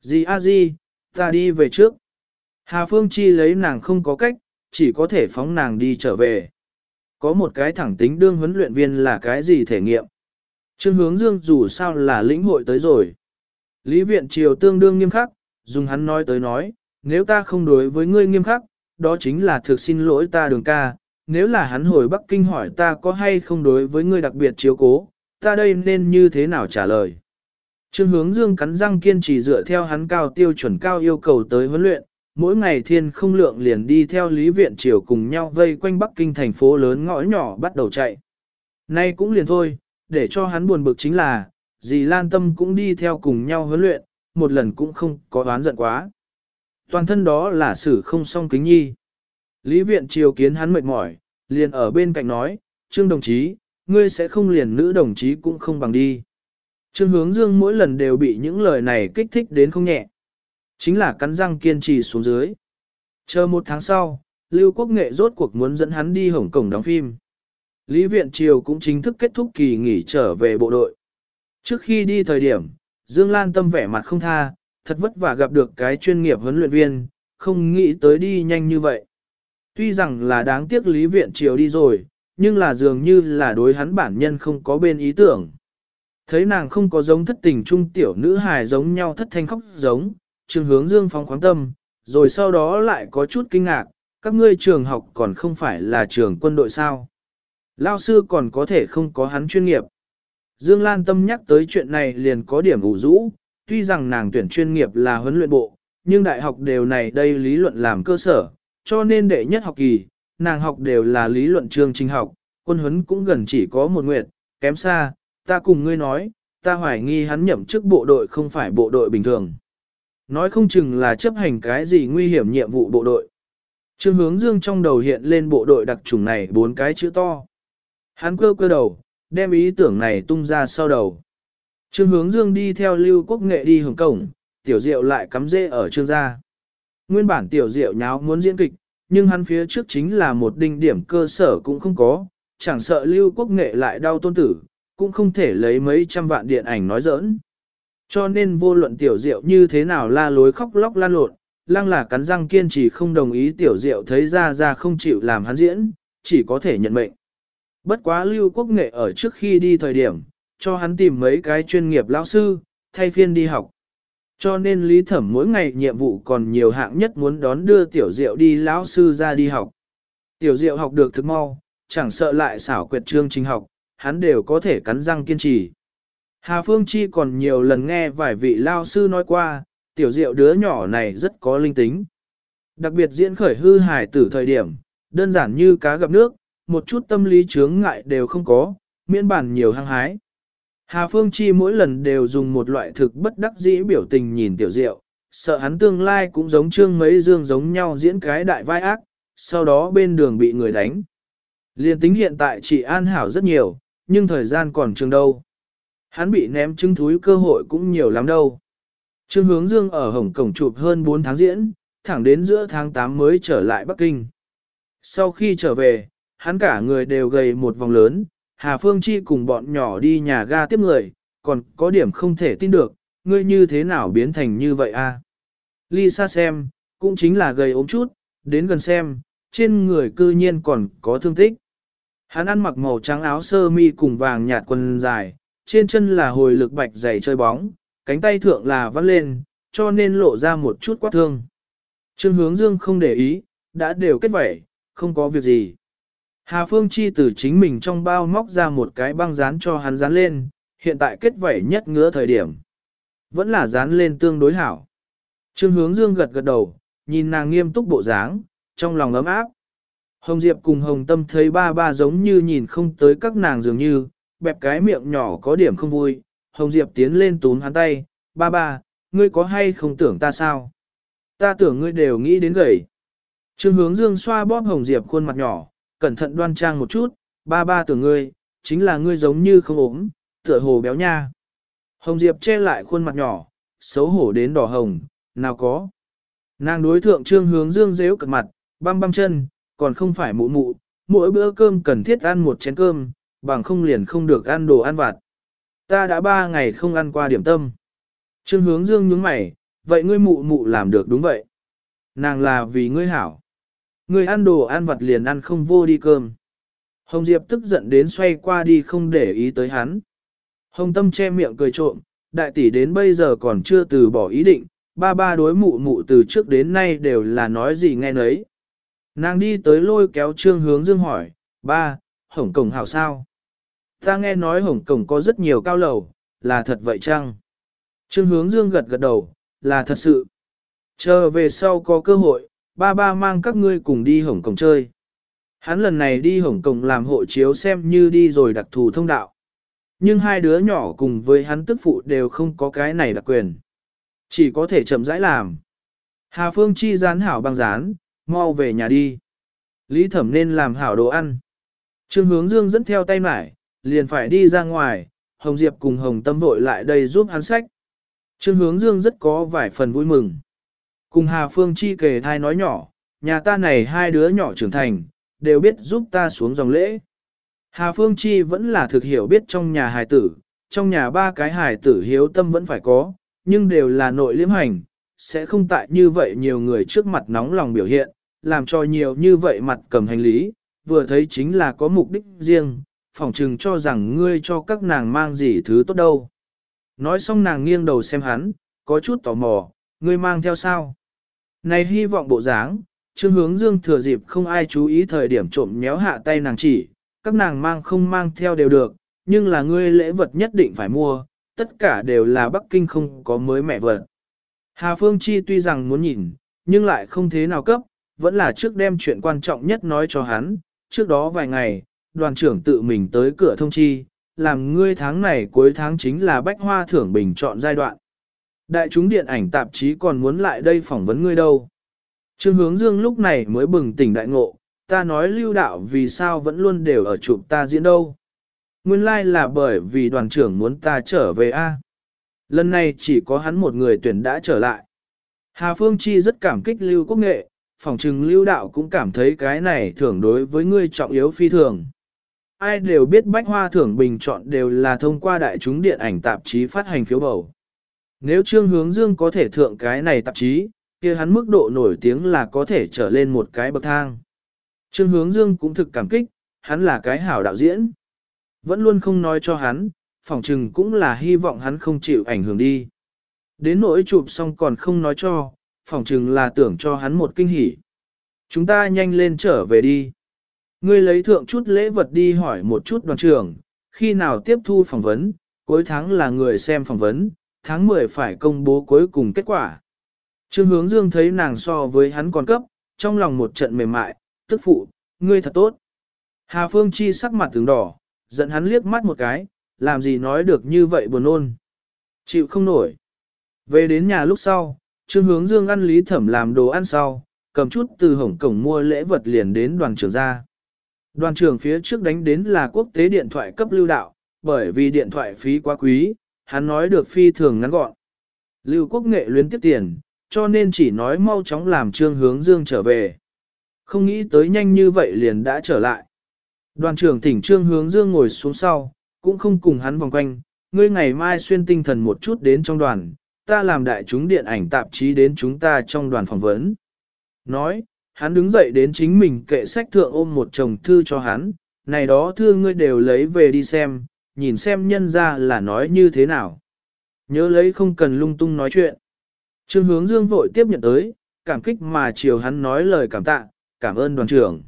Gì a di, ta đi về trước. Hà Phương Chi lấy nàng không có cách, chỉ có thể phóng nàng đi trở về. Có một cái thẳng tính đương huấn luyện viên là cái gì thể nghiệm. Trương hướng dương dù sao là lĩnh hội tới rồi. Lý viện triều tương đương nghiêm khắc, dùng hắn nói tới nói, nếu ta không đối với ngươi nghiêm khắc, đó chính là thực xin lỗi ta đường ca, nếu là hắn hồi Bắc Kinh hỏi ta có hay không đối với ngươi đặc biệt chiếu cố, ta đây nên như thế nào trả lời. Trương hướng dương cắn răng kiên trì dựa theo hắn cao tiêu chuẩn cao yêu cầu tới huấn luyện, mỗi ngày thiên không lượng liền đi theo Lý Viện Triều cùng nhau vây quanh Bắc Kinh thành phố lớn ngõ nhỏ bắt đầu chạy. Nay cũng liền thôi, để cho hắn buồn bực chính là, dì Lan Tâm cũng đi theo cùng nhau huấn luyện, một lần cũng không có oán giận quá. Toàn thân đó là xử không song kính nhi. Lý Viện Triều kiến hắn mệt mỏi, liền ở bên cạnh nói, Trương đồng chí, ngươi sẽ không liền nữ đồng chí cũng không bằng đi. Trương hướng dương mỗi lần đều bị những lời này kích thích đến không nhẹ. Chính là cắn răng kiên trì xuống dưới. Chờ một tháng sau, Lưu Quốc Nghệ rốt cuộc muốn dẫn hắn đi Hồng Kông đóng phim. Lý Viện Triều cũng chính thức kết thúc kỳ nghỉ trở về bộ đội. Trước khi đi thời điểm, Dương Lan tâm vẻ mặt không tha, thật vất vả gặp được cái chuyên nghiệp huấn luyện viên, không nghĩ tới đi nhanh như vậy. Tuy rằng là đáng tiếc lý viện Triều đi rồi, nhưng là dường như là đối hắn bản nhân không có bên ý tưởng. Thấy nàng không có giống thất tình trung tiểu nữ hài giống nhau thất thanh khóc giống, trường hướng dương phóng khoáng tâm, rồi sau đó lại có chút kinh ngạc, các ngươi trường học còn không phải là trường quân đội sao. Lao sư còn có thể không có hắn chuyên nghiệp. Dương Lan tâm nhắc tới chuyện này liền có điểm ủ rũ, tuy rằng nàng tuyển chuyên nghiệp là huấn luyện bộ, nhưng đại học đều này đây lý luận làm cơ sở, cho nên đệ nhất học kỳ, nàng học đều là lý luận chương trình học, quân huấn cũng gần chỉ có một nguyện, kém xa, ta cùng ngươi nói, ta hoài nghi hắn nhậm chức bộ đội không phải bộ đội bình thường. Nói không chừng là chấp hành cái gì nguy hiểm nhiệm vụ bộ đội. Trương hướng dương trong đầu hiện lên bộ đội đặc trùng này bốn cái chữ to. Hắn cơ cơ đầu, đem ý tưởng này tung ra sau đầu. Trương hướng dương đi theo lưu quốc nghệ đi hướng cổng, tiểu diệu lại cắm rễ ở trương gia. Nguyên bản tiểu diệu nháo muốn diễn kịch, nhưng hắn phía trước chính là một đinh điểm cơ sở cũng không có, chẳng sợ lưu quốc nghệ lại đau tôn tử, cũng không thể lấy mấy trăm vạn điện ảnh nói giỡn. Cho nên vô luận tiểu diệu như thế nào la lối khóc lóc lan lộn, lăng là cắn răng kiên trì không đồng ý tiểu diệu thấy ra ra không chịu làm hắn diễn, chỉ có thể nhận mệnh. Bất quá lưu quốc nghệ ở trước khi đi thời điểm, cho hắn tìm mấy cái chuyên nghiệp lão sư, thay phiên đi học. Cho nên lý thẩm mỗi ngày nhiệm vụ còn nhiều hạng nhất muốn đón đưa tiểu diệu đi lão sư ra đi học. Tiểu diệu học được thực mau, chẳng sợ lại xảo quyệt chương trình học, hắn đều có thể cắn răng kiên trì. Hà Phương Chi còn nhiều lần nghe vài vị lao sư nói qua, tiểu diệu đứa nhỏ này rất có linh tính. Đặc biệt diễn khởi hư hài tử thời điểm, đơn giản như cá gặp nước, một chút tâm lý chướng ngại đều không có, miễn bản nhiều hăng hái. Hà Phương Chi mỗi lần đều dùng một loại thực bất đắc dĩ biểu tình nhìn tiểu diệu, sợ hắn tương lai cũng giống trương mấy dương giống nhau diễn cái đại vai ác, sau đó bên đường bị người đánh. Liên tính hiện tại chị an hảo rất nhiều, nhưng thời gian còn trường đâu. Hắn bị ném trứng thúi cơ hội cũng nhiều lắm đâu. Trương Hướng Dương ở Hồng Cổng chụp hơn 4 tháng diễn, thẳng đến giữa tháng 8 mới trở lại Bắc Kinh. Sau khi trở về, hắn cả người đều gầy một vòng lớn, Hà Phương Chi cùng bọn nhỏ đi nhà ga tiếp người, còn có điểm không thể tin được, ngươi như thế nào biến thành như vậy a? À? Lisa xem, cũng chính là gầy ốm chút, đến gần xem, trên người cư nhiên còn có thương tích. Hắn ăn mặc màu trắng áo sơ mi cùng vàng nhạt quần dài, trên chân là hồi lực bạch giày chơi bóng, cánh tay thượng là vắt lên, cho nên lộ ra một chút quát thương. Trương hướng dương không để ý, đã đều kết vẩy, không có việc gì. Hà Phương Chi từ chính mình trong bao móc ra một cái băng dán cho hắn dán lên, hiện tại kết vẩy nhất ngứa thời điểm. Vẫn là dán lên tương đối hảo. Trương hướng dương gật gật đầu, nhìn nàng nghiêm túc bộ dáng, trong lòng ấm áp. Hồng Diệp cùng Hồng Tâm thấy ba ba giống như nhìn không tới các nàng dường như, bẹp cái miệng nhỏ có điểm không vui. Hồng Diệp tiến lên túm hắn tay, ba ba, ngươi có hay không tưởng ta sao? Ta tưởng ngươi đều nghĩ đến gầy. Trương hướng dương xoa bóp Hồng Diệp khuôn mặt nhỏ, cẩn thận đoan trang một chút, ba ba tưởng ngươi, chính là ngươi giống như không ốm, tựa hồ béo nha. Hồng Diệp che lại khuôn mặt nhỏ, xấu hổ đến đỏ hồng, nào có. Nàng đối thượng trương hướng dương dễu cật mặt, băm băm chân, còn không phải mụ mụ, mỗi bữa cơm cần thiết ăn một chén cơm, bằng không liền không được ăn đồ ăn vặt. Ta đã ba ngày không ăn qua điểm tâm. Trương hướng dương nhướng mày, vậy ngươi mụ mụ làm được đúng vậy. Nàng là vì ngươi hảo. Người ăn đồ ăn vặt liền ăn không vô đi cơm. Hồng Diệp tức giận đến xoay qua đi không để ý tới hắn. Hồng Tâm che miệng cười trộm, đại tỷ đến bây giờ còn chưa từ bỏ ý định, ba ba đối mụ mụ từ trước đến nay đều là nói gì nghe nấy. Nàng đi tới lôi kéo trương hướng dương hỏi, ba, hồng cổng hảo sao? Ta nghe nói hồng cổng có rất nhiều cao lầu, là thật vậy chăng? Trương hướng dương gật gật đầu, là thật sự. Chờ về sau có cơ hội, ba ba mang các ngươi cùng đi Hồng Kông chơi. Hắn lần này đi Hồng Kông làm hộ chiếu xem như đi rồi đặc thù thông đạo. Nhưng hai đứa nhỏ cùng với hắn tức phụ đều không có cái này đặc quyền. Chỉ có thể chậm rãi làm. Hà Phương Chi rán hảo băng rán, mau về nhà đi. Lý Thẩm nên làm hảo đồ ăn. Trương Hướng Dương dẫn theo tay mải, liền phải đi ra ngoài, Hồng Diệp cùng Hồng Tâm vội lại đây giúp hắn sách. Trương Hướng Dương rất có vài phần vui mừng. Cùng Hà Phương Chi kể thai nói nhỏ, nhà ta này hai đứa nhỏ trưởng thành, đều biết giúp ta xuống dòng lễ. Hà Phương Chi vẫn là thực hiểu biết trong nhà hài tử, trong nhà ba cái hài tử hiếu tâm vẫn phải có, nhưng đều là nội liễm hành, sẽ không tại như vậy nhiều người trước mặt nóng lòng biểu hiện, làm cho nhiều như vậy mặt cầm hành lý, vừa thấy chính là có mục đích riêng, phỏng chừng cho rằng ngươi cho các nàng mang gì thứ tốt đâu. Nói xong nàng nghiêng đầu xem hắn, có chút tò mò, ngươi mang theo sao? Này hy vọng bộ dáng, Trương hướng dương thừa dịp không ai chú ý thời điểm trộm méo hạ tay nàng chỉ, các nàng mang không mang theo đều được, nhưng là ngươi lễ vật nhất định phải mua, tất cả đều là Bắc Kinh không có mới mẹ vật. Hà Phương Chi tuy rằng muốn nhìn, nhưng lại không thế nào cấp, vẫn là trước đem chuyện quan trọng nhất nói cho hắn, trước đó vài ngày, đoàn trưởng tự mình tới cửa thông chi, làm ngươi tháng này cuối tháng chính là bách hoa thưởng bình chọn giai đoạn. Đại chúng điện ảnh tạp chí còn muốn lại đây phỏng vấn ngươi đâu. Trương hướng dương lúc này mới bừng tỉnh đại ngộ, ta nói lưu đạo vì sao vẫn luôn đều ở chụp ta diễn đâu. Nguyên lai like là bởi vì đoàn trưởng muốn ta trở về A. Lần này chỉ có hắn một người tuyển đã trở lại. Hà Phương Chi rất cảm kích lưu quốc nghệ, phòng trừng lưu đạo cũng cảm thấy cái này thưởng đối với ngươi trọng yếu phi thường. Ai đều biết bách hoa thưởng bình chọn đều là thông qua đại chúng điện ảnh tạp chí phát hành phiếu bầu. Nếu Trương Hướng Dương có thể thượng cái này tạp chí, kia hắn mức độ nổi tiếng là có thể trở lên một cái bậc thang. Trương Hướng Dương cũng thực cảm kích, hắn là cái hảo đạo diễn. Vẫn luôn không nói cho hắn, phỏng trừng cũng là hy vọng hắn không chịu ảnh hưởng đi. Đến nỗi chụp xong còn không nói cho, phỏng trừng là tưởng cho hắn một kinh hỉ. Chúng ta nhanh lên trở về đi. Ngươi lấy thượng chút lễ vật đi hỏi một chút đoàn trưởng, khi nào tiếp thu phỏng vấn, cuối tháng là người xem phỏng vấn, tháng 10 phải công bố cuối cùng kết quả. Trương hướng dương thấy nàng so với hắn còn cấp, trong lòng một trận mềm mại, tức phụ, ngươi thật tốt. Hà Phương Chi sắc mặt tướng đỏ, giận hắn liếc mắt một cái, làm gì nói được như vậy buồn ôn. Chịu không nổi. Về đến nhà lúc sau, Trương hướng dương ăn lý thẩm làm đồ ăn sau, cầm chút từ hổng cổng mua lễ vật liền đến đoàn trưởng ra. Đoàn trưởng phía trước đánh đến là quốc tế điện thoại cấp lưu đạo, bởi vì điện thoại phí quá quý, hắn nói được phi thường ngắn gọn. Lưu quốc nghệ luyến tiếp tiền, cho nên chỉ nói mau chóng làm trương hướng dương trở về. Không nghĩ tới nhanh như vậy liền đã trở lại. Đoàn trưởng thỉnh trương hướng dương ngồi xuống sau, cũng không cùng hắn vòng quanh, ngươi ngày mai xuyên tinh thần một chút đến trong đoàn, ta làm đại chúng điện ảnh tạp chí đến chúng ta trong đoàn phỏng vấn. Nói, hắn đứng dậy đến chính mình kệ sách thượng ôm một chồng thư cho hắn, này đó thư ngươi đều lấy về đi xem, nhìn xem nhân ra là nói như thế nào. Nhớ lấy không cần lung tung nói chuyện. Trương hướng dương vội tiếp nhận tới, cảm kích mà chiều hắn nói lời cảm tạ, cảm ơn đoàn trưởng.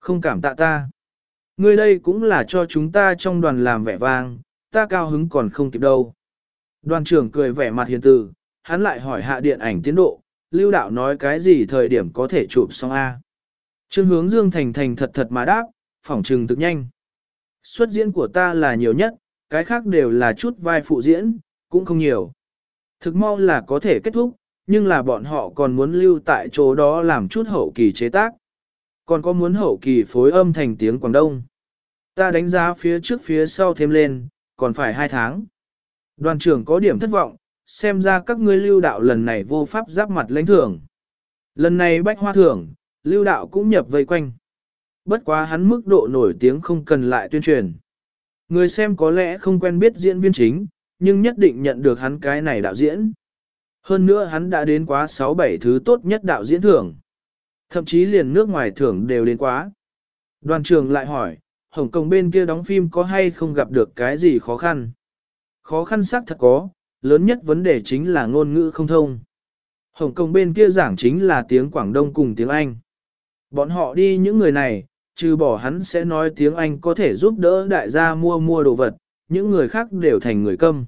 Không cảm tạ ta. Ngươi đây cũng là cho chúng ta trong đoàn làm vẻ vang, ta cao hứng còn không kịp đâu. Đoàn trưởng cười vẻ mặt hiền từ, hắn lại hỏi hạ điện ảnh tiến độ, lưu đạo nói cái gì thời điểm có thể chụp xong A. Trương hướng dương thành thành thật thật mà đáp, phỏng trừng thực nhanh. Xuất diễn của ta là nhiều nhất, cái khác đều là chút vai phụ diễn, cũng không nhiều. Thực mau là có thể kết thúc, nhưng là bọn họ còn muốn lưu tại chỗ đó làm chút hậu kỳ chế tác. Còn có muốn hậu kỳ phối âm thành tiếng Quảng Đông. Ta đánh giá phía trước phía sau thêm lên, còn phải hai tháng. Đoàn trưởng có điểm thất vọng, xem ra các ngươi lưu đạo lần này vô pháp giáp mặt lãnh thưởng. Lần này bách hoa thưởng, lưu đạo cũng nhập vây quanh. Bất quá hắn mức độ nổi tiếng không cần lại tuyên truyền. Người xem có lẽ không quen biết diễn viên chính, nhưng nhất định nhận được hắn cái này đạo diễn. Hơn nữa hắn đã đến quá 6-7 thứ tốt nhất đạo diễn thưởng. Thậm chí liền nước ngoài thưởng đều đến quá. Đoàn trường lại hỏi, Hồng Kông bên kia đóng phim có hay không gặp được cái gì khó khăn? Khó khăn xác thật có, lớn nhất vấn đề chính là ngôn ngữ không thông. Hồng Kông bên kia giảng chính là tiếng Quảng Đông cùng tiếng Anh. Bọn họ đi những người này, trừ bỏ hắn sẽ nói tiếng Anh có thể giúp đỡ đại gia mua mua đồ vật, những người khác đều thành người câm.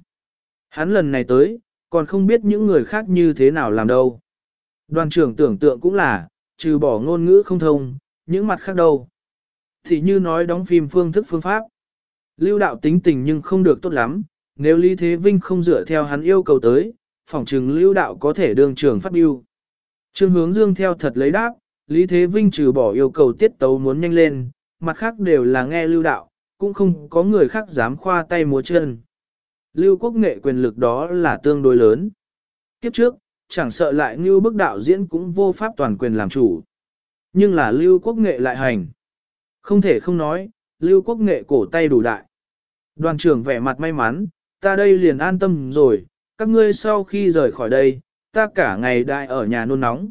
Hắn lần này tới, còn không biết những người khác như thế nào làm đâu. Đoàn trưởng tưởng tượng cũng là, trừ bỏ ngôn ngữ không thông, những mặt khác đâu. Thì như nói đóng phim phương thức phương pháp. Lưu đạo tính tình nhưng không được tốt lắm, nếu Lý Thế Vinh không dựa theo hắn yêu cầu tới, phỏng chừng lưu đạo có thể đương trường phát biêu. Trương hướng dương theo thật lấy đáp, Lý Thế Vinh trừ bỏ yêu cầu tiết tấu muốn nhanh lên, mặt khác đều là nghe lưu đạo, cũng không có người khác dám khoa tay múa chân. Lưu quốc nghệ quyền lực đó là tương đối lớn. Kiếp trước, chẳng sợ lại như bức đạo diễn cũng vô pháp toàn quyền làm chủ. Nhưng là lưu quốc nghệ lại hành. Không thể không nói, lưu quốc nghệ cổ tay đủ đại. Đoàn trưởng vẻ mặt may mắn, ta đây liền an tâm rồi, các ngươi sau khi rời khỏi đây, ta cả ngày đại ở nhà nôn nóng.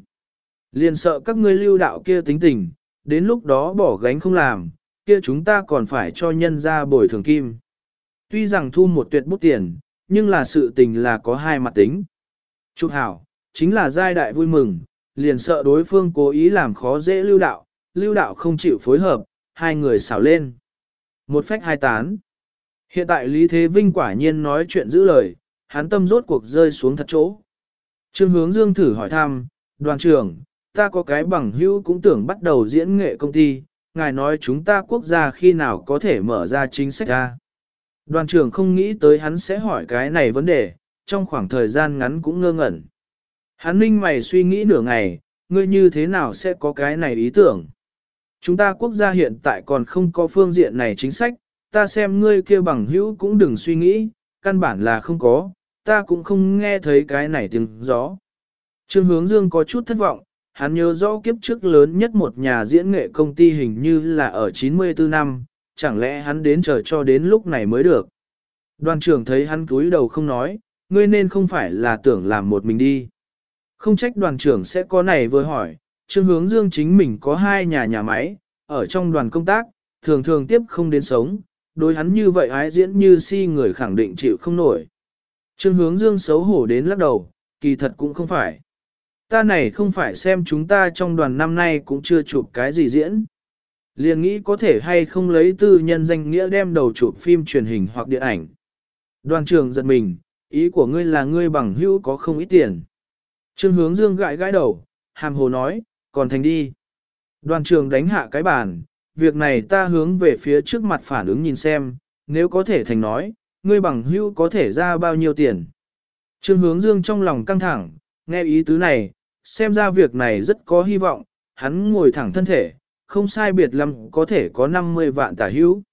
Liền sợ các ngươi lưu đạo kia tính tình, đến lúc đó bỏ gánh không làm, kia chúng ta còn phải cho nhân ra bồi thường kim. Tuy rằng thu một tuyệt bút tiền, nhưng là sự tình là có hai mặt tính. trục hảo, chính là giai đại vui mừng, liền sợ đối phương cố ý làm khó dễ lưu đạo, lưu đạo không chịu phối hợp, hai người xảo lên. Một phách hai tán. Hiện tại Lý Thế Vinh quả nhiên nói chuyện giữ lời, hắn tâm rốt cuộc rơi xuống thật chỗ. Trương hướng dương thử hỏi thăm, đoàn trưởng, ta có cái bằng hữu cũng tưởng bắt đầu diễn nghệ công ty, ngài nói chúng ta quốc gia khi nào có thể mở ra chính sách ra. Đoàn trưởng không nghĩ tới hắn sẽ hỏi cái này vấn đề, trong khoảng thời gian ngắn cũng ngơ ngẩn. Hắn ninh mày suy nghĩ nửa ngày, ngươi như thế nào sẽ có cái này ý tưởng. Chúng ta quốc gia hiện tại còn không có phương diện này chính sách, ta xem ngươi kia bằng hữu cũng đừng suy nghĩ, căn bản là không có, ta cũng không nghe thấy cái này tiếng gió. Trương hướng dương có chút thất vọng, hắn nhớ rõ kiếp trước lớn nhất một nhà diễn nghệ công ty hình như là ở 94 năm, chẳng lẽ hắn đến chờ cho đến lúc này mới được. Đoàn trưởng thấy hắn cúi đầu không nói, ngươi nên không phải là tưởng làm một mình đi. Không trách đoàn trưởng sẽ có này vừa hỏi, Trương Hướng Dương chính mình có hai nhà nhà máy, ở trong đoàn công tác, thường thường tiếp không đến sống, đối hắn như vậy ái diễn như si người khẳng định chịu không nổi. Trương Hướng Dương xấu hổ đến lắc đầu, kỳ thật cũng không phải. Ta này không phải xem chúng ta trong đoàn năm nay cũng chưa chụp cái gì diễn. Liền nghĩ có thể hay không lấy tư nhân danh nghĩa đem đầu chụp phim truyền hình hoặc điện ảnh. Đoàn trưởng giật mình, ý của ngươi là ngươi bằng hữu có không ít tiền. Trương hướng dương gãi gãi đầu, hàm hồ nói, còn thành đi. Đoàn trưởng đánh hạ cái bàn, việc này ta hướng về phía trước mặt phản ứng nhìn xem, nếu có thể thành nói, ngươi bằng hữu có thể ra bao nhiêu tiền. Trương hướng dương trong lòng căng thẳng, nghe ý tứ này, xem ra việc này rất có hy vọng, hắn ngồi thẳng thân thể, không sai biệt lắm có thể có 50 vạn tả hữu.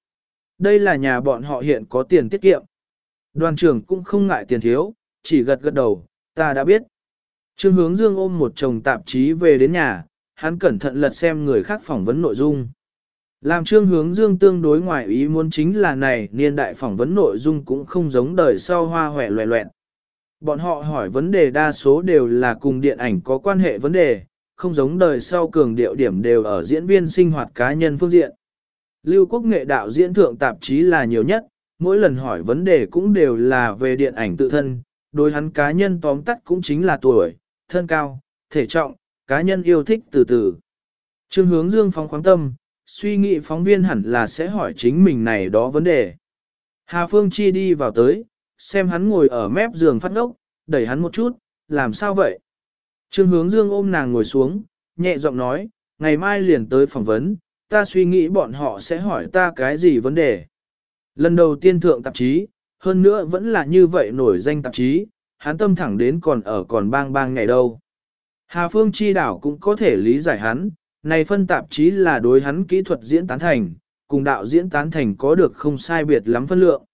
Đây là nhà bọn họ hiện có tiền tiết kiệm. Đoàn trưởng cũng không ngại tiền thiếu, chỉ gật gật đầu, ta đã biết. Trương hướng dương ôm một chồng tạp chí về đến nhà, hắn cẩn thận lật xem người khác phỏng vấn nội dung. Làm trương hướng dương tương đối ngoài ý muốn chính là này niên đại phỏng vấn nội dung cũng không giống đời sau hoa hòe loẹ loẹn. Bọn họ hỏi vấn đề đa số đều là cùng điện ảnh có quan hệ vấn đề, không giống đời sau cường điệu điểm đều ở diễn viên sinh hoạt cá nhân phương diện. Lưu Quốc nghệ đạo diễn thượng tạp chí là nhiều nhất, mỗi lần hỏi vấn đề cũng đều là về điện ảnh tự thân, đối hắn cá nhân tóm tắt cũng chính là tuổi, thân cao, thể trọng, cá nhân yêu thích từ từ. Trương hướng dương phóng khoáng tâm, suy nghĩ phóng viên hẳn là sẽ hỏi chính mình này đó vấn đề. Hà Phương Chi đi vào tới, xem hắn ngồi ở mép giường phát ngốc, đẩy hắn một chút, làm sao vậy? Trương hướng dương ôm nàng ngồi xuống, nhẹ giọng nói, ngày mai liền tới phỏng vấn, ta suy nghĩ bọn họ sẽ hỏi ta cái gì vấn đề. Lần đầu tiên thượng tạp chí, hơn nữa vẫn là như vậy nổi danh tạp chí, hắn tâm thẳng đến còn ở còn bang bang ngày đâu. Hà Phương Chi đảo cũng có thể lý giải hắn, này phân tạp chí là đối hắn kỹ thuật diễn tán thành, cùng đạo diễn tán thành có được không sai biệt lắm phân lượng.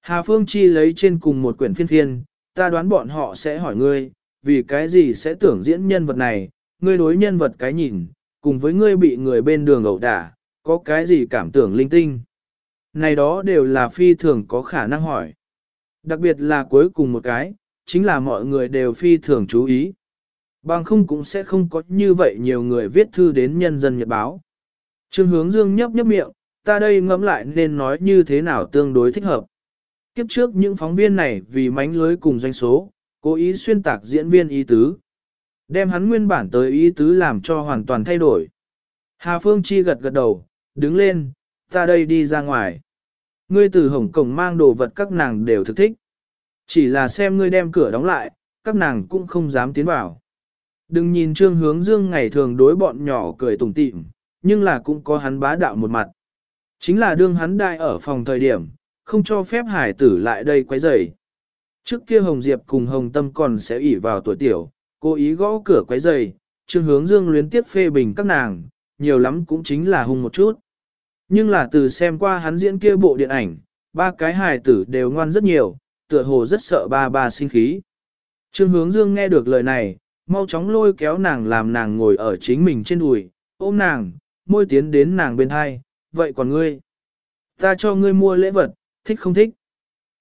Hà Phương Chi lấy trên cùng một quyển phiên phiên, ta đoán bọn họ sẽ hỏi ngươi, vì cái gì sẽ tưởng diễn nhân vật này, ngươi đối nhân vật cái nhìn, cùng với ngươi bị người bên đường ẩu đả, có cái gì cảm tưởng linh tinh. Này đó đều là phi thường có khả năng hỏi. Đặc biệt là cuối cùng một cái, chính là mọi người đều phi thường chú ý. Bằng không cũng sẽ không có như vậy nhiều người viết thư đến nhân dân nhật báo. Trương hướng dương nhấp nhấp miệng, ta đây ngẫm lại nên nói như thế nào tương đối thích hợp. Kiếp trước những phóng viên này vì mánh lưới cùng doanh số, cố ý xuyên tạc diễn viên ý tứ. Đem hắn nguyên bản tới ý tứ làm cho hoàn toàn thay đổi. Hà Phương Chi gật gật đầu, đứng lên, ta đây đi ra ngoài. Ngươi từ Hồng Kông mang đồ vật các nàng đều thực thích. Chỉ là xem ngươi đem cửa đóng lại, các nàng cũng không dám tiến vào. Đừng nhìn trương hướng dương ngày thường đối bọn nhỏ cười tủm tỉm, nhưng là cũng có hắn bá đạo một mặt. Chính là đương hắn đại ở phòng thời điểm, không cho phép hải tử lại đây quấy rầy. Trước kia Hồng Diệp cùng Hồng Tâm còn sẽ ỉ vào tuổi tiểu, cố ý gõ cửa quấy rầy, trương hướng dương luyến tiếp phê bình các nàng, nhiều lắm cũng chính là hung một chút. Nhưng là từ xem qua hắn diễn kia bộ điện ảnh, ba cái hài tử đều ngoan rất nhiều, tựa hồ rất sợ ba ba sinh khí. Trương hướng dương nghe được lời này, mau chóng lôi kéo nàng làm nàng ngồi ở chính mình trên đùi, ôm nàng, môi tiến đến nàng bên hai, vậy còn ngươi? Ta cho ngươi mua lễ vật, thích không thích?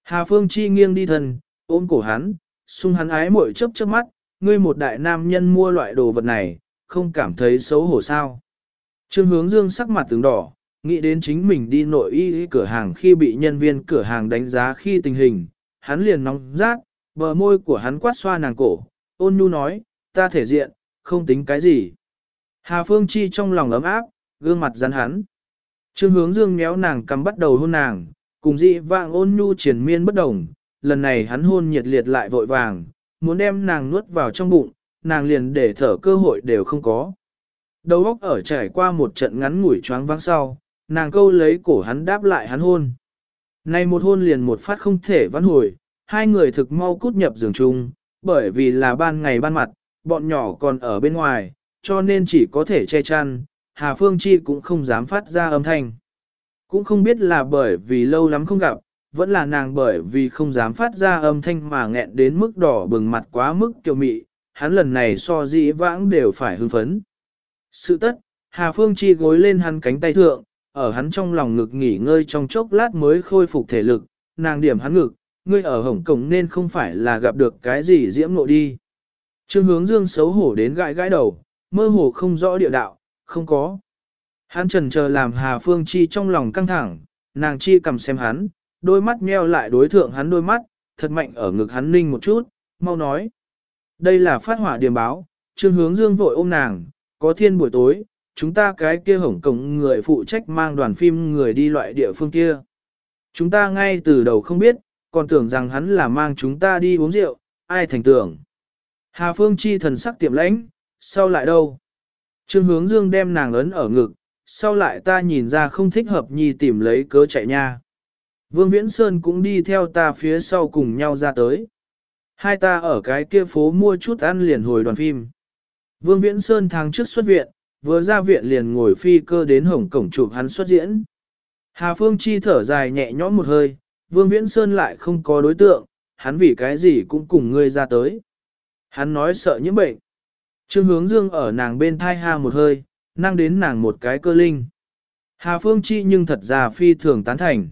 Hà Phương Chi nghiêng đi thân, ôm cổ hắn, sung hắn ái mội chớp chớp mắt, ngươi một đại nam nhân mua loại đồ vật này, không cảm thấy xấu hổ sao. Trương hướng dương sắc mặt tướng đỏ, nghĩ đến chính mình đi nội y cửa hàng khi bị nhân viên cửa hàng đánh giá khi tình hình, hắn liền nóng rát, bờ môi của hắn quát xoa nàng cổ, ôn nhu nói, ta thể diện, không tính cái gì. Hà Phương Chi trong lòng ấm áp, gương mặt rắn hắn. Trương hướng dương méo nàng cầm bắt đầu hôn nàng, cùng dị vạng ôn nhu triển miên bất đồng, lần này hắn hôn nhiệt liệt lại vội vàng, muốn đem nàng nuốt vào trong bụng, nàng liền để thở cơ hội đều không có. Đầu óc ở trải qua một trận ngắn ngủi choáng vắng sau, nàng câu lấy cổ hắn đáp lại hắn hôn. Này một hôn liền một phát không thể vãn hồi, hai người thực mau cút nhập giường chung, bởi vì là ban ngày ban mặt, bọn nhỏ còn ở bên ngoài, cho nên chỉ có thể che chăn, Hà Phương Chi cũng không dám phát ra âm thanh. Cũng không biết là bởi vì lâu lắm không gặp, vẫn là nàng bởi vì không dám phát ra âm thanh mà nghẹn đến mức đỏ bừng mặt quá mức kiều mị, hắn lần này so dĩ vãng đều phải hưng phấn. Sự tất, Hà Phương Chi gối lên hắn cánh tay thượng, ở hắn trong lòng ngực nghỉ ngơi trong chốc lát mới khôi phục thể lực, nàng điểm hắn ngực, ngươi ở Hồng Cổng nên không phải là gặp được cái gì diễm nộ đi. Trương hướng dương xấu hổ đến gãi gãi đầu, mơ hồ không rõ địa đạo, không có. Hắn trần chờ làm Hà Phương Chi trong lòng căng thẳng, nàng chi cầm xem hắn, đôi mắt nheo lại đối thượng hắn đôi mắt, thật mạnh ở ngực hắn ninh một chút, mau nói. Đây là phát hỏa điểm báo, Trương hướng dương vội ôm nàng, có thiên buổi tối, chúng ta cái kia hổng cổng người phụ trách mang đoàn phim người đi loại địa phương kia. Chúng ta ngay từ đầu không biết, còn tưởng rằng hắn là mang chúng ta đi uống rượu, ai thành tưởng. Hà Phương Chi thần sắc tiệm lãnh, sau lại đâu? Trương hướng dương đem nàng ấn ở ngực, sau lại ta nhìn ra không thích hợp nhi tìm lấy cớ chạy nha. Vương Viễn Sơn cũng đi theo ta phía sau cùng nhau ra tới. Hai ta ở cái kia phố mua chút ăn liền hồi đoàn phim. Vương Viễn Sơn tháng trước xuất viện, vừa ra viện liền ngồi phi cơ đến Hồng Cổng chụp hắn xuất diễn. Hà Phương Chi thở dài nhẹ nhõm một hơi, Vương Viễn Sơn lại không có đối tượng, hắn vì cái gì cũng cùng ngươi ra tới. Hắn nói sợ những bệnh. Trương hướng dương ở nàng bên thai ha một hơi, năng đến nàng một cái cơ linh. Hà Phương Chi nhưng thật ra phi thường tán thành.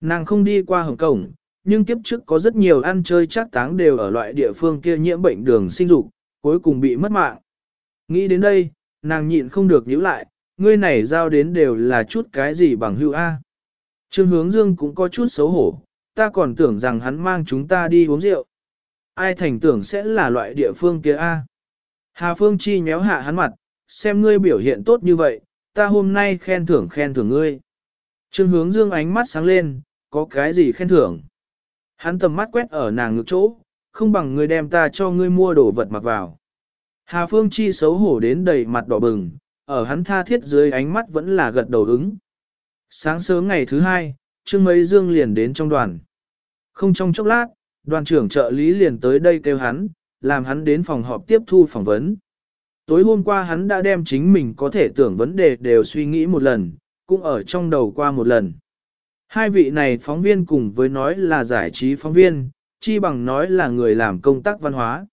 Nàng không đi qua Hồng Cổng, nhưng kiếp trước có rất nhiều ăn chơi chắc táng đều ở loại địa phương kia nhiễm bệnh đường sinh dục, cuối cùng bị mất mạng. Nghĩ đến đây, nàng nhịn không được nhíu lại, ngươi này giao đến đều là chút cái gì bằng hữu A. Trương hướng dương cũng có chút xấu hổ, ta còn tưởng rằng hắn mang chúng ta đi uống rượu. Ai thành tưởng sẽ là loại địa phương kia A. Hà Phương Chi nhéo hạ hắn mặt, xem ngươi biểu hiện tốt như vậy, ta hôm nay khen thưởng khen thưởng ngươi. Trương hướng dương ánh mắt sáng lên, có cái gì khen thưởng. Hắn tầm mắt quét ở nàng ngực chỗ, không bằng ngươi đem ta cho ngươi mua đồ vật mặc vào. Hà Phương Chi xấu hổ đến đầy mặt đỏ bừng, ở hắn tha thiết dưới ánh mắt vẫn là gật đầu ứng. Sáng sớm ngày thứ hai, Trương Mấy Dương liền đến trong đoàn. Không trong chốc lát, đoàn trưởng trợ lý liền tới đây kêu hắn, làm hắn đến phòng họp tiếp thu phỏng vấn. Tối hôm qua hắn đã đem chính mình có thể tưởng vấn đề đều suy nghĩ một lần, cũng ở trong đầu qua một lần. Hai vị này phóng viên cùng với nói là giải trí phóng viên, chi bằng nói là người làm công tác văn hóa.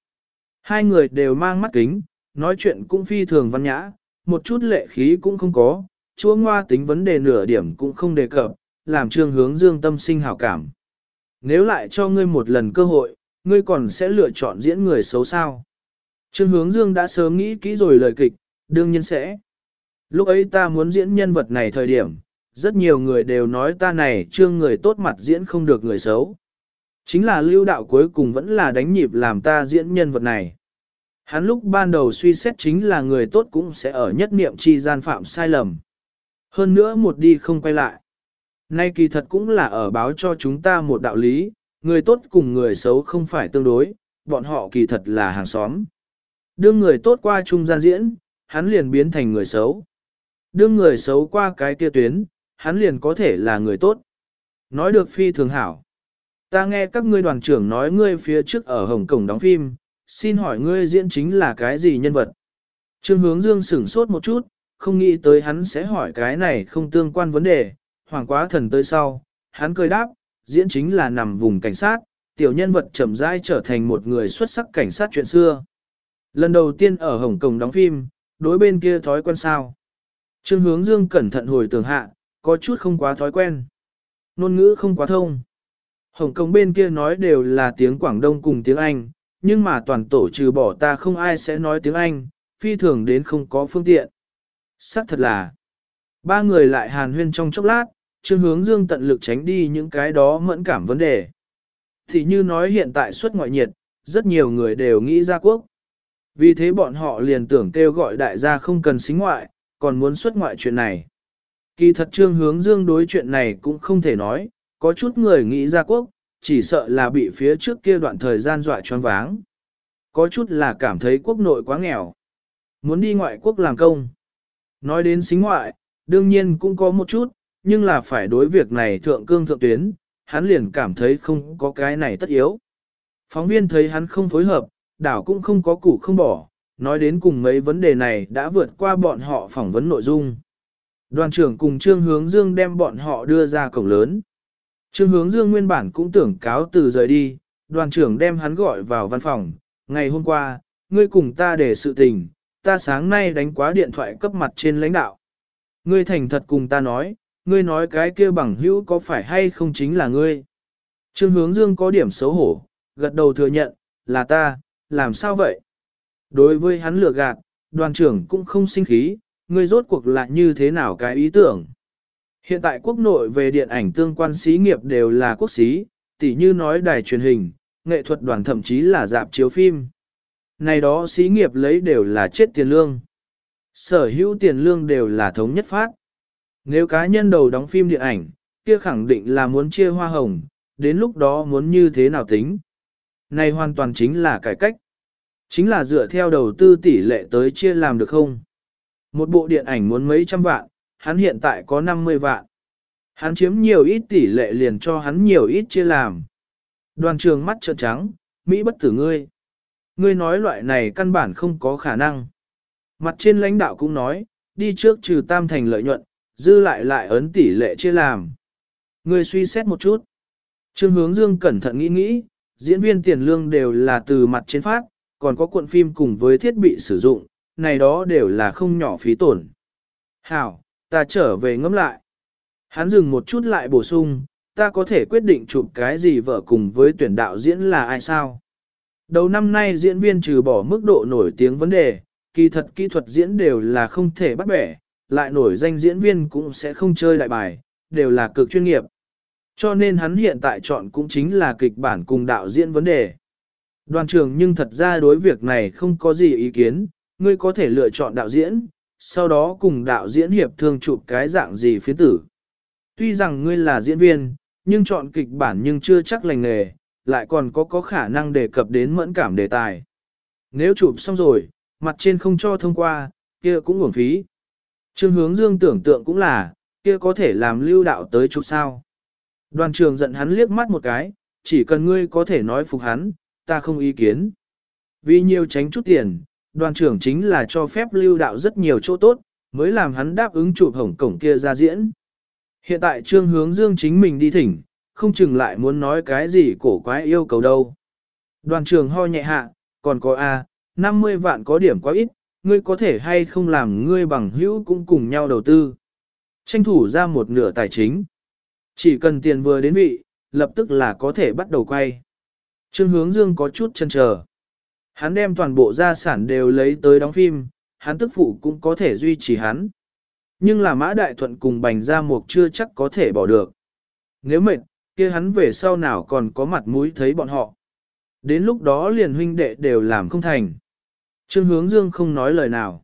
Hai người đều mang mắt kính, nói chuyện cũng phi thường văn nhã, một chút lệ khí cũng không có, chúa ngoa tính vấn đề nửa điểm cũng không đề cập, làm trương hướng dương tâm sinh hảo cảm. Nếu lại cho ngươi một lần cơ hội, ngươi còn sẽ lựa chọn diễn người xấu sao. Trương hướng dương đã sớm nghĩ kỹ rồi lời kịch, đương nhiên sẽ. Lúc ấy ta muốn diễn nhân vật này thời điểm, rất nhiều người đều nói ta này trương người tốt mặt diễn không được người xấu. Chính là lưu đạo cuối cùng vẫn là đánh nhịp làm ta diễn nhân vật này. Hắn lúc ban đầu suy xét chính là người tốt cũng sẽ ở nhất niệm chi gian phạm sai lầm. Hơn nữa một đi không quay lại. Nay kỳ thật cũng là ở báo cho chúng ta một đạo lý, người tốt cùng người xấu không phải tương đối, bọn họ kỳ thật là hàng xóm. Đương người tốt qua trung gian diễn, hắn liền biến thành người xấu. Đương người xấu qua cái kia tuyến, hắn liền có thể là người tốt. Nói được phi thường hảo. Ta nghe các ngươi đoàn trưởng nói ngươi phía trước ở Hồng Kông đóng phim, xin hỏi ngươi diễn chính là cái gì nhân vật? Trương hướng dương sửng sốt một chút, không nghĩ tới hắn sẽ hỏi cái này không tương quan vấn đề, hoàng quá thần tới sau, hắn cười đáp, diễn chính là nằm vùng cảnh sát, tiểu nhân vật chậm rãi trở thành một người xuất sắc cảnh sát chuyện xưa. Lần đầu tiên ở Hồng Kông đóng phim, đối bên kia thói quen sao. Trương hướng dương cẩn thận hồi tưởng hạ, có chút không quá thói quen. Nôn ngữ không quá thông. Hồng Kông bên kia nói đều là tiếng Quảng Đông cùng tiếng Anh, nhưng mà toàn tổ trừ bỏ ta không ai sẽ nói tiếng Anh, phi thường đến không có phương tiện. Sắc thật là, ba người lại hàn huyên trong chốc lát, Trương Hướng Dương tận lực tránh đi những cái đó mẫn cảm vấn đề. Thì như nói hiện tại xuất ngoại nhiệt, rất nhiều người đều nghĩ ra quốc. Vì thế bọn họ liền tưởng kêu gọi đại gia không cần xính ngoại, còn muốn xuất ngoại chuyện này. Kỳ thật Trương Hướng Dương đối chuyện này cũng không thể nói, có chút người nghĩ ra quốc, chỉ sợ là bị phía trước kia đoạn thời gian dọa choáng váng. Có chút là cảm thấy quốc nội quá nghèo. Muốn đi ngoại quốc làm công. Nói đến xính ngoại, đương nhiên cũng có một chút, nhưng là phải đối việc này thượng cương thượng tuyến, hắn liền cảm thấy không có cái này tất yếu. Phóng viên thấy hắn không phối hợp, đảo cũng không có củ không bỏ, nói đến cùng mấy vấn đề này đã vượt qua bọn họ phỏng vấn nội dung. Đoàn trưởng cùng Trương Hướng Dương đem bọn họ đưa ra cổng lớn. Trương Hướng Dương nguyên bản cũng tưởng cáo từ rời đi, đoàn trưởng đem hắn gọi vào văn phòng. Ngày hôm qua, ngươi cùng ta để sự tình, ta sáng nay đánh quá điện thoại cấp mặt trên lãnh đạo. Ngươi thành thật cùng ta nói, ngươi nói cái kia bằng hữu có phải hay không chính là ngươi. Trương Hướng Dương có điểm xấu hổ, gật đầu thừa nhận, là ta, làm sao vậy? Đối với hắn lừa gạt, đoàn trưởng cũng không sinh khí, ngươi rốt cuộc lại như thế nào cái ý tưởng? Hiện tại quốc nội về điện ảnh tương quan xí nghiệp đều là quốc xí, tỉ như nói đài truyền hình, nghệ thuật đoàn thậm chí là dạp chiếu phim. Này đó xí nghiệp lấy đều là chết tiền lương. Sở hữu tiền lương đều là thống nhất phát. Nếu cá nhân đầu đóng phim điện ảnh, kia khẳng định là muốn chia hoa hồng, đến lúc đó muốn như thế nào tính. Này hoàn toàn chính là cải cách. Chính là dựa theo đầu tư tỷ lệ tới chia làm được không? Một bộ điện ảnh muốn mấy trăm vạn, hắn hiện tại có 50 vạn. Hắn chiếm nhiều ít tỷ lệ liền cho hắn nhiều ít chia làm. Đoàn trường mắt trợn trắng, Mỹ bất tử ngươi. Ngươi nói loại này căn bản không có khả năng. Mặt trên lãnh đạo cũng nói, đi trước trừ tam thành lợi nhuận, dư lại lại ấn tỷ lệ chia làm. Ngươi suy xét một chút. Trương hướng dương cẩn thận nghĩ nghĩ, diễn viên tiền lương đều là từ mặt trên phát, còn có cuộn phim cùng với thiết bị sử dụng, này đó đều là không nhỏ phí tổn. Hảo, ta trở về ngẫm lại. Hắn dừng một chút lại bổ sung, ta có thể quyết định chụp cái gì vợ cùng với tuyển đạo diễn là ai sao. Đầu năm nay diễn viên trừ bỏ mức độ nổi tiếng vấn đề, kỳ thật kỹ thuật diễn đều là không thể bắt bẻ, lại nổi danh diễn viên cũng sẽ không chơi đại bài, đều là cực chuyên nghiệp. Cho nên hắn hiện tại chọn cũng chính là kịch bản cùng đạo diễn vấn đề. Đoàn trưởng nhưng thật ra đối việc này không có gì ý kiến, ngươi có thể lựa chọn đạo diễn, sau đó cùng đạo diễn hiệp thương chụp cái dạng gì phía tử. Tuy rằng ngươi là diễn viên, nhưng chọn kịch bản nhưng chưa chắc lành nghề, lại còn có có khả năng đề cập đến mẫn cảm đề tài. Nếu chụp xong rồi, mặt trên không cho thông qua, kia cũng uổng phí. Trương hướng dương tưởng tượng cũng là, kia có thể làm lưu đạo tới chụp sao. Đoàn trường giận hắn liếc mắt một cái, chỉ cần ngươi có thể nói phục hắn, ta không ý kiến. Vì nhiều tránh chút tiền, đoàn trưởng chính là cho phép lưu đạo rất nhiều chỗ tốt, mới làm hắn đáp ứng chụp hổng cổng kia ra diễn. Hiện tại trương hướng dương chính mình đi thỉnh, không chừng lại muốn nói cái gì cổ quái yêu cầu đâu. Đoàn trưởng ho nhẹ hạ, còn có A, 50 vạn có điểm quá ít, ngươi có thể hay không làm ngươi bằng hữu cũng cùng nhau đầu tư. Tranh thủ ra một nửa tài chính. Chỉ cần tiền vừa đến vị, lập tức là có thể bắt đầu quay. Trương hướng dương có chút chân chờ. Hắn đem toàn bộ gia sản đều lấy tới đóng phim, hắn tức phụ cũng có thể duy trì hắn. Nhưng là mã đại thuận cùng bành gia mục chưa chắc có thể bỏ được. Nếu mệt, kia hắn về sau nào còn có mặt mũi thấy bọn họ. Đến lúc đó liền huynh đệ đều làm không thành. Trương hướng dương không nói lời nào.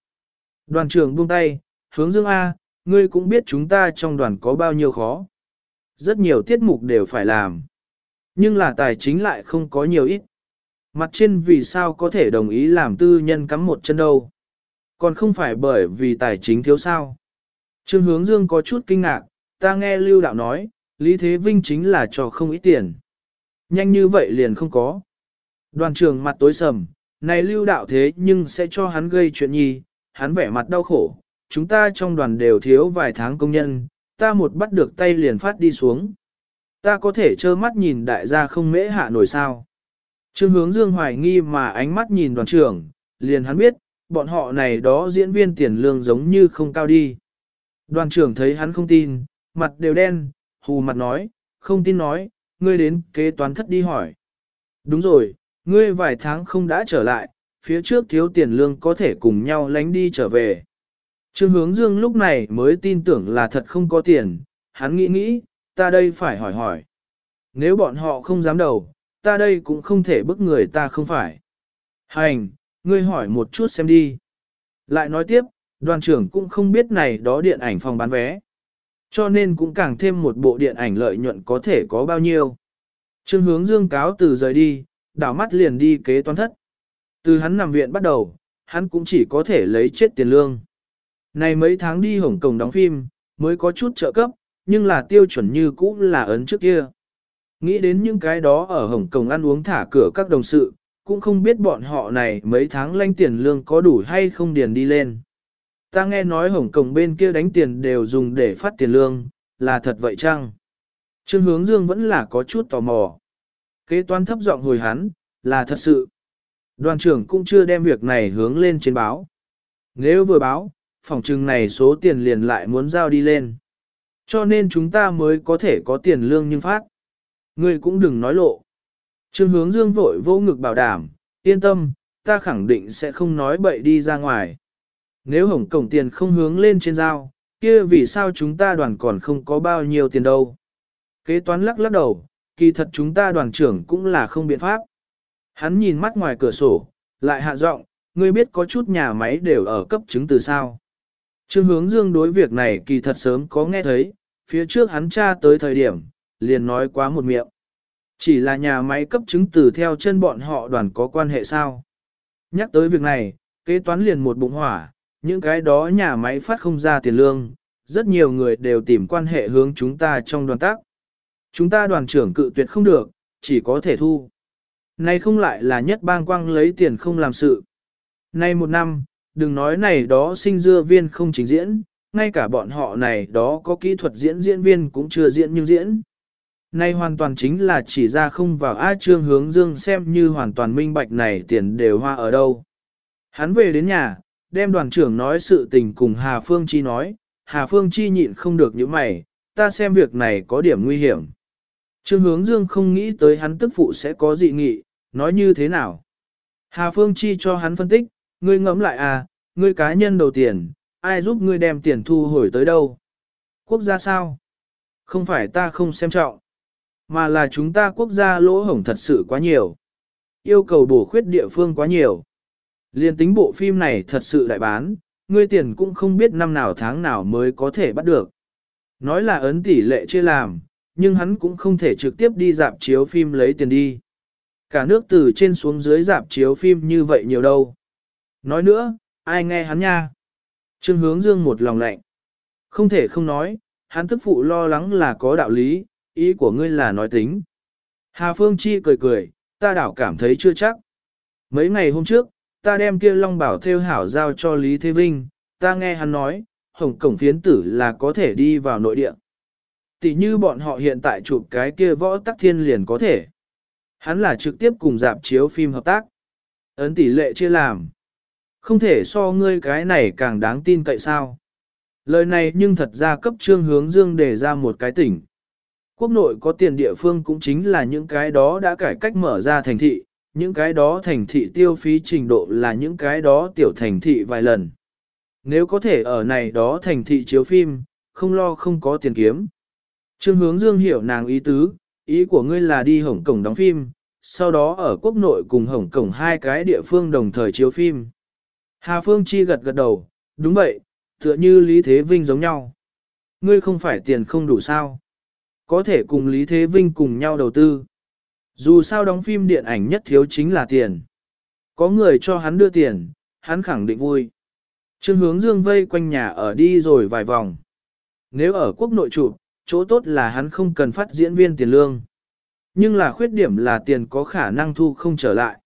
Đoàn trưởng buông tay, hướng dương A, ngươi cũng biết chúng ta trong đoàn có bao nhiêu khó. Rất nhiều tiết mục đều phải làm. Nhưng là tài chính lại không có nhiều ít. Mặt trên vì sao có thể đồng ý làm tư nhân cắm một chân đâu. Còn không phải bởi vì tài chính thiếu sao. Trương hướng dương có chút kinh ngạc, ta nghe lưu đạo nói, Lý Thế Vinh chính là cho không ít tiền. Nhanh như vậy liền không có. Đoàn Trường mặt tối sầm, này lưu đạo thế nhưng sẽ cho hắn gây chuyện nhi, hắn vẻ mặt đau khổ. Chúng ta trong đoàn đều thiếu vài tháng công nhân, ta một bắt được tay liền phát đi xuống. Ta có thể trơ mắt nhìn đại gia không mễ hạ nổi sao. Trương hướng dương hoài nghi mà ánh mắt nhìn đoàn trưởng, liền hắn biết, bọn họ này đó diễn viên tiền lương giống như không cao đi. Đoàn trưởng thấy hắn không tin, mặt đều đen, hù mặt nói, không tin nói, ngươi đến kế toán thất đi hỏi. Đúng rồi, ngươi vài tháng không đã trở lại, phía trước thiếu tiền lương có thể cùng nhau lánh đi trở về. Trương hướng dương lúc này mới tin tưởng là thật không có tiền, hắn nghĩ nghĩ, ta đây phải hỏi hỏi. Nếu bọn họ không dám đầu, ta đây cũng không thể bức người ta không phải. Hành, ngươi hỏi một chút xem đi. Lại nói tiếp, đoàn trưởng cũng không biết này đó điện ảnh phòng bán vé. Cho nên cũng càng thêm một bộ điện ảnh lợi nhuận có thể có bao nhiêu. Trương hướng dương cáo từ rời đi, đảo mắt liền đi kế toán thất. Từ hắn nằm viện bắt đầu, hắn cũng chỉ có thể lấy chết tiền lương. Này mấy tháng đi Hồng Kông đóng phim, mới có chút trợ cấp, nhưng là tiêu chuẩn như cũ là ấn trước kia. Nghĩ đến những cái đó ở Hồng Kông ăn uống thả cửa các đồng sự, cũng không biết bọn họ này mấy tháng lanh tiền lương có đủ hay không điền đi lên. Ta nghe nói Hồng Kông bên kia đánh tiền đều dùng để phát tiền lương, là thật vậy chăng? Trương hướng dương vẫn là có chút tò mò. Kế toán thấp giọng hồi hắn, là thật sự. Đoàn trưởng cũng chưa đem việc này hướng lên trên báo. Nếu vừa báo, phòng trừng này số tiền liền lại muốn giao đi lên. Cho nên chúng ta mới có thể có tiền lương nhưng phát. Ngươi cũng đừng nói lộ. Trương hướng dương vội vô ngực bảo đảm, yên tâm, ta khẳng định sẽ không nói bậy đi ra ngoài. Nếu hổng cổng tiền không hướng lên trên giao, kia vì sao chúng ta đoàn còn không có bao nhiêu tiền đâu. Kế toán lắc lắc đầu, kỳ thật chúng ta đoàn trưởng cũng là không biện pháp. Hắn nhìn mắt ngoài cửa sổ, lại hạ giọng, ngươi biết có chút nhà máy đều ở cấp chứng từ sao. Trương hướng dương đối việc này kỳ thật sớm có nghe thấy, phía trước hắn tra tới thời điểm, liền nói quá một miệng. Chỉ là nhà máy cấp chứng từ theo chân bọn họ đoàn có quan hệ sao. Nhắc tới việc này, kế toán liền một bụng hỏa, những cái đó nhà máy phát không ra tiền lương, rất nhiều người đều tìm quan hệ hướng chúng ta trong đoàn tác. Chúng ta đoàn trưởng cự tuyệt không được, chỉ có thể thu. nay không lại là nhất bang quang lấy tiền không làm sự. Nay một năm, đừng nói này đó sinh dưa viên không trình diễn, ngay cả bọn họ này đó có kỹ thuật diễn diễn viên cũng chưa diễn như diễn. Nay hoàn toàn chính là chỉ ra không vào A Trương hướng dương xem như hoàn toàn minh bạch này tiền đều hoa ở đâu. Hắn về đến nhà, đem đoàn trưởng nói sự tình cùng Hà Phương Chi nói, Hà Phương Chi nhịn không được những mày, ta xem việc này có điểm nguy hiểm. Trương hướng dương không nghĩ tới hắn tức phụ sẽ có dị nghị, nói như thế nào. Hà Phương Chi cho hắn phân tích, ngươi ngẫm lại à, ngươi cá nhân đầu tiền, ai giúp ngươi đem tiền thu hồi tới đâu? Quốc gia sao? Không phải ta không xem trọng, mà là chúng ta quốc gia lỗ hổng thật sự quá nhiều. Yêu cầu bổ khuyết địa phương quá nhiều. Liên tính bộ phim này thật sự đại bán, ngươi tiền cũng không biết năm nào tháng nào mới có thể bắt được. Nói là ấn tỷ lệ chưa làm, nhưng hắn cũng không thể trực tiếp đi dạp chiếu phim lấy tiền đi. Cả nước từ trên xuống dưới dạp chiếu phim như vậy nhiều đâu. Nói nữa, ai nghe hắn nha? Trương hướng dương một lòng lạnh. Không thể không nói, hắn tức phụ lo lắng là có đạo lý, ý của ngươi là nói tính. Hà Phương Chi cười cười, ta đảo cảm thấy chưa chắc. Mấy ngày hôm trước, ta đem kia long bảo theo hảo giao cho Lý Thế Vinh, ta nghe hắn nói, hồng cổng phiến tử là có thể đi vào nội địa. Tỷ như bọn họ hiện tại chụp cái kia võ tắc thiên liền có thể. Hắn là trực tiếp cùng dạp chiếu phim hợp tác. Ấn tỷ lệ chia làm. Không thể so ngươi cái này càng đáng tin cậy sao. Lời này nhưng thật ra cấp trương hướng dương đề ra một cái tỉnh. Quốc nội có tiền địa phương cũng chính là những cái đó đã cải cách mở ra thành thị, những cái đó thành thị tiêu phí trình độ là những cái đó tiểu thành thị vài lần. Nếu có thể ở này đó thành thị chiếu phim, không lo không có tiền kiếm. Trương hướng dương hiểu nàng ý tứ, ý của ngươi là đi Hồng Cổng đóng phim, sau đó ở quốc nội cùng Hồng Cổng hai cái địa phương đồng thời chiếu phim. Hà Phương Chi gật gật đầu, đúng vậy, tựa như Lý Thế Vinh giống nhau. Ngươi không phải tiền không đủ sao. Có thể cùng Lý Thế Vinh cùng nhau đầu tư. Dù sao đóng phim điện ảnh nhất thiếu chính là tiền. Có người cho hắn đưa tiền, hắn khẳng định vui. Trương hướng dương vây quanh nhà ở đi rồi vài vòng. Nếu ở quốc nội trụ, chỗ tốt là hắn không cần phát diễn viên tiền lương. Nhưng là khuyết điểm là tiền có khả năng thu không trở lại.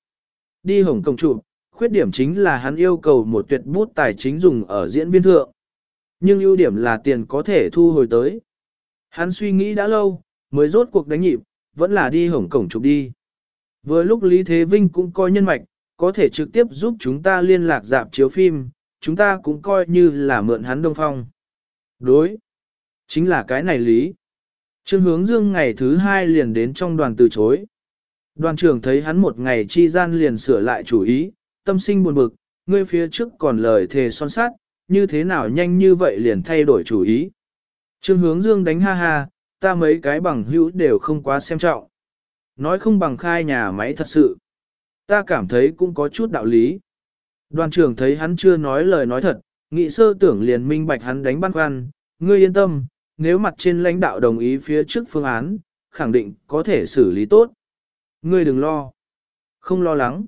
Đi Hồng Kông trụ khuyết điểm chính là hắn yêu cầu một tuyệt bút tài chính dùng ở diễn viên thượng. Nhưng ưu điểm là tiền có thể thu hồi tới. Hắn suy nghĩ đã lâu, mới rốt cuộc đánh nhịp, vẫn là đi Hồng cổng chụp đi. Vừa lúc Lý Thế Vinh cũng coi nhân mạch, có thể trực tiếp giúp chúng ta liên lạc dạp chiếu phim, chúng ta cũng coi như là mượn hắn đông phong. Đối. Chính là cái này lý. Trương hướng dương ngày thứ hai liền đến trong đoàn từ chối. Đoàn trưởng thấy hắn một ngày chi gian liền sửa lại chủ ý, tâm sinh buồn bực, ngươi phía trước còn lời thề son sát, như thế nào nhanh như vậy liền thay đổi chủ ý. Trương hướng dương đánh ha ha, ta mấy cái bằng hữu đều không quá xem trọng. Nói không bằng khai nhà máy thật sự. Ta cảm thấy cũng có chút đạo lý. Đoàn trưởng thấy hắn chưa nói lời nói thật, nghị sơ tưởng liền minh bạch hắn đánh băn khoăn, ngươi yên tâm, nếu mặt trên lãnh đạo đồng ý phía trước phương án, khẳng định có thể xử lý tốt. Ngươi đừng lo. Không lo lắng.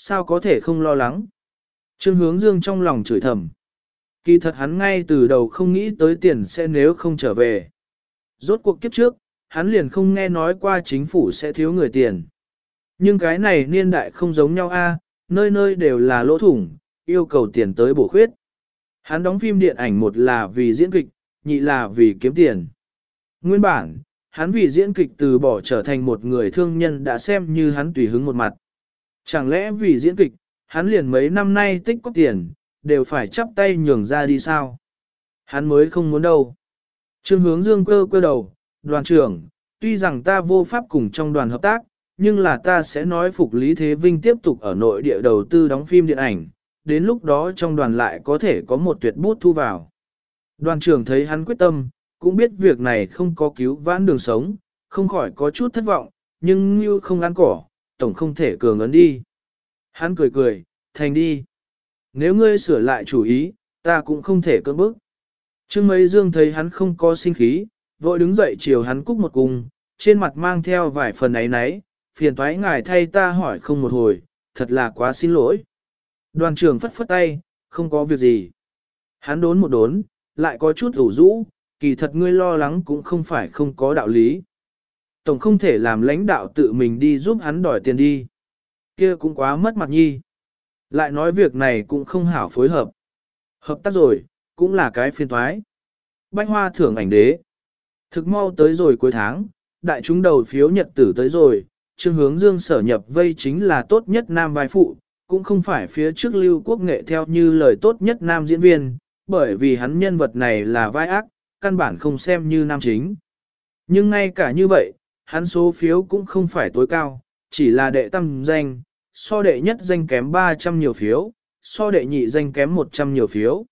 Sao có thể không lo lắng? Trương hướng dương trong lòng chửi thầm. Kỳ thật hắn ngay từ đầu không nghĩ tới tiền sẽ nếu không trở về. Rốt cuộc kiếp trước, hắn liền không nghe nói qua chính phủ sẽ thiếu người tiền. Nhưng cái này niên đại không giống nhau a, nơi nơi đều là lỗ thủng, yêu cầu tiền tới bổ khuyết. Hắn đóng phim điện ảnh một là vì diễn kịch, nhị là vì kiếm tiền. Nguyên bản, hắn vì diễn kịch từ bỏ trở thành một người thương nhân đã xem như hắn tùy hứng một mặt. Chẳng lẽ vì diễn kịch, hắn liền mấy năm nay tích có tiền, đều phải chắp tay nhường ra đi sao? Hắn mới không muốn đâu. Trương hướng dương cơ cơ đầu, đoàn trưởng, tuy rằng ta vô pháp cùng trong đoàn hợp tác, nhưng là ta sẽ nói phục Lý Thế Vinh tiếp tục ở nội địa đầu tư đóng phim điện ảnh, đến lúc đó trong đoàn lại có thể có một tuyệt bút thu vào. Đoàn trưởng thấy hắn quyết tâm, cũng biết việc này không có cứu vãn đường sống, không khỏi có chút thất vọng, nhưng như không ăn cỏ, tổng không thể cường ấn đi. Hắn cười cười, thành đi. Nếu ngươi sửa lại chủ ý, ta cũng không thể cưỡng bức. Trương mấy dương thấy hắn không có sinh khí, vội đứng dậy chiều hắn cúc một cung, trên mặt mang theo vài phần ấy náy, phiền thoái ngài thay ta hỏi không một hồi, thật là quá xin lỗi. Đoàn trưởng phất phất tay, không có việc gì. Hắn đốn một đốn, lại có chút ủ rũ, kỳ thật ngươi lo lắng cũng không phải không có đạo lý. Tổng không thể làm lãnh đạo tự mình đi giúp hắn đòi tiền đi. kia cũng quá mất mặt nhi. Lại nói việc này cũng không hảo phối hợp. Hợp tác rồi, cũng là cái phiên thoái. Bánh hoa thưởng ảnh đế. Thực mau tới rồi cuối tháng, đại chúng đầu phiếu nhật tử tới rồi, trương hướng dương sở nhập vây chính là tốt nhất nam vai phụ, cũng không phải phía trước lưu quốc nghệ theo như lời tốt nhất nam diễn viên, bởi vì hắn nhân vật này là vai ác, căn bản không xem như nam chính. Nhưng ngay cả như vậy, hắn số phiếu cũng không phải tối cao, chỉ là đệ tam danh, so đệ nhất danh kém 300 nhiều phiếu, so đệ nhị danh kém 100 nhiều phiếu.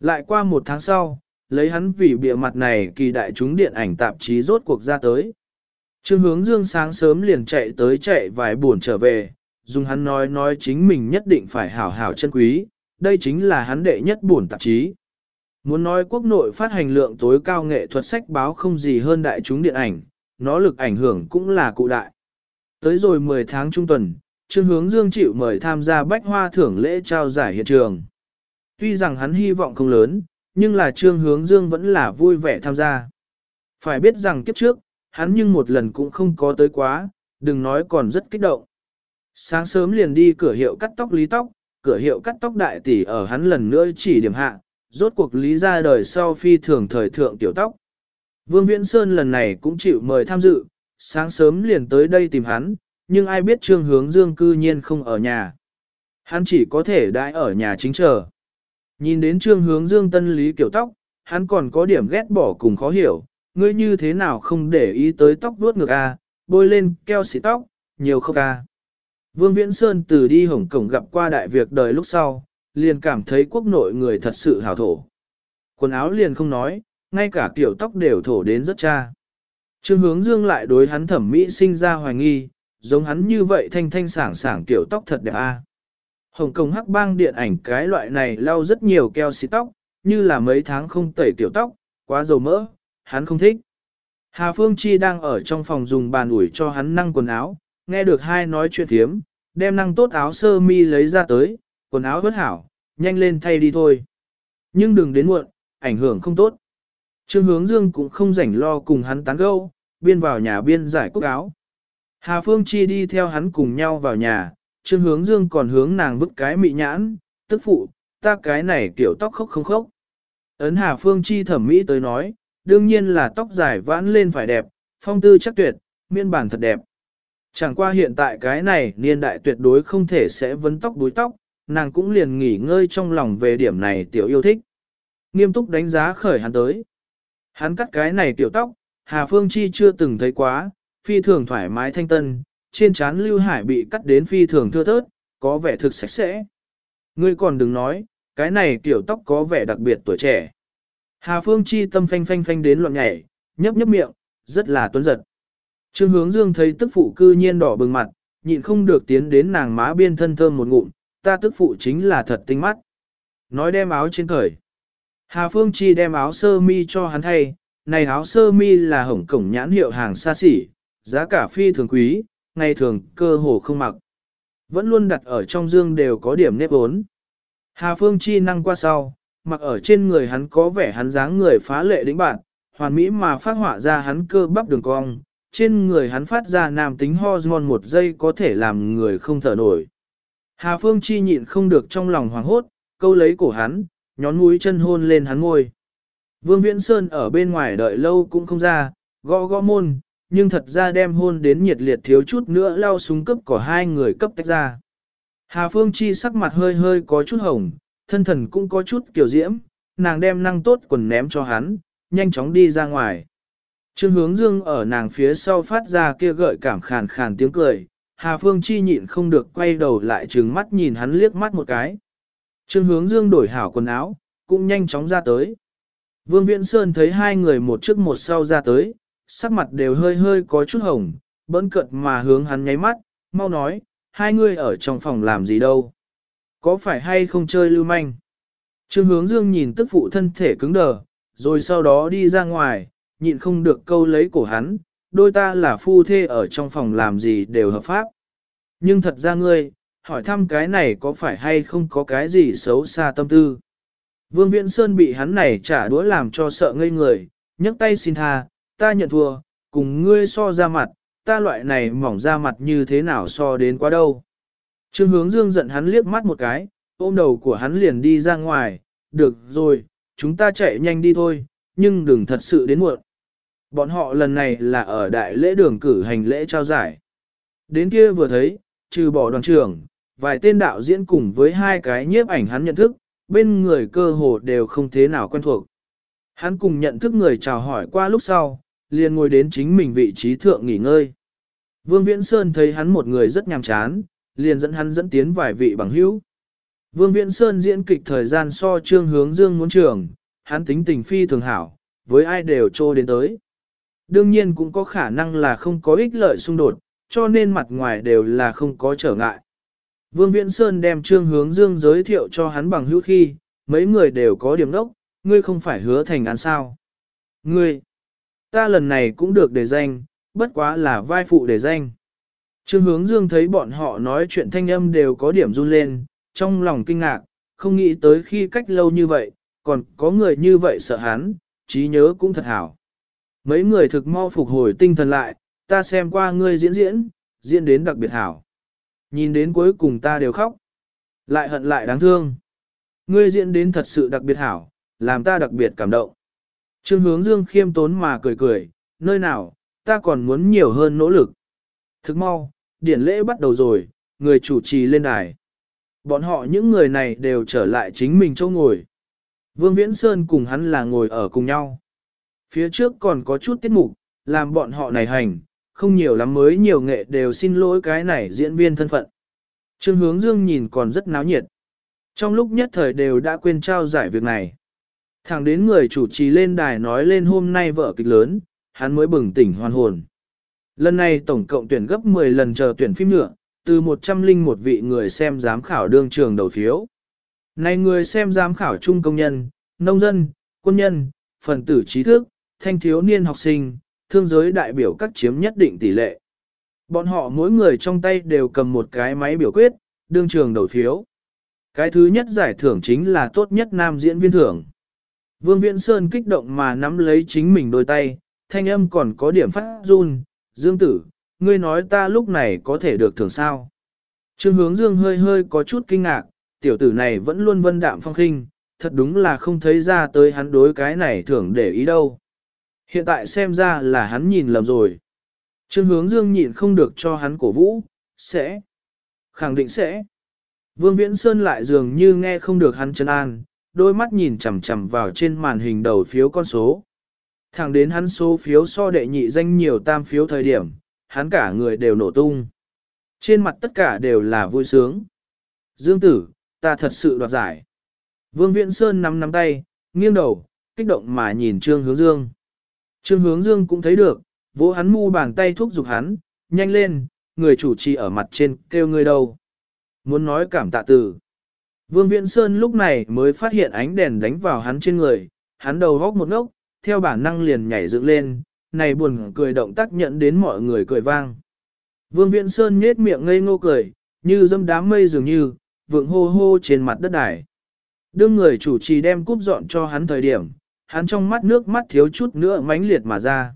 Lại qua một tháng sau, lấy hắn vì bịa mặt này kỳ đại chúng điện ảnh tạp chí rốt cuộc ra tới. Trương hướng dương sáng sớm liền chạy tới chạy vài buồn trở về, dùng hắn nói nói chính mình nhất định phải hảo hảo chân quý, đây chính là hắn đệ nhất buồn tạp chí. Muốn nói quốc nội phát hành lượng tối cao nghệ thuật sách báo không gì hơn đại chúng điện ảnh, nó lực ảnh hưởng cũng là cụ đại. Tới rồi 10 tháng trung tuần, Trương Hướng Dương chịu mời tham gia bách hoa thưởng lễ trao giải hiện trường. Tuy rằng hắn hy vọng không lớn, nhưng là Trương Hướng Dương vẫn là vui vẻ tham gia. Phải biết rằng kiếp trước, hắn nhưng một lần cũng không có tới quá, đừng nói còn rất kích động. Sáng sớm liền đi cửa hiệu cắt tóc lý tóc, cửa hiệu cắt tóc đại tỷ ở hắn lần nữa chỉ điểm hạ, rốt cuộc lý ra đời sau phi thường thời thượng tiểu tóc. Vương Viễn Sơn lần này cũng chịu mời tham dự, sáng sớm liền tới đây tìm hắn, nhưng ai biết trương hướng dương cư nhiên không ở nhà. Hắn chỉ có thể đãi ở nhà chính chờ. Nhìn đến trương hướng dương tân lý kiểu tóc, hắn còn có điểm ghét bỏ cùng khó hiểu, ngươi như thế nào không để ý tới tóc vuốt ngược a, bôi lên keo xỉ tóc, nhiều không a. À? Vương Viễn Sơn từ đi Hồng Cổng gặp qua đại việc đời lúc sau, liền cảm thấy quốc nội người thật sự hào thổ. Quần áo liền không nói, ngay cả kiểu tóc đều thổ đến rất cha. Trương hướng dương lại đối hắn thẩm mỹ sinh ra hoài nghi, giống hắn như vậy thanh thanh sảng sảng kiểu tóc thật đẹp a. Hồng Kông hắc bang điện ảnh cái loại này lau rất nhiều keo xí tóc, như là mấy tháng không tẩy kiểu tóc, quá dầu mỡ, hắn không thích. Hà Phương Chi đang ở trong phòng dùng bàn ủi cho hắn năng quần áo, nghe được hai nói chuyện thiếm, đem năng tốt áo sơ mi lấy ra tới, quần áo bất hảo, nhanh lên thay đi thôi. Nhưng đừng đến muộn, ảnh hưởng không tốt. Trương hướng dương cũng không rảnh lo cùng hắn tán gẫu, biên vào nhà biên giải cúc áo. Hà Phương Chi đi theo hắn cùng nhau vào nhà, Trương hướng dương còn hướng nàng vứt cái mị nhãn, tức phụ, ta cái này kiểu tóc khốc không khốc. Ấn Hà Phương Chi thẩm mỹ tới nói, đương nhiên là tóc dài vãn lên phải đẹp, phong tư chắc tuyệt, miên bản thật đẹp. Chẳng qua hiện tại cái này niên đại tuyệt đối không thể sẽ vấn tóc đuối tóc, nàng cũng liền nghỉ ngơi trong lòng về điểm này tiểu yêu thích. Nghiêm túc đánh giá khởi hắn tới. Hắn cắt cái này tiểu tóc, Hà Phương Chi chưa từng thấy quá, phi thường thoải mái thanh tân, trên trán Lưu Hải bị cắt đến phi thường thưa thớt, có vẻ thực sạch sẽ. Ngươi còn đừng nói, cái này tiểu tóc có vẻ đặc biệt tuổi trẻ. Hà Phương Chi tâm phanh phanh phanh đến loạn nhảy, nhấp nhấp miệng, rất là tuấn giật. Trương hướng dương thấy tức phụ cư nhiên đỏ bừng mặt, nhịn không được tiến đến nàng má biên thân thơm một ngụm, ta tức phụ chính là thật tinh mắt. Nói đem áo trên cởi. Hà Phương Chi đem áo sơ mi cho hắn thay, này áo sơ mi là hổng cổng nhãn hiệu hàng xa xỉ, giá cả phi thường quý, ngày thường cơ hồ không mặc. Vẫn luôn đặt ở trong dương đều có điểm nếp ốn. Hà Phương Chi năng qua sau, mặc ở trên người hắn có vẻ hắn dáng người phá lệ đĩnh bạn, hoàn mỹ mà phát họa ra hắn cơ bắp đường cong, trên người hắn phát ra nam tính hormone một giây có thể làm người không thở nổi. Hà Phương Chi nhịn không được trong lòng hoảng hốt, câu lấy cổ hắn, nhón mũi chân hôn lên hắn ngôi. Vương Viễn Sơn ở bên ngoài đợi lâu cũng không ra, gõ gõ môn, nhưng thật ra đem hôn đến nhiệt liệt thiếu chút nữa lao súng cấp của hai người cấp tách ra. Hà Phương Chi sắc mặt hơi hơi có chút hồng, thân thần cũng có chút kiểu diễm, nàng đem năng tốt quần ném cho hắn, nhanh chóng đi ra ngoài. Trương hướng dương ở nàng phía sau phát ra kia gợi cảm khàn khàn tiếng cười, Hà Phương Chi nhịn không được quay đầu lại trừng mắt nhìn hắn liếc mắt một cái. Trương hướng dương đổi hảo quần áo, cũng nhanh chóng ra tới. Vương Viễn Sơn thấy hai người một trước một sau ra tới, sắc mặt đều hơi hơi có chút hồng, bỡn cận mà hướng hắn nháy mắt, mau nói, hai người ở trong phòng làm gì đâu. Có phải hay không chơi lưu manh? Trương hướng dương nhìn tức phụ thân thể cứng đờ, rồi sau đó đi ra ngoài, nhịn không được câu lấy cổ hắn, đôi ta là phu thê ở trong phòng làm gì đều hợp pháp. Nhưng thật ra ngươi, hỏi thăm cái này có phải hay không có cái gì xấu xa tâm tư. Vương Viễn Sơn bị hắn này trả đũa làm cho sợ ngây người, nhấc tay xin tha, ta nhận thua, cùng ngươi so ra mặt, ta loại này mỏng ra mặt như thế nào so đến quá đâu. Trương hướng dương giận hắn liếc mắt một cái, ôm đầu của hắn liền đi ra ngoài, được rồi, chúng ta chạy nhanh đi thôi, nhưng đừng thật sự đến muộn. Bọn họ lần này là ở đại lễ đường cử hành lễ trao giải. Đến kia vừa thấy, trừ bỏ đoàn trưởng, vài tên đạo diễn cùng với hai cái nhiếp ảnh hắn nhận thức, bên người cơ hồ đều không thế nào quen thuộc. Hắn cùng nhận thức người chào hỏi qua lúc sau, liền ngồi đến chính mình vị trí thượng nghỉ ngơi. Vương Viễn Sơn thấy hắn một người rất nhàm chán, liền dẫn hắn dẫn tiến vài vị bằng hữu. Vương Viễn Sơn diễn kịch thời gian so trương hướng dương muốn trường, hắn tính tình phi thường hảo, với ai đều trô đến tới. Đương nhiên cũng có khả năng là không có ích lợi xung đột, cho nên mặt ngoài đều là không có trở ngại. Vương Viễn Sơn đem trương hướng dương giới thiệu cho hắn bằng hữu khi, mấy người đều có điểm đốc, ngươi không phải hứa thành án sao. Ngươi, ta lần này cũng được đề danh, bất quá là vai phụ đề danh. Trương hướng dương thấy bọn họ nói chuyện thanh âm đều có điểm run lên, trong lòng kinh ngạc, không nghĩ tới khi cách lâu như vậy, còn có người như vậy sợ hắn, trí nhớ cũng thật hảo. Mấy người thực mau phục hồi tinh thần lại, ta xem qua ngươi diễn diễn, diễn đến đặc biệt hảo. Nhìn đến cuối cùng ta đều khóc. Lại hận lại đáng thương. Ngươi diễn đến thật sự đặc biệt hảo, làm ta đặc biệt cảm động. Trương hướng dương khiêm tốn mà cười cười, nơi nào, ta còn muốn nhiều hơn nỗ lực. Thức mau, điển lễ bắt đầu rồi, người chủ trì lên đài. Bọn họ những người này đều trở lại chính mình chỗ ngồi. Vương Viễn Sơn cùng hắn là ngồi ở cùng nhau. Phía trước còn có chút tiết mục, làm bọn họ này hành, không nhiều lắm mới nhiều nghệ đều xin lỗi cái này diễn viên thân phận. Trương Hướng Dương nhìn còn rất náo nhiệt. Trong lúc nhất thời đều đã quên trao giải việc này. Thẳng đến người chủ trì lên đài nói lên hôm nay vợ kịch lớn, hắn mới bừng tỉnh hoàn hồn. Lần này tổng cộng tuyển gấp 10 lần chờ tuyển phim nữa, từ 101 vị người xem giám khảo đương trường đầu phiếu. Này người xem giám khảo chung công nhân, nông dân, quân nhân, phần tử trí thức, thanh thiếu niên học sinh, thương giới đại biểu các chiếm nhất định tỷ lệ. Bọn họ mỗi người trong tay đều cầm một cái máy biểu quyết, đương trường đầu phiếu. Cái thứ nhất giải thưởng chính là tốt nhất nam diễn viên thưởng. Vương Viễn Sơn kích động mà nắm lấy chính mình đôi tay, thanh âm còn có điểm phát run, Dương tử, ngươi nói ta lúc này có thể được thưởng sao. Trương hướng Dương hơi hơi có chút kinh ngạc, tiểu tử này vẫn luôn vân đạm phong khinh, thật đúng là không thấy ra tới hắn đối cái này thưởng để ý đâu. Hiện tại xem ra là hắn nhìn lầm rồi. Trương hướng dương nhịn không được cho hắn cổ vũ, sẽ, khẳng định sẽ. Vương Viễn Sơn lại dường như nghe không được hắn chân an, đôi mắt nhìn chằm chằm vào trên màn hình đầu phiếu con số. Thẳng đến hắn số phiếu so đệ nhị danh nhiều tam phiếu thời điểm, hắn cả người đều nổ tung. Trên mặt tất cả đều là vui sướng. Dương tử, ta thật sự đoạt giải. Vương Viễn Sơn nắm nắm tay, nghiêng đầu, kích động mà nhìn Trương Hướng Dương. Trương Hướng Dương cũng thấy được, vỗ hắn mu bàn tay thúc giục hắn, nhanh lên, người chủ trì ở mặt trên kêu ngươi đâu. Muốn nói cảm tạ từ. Vương Viễn Sơn lúc này mới phát hiện ánh đèn đánh vào hắn trên người, hắn đầu góc một ngốc, theo bản năng liền nhảy dựng lên, này buồn cười động tác nhận đến mọi người cười vang. Vương Viễn Sơn nhết miệng ngây ngô cười, như dâm đám mây dường như, vượng hô hô trên mặt đất đài. Đương người chủ trì đem cúp dọn cho hắn thời điểm, hắn trong mắt nước mắt thiếu chút nữa mãnh liệt mà ra.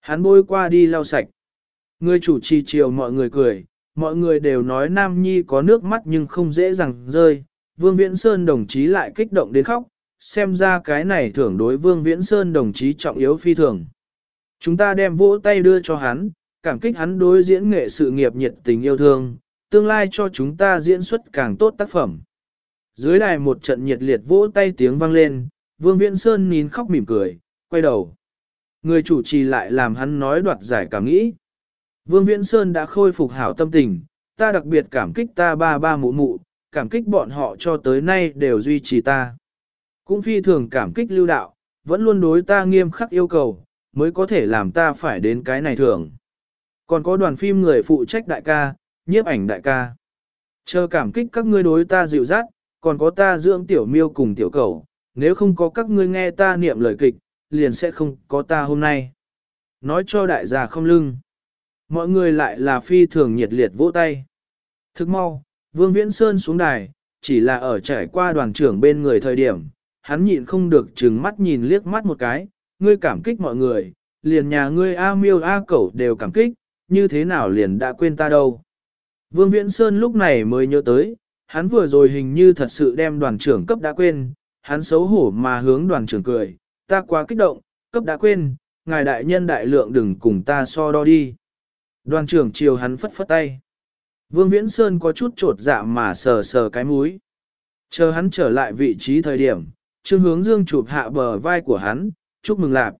Hắn bôi qua đi lau sạch. Người chủ trì chiều mọi người cười, mọi người đều nói Nam Nhi có nước mắt nhưng không dễ dàng rơi. Vương Viễn Sơn đồng chí lại kích động đến khóc, xem ra cái này thưởng đối Vương Viễn Sơn đồng chí trọng yếu phi thường. Chúng ta đem vỗ tay đưa cho hắn, cảm kích hắn đối diễn nghệ sự nghiệp nhiệt tình yêu thương, tương lai cho chúng ta diễn xuất càng tốt tác phẩm. Dưới đài một trận nhiệt liệt vỗ tay tiếng vang lên, Vương Viễn Sơn nín khóc mỉm cười, quay đầu. Người chủ trì lại làm hắn nói đoạt giải cảm nghĩ. Vương Viễn Sơn đã khôi phục hảo tâm tình, ta đặc biệt cảm kích ta ba ba mụ mụ, cảm kích bọn họ cho tới nay đều duy trì ta. Cũng phi thường cảm kích lưu đạo, vẫn luôn đối ta nghiêm khắc yêu cầu, mới có thể làm ta phải đến cái này thường. Còn có đoàn phim người phụ trách đại ca, nhiếp ảnh đại ca. Chờ cảm kích các ngươi đối ta dịu dắt, còn có ta dưỡng tiểu miêu cùng tiểu cầu, nếu không có các ngươi nghe ta niệm lời kịch, liền sẽ không có ta hôm nay. Nói cho đại gia không lưng. Mọi người lại là phi thường nhiệt liệt vỗ tay. Thức mau, Vương Viễn Sơn xuống đài, chỉ là ở trải qua đoàn trưởng bên người thời điểm, hắn nhịn không được trừng mắt nhìn liếc mắt một cái, ngươi cảm kích mọi người, liền nhà ngươi A miêu A cẩu đều cảm kích, như thế nào liền đã quên ta đâu. Vương Viễn Sơn lúc này mới nhớ tới, hắn vừa rồi hình như thật sự đem đoàn trưởng cấp đã quên, hắn xấu hổ mà hướng đoàn trưởng cười, ta quá kích động, cấp đã quên, ngài đại nhân đại lượng đừng cùng ta so đo đi. Đoàn trưởng chiều hắn phất phất tay. Vương Viễn Sơn có chút trột dạ mà sờ sờ cái mũi. Chờ hắn trở lại vị trí thời điểm, Trương Hướng Dương chụp hạ bờ vai của hắn, chúc mừng lạp.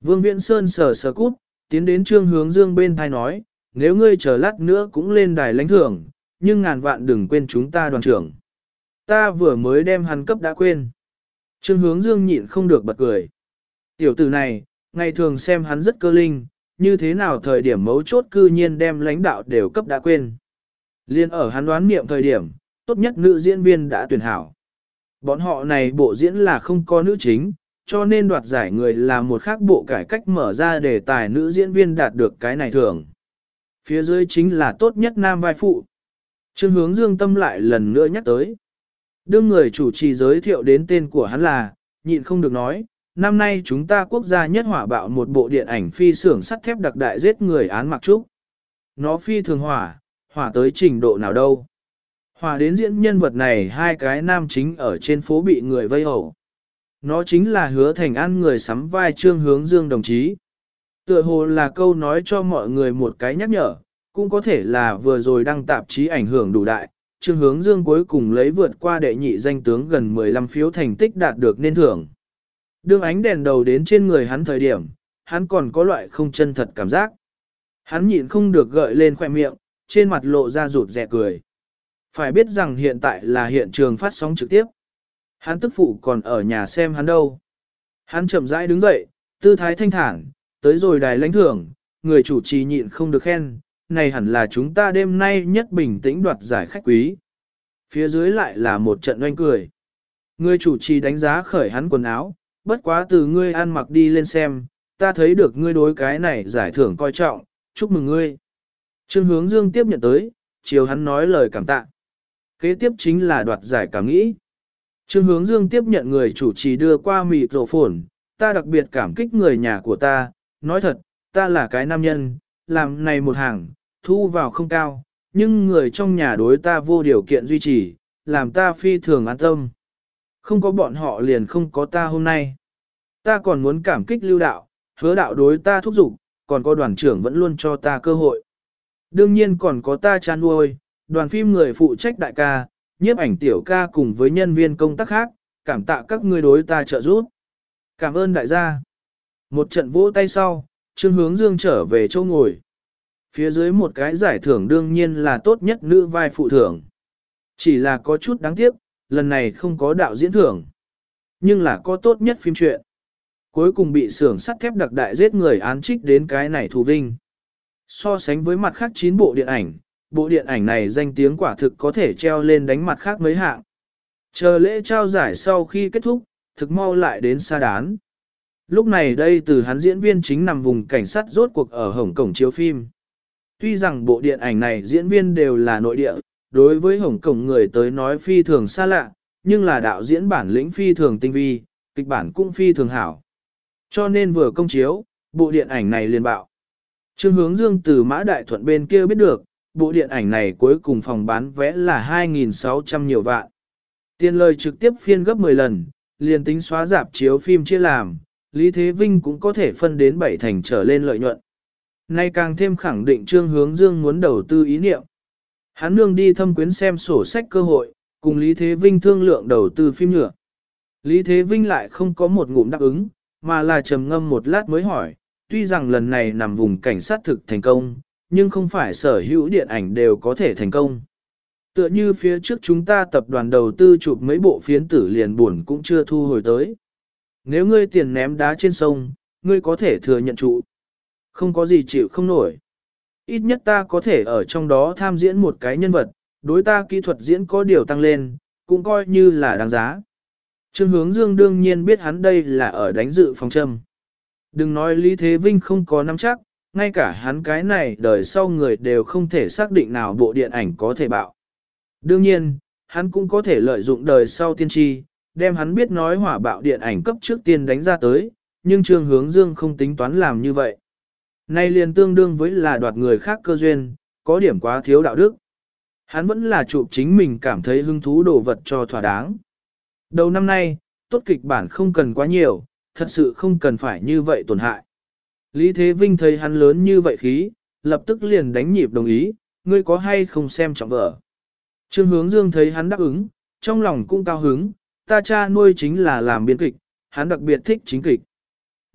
Vương Viễn Sơn sờ sờ cút, tiến đến Trương Hướng Dương bên thai nói, nếu ngươi chờ lát nữa cũng lên đài lãnh thưởng, nhưng ngàn vạn đừng quên chúng ta đoàn trưởng. Ta vừa mới đem hắn cấp đã quên. Trương Hướng Dương nhịn không được bật cười. Tiểu tử này, ngày thường xem hắn rất cơ linh, như thế nào thời điểm mấu chốt cư nhiên đem lãnh đạo đều cấp đã quên. Liên ở hắn đoán niệm thời điểm, tốt nhất nữ diễn viên đã tuyển hảo. Bọn họ này bộ diễn là không có nữ chính, cho nên đoạt giải người là một khác bộ cải cách mở ra để tài nữ diễn viên đạt được cái này thường. Phía dưới chính là tốt nhất nam vai phụ. Trương hướng dương tâm lại lần nữa nhắc tới. Đương người chủ trì giới thiệu đến tên của hắn là, nhịn không được nói, năm nay chúng ta quốc gia nhất hỏa bạo một bộ điện ảnh phi xưởng sắt thép đặc đại giết người án mặc trúc. Nó phi thường hỏa, hỏa tới trình độ nào đâu. Hỏa đến diễn nhân vật này hai cái nam chính ở trên phố bị người vây hổ. Nó chính là hứa thành ăn người sắm vai trương hướng dương đồng chí. Tựa hồ là câu nói cho mọi người một cái nhắc nhở, cũng có thể là vừa rồi đăng tạp chí ảnh hưởng đủ đại. Trương hướng dương cuối cùng lấy vượt qua đệ nhị danh tướng gần 15 phiếu thành tích đạt được nên thưởng. Đương ánh đèn đầu đến trên người hắn thời điểm, hắn còn có loại không chân thật cảm giác. Hắn nhịn không được gợi lên khoẻ miệng, trên mặt lộ ra rụt rẻ cười. Phải biết rằng hiện tại là hiện trường phát sóng trực tiếp. Hắn tức phụ còn ở nhà xem hắn đâu. Hắn chậm rãi đứng dậy, tư thái thanh thản, tới rồi đài lãnh thưởng, người chủ trì nhịn không được khen, này hẳn là chúng ta đêm nay nhất bình tĩnh đoạt giải khách quý. Phía dưới lại là một trận oanh cười. Người chủ trì đánh giá khởi hắn quần áo, bất quá từ ngươi ăn mặc đi lên xem, ta thấy được ngươi đối cái này giải thưởng coi trọng, chúc mừng ngươi. Trương hướng dương tiếp nhận tới, chiều hắn nói lời cảm tạ. Kế tiếp chính là đoạt giải cảm nghĩ. Trương hướng dương tiếp nhận người chủ trì đưa qua mịt rổ phổn, ta đặc biệt cảm kích người nhà của ta, nói thật, ta là cái nam nhân, làm này một hàng, thu vào không cao, nhưng người trong nhà đối ta vô điều kiện duy trì, làm ta phi thường an tâm. Không có bọn họ liền không có ta hôm nay. Ta còn muốn cảm kích lưu đạo, hứa đạo đối ta thúc giục, còn có đoàn trưởng vẫn luôn cho ta cơ hội. Đương nhiên còn có ta chan nuôi, đoàn phim người phụ trách đại ca, nhiếp ảnh tiểu ca cùng với nhân viên công tác khác, cảm tạ các ngươi đối ta trợ giúp. Cảm ơn đại gia. Một trận vỗ tay sau, Trương Hướng Dương trở về chỗ ngồi. Phía dưới một cái giải thưởng đương nhiên là tốt nhất nữ vai phụ thưởng. Chỉ là có chút đáng tiếc, lần này không có đạo diễn thưởng. Nhưng là có tốt nhất phim truyện. Cuối cùng bị xưởng sắt thép đặc đại giết người án trích đến cái này thù vinh. So sánh với mặt khác 9 bộ điện ảnh, bộ điện ảnh này danh tiếng quả thực có thể treo lên đánh mặt khác mấy hạng. Chờ lễ trao giải sau khi kết thúc, thực mau lại đến xa đán. Lúc này đây từ hắn diễn viên chính nằm vùng cảnh sát rốt cuộc ở Hồng cổng chiếu phim. Tuy rằng bộ điện ảnh này diễn viên đều là nội địa, đối với Hồng Kông người tới nói phi thường xa lạ, nhưng là đạo diễn bản lĩnh phi thường tinh vi, kịch bản cũng phi thường hảo. Cho nên vừa công chiếu, bộ điện ảnh này liền bạo. Trương hướng dương từ mã đại thuận bên kia biết được, bộ điện ảnh này cuối cùng phòng bán vé là 2.600 nhiều vạn. Tiền lời trực tiếp phiên gấp 10 lần, liền tính xóa giảm chiếu phim chia làm, Lý Thế Vinh cũng có thể phân đến 7 thành trở lên lợi nhuận. Nay càng thêm khẳng định Trương Hướng Dương muốn đầu tư ý niệm. Hắn nương đi thâm quyến xem sổ sách cơ hội, cùng Lý Thế Vinh thương lượng đầu tư phim nhựa. Lý Thế Vinh lại không có một ngụm đáp ứng, mà là trầm ngâm một lát mới hỏi, tuy rằng lần này nằm vùng cảnh sát thực thành công, nhưng không phải sở hữu điện ảnh đều có thể thành công. Tựa như phía trước chúng ta tập đoàn đầu tư chụp mấy bộ phiến tử liền buồn cũng chưa thu hồi tới. Nếu ngươi tiền ném đá trên sông, ngươi có thể thừa nhận trụ. Không có gì chịu không nổi. Ít nhất ta có thể ở trong đó tham diễn một cái nhân vật, đối ta kỹ thuật diễn có điều tăng lên, cũng coi như là đáng giá. Trương hướng dương đương nhiên biết hắn đây là ở đánh dự phòng châm. Đừng nói Lý Thế Vinh không có nắm chắc, ngay cả hắn cái này đời sau người đều không thể xác định nào bộ điện ảnh có thể bạo. Đương nhiên, hắn cũng có thể lợi dụng đời sau tiên tri, đem hắn biết nói hỏa bạo điện ảnh cấp trước tiên đánh ra tới, nhưng Trương Hướng Dương không tính toán làm như vậy. Nay liền tương đương với là đoạt người khác cơ duyên, có điểm quá thiếu đạo đức. Hắn vẫn là chụp chính mình cảm thấy hứng thú đồ vật cho thỏa đáng. Đầu năm nay, tốt kịch bản không cần quá nhiều, thật sự không cần phải như vậy tổn hại. Lý Thế Vinh thấy hắn lớn như vậy khí, lập tức liền đánh nhịp đồng ý, ngươi có hay không xem trọng vợ. Trương Hướng Dương thấy hắn đáp ứng, trong lòng cũng cao hứng, ta cha nuôi chính là làm biên kịch, hắn đặc biệt thích chính kịch.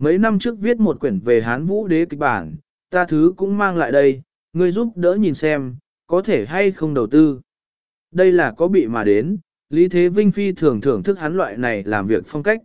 Mấy năm trước viết một quyển về Hán Vũ đế kịch bản, ta thứ cũng mang lại đây, ngươi giúp đỡ nhìn xem, có thể hay không đầu tư. Đây là có bị mà đến, Lý Thế Vinh Phi thường thưởng thức hắn loại này làm việc phong cách.